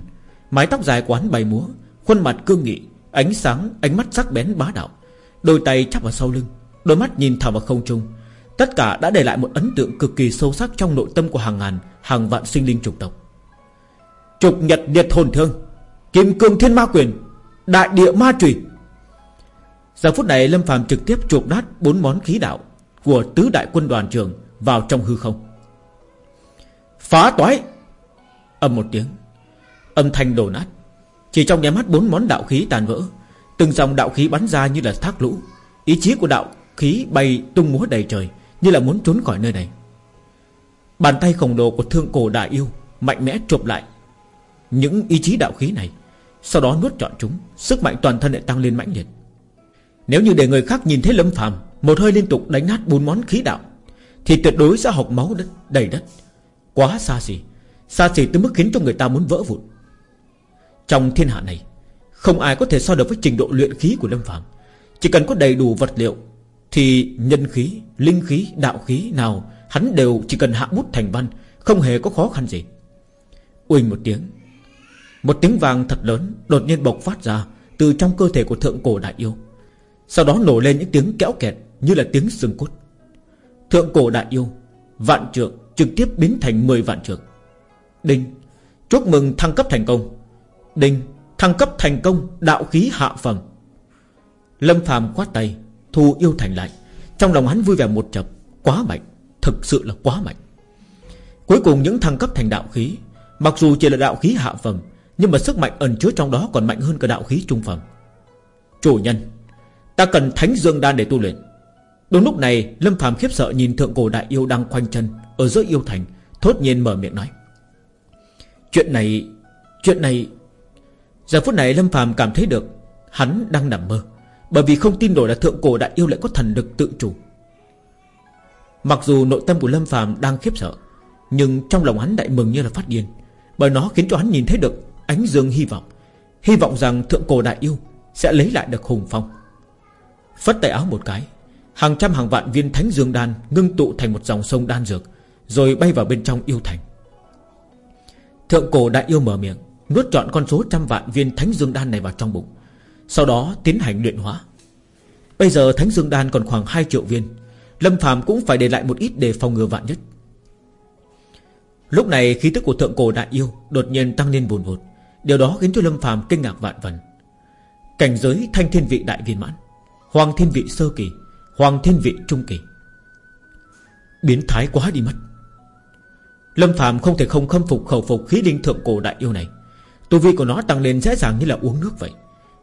Mái tóc dài quán bay múa Khuôn mặt cương nghị Ánh sáng, ánh mắt sắc bén bá đạo. Đôi tay chắp vào sau lưng Đôi mắt nhìn thẳng vào không trung. Tất cả đã để lại một ấn tượng cực kỳ sâu sắc Trong nội tâm của hàng ngàn, hàng vạn sinh linh trục tộc. Trục nhật liệt hồn thương Kim cương thiên ma quyền Đại địa ma trùy. Giờ phút này Lâm phàm trực tiếp chuột nát bốn món khí đạo Của tứ đại quân đoàn trường Vào trong hư không. Phá toái! Âm một tiếng Âm thanh đổ nát. Chỉ trong nháy mắt bốn món đạo khí tàn vỡ Từng dòng đạo khí bắn ra như là thác lũ. Ý chí của đạo khí bay tung múa đầy trời. Như là muốn trốn khỏi nơi này. Bàn tay khổng lồ của thương cổ đại yêu Mạnh mẽ trộm lại. Những ý chí đạo khí này, Sau đó nuốt trọn chúng, Sức mạnh toàn thân lại tăng lên mãnh liệt. Nếu như để người khác nhìn thấy lâm phàm Một hơi liên tục đánh nát bốn món khí đạo, Thì tuyệt đối sẽ học máu đất, đầy đất. Quá xa xỉ Xa xỉ tới mức khiến cho người ta muốn vỡ vụn. Trong thiên hạ này, Không ai có thể so được với trình độ luyện khí của Lâm Phạm Chỉ cần có đầy đủ vật liệu thì nhân khí, linh khí, đạo khí nào Hắn đều chỉ cần hạ bút thành văn Không hề có khó khăn gì. Uỳnh một tiếng Một tiếng vàng thật lớn đột nhiên bộc phát ra Từ trong cơ thể của thượng cổ đại yêu. Sau đó nổ lên những tiếng kéo kẹt Như là tiếng xương cốt. Thượng cổ đại yêu Vạn trượng Trực tiếp biến thành 10 vạn trượng. Đinh Chúc mừng thăng cấp thành công. Đinh Thăng cấp thành công đạo khí hạ phẩm. Lâm phàm quát tay Thu yêu thành lại. Trong lòng hắn vui vẻ một chập, Quá mạnh, Thực sự là quá mạnh. Cuối cùng những thăng cấp thành đạo khí, Mặc dù chỉ là đạo khí hạ phẩm, Nhưng mà sức mạnh ẩn chứa trong đó còn mạnh hơn cả đạo khí trung phẩm. Chủ nhân, Ta cần thánh dương đan để tu luyện. Đúng lúc này, Lâm phàm khiếp sợ nhìn thượng cổ đại yêu đang khoanh chân, Ở giữa yêu thành, Thốt nhiên mở miệng nói. Chuyện này Chuyện này. Giờ phút này Lâm phàm cảm thấy được Hắn đang nằm mơ. Bởi vì không tin nổi là thượng cổ đại yêu lại có thần lực tự chủ. Mặc dù nội tâm của Lâm phàm đang khiếp sợ, Nhưng trong lòng hắn đại mừng như là phát điên, Bởi nó khiến cho hắn nhìn thấy được Ánh dương hy vọng Hy vọng rằng thượng cổ đại yêu Sẽ lấy lại được hùng phong. Phất tay áo một cái, Hàng trăm hàng vạn viên thánh dương đan Ngưng tụ thành một dòng sông đan dược, Rồi bay vào bên trong yêu thành. Thượng cổ đại yêu mở miệng, Nuốt trọn con số trăm vạn viên thánh dương đan này vào trong bụng. Sau đó tiến hành luyện hóa. Bây giờ thánh dương đan còn khoảng 2 triệu viên, Lâm phàm cũng phải để lại một ít để phòng ngừa vạn nhất. Lúc này khí tức của thượng cổ đại yêu Đột nhiên tăng lên bồn bột Điều đó khiến cho Lâm phàm kinh ngạc vạn vần Cảnh giới thanh thiên vị đại viên mãn, Hoàng thiên vị sơ kỳ, Hoàng thiên vị trung kỳ. Biến thái quá đi mất. Lâm Phạm không thể không khâm phục khẩu phục khí linh thượng cổ đại yêu này. Tu vi của nó tăng lên dễ dàng như là uống nước vậy.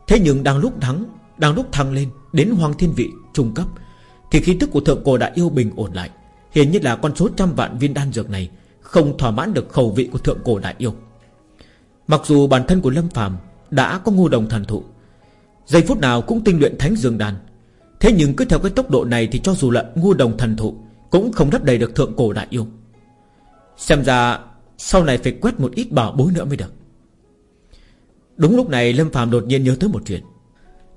Thế nhưng đang lúc thắng, Đang lúc thăng lên đến hoàng thiên vị trung cấp, Thì khí tức của thượng cổ đại yêu bình ổn lại. Hiện như là con số trăm vạn viên đan dược này Không thỏa mãn được khẩu vị của thượng cổ đại yêu. Mặc dù bản thân của Lâm phàm Đã có ngô đồng thần thụ, Giây phút nào cũng tinh luyện thánh dương đan. Thế nhưng cứ theo cái tốc độ này Thì cho dù là ngô đồng thần thụ Cũng không đắp đầy được thượng cổ đại yêu. Xem ra sau này phải quét một ít bảo bối nữa mới được. Đúng lúc này Lâm Phạm đột nhiên nhớ tới một chuyện.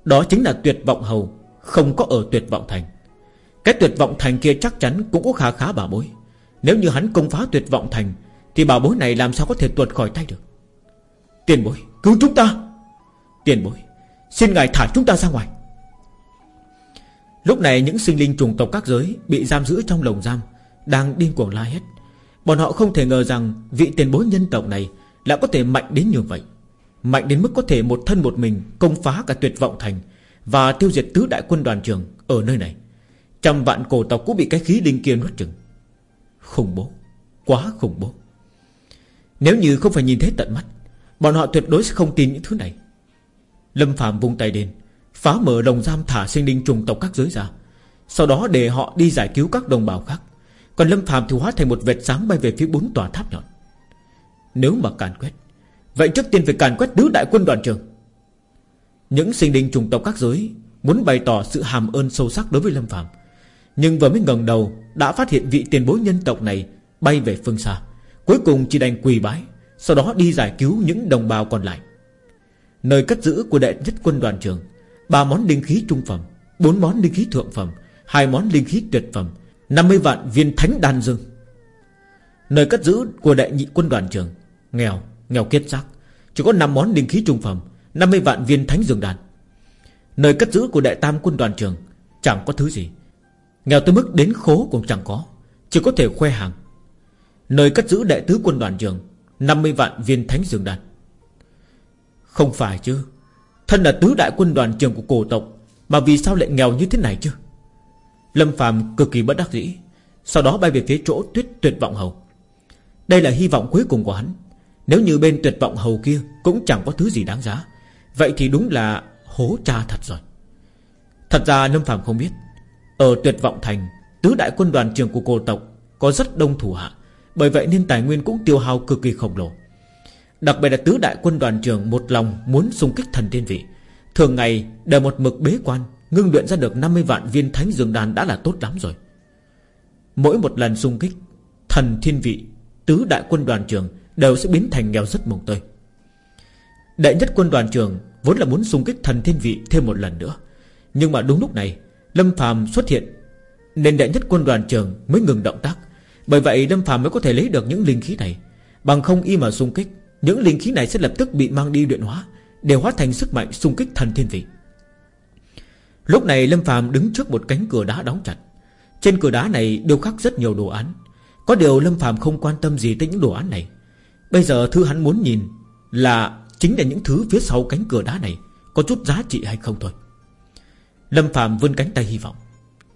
Đó chính là tuyệt vọng hầu Không có ở tuyệt vọng thành. Cái tuyệt vọng thành kia chắc chắn cũng có khá khá bảo bối. Nếu như hắn công phá tuyệt vọng thành, Thì bảo bối này làm sao có thể tuột khỏi tay được? Tiền bối, cứu chúng ta! Tiền bối, Xin ngài thả chúng ta ra ngoài. Lúc này những sinh linh trùng tộc các giới Bị giam giữ trong lồng giam Đang điên cuồng la hết Bọn họ không thể ngờ rằng Vị tiền bối nhân tộc này Lại có thể mạnh đến như vậy. Mạnh đến mức có thể một thân một mình Công phá cả tuyệt vọng thành Và tiêu diệt tứ đại quân đoàn trường Ở nơi này. Trăm vạn cổ tộc cũng bị cái khí linh kia nuốt chừng Khủng bố, Quá khủng bố. Nếu như không phải nhìn thấy tận mắt, Bọn họ tuyệt đối sẽ không tin những thứ này. Lâm Phạm vung tay lên, Phá mở lồng giam thả sinh linh trùng tộc các giới ra, Sau đó để họ đi giải cứu các đồng bào khác. Còn Lâm Phạm thì hóa thành một vệt sáng bay về phía bốn tòa tháp nhọn. Nếu mà càn quét Vậy trước tiên phải càn quét tứ đại quân đoàn trường Những sinh linh trùng tộc các giới Muốn bày tỏ sự hàm ơn sâu sắc đối với Lâm Phạm Nhưng vừa mới ngẩng đầu Đã phát hiện vị tiền bối nhân tộc này Bay về phương xa Cuối cùng chỉ đành quỳ bái Sau đó đi giải cứu những đồng bào còn lại. Nơi cất giữ của đệ nhất quân đoàn trường ba món linh khí trung phẩm bốn món linh khí thượng phẩm hai món linh khí tuyệt phẩm 50 vạn viên thánh đan dương. Nơi cất giữ của đệ nhị quân đoàn trường Nghèo, nghèo kiết xác. Chỉ có 5 món linh khí trung phẩm 50 vạn viên thánh dương đan. Nơi cất giữ của đại tam quân đoàn trường, Chẳng có thứ gì. Nghèo tới mức đến khố cũng chẳng có, Chỉ có thể khoe hàng. Nơi cất giữ đại tứ quân đoàn trường 50 vạn viên thánh dương đan. Không phải chứ, Thân là tứ đại quân đoàn trường của cổ tộc, Mà vì sao lại nghèo như thế này chứ? Lâm phàm cực kỳ bất đắc dĩ, Sau đó bay về phía chỗ tuyết tuyệt vọng hầu. Đây là hy vọng cuối cùng của hắn. Nếu như bên tuyệt vọng hầu kia Cũng chẳng có thứ gì đáng giá, Vậy thì đúng là hố cha thật rồi. Thật ra Lâm phàm không biết, Ở tuyệt vọng thành, Tứ đại quân đoàn trường của cổ tộc Có rất đông thủ hạ, Bởi vậy nên tài nguyên cũng tiêu hao cực kỳ khổng lồ. Đặc biệt là tứ đại quân đoàn trưởng Một lòng muốn xung kích thần thiên vị, Thường ngày đều một mực bế quan, Ngưng luyện ra được 50 vạn viên thánh dương đan đã là tốt lắm rồi. Mỗi một lần xung kích, Thần thiên vị Tứ đại quân đoàn trưởng Đều sẽ biến thành nghèo rất mồng tơi. Đệ nhất quân đoàn trưởng Vốn là muốn xung kích thần thiên vị thêm một lần nữa. Nhưng mà đúng lúc này, Lâm phàm xuất hiện, Nên đệ nhất quân đoàn trưởng mới ngừng động tác. Bởi vậy Lâm phàm mới có thể lấy được những linh khí này. Bằng không y mà xung kích, Những linh khí này sẽ lập tức bị mang đi luyện hóa, Để hóa thành sức mạnh xung kích thần thiên vị. Lúc này Lâm phàm đứng trước một cánh cửa đá đóng chặt. Trên cửa đá này đều khắc rất nhiều đồ án. Có điều Lâm phàm không quan tâm gì tới những đồ án này. Bây giờ thứ hắn muốn nhìn Là chính là những thứ phía sau cánh cửa đá này Có chút giá trị hay không thôi. Lâm phàm vươn cánh tay hy vọng,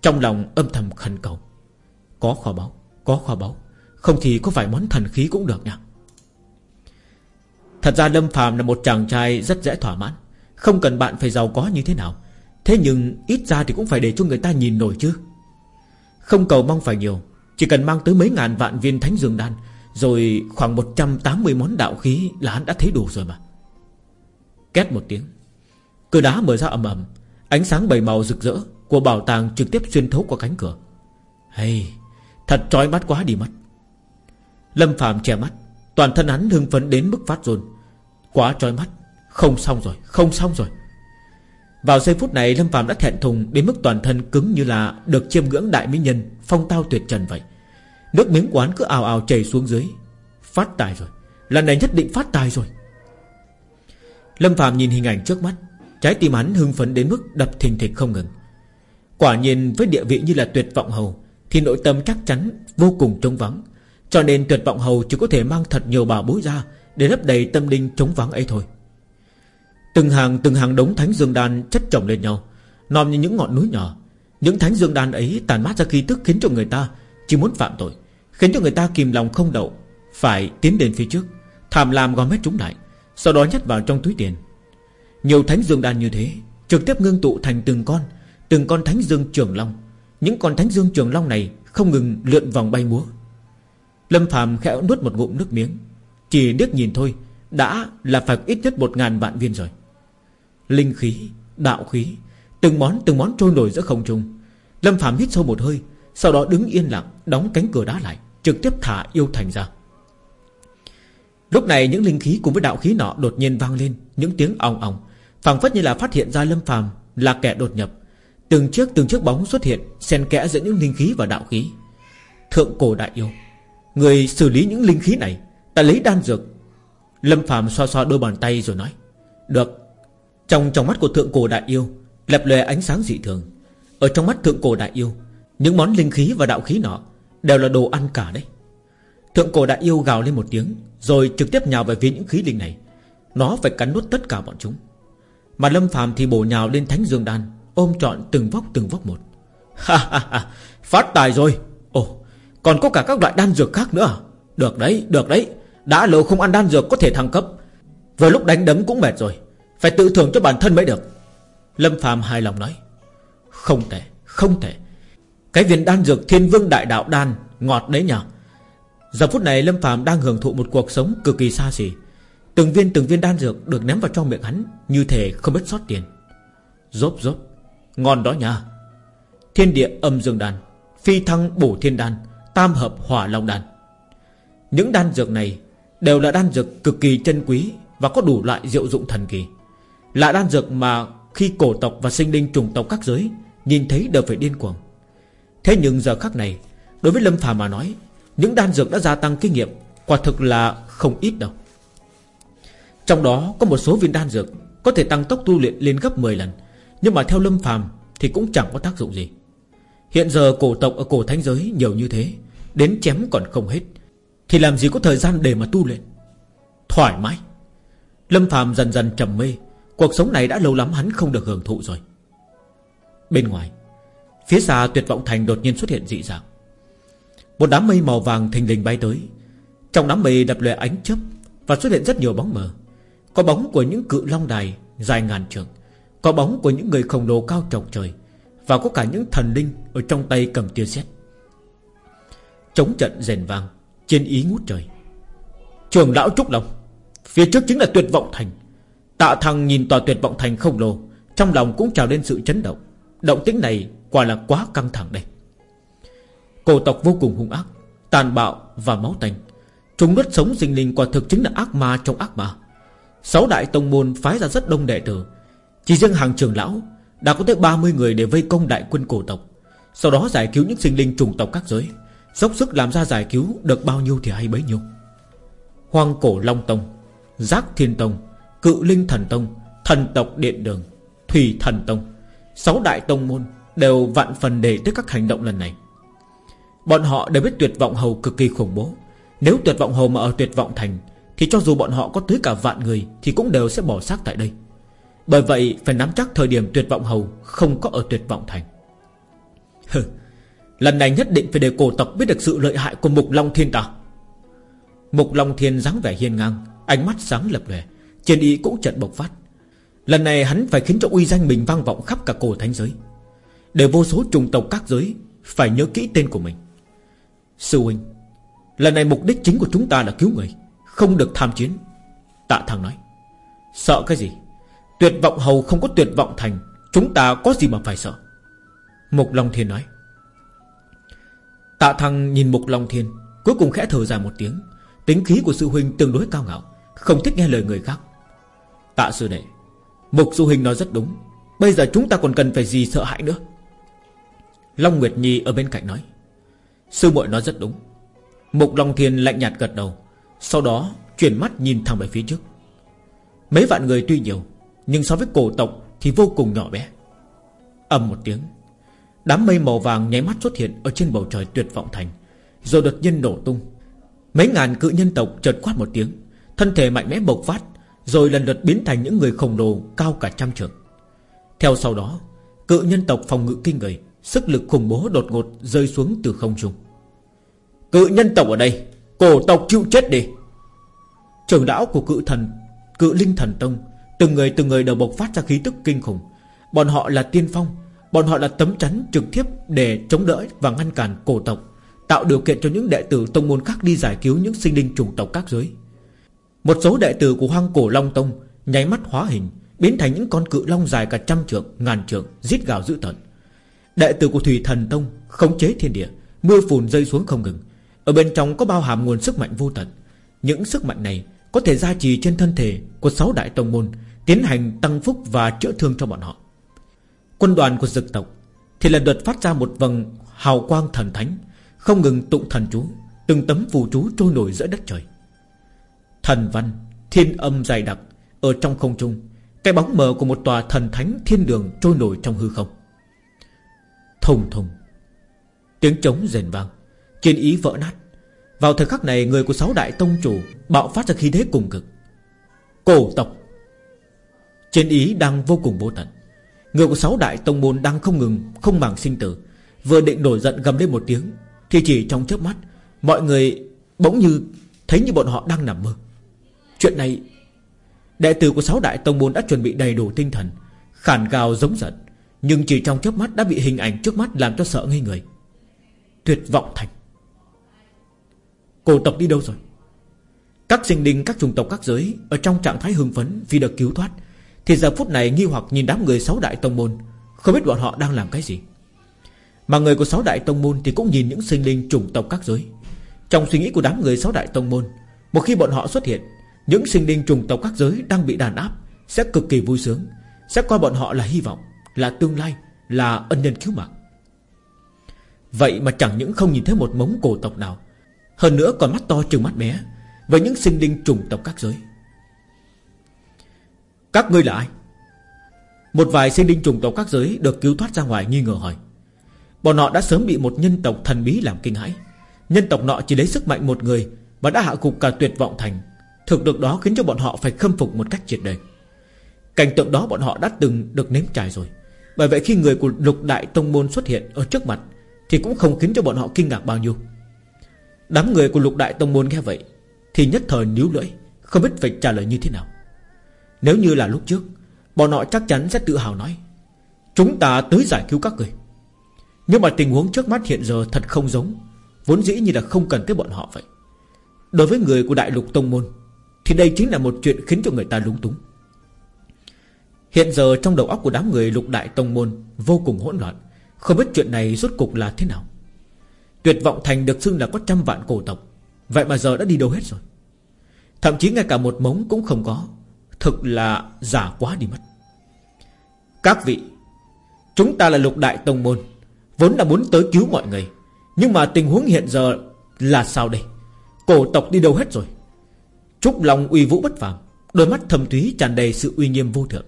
Trong lòng âm thầm khẩn cầu. Có kho báu, Có kho báu, Không thì có phải món thần khí cũng được nha Thật ra Lâm phàm là một chàng trai rất dễ thỏa mãn, Không cần bạn phải giàu có như thế nào. Thế nhưng ít ra thì cũng phải để cho người ta nhìn nổi chứ. Không cầu mong phải nhiều, Chỉ cần mang tới mấy ngàn vạn viên thánh dương đan rồi khoảng 180 món đạo khí Là hắn đã thấy đủ rồi mà. Két một tiếng Cửa đá mở ra ầm ầm. Ánh sáng bảy màu rực rỡ Của bảo tàng trực tiếp xuyên thấu qua cánh cửa. Hay, Thật trói mắt quá đi mất. Lâm Phạm che mắt, Toàn thân hắn hưng phấn đến mức phát run. Quá trói mắt, Không xong rồi, Không xong rồi. Vào giây phút này, Lâm Phạm đã thẹn thùng Đến mức toàn thân cứng như là Được chiêm ngưỡng đại mỹ nhân Phong tao tuyệt trần vậy. Nước miếng quán cứ ào ào chảy xuống dưới. Phát tài rồi. Lần này nhất định phát tài rồi. Lâm Phạm nhìn hình ảnh trước mắt. Trái tim hắn hưng phấn đến mức đập thình thịch không ngừng. Quả nhiên, với địa vị như là tuyệt vọng hầu, Thì nội tâm chắc chắn vô cùng trống vắng. Cho nên tuyệt vọng hầu chỉ có thể mang thật nhiều bà bối ra Để lấp đầy tâm linh trống vắng ấy thôi. Từng hàng từng hàng đống thánh dương đan chất chồng lên nhau, Nòm như những ngọn núi nhỏ. Những thánh dương đan ấy tàn mát ra khí tức Khiến cho người ta chỉ muốn phạm tội. Khiến cho người ta kìm lòng không đậu Phải tiến đến phía trước Thảm làm gom hết chúng lại Sau đó nhét vào trong túi tiền. Nhiều thánh dương đan như thế Trực tiếp ngưng tụ thành từng con Từng con thánh dương trường long. Những con thánh dương trường long này Không ngừng lượn vòng bay múa. Lâm phàm khẽ nuốt một ngụm nước miếng Chỉ điếc nhìn thôi Đã là phải ít nhất một ngàn vạn viên rồi. Linh khí, đạo khí Từng món từng món trôi nổi giữa không trung. Lâm Phạm hít sâu một hơi Sau đó đứng yên lặng Đóng cánh cửa đá lại. Trực tiếp thả yêu thành ra. Lúc này những linh khí cùng với đạo khí nọ đột nhiên vang lên, Những tiếng ong ong, phảng phất như là phát hiện ra Lâm phàm, là kẻ đột nhập. Từng chiếc từng chiếc bóng xuất hiện, xen kẽ giữa những linh khí và đạo khí. Thượng cổ đại yêu, Người xử lý những linh khí này, Ta lấy đan dược. Lâm phàm xoa xoa đôi bàn tay rồi nói, Được. Trong trong mắt của thượng cổ đại yêu, Lập lòe ánh sáng dị thường. Ở trong mắt thượng cổ đại yêu, Những món linh khí và đạo khí nọ Đều là đồ ăn cả đấy. Thượng cổ đại yêu gào lên một tiếng, Rồi trực tiếp nhào về phía những khí linh này. Nó phải cắn nuốt tất cả bọn chúng. Mà Lâm phàm thì bổ nhào lên thánh dương đan, Ôm trọn từng vóc từng vóc một. Ha ha ha, Phát tài rồi. Ồ, còn có cả các loại đan dược khác nữa à? Được đấy được đấy. Đã lâu không ăn đan dược có thể thăng cấp. Vừa lúc đánh đấm cũng mệt rồi. Phải tự thưởng cho bản thân mới được. Lâm phàm hài lòng nói. Không thể không thể. Cái viên đan dược thiên vương đại đạo đan, Ngọt đấy nhở? Giờ phút này Lâm phàm đang hưởng thụ một cuộc sống cực kỳ xa xỉ. Từng viên từng viên đan dược Được ném vào trong miệng hắn, Như thể không biết sót tiền. Rốt rốt Ngon đó nha Thiên địa âm dương đan, Phi thăng bổ thiên đan, Tam hợp hỏa long đan. Những đan dược này Đều là đan dược cực kỳ chân quý Và có đủ loại diệu dụng thần kỳ. Là đan dược mà khi cổ tộc và sinh linh trùng tộc các giới Nhìn thấy đều phải điên cuồng. Thế nhưng giờ khắc này, Đối với Lâm Phàm mà nói, Những đan dược đã gia tăng kinh nghiệm Quả thực là không ít đâu. Trong đó có một số viên đan dược Có thể tăng tốc tu luyện lên gấp 10 lần, Nhưng mà theo Lâm Phàm Thì cũng chẳng có tác dụng gì. Hiện giờ cổ tộc ở cổ thánh giới nhiều như thế, Đến chém còn không hết, Thì làm gì có thời gian để mà tu luyện? Thoải mái. Lâm phàm dần dần trầm mê, Cuộc sống này đã lâu lắm hắn không được hưởng thụ rồi. Bên ngoài Phía xa tuyệt vọng thành đột nhiên xuất hiện dị dạng. Một đám mây màu vàng thình lình bay tới. Trong đám mây đập lòe ánh chớp Và xuất hiện rất nhiều bóng mờ. Có bóng của những cự long đài dài ngàn trường Có bóng của những người khổng lồ cao trọc trời Và có cả những thần linh Ở trong tay cầm tia sét. Chống trận rền vang Trên ý ngút trời. Trường lão Trúc Long, Phía trước chính là tuyệt vọng thành. Tạ thằng nhìn tòa tuyệt vọng thành khổng lồ, Trong lòng cũng trào lên sự chấn động. Động tĩnh này quả là quá căng thẳng đây. Cổ tộc vô cùng hung ác, Tàn bạo và máu tanh. Chúng nuốt sống sinh linh quả thực chính là ác ma trong ác ma. Sáu đại tông môn phái ra rất đông đệ tử. Chỉ riêng hàng trường lão Đã có tới 30 người để vây công đại quân cổ tộc. Sau đó giải cứu những sinh linh trùng tộc các giới. Dốc sức làm ra giải cứu Được bao nhiêu thì hay bấy nhiêu. Hoàng cổ Long Tông, Giác Thiên Tông, Cự Linh Thần Tông, Thần tộc Điện Đường, Thủy Thần Tông. Sáu đại tông môn Đều vạn phần đề tới các hành động lần này. Bọn họ đều biết tuyệt vọng hầu cực kỳ khủng bố. Nếu tuyệt vọng hầu mà ở tuyệt vọng thành, Thì cho dù bọn họ có tới cả vạn người, Thì cũng đều sẽ bỏ xác tại đây. Bởi vậy, phải nắm chắc thời điểm tuyệt vọng hầu Không có ở tuyệt vọng thành. Hừ, Lần này nhất định phải để cổ tộc biết được sự lợi hại của Mục Long Thiên ta. Mục Long Thiên dáng vẻ hiên ngang, Ánh mắt sáng lập lè Trên ý cũng trận bộc phát. Lần này hắn phải khiến cho uy danh mình vang vọng khắp cả cổ thánh giới. Để vô số trùng tộc các giới Phải nhớ kỹ tên của mình. Sư huynh, Lần này mục đích chính của chúng ta là cứu người, Không được tham chiến. Tạ thằng nói. Sợ cái gì? Tuyệt vọng hầu không có tuyệt vọng thành, Chúng ta có gì mà phải sợ? Mục Long Thiên nói. Tạ thằng nhìn Mục Long Thiên, Cuối cùng khẽ thở dài một tiếng. Tính khí của sư huynh tương đối cao ngạo, Không thích nghe lời người khác. Tạ sư đệ Mục du hình nói rất đúng. Bây giờ chúng ta còn cần phải gì sợ hãi nữa? Long Nguyệt Nhi ở bên cạnh nói. Sư muội nói rất đúng. Mục Long Thiên lạnh nhạt gật đầu, Sau đó chuyển mắt nhìn thẳng về phía trước. Mấy vạn người tuy nhiều, Nhưng so với cổ tộc thì vô cùng nhỏ bé. Ầm một tiếng, Đám mây màu vàng nháy mắt xuất hiện Ở trên bầu trời tuyệt vọng thành, Rồi đột nhiên nổ tung. Mấy ngàn cự nhân tộc chợt quát một tiếng, Thân thể mạnh mẽ bộc phát rồi lần lượt biến thành những người khổng lồ cao cả trăm trượng. Theo sau đó, Cự nhân tộc phòng ngự kinh người, Sức lực khủng bố đột ngột rơi xuống từ không trung. Cự nhân tộc ở đây, Cổ tộc chịu chết đi. Trưởng lão của cự thần, Cự linh thần tông, Từng người từng người đều bộc phát ra khí tức kinh khủng. Bọn họ là tiên phong, Bọn họ là tấm chắn trực tiếp để chống đỡ và ngăn cản cổ tộc, Tạo điều kiện cho những đệ tử tông môn khác đi giải cứu những sinh linh chủng tộc các giới. Một số đệ tử của hoang cổ Long Tông Nháy mắt hóa hình, Biến thành những con cự long dài cả trăm trượng, Ngàn trượng Giết gào dữ tợn. Đệ tử của Thủy Thần Tông Khống chế thiên địa, Mưa phùn rơi xuống không ngừng. Ở bên trong có bao hàm nguồn sức mạnh vô tận. Những sức mạnh này Có thể gia trì trên thân thể Của sáu đại tông môn, Tiến hành tăng phúc và chữa thương cho bọn họ. Quân đoàn của dực tộc Thì lần lượt phát ra một vầng hào quang thần thánh, Không ngừng tụng thần chú, Từng tấm phù chú trôi nổi giữa đất trời. Thần văn, Thiên âm dày đặc Ở trong không trung. Cái bóng mờ của một tòa thần thánh thiên đường trôi nổi trong hư không. Thùng thùng Tiếng trống rền vang, Chiến ý vỡ nát. Vào thời khắc này, người của sáu đại tông chủ Bạo phát ra khí thế cùng cực. Cổ tộc. Chiến ý đang vô cùng vô tận. Người của sáu đại tông môn đang không ngừng, Không màng sinh tử. Vừa định nổi giận gầm lên một tiếng, Thì chỉ trong chớp mắt, Mọi người bỗng như Thấy như bọn họ đang nằm mơ. Chuyện này, Đệ tử của sáu đại tông môn đã chuẩn bị đầy đủ tinh thần Khản gào giống giận, Nhưng chỉ trong chớp mắt đã bị hình ảnh trước mắt Làm cho sợ ngây người. Tuyệt vọng thành. Cổ tộc đi đâu rồi? Các sinh linh, các chủng tộc, các giới Ở trong trạng thái hưng phấn vì được cứu thoát, Thì giờ phút này nghi hoặc nhìn đám người sáu đại tông môn, Không biết bọn họ đang làm cái gì. Mà người của sáu đại tông môn Thì cũng nhìn những sinh linh chủng tộc các giới. Trong suy nghĩ của đám người sáu đại tông môn, Một khi bọn họ xuất hiện những sinh linh trùng tộc các giới đang bị đàn áp Sẽ cực kỳ vui sướng. Sẽ coi bọn họ là hy vọng, Là tương lai, Là ân nhân cứu mạng. Vậy mà chẳng những không nhìn thấy một mống cổ tộc nào, Hơn nữa còn mắt to trừng mắt bé Với những sinh linh trùng tộc các giới. Các ngươi là ai? Một vài sinh linh trùng tộc các giới Được cứu thoát ra ngoài nghi ngờ hỏi. Bọn họ đã sớm bị một nhân tộc thần bí làm kinh hãi. Nhân tộc nọ chỉ lấy sức mạnh một người và đã hạ cục cả tuyệt vọng thành Thực lực đó khiến cho bọn họ phải khâm phục một cách triệt đề. Cảnh tượng đó bọn họ đã từng được nếm trải rồi. Bởi vậy khi người của lục đại tông môn xuất hiện Ở trước mặt, thì cũng không khiến cho bọn họ kinh ngạc bao nhiêu. Đám người của lục đại tông môn nghe vậy, Thì nhất thời níu lưỡi, Không biết phải trả lời như thế nào. Nếu như là lúc trước, Bọn họ chắc chắn sẽ tự hào nói, Chúng ta tới giải cứu các người. Nhưng mà tình huống trước mắt hiện giờ thật không giống, Vốn dĩ như là không cần tới bọn họ vậy. Đối với người của đại lục tông môn thì đây chính là một chuyện khiến cho người ta lúng túng. Hiện giờ trong đầu óc của đám người lục đại tông môn Vô cùng hỗn loạn. Không biết chuyện này rốt cục là thế nào. Tuyệt vọng thành được xưng là có trăm vạn cổ tộc. Vậy mà giờ đã đi đâu hết rồi? Thậm chí ngay cả một mống cũng không có. Thực là giả quá đi mất. Các vị, Chúng ta là lục đại tông môn, Vốn là muốn tới cứu mọi người. Nhưng mà tình huống hiện giờ là sao đây? Cổ tộc đi đâu hết rồi? Trúc Long uy vũ bất phàm. Đôi mắt thâm thúy tràn đầy sự uy nghiêm vô thượng.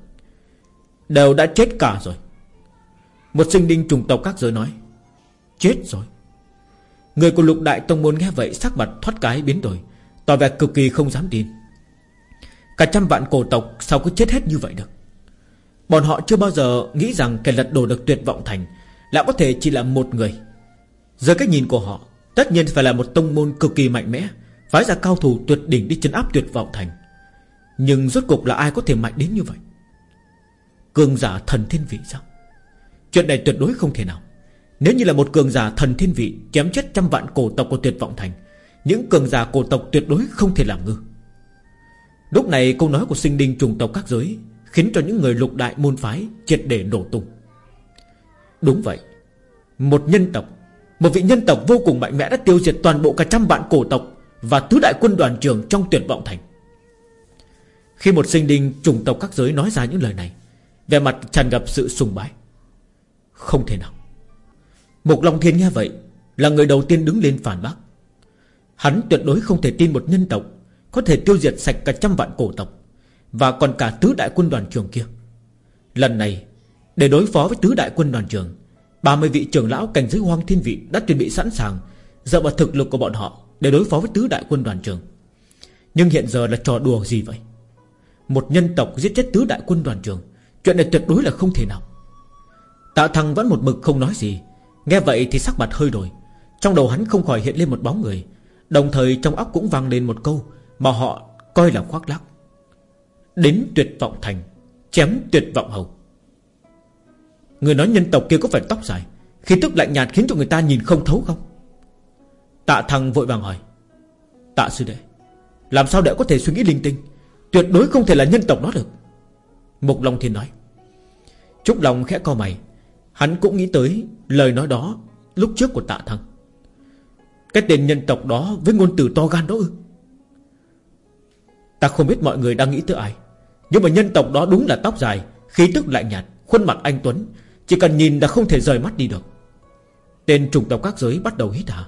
Đều đã chết cả rồi. Một sinh linh trùng tộc các giới nói, Chết rồi. Người của lục đại tông môn nghe vậy, sắc mặt thoát cái biến đổi, Tỏ vẻ cực kỳ không dám tin. Cả trăm vạn cổ tộc Sao có chết hết như vậy được? Bọn họ chưa bao giờ nghĩ rằng Kẻ lật đổ được tuyệt vọng thành Lại có thể chỉ là một người. Giờ cách nhìn của họ, Tất nhiên phải là một tông môn cực kỳ mạnh mẽ Phái ra cao thủ tuyệt đỉnh đi chấn áp tuyệt vọng thành. Nhưng rốt cục là ai có thể mạnh đến như vậy? Cường giả thần thiên vị sao? Chuyện này tuyệt đối không thể nào. Nếu như là một cường giả thần thiên vị Chém chết trăm vạn cổ tộc của tuyệt vọng thành, Những cường giả cổ tộc tuyệt đối không thể làm ngư Lúc này câu nói của sinh đinh trùng tộc các giới Khiến cho những người lục đại môn phái Triệt để nổ tung. Đúng vậy, Một nhân tộc, Một vị nhân tộc vô cùng mạnh mẽ đã tiêu diệt toàn bộ cả trăm vạn cổ tộc và tứ đại quân đoàn trưởng trong tuyệt vọng thành. Khi một sinh linh trùng tộc các giới nói ra những lời này Về mặt tràn gặp sự sùng bái. Không thể nào. Mục Long Thiên nghe vậy, Là người đầu tiên đứng lên phản bác. Hắn tuyệt đối không thể tin một nhân tộc Có thể tiêu diệt sạch cả trăm vạn cổ tộc Và còn cả tứ đại quân đoàn trường kia. Lần này, Để đối phó với tứ đại quân đoàn trường 30 vị trưởng lão cảnh giới hoang thiên vị Đã chuẩn bị sẵn sàng Dựa vào thực lực của bọn họ. Để đối phó với tứ đại quân đoàn trường. Nhưng hiện giờ là trò đùa gì vậy? Một nhân tộc giết chết tứ đại quân đoàn trường, Chuyện này tuyệt đối là không thể nào. Tạ thăng vẫn một mực không nói gì. Nghe vậy thì sắc mặt hơi đổi. Trong đầu hắn không khỏi hiện lên một bóng người. Đồng thời trong óc cũng vang lên một câu Mà họ coi là khoác lác. Đến tuyệt vọng thành, Chém tuyệt vọng hầu. Người nói nhân tộc kia có phải tóc dài Khi tức lạnh nhạt khiến cho người ta nhìn không thấu không? Tạ thăng vội vàng hỏi, Tạ sư đệ, Làm sao đệ có thể suy nghĩ linh tinh? Tuyệt đối không thể là nhân tộc đó được. Mục Long Thiên nói Trúc Long khẽ co mày, Hắn cũng nghĩ tới lời nói đó Lúc trước của tạ thăng. Cái tên nhân tộc đó Với ngôn từ to gan đó ư? Ta không biết mọi người đang nghĩ tới ai, Nhưng mà nhân tộc đó đúng là tóc dài, Khí tức lạnh nhạt, Khuôn mặt anh Tuấn, Chỉ cần nhìn là không thể rời mắt đi được. Tên trùng tộc các giới bắt đầu hít hà.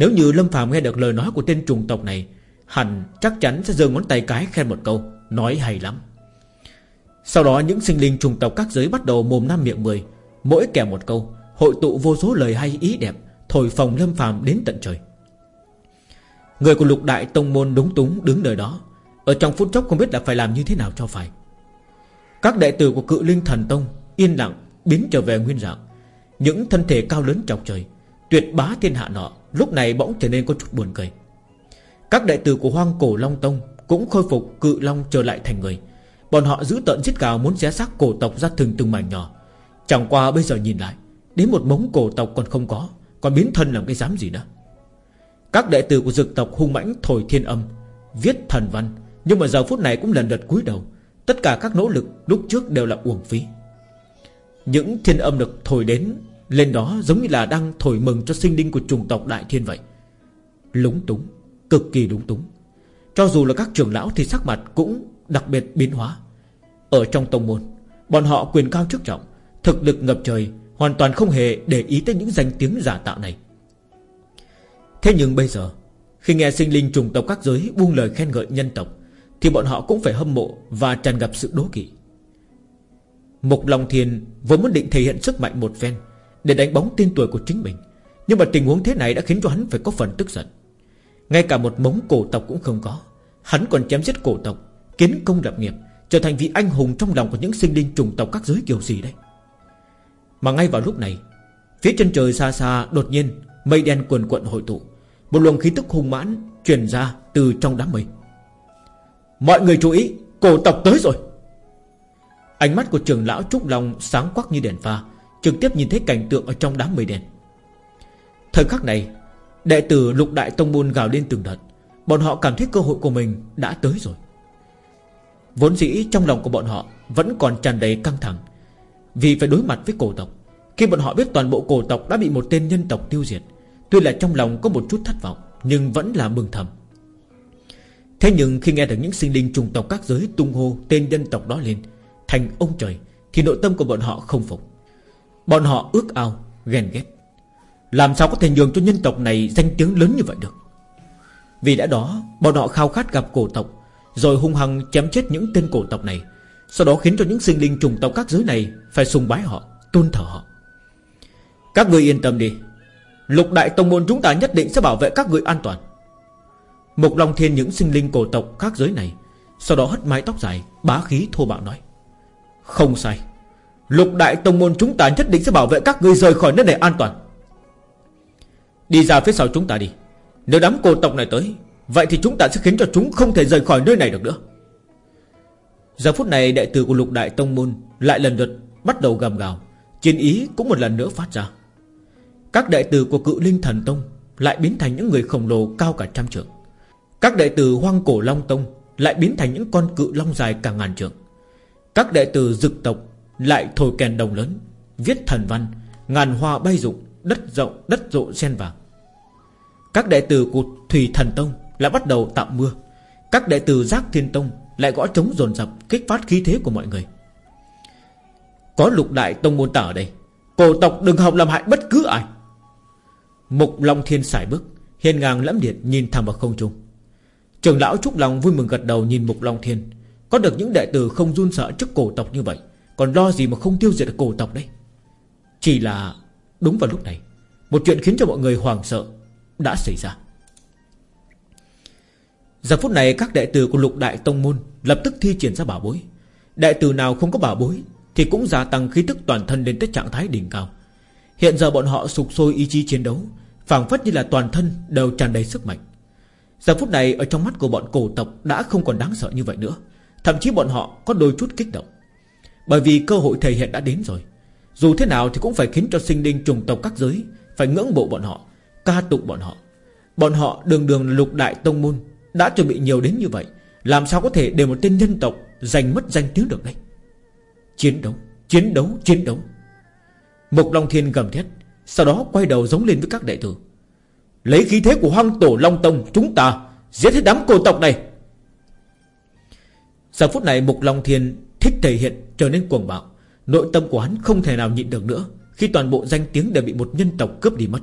Nếu như Lâm phàm nghe được lời nói của tên trùng tộc này, Hẳn chắc chắn sẽ giơ ngón tay cái khen một câu, Nói hay lắm. Sau đó những sinh linh trùng tộc các giới bắt đầu mồm năm miệng mười, Mỗi kẻ một câu, Hội tụ vô số lời hay ý đẹp, Thổi phồng Lâm phàm đến tận trời. Người của lục đại tông môn đúng túng đứng nơi đó, Ở trong phút chốc không biết là phải làm như thế nào cho phải. Các đệ tử của cự linh thần tông Yên lặng biến trở về nguyên dạng. Những thân thể cao lớn trọc trời, Tuyệt bá thiên hạ nọ Lúc này bỗng trở nên có chút buồn cười. Các đệ tử của hoang cổ Long Tông Cũng khôi phục cự long trở lại thành người. Bọn họ giữ tận giết cào muốn xé xác cổ tộc ra từng từng mảnh nhỏ. Chẳng qua bây giờ nhìn lại, Đến một mống cổ tộc còn không có, Còn biến thân làm cái dám gì nữa. Các đệ tử của dực tộc hung mãnh thổi thiên âm, Viết thần văn, Nhưng mà giờ phút này cũng lần lượt cúi đầu. Tất cả các nỗ lực lúc trước đều là uổng phí. Những thiên âm được thổi đến lên đó giống như là đang thổi mừng cho sinh linh của chủng tộc đại thiên vậy. Lúng túng, Cực kỳ lúng túng. Cho dù là các trưởng lão thì sắc mặt cũng đặc biệt biến hóa. Ở trong tông môn, Bọn họ quyền cao chức trọng, Thực lực ngập trời, Hoàn toàn không hề để ý tới những danh tiếng giả tạo này. Thế nhưng bây giờ, Khi nghe sinh linh trùng tộc các giới Buông lời khen ngợi nhân tộc, Thì bọn họ cũng phải hâm mộ Và tràn gặp sự đố kỵ. Mục Long Thiên vốn muốn định thể hiện sức mạnh một phen để đánh bóng tên tuổi của chính mình. Nhưng mà tình huống thế này đã khiến cho hắn phải có phần tức giận. Ngay cả một mống cổ tộc cũng không có. Hắn còn chém giết cổ tộc, Kiến công lập nghiệp, Trở thành vị anh hùng trong lòng của những sinh linh trùng tộc các giới kiểu gì đấy. Mà ngay vào lúc này, Phía chân trời xa xa đột nhiên Mây đen quần quận hội tụ. Một luồng khí tức hung mãn truyền ra từ trong đám mây. Mọi người chú ý, Cổ tộc tới rồi. Ánh mắt của trường lão Trúc Long sáng quắc như đèn pha Trực tiếp nhìn thấy cảnh tượng ở trong đám mây đen. Thời khắc này, Đệ tử lục đại tông môn gào lên từng đợt. Bọn họ cảm thấy cơ hội của mình đã tới rồi. Vốn dĩ trong lòng của bọn họ Vẫn còn tràn đầy căng thẳng, vì phải đối mặt với cổ tộc. Khi bọn họ biết toàn bộ cổ tộc đã bị một tên nhân tộc tiêu diệt, Tuy là trong lòng có một chút thất vọng, Nhưng vẫn là mừng thầm. Thế nhưng khi nghe được những sinh linh trùng tộc các giới tung hô tên nhân tộc đó lên, Thành ông trời, Thì nội tâm của bọn họ không phục. Bọn họ ước ao, ghen ghét. Làm sao có thể nhường cho nhân tộc này danh tiếng lớn như vậy được? Vì đã đó Bọn họ khao khát gặp cổ tộc Rồi hung hăng chém chết những tên cổ tộc này. Sau đó khiến cho những sinh linh trùng tộc các giới này Phải sùng bái họ, tôn thờ họ. Các người yên tâm đi. Lục đại tông môn chúng ta nhất định sẽ bảo vệ các người an toàn. Mục Long Thiên những sinh linh cổ tộc các giới này Sau đó hất mái tóc dài Bá khí thô bạo nói. Không sai. Lục đại tông môn chúng ta nhất định sẽ bảo vệ các ngươi rời khỏi nơi này an toàn. Đi ra phía sau chúng ta đi. Nếu đám cổ tộc này tới, Vậy thì chúng ta sẽ khiến cho chúng không thể rời khỏi nơi này được nữa. Giờ phút này, đệ tử của lục đại tông môn Lại lần lượt bắt đầu gầm gào. Chiến ý cũng một lần nữa phát ra. Các đệ tử của cự linh thần tông Lại biến thành những người khổng lồ cao cả trăm trượng. Các đệ tử hoang cổ long tông Lại biến thành những con cự long dài cả ngàn trượng. Các đệ tử dực tộc lại thổi kèn đồng lớn, Viết thần văn, Ngàn hoa bay rụng, Đất rộng, đất rộ sen vàng Các đệ tử của thủy thần tông Lại bắt đầu tạo mưa. Các đệ tử giác thiên tông lại gõ trống dồn dập, Kích phát khí thế của mọi người. Có lục đại tông môn tả ở đây, Cổ tộc đừng học làm hại bất cứ ai. Mục Long Thiên xài bước, hiên ngang lẫm liệt nhìn thẳng vào không trung. Trường lão Trúc Long vui mừng gật đầu nhìn Mục Long Thiên. Có được những đệ tử không run sợ trước cổ tộc như vậy còn lo gì mà không tiêu diệt được cổ tộc đấy Chỉ là Đúng vào lúc này, Một chuyện khiến cho mọi người hoàng sợ Đã xảy ra. Giờ phút này, các đệ tử của lục đại tông môn Lập tức thi triển ra bảo bối. Đệ tử nào không có bảo bối Thì cũng gia tăng khí tức toàn thân đến tới trạng thái đỉnh cao. Hiện giờ bọn họ sục sôi ý chí chiến đấu, phảng phất như là toàn thân đều tràn đầy sức mạnh. Giờ phút này, ở trong mắt của bọn cổ tộc Đã không còn đáng sợ như vậy nữa. Thậm chí bọn họ có đôi chút kích động. Bởi vì cơ hội thể hiện đã đến rồi. Dù thế nào thì cũng phải khiến cho sinh linh trùng tộc các giới Phải ngưỡng bộ bọn họ Ca tụng bọn họ. Bọn họ đường đường lục đại tông môn Đã chuẩn bị nhiều đến như vậy làm sao có thể để một tên nhân tộc Giành mất danh tiếng được đây? Chiến đấu, chiến đấu, chiến đấu. Mục Long Thiên gầm thét Sau đó quay đầu giống lên với các đệ tử. Lấy khí thế của hoang tổ Long Tông Chúng ta giết hết đám cổ tộc này. Giờ phút này Mục Long Thiên thích thể hiện trở nên cuồng bạo. Nội tâm của hắn không thể nào nhịn được nữa, Khi toàn bộ danh tiếng đều bị một nhân tộc cướp đi mất.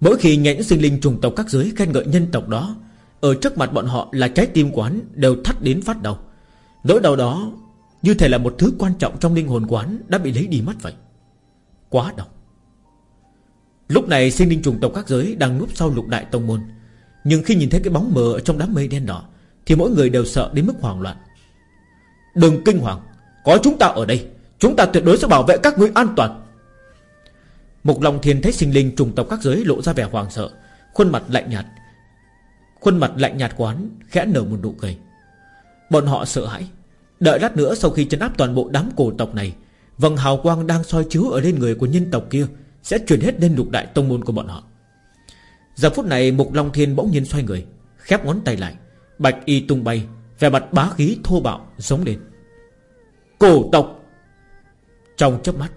Mỗi khi nghe những sinh linh trùng tộc các giới khen ngợi nhân tộc đó, Ở trước mặt bọn họ là trái tim của hắn đều thắt đến phát đầu Nỗi đau đó Như thể là một thứ quan trọng trong linh hồn quán Đã bị lấy đi mất vậy. Quá đau. Lúc này sinh linh trùng tộc các giới Đang núp sau lục đại tông môn. Nhưng khi nhìn thấy cái bóng mờ ở trong đám mây đen đỏ, Thì mỗi người đều sợ đến mức hoảng loạn. Đừng kinh hoàng. Có chúng ta ở đây, Chúng ta tuyệt đối sẽ bảo vệ các ngươi an toàn. Mục Long Thiên thấy sinh linh trùng tộc các giới lộ ra vẻ hoàng sợ. Khuôn mặt lạnh nhạt, Khuôn mặt lạnh nhạt quán Khẽ nở một nụ cười. Bọn họ sợ hãi. Đợi lát nữa sau khi chấn áp toàn bộ đám cổ tộc này, Vầng hào quang đang soi chiếu ở lên người của nhân tộc kia Sẽ truyền hết lên lục đại tông môn của bọn họ. Giờ phút này, Mục Long Thiên bỗng nhiên xoay người, Khép ngón tay lại. Bạch y tung bay về mặt bá khí thô bạo giống lên. Cổ tộc. Trong chớp mắt,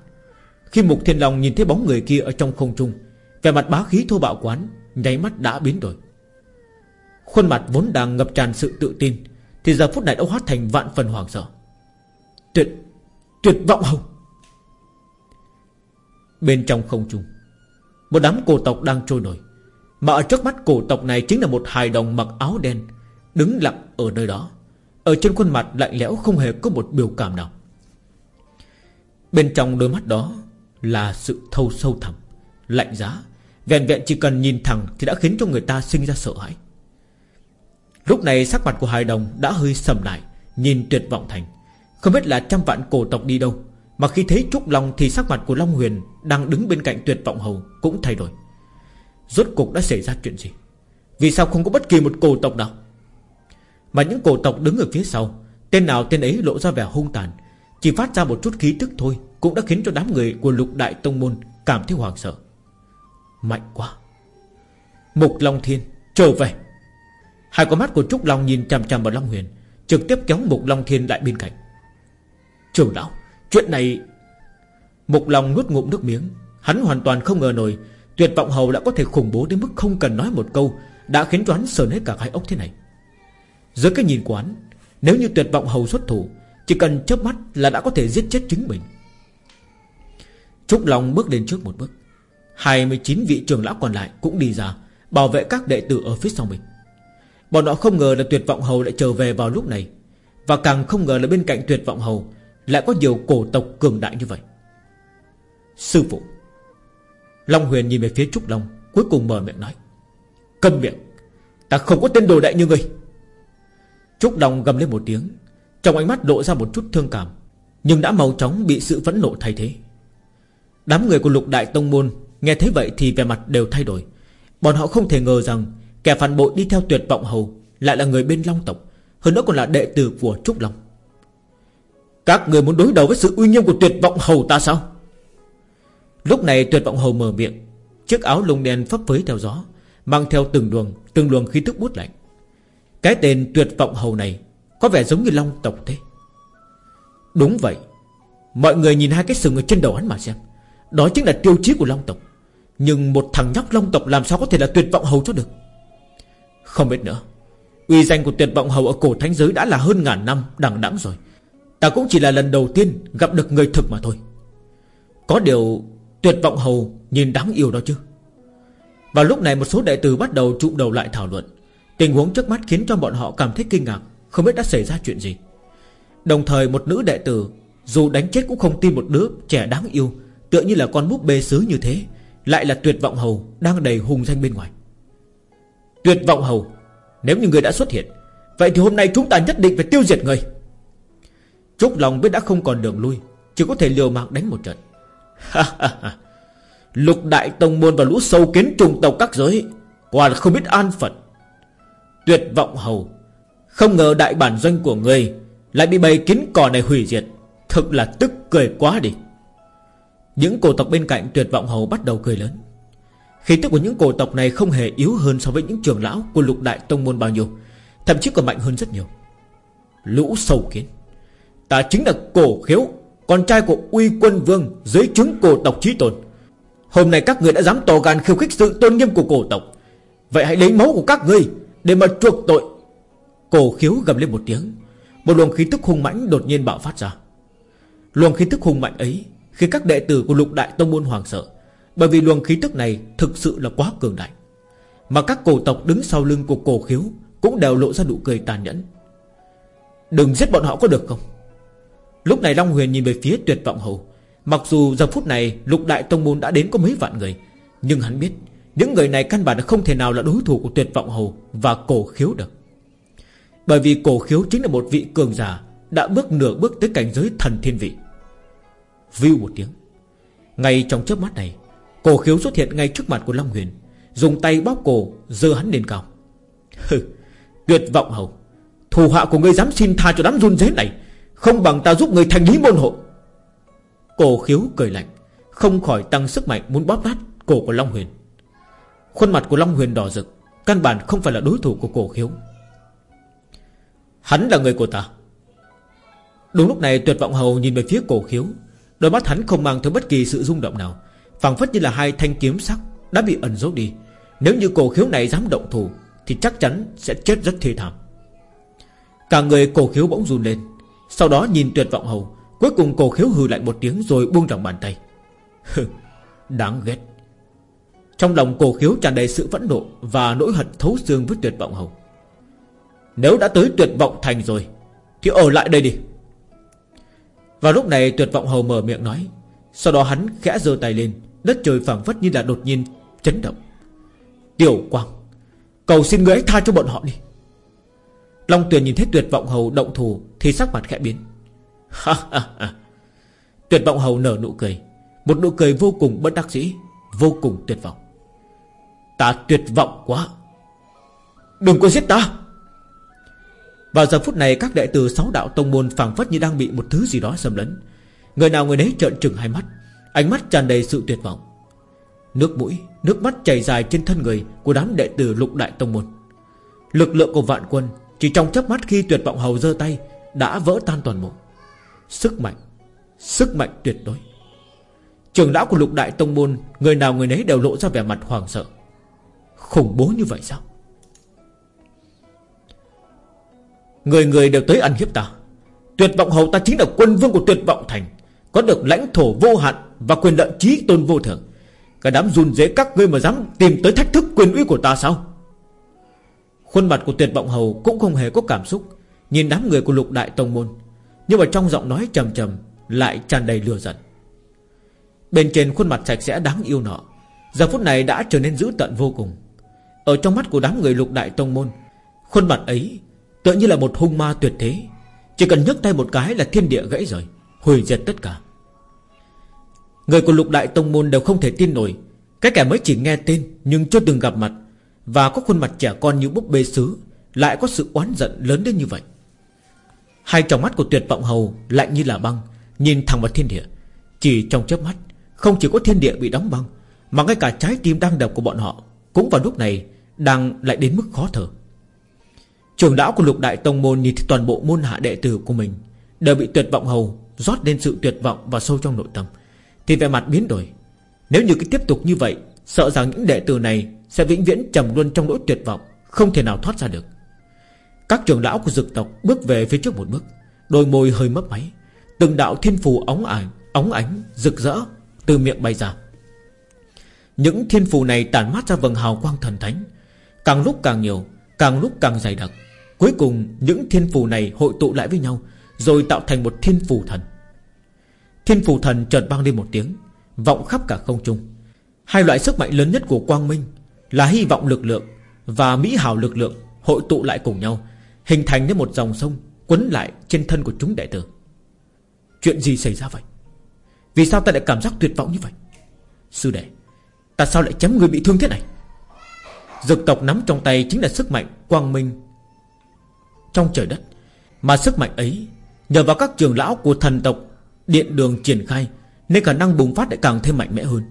Khi Mục Thiên Long nhìn thấy bóng người kia ở trong không trung, về mặt bá khí thô bạo quán, Nháy mắt đã biến đổi. Khuôn mặt vốn đang ngập tràn sự tự tin, Thì giờ phút này đã hóa thành vạn phần hoàng sợ. Tuyệt Tuyệt vọng hồng Bên trong không trung, Một đám cổ tộc đang trôi nổi, Mà ở trước mắt cổ tộc này chính là một hài đồng mặc áo đen, Đứng lặng ở nơi đó. Ở trên khuôn mặt lạnh lẽo không hề có một biểu cảm nào. Bên trong đôi mắt đó Là sự thâu sâu thẳm, Lạnh giá, Vẹn vẹn chỉ cần nhìn thẳng Thì đã khiến cho người ta sinh ra sợ hãi. Lúc này sắc mặt của hài đồng Đã hơi sầm lại, Nhìn tuyệt vọng thành. Không biết là trăm vạn cổ tộc đi đâu, Mà khi thấy Trúc Long thì sắc mặt của Long Huyền Đang đứng bên cạnh tuyệt vọng hầu Cũng thay đổi. Rốt cuộc đã xảy ra chuyện gì? Vì sao không có bất kỳ một cổ tộc nào? Mà những cổ tộc đứng ở phía sau, Tên nào tên ấy lộ ra vẻ hung tàn. Chỉ phát ra một chút khí tức thôi, Cũng đã khiến cho đám người của lục đại tông môn Cảm thấy hoàng sợ. Mạnh quá. Mục Long Thiên, trở về. Hai con mắt của Trúc Long nhìn chằm chằm vào Long Huyền, Trực tiếp kéo Mục Long Thiên lại bên cạnh. Trường lão, Chuyện này Mục Long nuốt ngụm nước miếng, Hắn hoàn toàn không ngờ nổi, Tuyệt vọng hầu đã có thể khủng bố đến mức không cần nói một câu, Đã khiến cho hắn sờn hết cả hai ốc thế này. Dưới cái nhìn của hắn, Nếu như tuyệt vọng hầu xuất thủ, Chỉ cần chớp mắt là đã có thể giết chết chính mình. Trúc Long bước lên trước một bước. 29 vị trưởng lão còn lại cũng đi ra, Bảo vệ các đệ tử ở phía sau mình. Bọn họ không ngờ là tuyệt vọng hầu lại trở về vào lúc này, Và càng không ngờ là bên cạnh tuyệt vọng hầu Lại có nhiều cổ tộc cường đại như vậy. Sư phụ, Long huyền nhìn về phía Trúc Long, Cuối cùng mở miệng nói Cầm miệng, Ta không có tên đồ đại như ngươi. Trúc Đồng gầm lên một tiếng, Trong ánh mắt lộ ra một chút thương cảm, Nhưng đã mau chóng bị sự phẫn nộ thay thế. Đám người của lục đại tông môn Nghe thấy vậy thì vẻ mặt đều thay đổi. Bọn họ không thể ngờ rằng Kẻ phản bội đi theo tuyệt vọng hầu Lại là người bên Long tộc, Hơn nữa còn là đệ tử của Trúc Long Các người muốn đối đầu với sự uy nghiêm của tuyệt vọng hầu ta sao? Lúc này tuyệt vọng hầu mở miệng, Chiếc áo lông đen phấp phới theo gió, Mang theo từng luồng Từng luồng khí thức bút lạnh. Cái tên tuyệt vọng hầu này Có vẻ giống như Long tộc thế. Đúng vậy, Mọi người nhìn hai cái sừng ở trên đầu hắn mà xem. Đó chính là tiêu chí của Long tộc. Nhưng một thằng nhóc Long tộc làm sao có thể là tuyệt vọng hầu cho được? Không biết nữa. Uy danh của tuyệt vọng hầu ở cổ thánh giới đã là hơn ngàn năm đằng đẵng rồi. Ta cũng chỉ là lần đầu tiên gặp được người thực mà thôi. Có điều Tuyệt vọng hầu nhìn đáng yêu đó chứ. Vào lúc này một số đệ tử bắt đầu trụ đầu lại thảo luận. Tình huống trước mắt khiến cho bọn họ cảm thấy kinh ngạc, Không biết đã xảy ra chuyện gì. Đồng thời một nữ đệ tử, Dù đánh chết cũng không tin một đứa trẻ đáng yêu, Tựa như là con búp bê sứ như thế, Lại là tuyệt vọng hầu Đang đầy hùng danh bên ngoài. Tuyệt vọng hầu, Nếu như người đã xuất hiện, Vậy thì hôm nay chúng ta nhất định phải tiêu diệt người. Trúc lòng biết đã không còn đường lui, Chỉ có thể liều mạng đánh một trận. Lục đại tông môn và lũ sâu kiến trùng tộc các giới, Quả là không biết an phận. Tuyệt vọng hầu. Không ngờ đại bản doanh của người Lại bị bầy kiến cò này hủy diệt. Thực là tức cười quá đi. Những cổ tộc bên cạnh tuyệt vọng hầu bắt đầu cười lớn. Khí tức của những cổ tộc này không hề yếu hơn so với những trường lão của lục đại tông môn bao nhiêu, Thậm chí còn mạnh hơn rất nhiều. Lũ sâu kiến. Ta chính là cổ khiếu, con trai của uy quân vương Dưới chứng cổ tộc trí tôn. Hôm nay các người đã dám to gan khiêu khích sự tôn nghiêm của cổ tộc. Vậy hãy lấy máu của các ngươi để mà chuộc tội, Cổ khiếu gầm lên một tiếng. Một luồng khí tức hung mãnh đột nhiên bạo phát ra. Luồng khí tức hung mạnh ấy khiến các đệ tử của lục đại tông môn hoàng sợ, Bởi vì luồng khí tức này Thực sự là quá cường đại. Mà các cổ tộc đứng sau lưng của cổ khiếu Cũng đều lộ ra nụ cười tàn nhẫn. Đừng giết bọn họ có được không? Lúc này Long Huyền nhìn về phía tuyệt vọng hầu. Mặc dù giờ phút này lục đại tông môn đã đến có mấy vạn người, Nhưng hắn biết những người này căn bản không thể nào là đối thủ của tuyệt vọng hầu Và cổ khiếu được. Bởi vì cổ khiếu chính là một vị cường giả Đã bước nửa bước tới cảnh giới thần thiên vị. View một tiếng. Ngay trong chớp mắt này, Cổ khiếu xuất hiện ngay trước mặt của Long Huyền, Dùng tay bóp cổ Dơ hắn lên cao. Hừ, Tuyệt vọng hầu, Thủ hạ của ngươi dám xin tha cho đám run dế này, Không bằng ta giúp người thành lý môn hộ. Cổ khiếu cười lạnh, Không khỏi tăng sức mạnh muốn bóp nát cổ của Long Huyền. Khuôn mặt của Long Huyền đỏ rực, Căn bản không phải là đối thủ của cổ khiếu. Hắn là người của ta. Đúng lúc này, tuyệt vọng hầu nhìn về phía cổ khiếu. Đôi mắt hắn không mang theo bất kỳ sự rung động nào, phảng phất như là hai thanh kiếm sắc Đã bị ẩn giấu đi. Nếu như cổ khiếu này dám động thủ, Thì chắc chắn sẽ chết rất thê thảm. Cả người cổ khiếu bỗng run lên. Sau đó nhìn tuyệt vọng hầu, Cuối cùng cổ khiếu hừ lại một tiếng rồi buông rộng bàn tay. Đáng ghét. Trong lòng cổ khiếu tràn đầy sự phẫn nộ Và nỗi hận thấu xương với tuyệt vọng hầu. Nếu đã tới tuyệt vọng thành rồi, Thì ở lại đây đi. Vào lúc này tuyệt vọng hầu mở miệng nói, Sau đó hắn khẽ giơ tay lên, Đất trời phảng phất như là đột nhiên chấn động. Tiểu quang, Cầu xin người ấy tha cho bọn họ đi. Long tuyền nhìn thấy tuyệt vọng hầu động thủ Thì sắc mặt khẽ biến. Tuyệt vọng hầu nở nụ cười. Một nụ cười vô cùng bất đắc dĩ, Vô cùng tuyệt vọng. Ta tuyệt vọng quá. Đừng có giết ta. Vào giờ phút này các đệ tử sáu đạo tông môn phảng phất như đang bị một thứ gì đó xâm lấn. Người nào người nấy trợn trừng hai mắt Ánh mắt tràn đầy sự tuyệt vọng. Nước mũi, nước mắt chảy dài trên thân người Của đám đệ tử lục đại tông môn. Lực lượng của vạn quân Chỉ trong chớp mắt khi tuyệt vọng hầu giơ tay Đã vỡ tan toàn bộ. Sức mạnh Sức mạnh tuyệt đối. Trường lão của lục đại tông môn Người nào người nấy đều lộ ra vẻ mặt hoàng sợ. Khủng bố như vậy sao? Người người đều tới ăn hiếp ta. Tuyệt vọng hầu ta chính là quân vương của tuyệt vọng thành, Có được lãnh thổ vô hạn Và quyền lợi trí tôn vô thượng. Cả đám run dế các ngươi mà dám tìm tới thách thức quyền uy của ta sao? Khuôn mặt của tuyệt vọng hầu Cũng không hề có cảm xúc, Nhìn đám người của lục đại tông môn, nhưng mà trong giọng nói trầm trầm Lại tràn đầy lừa giận. Bên trên khuôn mặt sạch sẽ đáng yêu nọ, Giờ phút này đã trở nên dữ tận vô cùng. Ở trong mắt của đám người lục đại tông môn, Khuôn mặt ấy Tựa như là một hung ma tuyệt thế. Chỉ cần nhấc tay một cái là thiên địa gãy rồi Hủy diệt tất cả. Người của lục đại tông môn đều không thể tin nổi. Cái kẻ mới chỉ nghe tên Nhưng chưa từng gặp mặt Và có khuôn mặt trẻ con như búp bê sứ Lại có sự oán giận lớn đến như vậy. Hai tròng mắt của tuyệt vọng hầu Lạnh như là băng, Nhìn thẳng vào thiên địa. Chỉ trong chớp mắt, Không chỉ có thiên địa bị đóng băng, Mà ngay cả trái tim đang đập của bọn họ Cũng vào lúc này đang lại đến mức khó thở. Trưởng lão của lục đại tông môn Nhìn thấy toàn bộ môn hạ đệ tử của mình Đều bị tuyệt vọng hầu rót lên sự tuyệt vọng vào sâu trong nội tâm. Thì vẻ mặt biến đổi. Nếu như cứ tiếp tục như vậy Sợ rằng những đệ tử này Sẽ vĩnh viễn trầm luôn trong nỗi tuyệt vọng Không thể nào thoát ra được. Các trưởng lão của dực tộc bước về phía trước một bước Đôi môi hơi mấp máy. Từng đạo thiên phù óng ảnh Óng ánh, rực rỡ Từ miệng bay ra. Những thiên phù này tản mát ra vầng hào quang thần thánh Càng lúc càng nhiều, Càng lúc càng dày đặc. Cuối cùng, những thiên phù này hội tụ lại với nhau, Rồi tạo thành một thiên phù thần. Thiên phù thần chợt vang lên một tiếng, Vọng khắp cả không trung. Hai loại sức mạnh lớn nhất của quang minh Là hy vọng lực lượng Và mỹ hảo lực lượng Hội tụ lại cùng nhau, Hình thành như một dòng sông Quấn lại trên thân của chúng đệ tử. Chuyện gì xảy ra vậy? Vì sao ta lại cảm giác tuyệt vọng như vậy? Sư đệ Ta sao lại chém người bị thương thế này? Dược tộc nắm trong tay chính là sức mạnh quang minh. Trong trời đất, Mà sức mạnh ấy Nhờ vào các trường lão của thần tộc Điện đường triển khai, Nên khả năng bùng phát lại càng thêm mạnh mẽ hơn.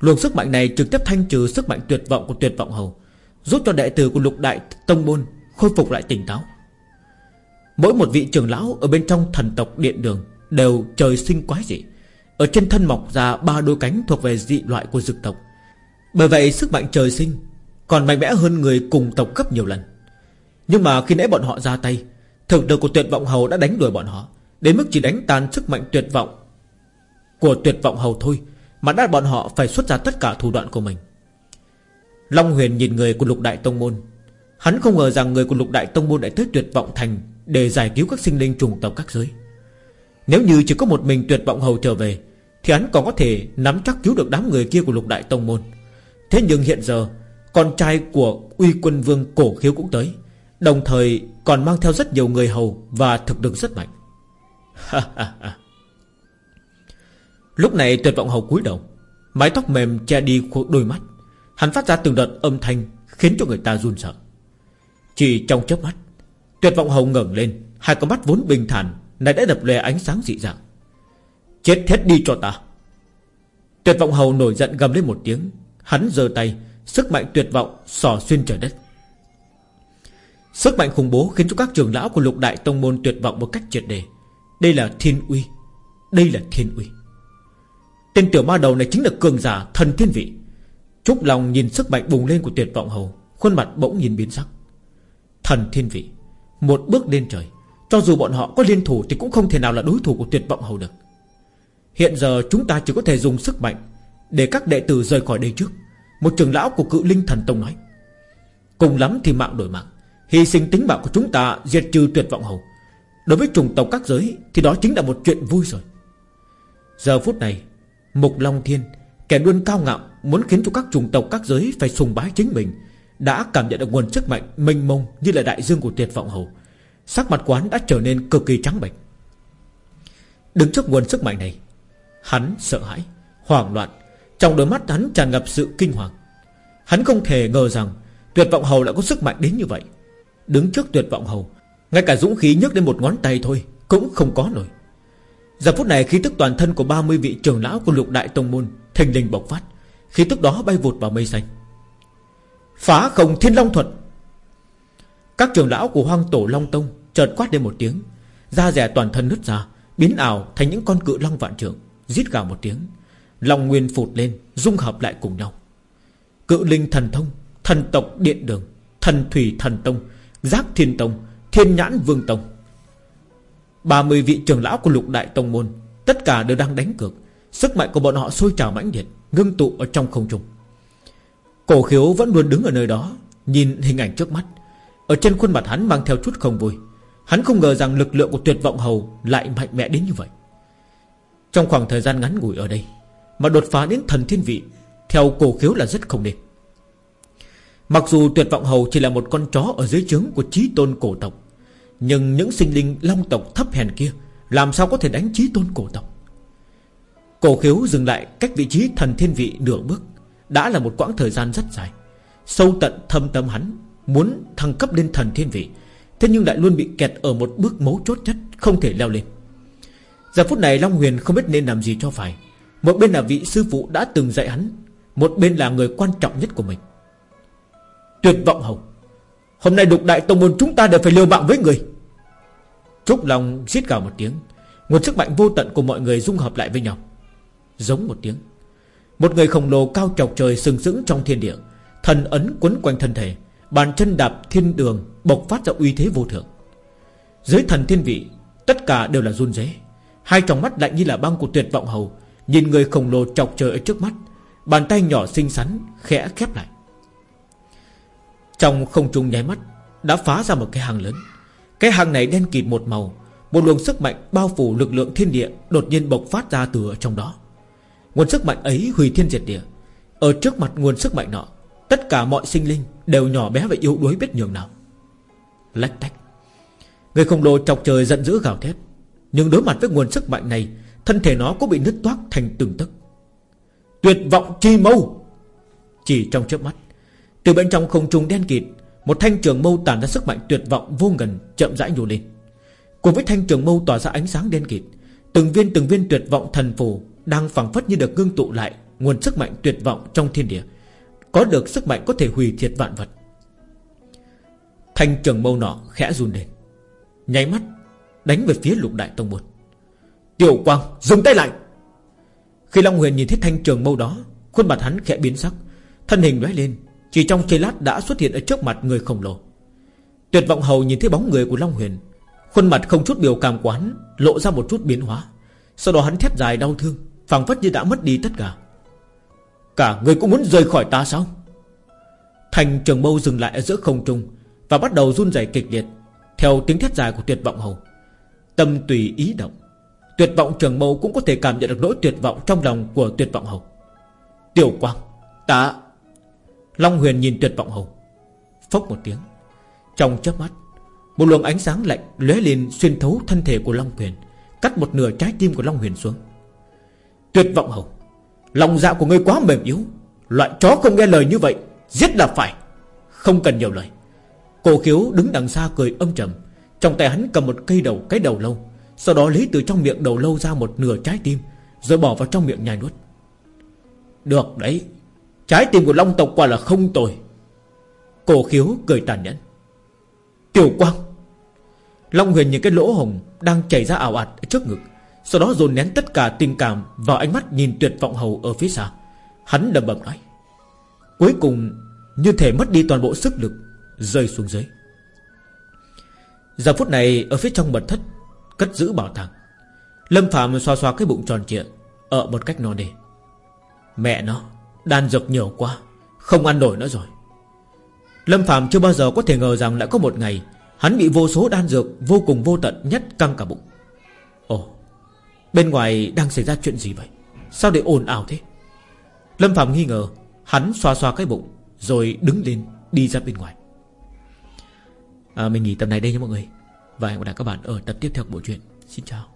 Luồng sức mạnh này trực tiếp thanh trừ sức mạnh tuyệt vọng của tuyệt vọng hầu, Giúp cho đệ tử của lục đại tông môn Khôi phục lại tỉnh táo. Mỗi một vị trưởng lão ở bên trong thần tộc điện đường Đều trời sinh quái dị. Ở trên thân mọc ra ba đôi cánh thuộc về dị loại của dực tộc. Bởi vậy sức mạnh trời sinh còn mạnh mẽ hơn người cùng tộc gấp nhiều lần. Nhưng mà khi nãy bọn họ ra tay, Thực lực của tuyệt vọng hầu đã đánh đuổi bọn họ, Đến mức chỉ đánh tan sức mạnh tuyệt vọng Của tuyệt vọng hầu thôi, Mà đã bọn họ phải xuất ra tất cả thủ đoạn của mình. Long huyền nhìn người của lục đại tông môn. Hắn không ngờ rằng người của lục đại tông môn lại tới tuyệt vọng thành Để giải cứu các sinh linh trùng tộc các giới. Nếu như chỉ có một mình tuyệt vọng hầu trở về, Thì hắn còn có thể nắm chắc cứu được đám người kia của lục đại tông môn. Thế nhưng hiện giờ con trai của uy quân vương cổ khiếu cũng tới, Đồng thời còn mang theo rất nhiều người hầu Và thực lực rất mạnh. Lúc này tuyệt vọng hầu cúi đầu, Mái tóc mềm che đi đôi mắt. Hắn phát ra từng đợt âm thanh Khiến cho người ta run sợ. Chỉ trong chớp mắt, Tuyệt vọng hầu ngẩng lên, Hai con mắt vốn bình thản Này đã đập lè ánh sáng dị dạng. Chết hết đi cho ta. Tuyệt vọng hầu nổi giận gầm lên một tiếng, Hắn giơ tay Sức mạnh tuyệt vọng sò xuyên trời đất. Sức mạnh khủng bố khiến cho các trường lão của lục đại tông môn tuyệt vọng một cách triệt đề. Đây là thiên uy. Đây là thiên uy. Tên tiểu ma đầu này chính là cường giả thần thiên vị. Trúc lòng nhìn sức mạnh bùng lên của tuyệt vọng hầu, Khuôn mặt bỗng nhìn biến sắc. Thần thiên vị, Một bước lên trời. Cho dù bọn họ có liên thủ Thì cũng không thể nào là đối thủ của tuyệt vọng hầu được. Hiện giờ chúng ta chỉ có thể dùng sức mạnh Để các đệ tử rời khỏi đây trước. Một trưởng lão của cự linh thần tông nói, Cùng lắm thì mạng đổi mạng. Hy sinh tính mạng của chúng ta Diệt trừ tuyệt vọng hầu. Đối với trùng tộc các giới Thì đó chính là một chuyện vui rồi. Giờ phút này Mục Long Thiên, Kẻ luôn cao ngạo, Muốn khiến cho các trùng tộc các giới Phải sùng bái chính mình, Đã cảm nhận được nguồn sức mạnh, mênh mông Như là đại dương của tuyệt vọng hầu. Sắc mặt quán đã trở nên cực kỳ trắng bệch. Đứng trước nguồn sức mạnh này, Hắn sợ hãi, Hoảng loạn trong đôi mắt hắn tràn ngập sự kinh hoàng. Hắn không thể ngờ rằng Tuyệt vọng hầu lại có sức mạnh đến như vậy. Đứng trước tuyệt vọng hầu, Ngay cả dũng khí nhấc lên một ngón tay thôi Cũng không có nổi. Giờ phút này khí tức toàn thân của 30 vị trưởng lão của lục đại tông môn Thành đình bộc phát, Khí tức đó bay vụt vào mây xanh. Phá không thiên long thuật. Các trưởng lão của hoang tổ long tông Chợt quát lên một tiếng, Da rẻ toàn thân nứt ra, Biến ảo thành những con cự long vạn trưởng Giết gào một tiếng. Long nguyên phụt lên, Dung hợp lại cùng nhau. Cự linh thần thông, Thần tộc điện đường, Thần thủy thần tông, Giác thiên tông, Thiên nhãn vương tông. 30 vị trưởng lão của lục đại tông môn, Tất cả đều đang đánh cược. Sức mạnh của bọn họ sôi trào mãnh liệt, Ngưng tụ ở trong không trung. Cổ khiếu vẫn luôn đứng ở nơi đó, Nhìn hình ảnh trước mắt. Ở trên khuôn mặt hắn mang theo chút không vui. Hắn không ngờ rằng lực lượng của tuyệt vọng hầu Lại mạnh mẽ đến như vậy. Trong khoảng thời gian ngắn ngủi ở đây mà đột phá đến thần thiên vị, Theo cổ khiếu là rất không nên. Mặc dù tuyệt vọng hầu chỉ là một con chó Ở dưới trướng của trí tôn cổ tộc, Nhưng những sinh linh long tộc thấp hèn kia Làm sao có thể đánh trí tôn cổ tộc? Cổ khiếu dừng lại cách vị trí thần thiên vị nửa bước, Đã là một quãng thời gian rất dài. Sâu tận thâm tâm hắn, Muốn thăng cấp lên thần thiên vị, Thế nhưng lại luôn bị kẹt ở một bước mấu chốt nhất, Không thể leo lên. Giờ phút này Long Huyền không biết nên làm gì cho phải. Một bên là vị sư phụ đã từng dạy hắn, Một bên là người quan trọng nhất của mình. Tuyệt vọng hồng Hôm nay đục đại tông môn chúng ta đều phải liều mạng với người. Trúc Long giết gào một tiếng, Nguồn sức mạnh vô tận của mọi người dung hợp lại với nhau. Giống một tiếng, Một người khổng lồ cao chọc trời sừng sững trong thiên địa, Thần ấn quấn quanh thân thể, Bàn chân đạp thiên đường, Bộc phát ra uy thế vô thượng. Dưới thần thiên vị, Tất cả đều là run rế, Hai tròng mắt lạnh như là băng của tuyệt vọng hầu Nhìn người khổng lồ chọc trời ở trước mắt, Bàn tay nhỏ xinh xắn khẽ khép lại. Trong không trung nháy mắt, Đã phá ra một cái hang lớn. Cái hang này đen kịt một màu, Một luồng sức mạnh bao phủ lực lượng thiên địa Đột nhiên bộc phát ra từ ở trong đó. Nguồn sức mạnh ấy hủy thiên diệt địa. Ở trước mặt nguồn sức mạnh nọ, Tất cả mọi sinh linh đều nhỏ bé và yếu đuối biết nhường nào. Lách tách. Người khổng lồ chọc trời giận dữ gào thét, Nhưng đối mặt với nguồn sức mạnh này Thân thể nó cũng bị nứt toác thành từng tấc. Tuyệt vọng chi mâu. Chỉ trong chớp mắt, Từ bên trong không trung đen kịt, Một thanh trường mâu tàn ra sức mạnh tuyệt vọng vô ngần, Chậm rãi nhô lên. Cùng với thanh trường mâu tỏa ra ánh sáng đen kịt, Từng viên từng viên tuyệt vọng thần phù Đang phẳng phất như được ngưng tụ lại Nguồn sức mạnh tuyệt vọng trong thiên địa, Có được sức mạnh có thể hủy thiệt vạn vật. Thanh trường mâu nọ khẽ run lên, Nháy mắt Đánh về phía lục đại tông môn. Tiểu quang, dừng tay lại. Khi Long Huyền nhìn thấy thanh trường mâu đó, Khuôn mặt hắn khẽ biến sắc, Thân hình lóe lên, Chỉ trong giây lát đã xuất hiện ở trước mặt người khổng lồ. Tuyệt vọng hầu nhìn thấy bóng người của Long Huyền, Khuôn mặt không chút biểu cảm quán Lộ ra một chút biến hóa. Sau đó hắn thét dài đau thương, phảng phất như đã mất đi tất cả. Cả người cũng muốn rời khỏi ta sao? Thành trường mâu dừng lại ở giữa không trung Và bắt đầu run rẩy kịch liệt, Theo tiếng thét dài của tuyệt vọng hầu. Tâm tùy ý động. Tuyệt vọng trường mâu cũng có thể cảm nhận được nỗi tuyệt vọng Trong lòng của tuyệt vọng hầu. Tiểu quang, Ta. Long huyền nhìn tuyệt vọng hầu, Phốc một tiếng. Trong chớp mắt, Một luồng ánh sáng lạnh lóe lên xuyên thấu thân thể của Long huyền, Cắt một nửa trái tim của Long huyền xuống. Tuyệt vọng hầu, Lòng dạ của ngươi quá mềm yếu, Loại chó không nghe lời như vậy, Giết là phải. Không cần nhiều lời. Cổ khiếu đứng đằng xa cười âm trầm, Trong tay hắn cầm một cây đầu, cái đầu lâu. Sau đó lấy từ trong miệng đầu lâu ra một nửa trái tim, Rồi bỏ vào trong miệng nhai nuốt. Được đấy, Trái tim của Long tộc quả là không tồi. Cổ khiếu cười tàn nhẫn. Tiểu quang, Long huyền những cái lỗ hồng Đang chảy ra ảo ạt trước ngực, Sau đó dồn nén tất cả tình cảm Vào ánh mắt nhìn tuyệt vọng hầu ở phía xa. Hắn đầm bầm nói, Cuối cùng, như thể mất đi toàn bộ sức lực, Rơi xuống dưới. Giờ phút này, ở phía trong mật thất Cất giữ bảo tàng Lâm Phạm xoa xoa cái bụng tròn trịa Ở một cách nó đề Mẹ nó Đan dược nhiều quá Không ăn nổi nữa rồi. Lâm Phạm chưa bao giờ có thể ngờ rằng lại có một ngày Hắn bị vô số đan dược Vô cùng vô tận nhất căng cả bụng. Ồ Bên ngoài đang xảy ra chuyện gì vậy? Sao để ồn ào thế? Lâm Phạm nghi ngờ Hắn xoa xoa cái bụng Rồi đứng lên đi ra bên ngoài. À, Mình nghỉ tập này đây nha mọi người. Và hẹn gặp lại các bạn ở tập tiếp theo của bộ truyện. Xin chào.